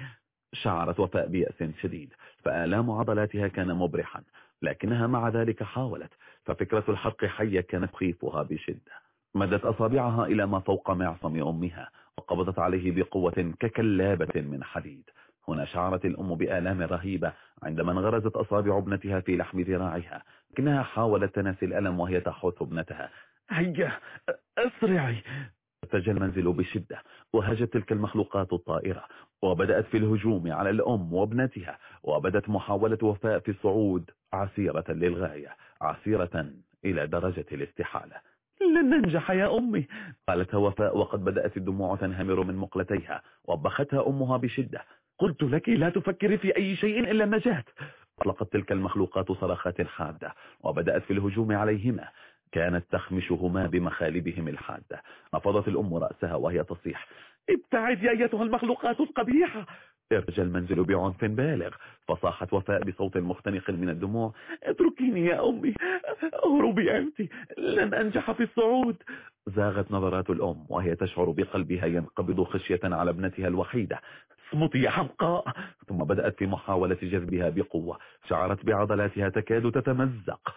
Speaker 1: شعرت وفاء بيأس شديد فآلام عضلاتها كان مبرحا لكنها مع ذلك حاولت ففكرة الحرق حية كانت تخيفها بشدة. مدت أصابعها إلى ما فوق معصم أمها وقبضت عليه بقوة ككلابة من حديد. هنا شعرت الأم بآلام رهيبة عندما انغرزت أصابع ابنتها في لحم ذراعها لكنها حاولت تناسي الألم وهي تحث ابنتها. هيا أسرعي. ارتجى المنزل بشدة وهجت تلك المخلوقات الطائرة وبدأت في الهجوم على الأم وابنتها وبدت محاولة وفاء في الصعود عسيرة للغاية عسيرة إلى درجة الاستحالة. لن ننجح يا أمي! قالت وفاء وقد بدأت الدموع تنهمر من مقلتيها وبختها أمها بشدة. قلت لك لا تفكري في أي شيء إلا النجاة أطلقت تلك المخلوقات صرخات حادة وبدأت في الهجوم عليهما. كانت تخمشهما بمخالبهم الحادة. نفضت الأم رأسها وهي تصيح. ابتعد يا أيتها المخلوقات القبيحة ارتجى المنزل بعنف بالغ. فصاحت وفاء بصوت مختنق من الدموع. اتركيني يا أمي. اهربي أنت. لن أنجح في الصعود. زاغت نظرات الأم وهي تشعر بقلبها ينقبض خشية على ابنتها الوحيدة. اصمتي يا حمقاء ثم بدأت في محاولة جذبها بقوة. شعرت بعضلاتها تكاد تتمزق.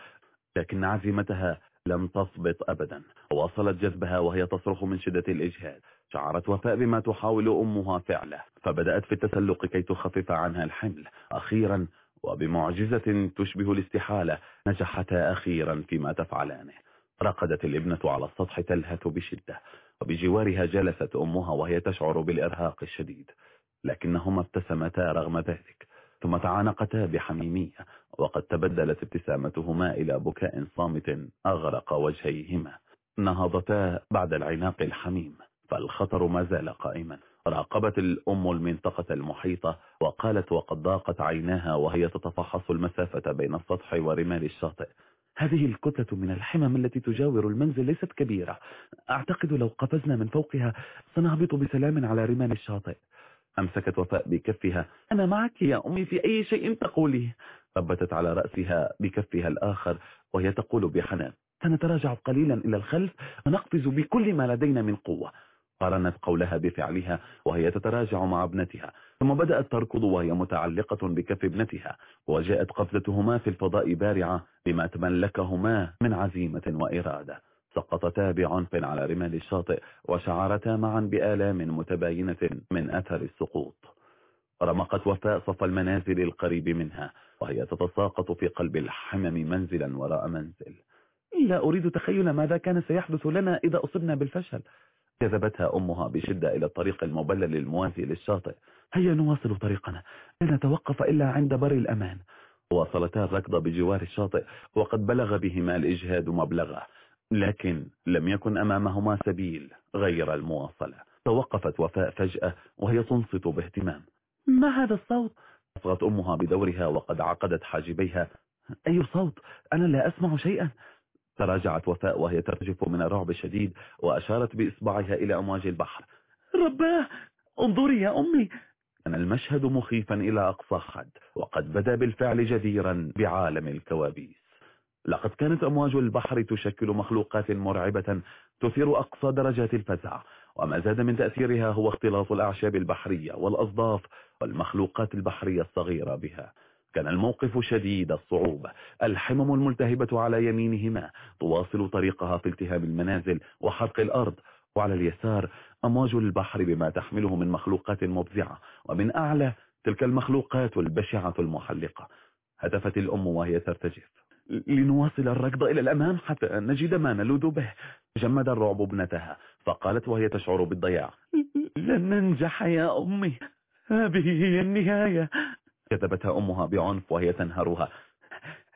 Speaker 1: لكن عزيمتها لم تثبت أبدا. واصلت جذبها وهي تصرخ من شدة الإجهاد. شعرت وفاء بما تحاول أمها فعله. فبدأت في التسلق كي تخفف عنها الحمل. أخيرا وبمعجزة تشبه الاستحالة نجحتا أخيرا فيما تفعلانه. رقدت الابنة على السطح تلهث بشدة. وبجوارها جلست أمها وهي تشعر بالإرهاق الشديد. لكنهما ابتسمتا رغم ذلك. ثم تعانقتا بحميمية وقد تبدلت ابتسامتهما إلى بكاء صامت أغرق وجهيهما. نهضتا بعد العناق الحميم فالخطر ما زال قائما. راقبت الأم المنطقة المحيطة وقالت وقد ضاقت عيناها وهي تتفحص المسافة بين السطح ورمال الشاطئ. هذه الكتلة من الحمم التي تجاور المنزل ليست كبيرة. أعتقد لو قفزنا من فوقها سنهبط بسلام على رمال الشاطئ. أمسكت وفاء بكفها. أنا معك يا أمي في أي شيء تقولي. ثبتت على رأسها بكفها الآخر وهي تقول بحنان. سنتراجع قليلا إلى الخلف ونقفز بكل ما لدينا من قوة. قارنت قولها بفعلها وهي تتراجع مع ابنتها. ثم بدأت تركض وهي متعلقة بكف ابنتها. وجاءت قفزتهما في الفضاء بارعة بما تملكهما من عزيمة وإرادة. سقطتا بعنف على رمال الشاطئ وشعرتا معا بآلام متباينة من أثر السقوط. رمقت وفاء صف المنازل القريب منها وهي تتساقط في قلب الحمم منزلا وراء منزل. لا أريد تخيل ماذا كان سيحدث لنا إذا أصبنا بالفشل. جذبتها أمها بشدة إلى الطريق المبلل الموازي للشاطئ. هيا نواصل طريقنا. لا نتوقف إلا عند بر الأمان. واصلتا الركض بجوار الشاطئ وقد بلغ بهما الإجهاد مبلغه لكن لم يكن أمامهما سبيل غير المواصلة. توقفت وفاء فجأة وهي تنصت باهتمام. ما هذا الصوت؟ أصغت أمها بدورها وقد عقدت حاجبيها. أي صوت؟ أنا لا أسمع شيئا. تراجعت وفاء وهي ترجف من الرعب الشديد وأشارت بإصبعها إلى أمواج البحر. رباه! انظري يا أمي. كان المشهد مخيفا إلى أقصى حد وقد بدا بالفعل جديرا بعالم الكوابيس. لقد كانت أمواج البحر تشكل مخلوقات مرعبة تثير أقصى درجات الفزع وما زاد من تأثيرها هو اختلاط الأعشاب البحرية والأصداف والمخلوقات البحرية الصغيرة بها. كان الموقف شديد الصعوبة الحمم الملتهبة على يمينهما تواصل طريقها في التهاب المنازل وحرق الأرض وعلى اليسار أمواج البحر بما تحمله من مخلوقات مفزعة ومن أعلى تلك المخلوقات البشعة المحلقة. هتفت الأم وهي ترتجف. لنواصل الركض إلى الأمام حتى نجد ما نلوذ به. جمد الرعب ابنتها فقالت وهي تشعر بالضياع. لن ننجح يا أمي. هذه هي النهاية. كتبتها أمها بعنف وهي تنهرها.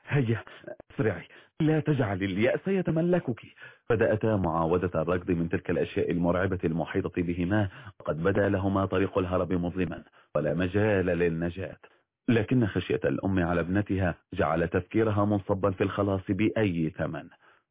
Speaker 1: هيا أسرعي. لا تجعل اليأس يتملكك. بدأتا معاودة الركض من تلك الأشياء المرعبة المحيطة بهما. وقد بدا لهما طريق الهرب مظلما ولا مجال للنجاة. لكن خشية الأم على ابنتها جعل تفكيرها منصبا في الخلاص بأي ثمن.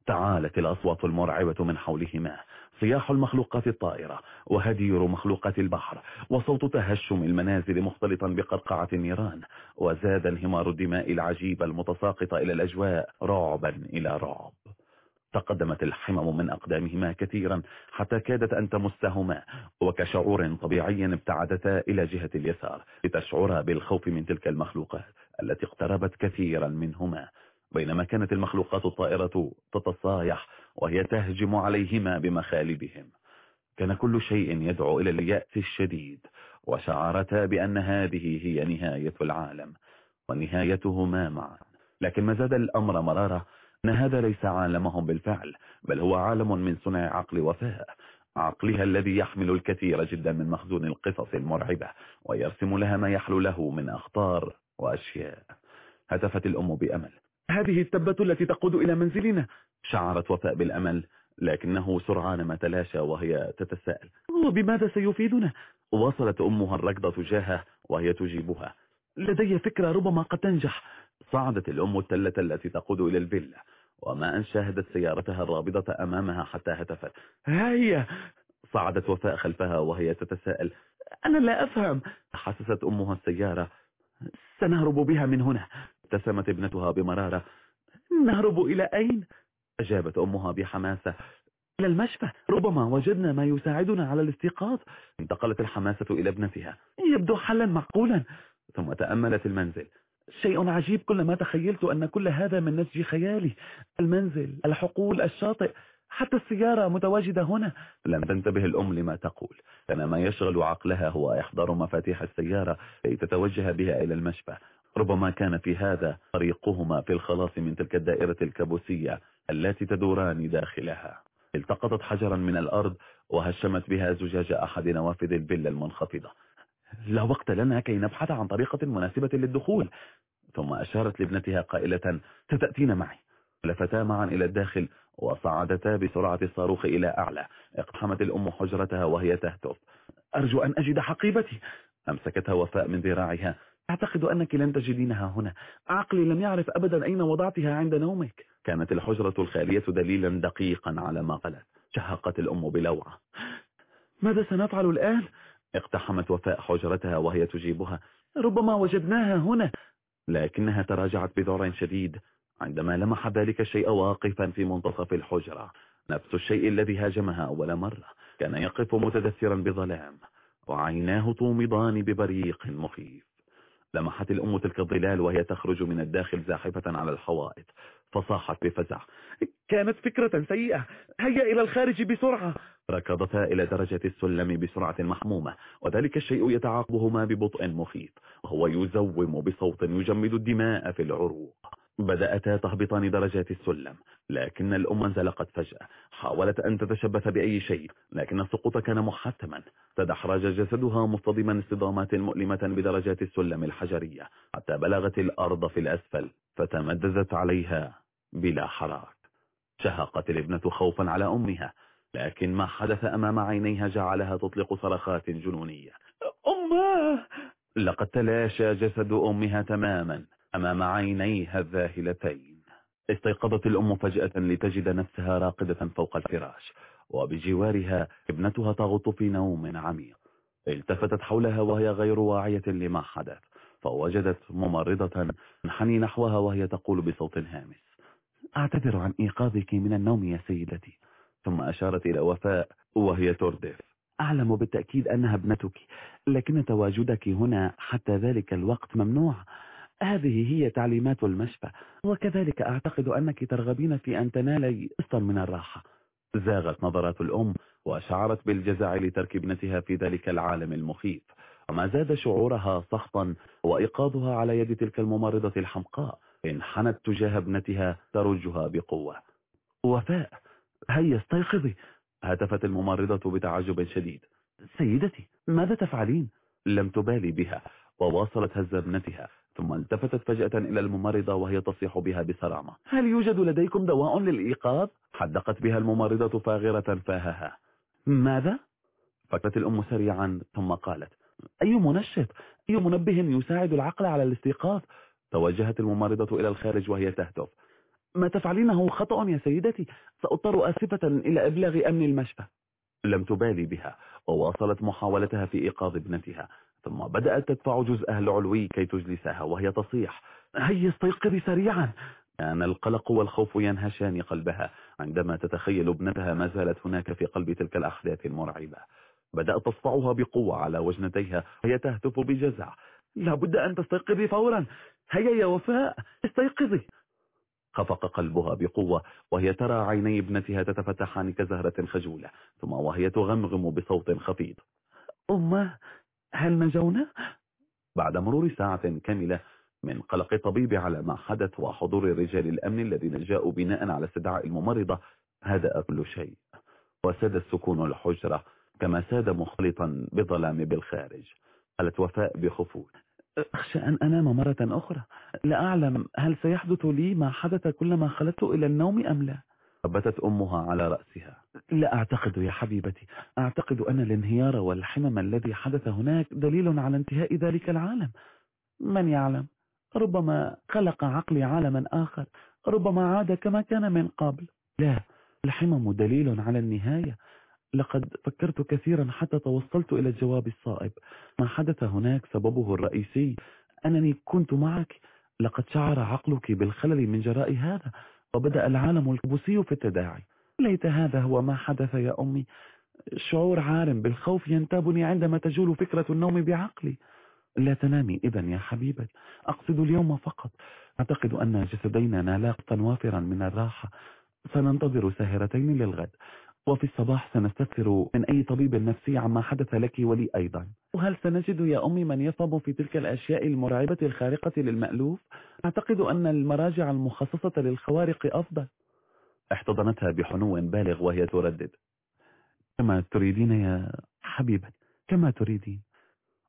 Speaker 1: تعالت الأصوات المرعبة من حولهما. صياح المخلوقات الطائرة وهدير مخلوقات البحر وصوت تهشم المنازل مختلطا بقرقعة النيران. وزاد انهمار الدماء العجيبة المتساقطة إلى الأجواء رعبا إلى رعب. تقدمت الحمم من أقدامهما كثيرا حتى كادت أن تمسهما وكشعور طبيعي ابتعدتا إلى جهة اليسار لتشعرا بالخوف من تلك المخلوقات التي اقتربت كثيرا منهما. بينما كانت المخلوقات الطائرة تتصايح وهي تهجم عليهما بمخالبهم. كان كل شيء يدعو إلى اليأس الشديد وشعرتا بأن هذه هي نهاية العالم ونهايتهما معا. لكن ما زاد الأمر مرارة أن هذا ليس عالمهم بالفعل بل هو عالم من صنع عقل وفاء عقلها الذي يحمل الكثير جدا من مخزون القصص المرعبة ويرسم لها ما يحلو له من أخطار وأشياء. هتفت الأم بأمل. هذه التبة التي تقود إلى منزلنا. شعرت وفاء بالأمل لكنه سرعان ما تلاشى وهي تتساءل. وبماذا سيفيدنا؟ واصلت أمها الركض تجاهه وهي تجيبها. لدي فكرة ربما قد تنجح. صعدت الأم التلة التي تقود إلى الفيلا وما أن شاهدت سيارتها الرابضة أمامها حتى هتفت. هيا! صعدت وفاء خلفها وهي تتساءل أنا لا أفهم! حسست أمها السيارة. سنهرب بها من هنا. ابتسمت ابنتها بمرارة. نهرب إلى أين؟ أجابت أمها بحماسة. إلى المشفى. ربما وجدنا ما يساعدنا على الاستيقاظ. انتقلت الحماسة إلى ابنتها. يبدو حلا معقولا. ثم تأملت المنزل. شيء عجيب كلما تخيلت أن كل هذا من نسج خيالي. المنزل الحقول الشاطئ حتى السيارة متواجدة هنا. لم تنتبه الأم لما تقول كان ما يشغل عقلها هو إحضار مفاتيح السيارة كي تتوجه بها إلى المشفى. ربما كان في هذا طريقهما في الخلاص من تلك الدائرة الكابوسية التي تدوران داخلها. التقطت حجرا من الأرض وهشمت بها زجاج أحد نوافذ الفيلا المنخفضة. لا وقت لنا كي نبحث عن طريقة مناسبة للدخول. ثم أشارت لابنتها قائلة ستأتين معي. لفتا معا إلى الداخل وصعدتا بسرعة الصاروخ إلى أعلى. اقتحمت الأم حجرتها وهي تهتف. أرجو أن أجد حقيبتي. أمسكتها وفاء من ذراعها. أعتقد أنك لن تجدينها هنا. عقلي لم يعرف أبدا أين وضعتها عند نومك. كانت الحجرة الخالية دليلا دقيقا على ما قالت شهقت الأم بلوعة. ماذا سنفعل الآن؟ اقتحمت وفاء حجرتها وهي تجيبها. ربما وجدناها هنا. لكنها تراجعت بذعر شديد. عندما لمح ذلك الشيء واقفا في منتصف الحجرة. نفس الشيء الذي هاجمها أول مرة. كان يقف متدثرا بظلام. وعيناه تومضان ببريق مخيف. لمحت الأم تلك الظلال وهي تخرج من الداخل زاحفة على الحوائط. فصاحت بفزع. كانت فكرة سيئة. هيا إلى الخارج بسرعة. ركضتا إلى درجة السلم بسرعة محمومة وذلك الشيء يتعاقبهما ببطء مخيف وهو يزوم بصوت يجمد الدماء في العروق. بدأتا تهبطان درجات السلم لكن الأم انزلقت فجأة حاولت أن تتشبث بأي شيء لكن السقوط كان محتما. تدحرج جسدها مصطدما اصطدامات مؤلمة بدرجات السلم الحجرية حتى بلغت الأرض في الأسفل فتمددت عليها بلا حراك شهقت الابنة خوفا على أمها لكن ما حدث أمام عينيها جعلها تطلق صرخات جنونية. أمه! لقد تلاشى جسد أمها تماما أمام عينيها الذاهلتين. استيقظت الأم فجأة لتجد نفسها راقدة فوق الفراش وبجوارها ابنتها تغط في نوم عميق. التفتت حولها وهي غير واعية لما حدث فوجدت ممرضة تنحني نحوها وهي تقول بصوت هامس. أعتذر عن إيقاظك من النوم يا سيدتي. ثم أشارت إلى وفاء وهي تردف. أعلم بالتأكيد أنها ابنتك لكن تواجدك هنا حتى ذلك الوقت ممنوع. هذه هي تعليمات المشفى وكذلك أعتقد أنك ترغبين في أن تنالي قسطا من الراحة. زاغت نظرات الأم وشعرت بالجزع لترك ابنتها في ذلك العالم المخيف. وما زاد شعورها سخطا وإيقاظها على يد تلك الممرضة الحمقاء. انحنت تجاه ابنتها ترجها بقوة. وفاء هيا استيقظي. هتفت الممرضة بتعجب شديد. سيدتي ماذا تفعلين؟ لم تبالي بها وواصلت هز ابنتها ثم التفتت فجأة إلى الممرضة وهي تصيح بها بصرامة. هل يوجد لديكم دواء للإيقاظ؟ حدقت بها الممرضة فاغرة فاهها. ماذا؟ فكرت الأم سريعا ثم قالت أي منشط؟ أي منبه يساعد العقل على الاستيقاظ؟ توجهت الممرضة إلى الخارج وهي تهتف. ما تفعلينه خطأ يا سيدتي. سأضطر آسفة إلى إبلاغ أمن المشفى لم تبالي بها وواصلت محاولتها في إيقاظ ابنتها ثم بدأت تدفع جزءها العلوي كي تجلسها وهي تصيح. هيا استيقظي سريعا. كان القلق والخوف ينهشان قلبها عندما تتخيل ابنتها ما زالت هناك في قلب تلك الأحداث المرعبة. بدأت تصفعها بقوة على وجنتيها وهي تهتف بجزع. لابد أن تستيقظي فورا. هيا يا وفاء استيقظي. خفق قلبها بقوة وهي ترى عيني ابنتها تتفتحان كزهرة خجولة ثم وهي تغمغم بصوت خفيض أمه هل نجونا؟ بعد مرور ساعة كاملة من قلق الطبيب على ما حدث وحضور رجال الأمن الذين جاءوا بناء على استدعاء الممرضة هدأ كل شيء وساد السكون الحجرة كما ساد مخلطا بظلام بالخارج قالت وفاء بخفوت أخشى أن أنام مرة أخرى. لا أعلم هل سيحدث لي ما حدث كلما خلدت إلى النوم أم لا. ثبتت أمها على رأسها. لا أعتقد يا حبيبتي. أعتقد أن الانهيار والحمم الذي حدث هناك دليل على انتهاء ذلك العالم. من يعلم؟ ربما خلق عقلي عالما آخر. ربما عاد كما كان من قبل. لا الحمم دليل على النهاية. لقد فكرت كثيرا حتى توصلت إلى الجواب الصائب. ما حدث هناك سببه الرئيسي أنني كنت معك. لقد شعر عقلك بالخلل من جراء هذا وبدأ العالم الكبوسي في التداعي. ليت هذا هو ما حدث يا أمي. شعور عارم بالخوف ينتابني عندما تجول فكرة النوم بعقلي. لا تنامي إذا يا حبيبتي أقصد اليوم فقط. أعتقد أن جسدينا نالاقا وافرا من الراحة. سننتظر ساهرتين للغد. وفي الصباح سنستفسر من أي طبيب نفسي عما حدث لك ولي أيضا. وهل سنجد يا أمي من يفهم في تلك الأشياء المرعبة الخارقة للمألوف؟ أعتقد أن المراجع المخصصة للخوارق أفضل. احتضنتها بحنو بالغ وهي تردد. كما تريدين يا حبيبتي كما تريدين.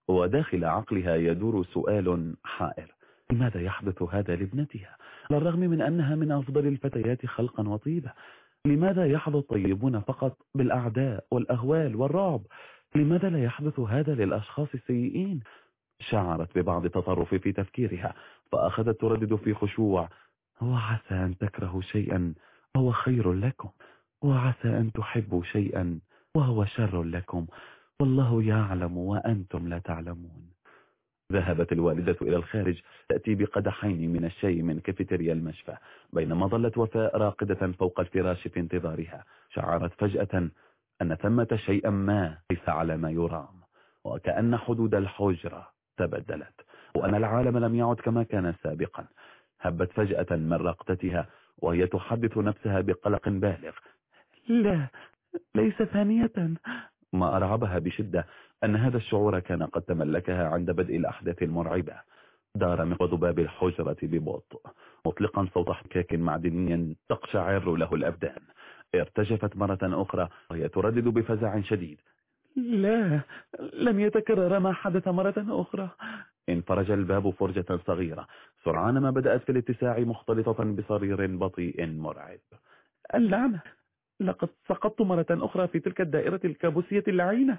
Speaker 1: وداخل عقلها يدور سؤال حائر. لماذا يحدث هذا لابنتها؟ على الرغم من أنها من أفضل الفتيات خلقا وطيبة لماذا يحظى الطيبون فقط بالأعداء والأهوال والرعب؟ لماذا لا يحدث هذا للأشخاص السيئين؟ شعرت ببعض التطرف في تفكيرها فأخذت تردد في خشوع. وعسى أن تكرهوا شيئا وهو خير لكم. وعسى أن تحبوا شيئا وهو شر لكم. والله يعلم وأنتم لا تعلمون. ذهبت الوالدة إلى الخارج تأتي بقدحين من الشاي من كافيتيريا المشفى بينما ظلت وفاء راقدة فوق الفراش في انتظارها. شعرت فجأة أن ثمة شيئا ما ليس على ما يرام وكأن حدود الحجرة تبدلت وأن العالم لم يعد كما كان سابقا. هبت فجأة من رقدتها وهي تحدث نفسها بقلق بالغ. لا ليس ثانية. ما أرعبها بشدة أن هذا الشعور كان قد تملكها عند بدء الأحداث المرعبة. دار مقوض باب الحجرة ببطء. مطلقا صوت حكاك معدني تقشعر له الأبدان. ارتجفت مرة أخرى وهي تردد بفزع شديد. لا لم يتكرر ما حدث مرة أخرى. انفرج الباب فرجة صغيرة. سرعان ما بدأت في الاتساع مختلطة بصرير بطيء مرعب. اللعنة. لقد سقطت مرة أخرى في تلك الدائرة الكابوسية اللعينة.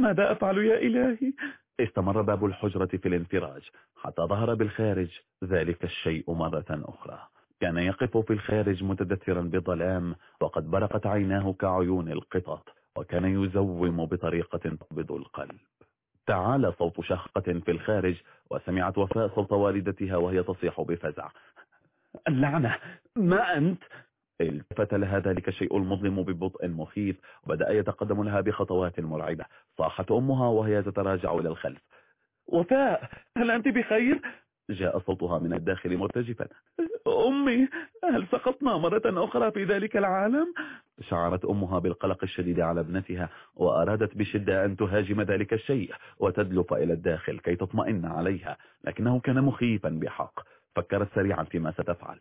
Speaker 1: ماذا أفعل يا إلهي؟ استمر باب الحجرة في الانفراج حتى ظهر بالخارج ذلك الشيء مرة أخرى. كان يقف في الخارج متدثرا بظلام وقد برقت عيناه كعيون القطط وكان يزوم بطريقة تقبض القلب. تعالى صوت شهقة في الخارج وسمعت وفاء صوت والدتها وهي تصيح بفزع. اللعنة ما أنت؟ التفت لها ذلك الشيء المظلم ببطء مخيف وبدأ يتقدم لها بخطوات مرعبة. صاحت أمها وهي تتراجع إلى الخلف. وفاء هل أنت بخير؟ جاء صوتها من الداخل مرتجفا. أمي هل سقطنا مرة أخرى في ذلك العالم؟ شعرت أمها بالقلق الشديد على ابنتها وأرادت بشدة أن تهاجم ذلك الشيء وتدلف إلى الداخل كي تطمئن عليها لكنه كان مخيفا بحق. فكرت سريعا فيما ستفعل.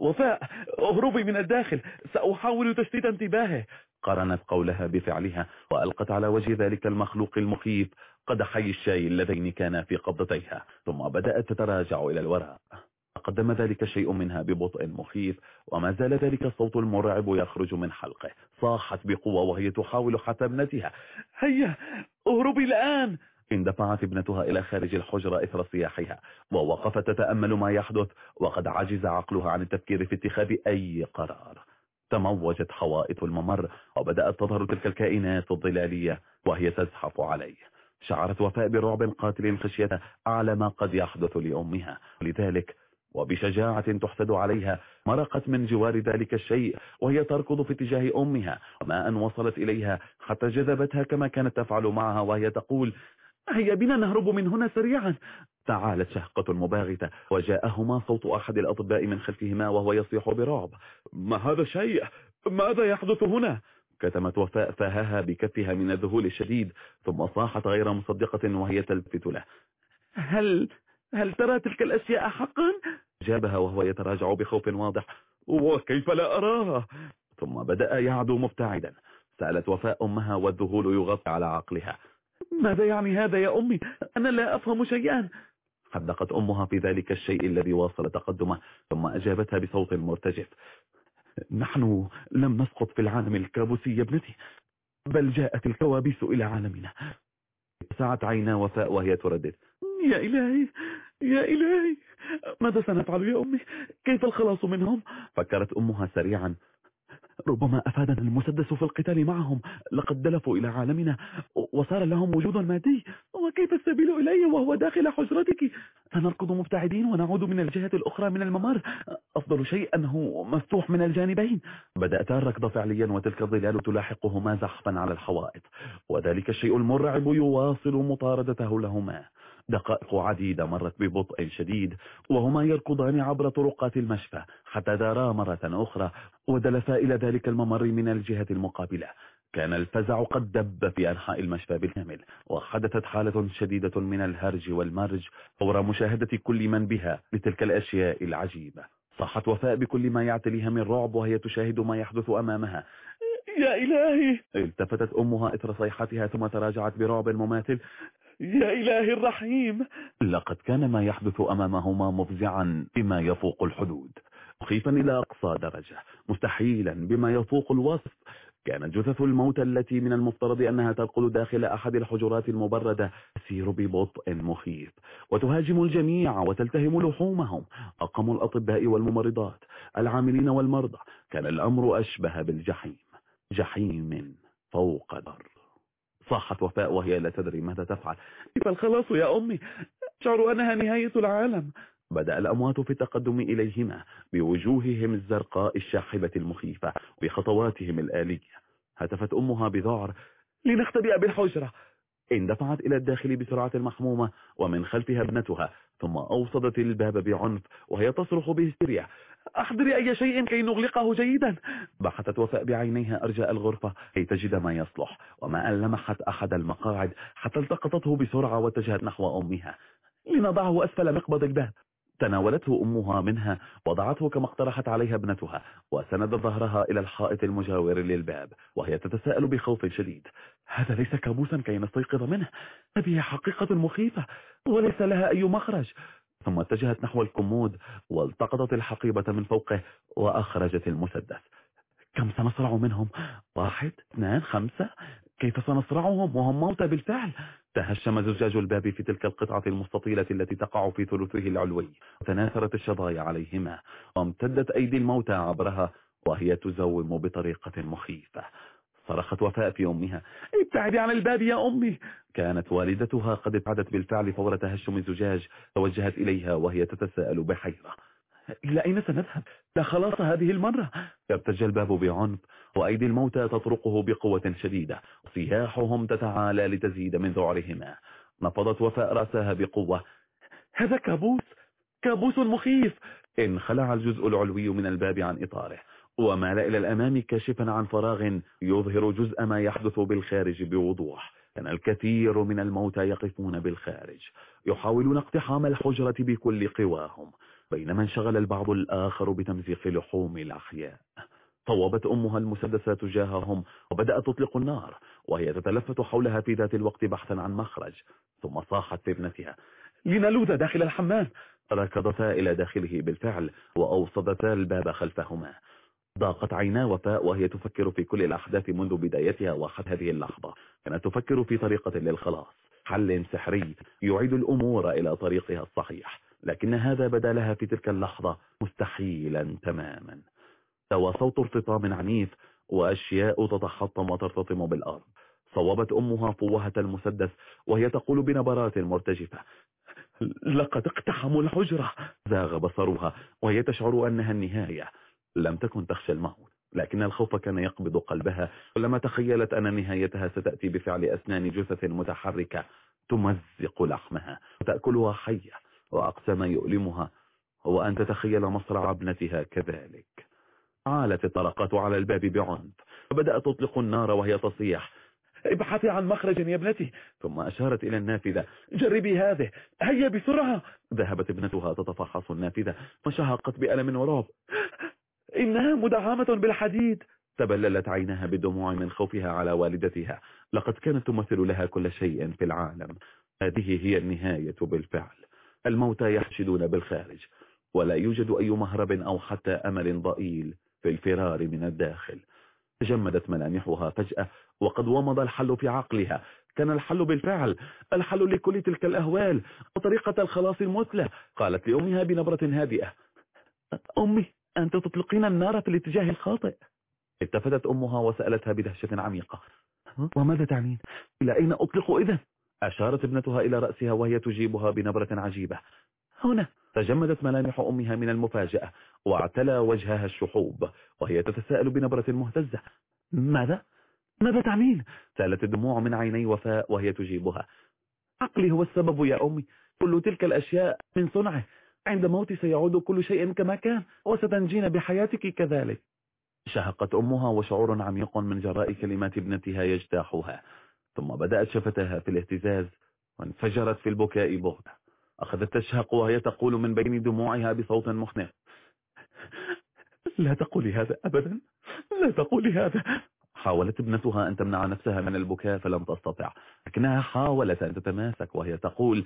Speaker 1: وفاء اهربي من الداخل سأحاول تشتيت انتباهه. قرنت قولها بفعلها وألقت على وجه ذلك المخلوق المخيف قدحي الشاي اللذين كانا في قبضتيها ثم بدأت تتراجع إلى الوراء. قدم ذلك شيء منها ببطء مخيف وما زال ذلك الصوت المرعب يخرج من حلقه. صاحت بقوة وهي تحاول حتى ابنتها. هيا اهربي الآن! اندفعت ابنتها إلى خارج الحجرة إثر صياحها ووقفت تتأمل ما يحدث وقد عجز عقلها عن التفكير في اتخاذ أي قرار. تموجت حوائط الممر وبدأت تظهر تلك الكائنات الظلالية وهي تزحف عليه. شعرت وفاء برعب قاتل خشية على ما قد يحدث لأمها. لذلك وبشجاعة تحسد عليها مرقت من جوار ذلك الشيء وهي تركض في اتجاه أمها. وما أن وصلت إليها حتى جذبتها كما كانت تفعل معها وهي تقول هيا بنا نهرب من هنا سريعا. تعالت شهقة مباغتة وجاءهما صوت أحد الأطباء من خلفهما وهو يصيح برعب. ما هذا الشيء ماذا يحدث هنا؟ كتمت وفاء فاهها بكفها من الذهول الشديد ثم صاحت غير مصدقة وهي تلفت له. هل هل ترى تلك الأشياء حقا؟ جابها وهو يتراجع بخوف واضح. وكيف لا أراها؟ ثم بدأ يعدو مبتعدا. سألت وفاء أمها والذهول يغطي على عقلها. ماذا يعني هذا يا أمي؟ أنا لا أفهم شيئا. حدقت أمها في ذلك الشيء الذي واصل تقدمه ثم أجابتها بصوت مرتجف. نحن لم نسقط في العالم الكابوسي يا ابنتي بل جاءت الكوابيس إلى عالمنا. سعت عينا وفاء وهي تردد. يا إلهي يا إلهي ماذا سنفعل يا أمي؟ كيف الخلاص منهم؟ فكرت أمها سريعا. ربما أفادنا المسدس في القتال معهم. لقد دلفوا إلى عالمنا وصار لهم وجود مادي. وكيف السبيل إلي وهو داخل حجرتك سنركض مبتعدين ونعود من الجهة الأخرى من الممر. أفضل شيء أنه مفتوح من الجانبين. بدأت الركض فعليا وتلك الظلال تلاحقهما زحفا على الحوائط. وذلك الشيء المرعب يواصل مطاردته لهما. دقائق عديدة مرت ببطء شديد وهما يركضان عبر طرقات المشفى حتى دارا مرة أخرى ودلفا إلى ذلك الممر من الجهة المقابلة. كان الفزع قد دب في أنحاء المشفى بالكامل وحدثت حالة شديدة من الهرج والمرج فور مشاهدة كل من بها لتلك الأشياء العجيبة. صحت وفاء بكل ما يعتليها من رعب وهي تشاهد ما يحدث أمامها. يا إلهي! التفتت أمها إثر صيحتها ثم تراجعت برعب مماثل. يا إلهي الرحيم. لقد كان ما يحدث أمامهما مفزعا بما يفوق الحدود مخيفا إلى أقصى درجة مستحيلا بما يفوق الوصف. كانت جثث الموتى التي من المفترض أنها ترقد داخل أحد الحجرات المبردة تسير ببطء مخيف. وتهاجم الجميع وتلتهم لحومهم أقم الأطباء والممرضات العاملين والمرضى. كان الأمر أشبه بالجحيم جحيم فوق در صاحت وفاء وهي لا تدري ماذا تفعل. كيف الخلاص يا أمي؟ أشعر أنها نهاية العالم. بدأ الأموات في التقدم إليهما بوجوههم الزرقاء الشاحبة المخيفة وبخطواتهم الآلية. هتفت أمها بذعر لنختبئ بالحجرة. اندفعت إلى الداخل بسرعة محمومة ومن خلفها ابنتها ثم أوصدت الباب بعنف وهي تصرخ بهستيريا. أحضري أي شيء كي نغلقه جيدا. بحثت وفاء بعينيها أرجاء الغرفة كي تجد ما يصلح وما أن لمحت أحد المقاعد حتى التقطته بسرعة واتجهت نحو أمها. لنضعه أسفل مقبض الباب. تناولته أمها منها وضعته كما اقترحت عليها ابنتها وسندت ظهرها إلى الحائط المجاور للباب وهي تتساءل بخوف شديد. هذا ليس كابوسا كي نستيقظ منه. هذه حقيقة مخيفة وليس لها أي مخرج. ثم اتجهت نحو الكمود والتقطت الحقيبة من فوقه وأخرجت المسدس. كم سنصرع منهم؟ واحد اثنان خمسة؟ كيف سنصرعهم وهم موتى بالفعل؟ تهشم زجاج الباب في تلك القطعة المستطيلة التي تقع في ثلثه العلوي. وتناثرت الشظايا عليهما وامتدت أيدي الموتى عبرها وهي تزوم بطريقة مخيفة. صرخت وفاء في أمها. ابتعدي عن الباب يا أمي. كانت والدتها قد ابتعدت بالفعل فور تهشم الزجاج توجهت إليها وهي تتساءل بحيرة. إلى أين سنذهب؟ لا خلاص هذه المرة. ارتج الباب بعنف وأيدي الموتى تطرقه بقوة شديدة صياحهم تتعالى لتزيد من ذعرهما. نفضت وفاء رأسها بقوة. هذا كابوس. كابوس مخيف. انخلع الجزء العلوي من الباب عن إطاره. ومال إلى الأمام كاشفا عن فراغ يظهر جزء ما يحدث بالخارج بوضوح. كان الكثير من الموتى يقفون بالخارج يحاولون اقتحام الحجرة بكل قواهم بينما انشغل البعض الآخر بتمزيق لحوم الأحياء. صوبت أمها المسدس تجاههم وبدأت تطلق النار وهي تتلفت حولها في ذات الوقت بحثا عن مخرج ثم صاحت في ابنتها. لنلوذ داخل الحمام. ركضتا إلى داخله بالفعل وأوصدتا الباب خلفهما. ضاقت عينا وفاء وهي تفكر في كل الأحداث منذ بدايتها وحتى هذه اللحظة. كانت تفكر في طريقة للخلاص حل سحري يعيد الأمور إلى طريقها الصحيح. لكن هذا بدا لها في تلك اللحظة مستحيلا تماما. سوى صوت ارتطام عنيف وأشياء تتحطم وترتطم بالأرض. صوبت أمها فوهة المسدس وهي تقول بنبرات مرتجفة لقد اقتحموا الحجرة. زاغ بصرها وهي تشعر أنها النهاية. لم تكن تخشى الموت لكن الخوف كان يقبض قلبها ولما تخيلت أن نهايتها ستأتي بفعل أسنان جثث متحركة تمزق لحمها وتأكلها حية وأقسى ما يؤلمها هو أن تتخيل مصرع ابنتها كذلك. عالت الطرقات على الباب بعنف وبدأت تطلق النار وهي تصيح. ابحثي عن مخرج يا ابنتي. ثم أشارت إلى النافذة. جربي هذه. هيا بسرعة. ذهبت ابنتها تتفحص النافذة وشهقت بألم ورعب. إنها مدعمة بالحديد. تبللت عينها بدموع من خوفها على والدتها. لقد كانت تمثل لها كل شيء في العالم. هذه هي النهاية بالفعل. الموتى يحشدون بالخارج. ولا يوجد أي مهرب أو حتى أمل ضئيل في الفرار من الداخل. تجمدت ملامحها فجأة وقد ومض الحل في عقلها. كان الحل بالفعل. الحل لكل تلك الأهوال. وطريقة الخلاص المثلى. قالت لأمها بنبرة هادئة. أمي أنت تطلقين النار في الاتجاه الخاطئ. التفتت أمها وسألتها بدهشة عميقة. وماذا تعنين؟ إلى أين أطلق إذن؟ أشارت ابنتها إلى رأسها وهي تجيبها بنبرة عجيبة. هنا. تجمدت ملامح أمها من المفاجأة واعتلى وجهها الشحوب وهي تتساءل بنبرة مهتزة. ماذا؟ ماذا تعنين؟ سألت الدموع من عيني وفاء وهي تجيبها. عقلي هو السبب يا أمي. كل تلك الأشياء من صنعه. عند موتي سيعود كل شيء كما كان وستنجين بحياتك كذلك. شهقت أمها وشعور عميق من جراء كلمات ابنتها يجتاحها ثم بدأت شفتها في الاهتزاز وانفجرت في البكاء بغتة. أخذت تشهق وهي تقول من بين دموعها بصوت مخنق لا تقولي هذا أبدا لا تقولي هذا. حاولت ابنتها أن تمنع نفسها من البكاء فلم تستطع. لكنها حاولت أن تتماسك وهي تقول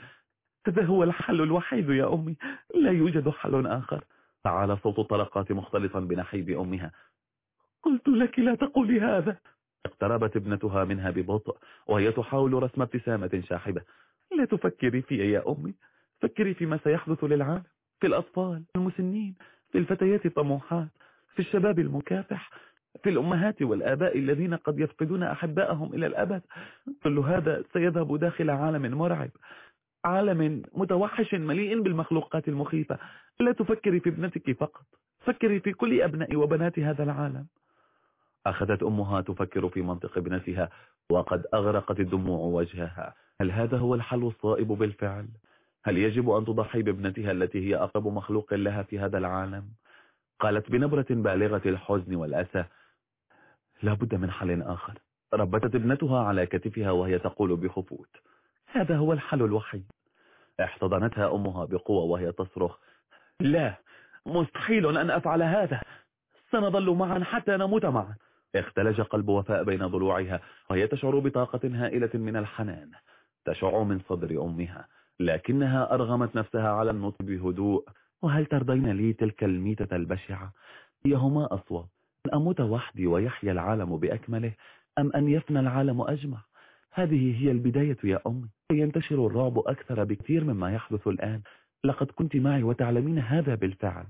Speaker 1: هذا هو الحل الوحيد يا أمي. لا يوجد حل آخر. تعال صوت الطلقات مختلطا بنحيب أمها. قلت لك لا تقولي هذا. اقتربت ابنتها منها ببطء وهي تحاول رسم ابتسامة شاحبة. لا تفكري في يا أمي. فكري فيما سيحدث للعالم في الأطفال المسنين في الفتيات الطموحات في الشباب المكافح في الأمهات والآباء الذين قد يفقدون أحبائهم إلى الأبد. كل هذا سيذهب داخل عالم مرعب. عالم متوحش مليء بالمخلوقات المخيفة. لا تفكري في ابنتك فقط. فكري في كل أبناء وبنات هذا العالم. أخذت أمها تفكر في منطق ابنتها وقد أغرقت الدموع وجهها. هل هذا هو الحل الصائب بالفعل؟ هل يجب أن تضحي بابنتها التي هي أقرب مخلوق لها في هذا العالم؟ قالت بنبرة بالغة الحزن والأسى لا بد من حل آخر. ربتت ابنتها على كتفها وهي تقول بخفوت. هذا هو الحل الوحيد. احتضنتها أمها بقوة وهي تصرخ لا مستحيل أن أفعل هذا. سنظل معا حتى نموت معا. اختلج قلب وفاء بين ضلوعها وهي تشعر بطاقة هائلة من الحنان. تشع من صدر أمها لكنها أرغمت نفسها على النطق بهدوء. وهل ترضين لي تلك الميتة البشعة؟ هما أصوب أن أموت وحدي ويحيا العالم بأكمله أم أن يفنى العالم أجمع؟ هذه هي البداية يا أمي. ينتشر الرعب أكثر بكثير مما يحدث الآن. لقد كنت معي وتعلمين هذا بالفعل.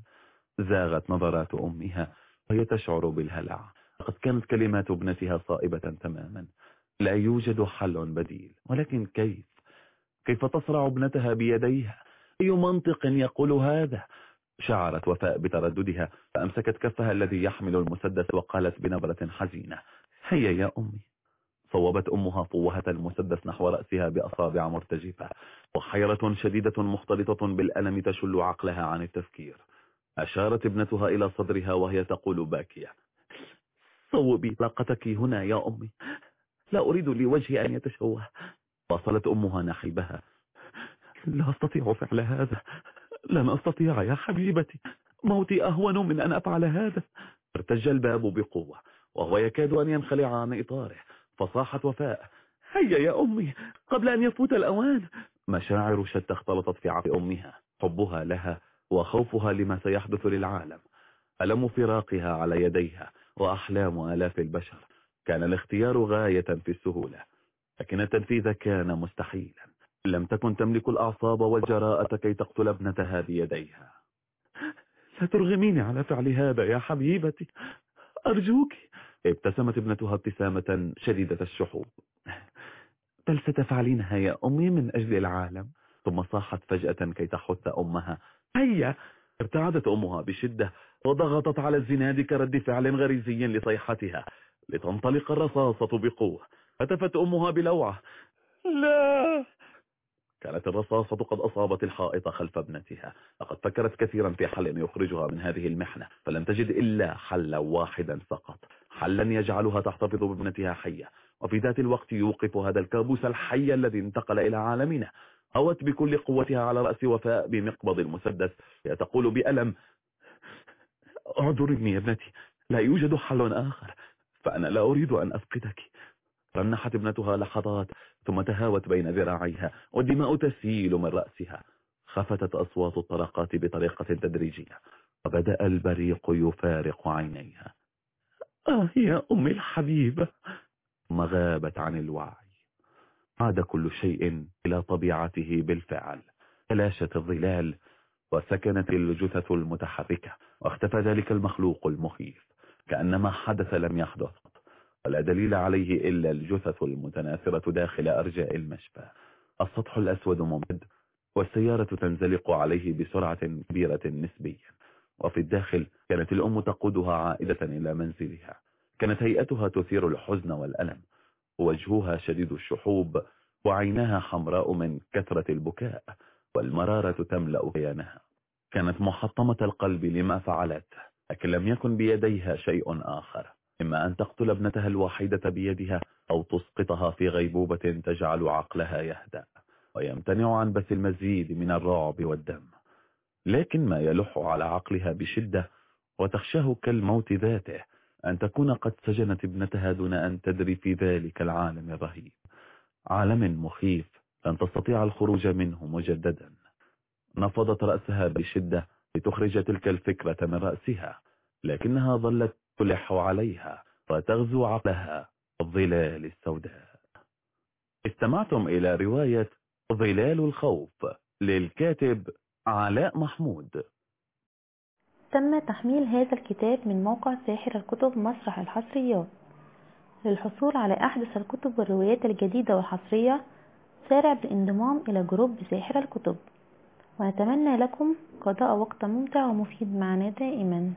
Speaker 1: زاغت نظرات أمها وهي تشعر بالهلع. لقد كانت كلمات ابنتها صائبة تماما. لا يوجد حل بديل. ولكن كيف؟ كيف تصرع ابنتها بيديها؟ أي منطق يقول هذا؟ شعرت وفاء بترددها. فأمسكت كفها الذي يحمل المسدس وقالت بنبرة حزينة. هيا يا أمي. صوبت أمها فوهة المسدس نحو رأسها بأصابع مرتجفة وحيرة شديدة مختلطة بالألم تشل عقلها عن التفكير. أشارت ابنتها إلى صدرها وهي تقول باكية صوبي طاقتك هنا يا أمي لا أريد لوجهي أن يتشوه. وصلت أمها نحيبها لا أستطيع فعل هذا لن أستطيع يا حبيبتي موتي أهون من أن أفعل هذا. ارتج الباب بقوة وهو يكاد أن ينخلع عن إطاره. فصاحت وفاء. هيا يا أمي قبل أن يفوت الأوان. مشاعر شتى اختلطت في عقل أمها حبها لها وخوفها لما سيحدث للعالم. ألم فراقها على يديها وأحلام آلاف البشر. كان الاختيار غاية في السهولة لكن التنفيذ كان مستحيلا. لم تكن تملك الأعصاب والجراءة كي تقتل ابنتها بيديها لا ترغميني على فعل هذا يا حبيبتي. أرجوك ابتسمت ابنتها ابتسامة شديدة الشحوب. بل ستفعلينها يا أمي من أجل العالم. ثم صاحت فجأة كي تحث أمها. هيا! ارتعدت أمها بشدة وضغطت على الزناد كرد فعل غريزي لصيحتها لتنطلق الرصاصة بقوة. هتفت أمها بلوعة. لا! كانت الرصاصة قد أصابت الحائط خلف ابنتها. لقد فكرت كثيرا في حل يخرجها من هذه المحنة. فلم تجد إلا حلا واحدا فقط. حلا يجعلها تحتفظ بابنتها حية وفي ذات الوقت يوقف هذا الكابوس الحي الذي انتقل إلى عالمنا هوت بكل قوتها على رأس وفاء بمقبض المسدس. تقول بألم اعذرني يا ابنتي لا يوجد حل آخر فأنا لا أريد أن أفقدك. رنحت ابنتها لحظات ثم تهاوت بين ذراعيها والدماء تسيل من رأسها. خفتت أصوات الطرقات بطريقة تدريجية وبدأ البريق يفارق عينيها. آه يا أمي الحبيبة. ثم غابت عن الوعي. عاد كل شيء إلى طبيعته بالفعل. تلاشت الظلال وسكنت الجثث المتحركة واختفى ذلك المخلوق المخيف. كأنما حدث لم يحدث. ولا دليل عليه إلا الجثث المتناثرة داخل أرجاء المشفى. السطح الأسود ممد والسيارة تنزلق عليه بسرعة كبيرة نسبيا. وفي الداخل كانت الأم تقودها عائدة إلى منزلها. كانت هيئتها تثير الحزن والألم وجهها شديد الشحوب وعيناها حمراء من كثرة البكاء والمرارة تملأ كيانها. كانت محطمة القلب لما فعلته لكن لم يكن بيديها شيء آخر. إما أن تقتل ابنتها الوحيدة بيدها أو تسقطها في غيبوبة تجعل عقلها يهدأ. ويمتنع عن بث المزيد من الرعب والدم. لكن ما يلح على عقلها بشدة وتخشاه كالموت ذاته أن تكون قد سجنت ابنتها دون أن تدري في ذلك العالم الرهيب. عالم مخيف لن تستطيع الخروج منه مجددا. نفضت رأسها بشدة لتخرج تلك الفكرة من رأسها لكنها ظلت تلح عليها وتغزو عقلها الظلال السوداء. استمعتم إلى رواية ظلال الخوف للكاتب علاء محمود.
Speaker 2: تم تحميل هذا الكتاب من موقع ساحر الكتب مسرح الحصريات للحصول على أحدث الكتب والروايات الجديدة والحصرية سارع بالانضمام إلى جروب ساحر الكتب. ونتمنى لكم قضاء وقت ممتع ومفيد معنا دائما.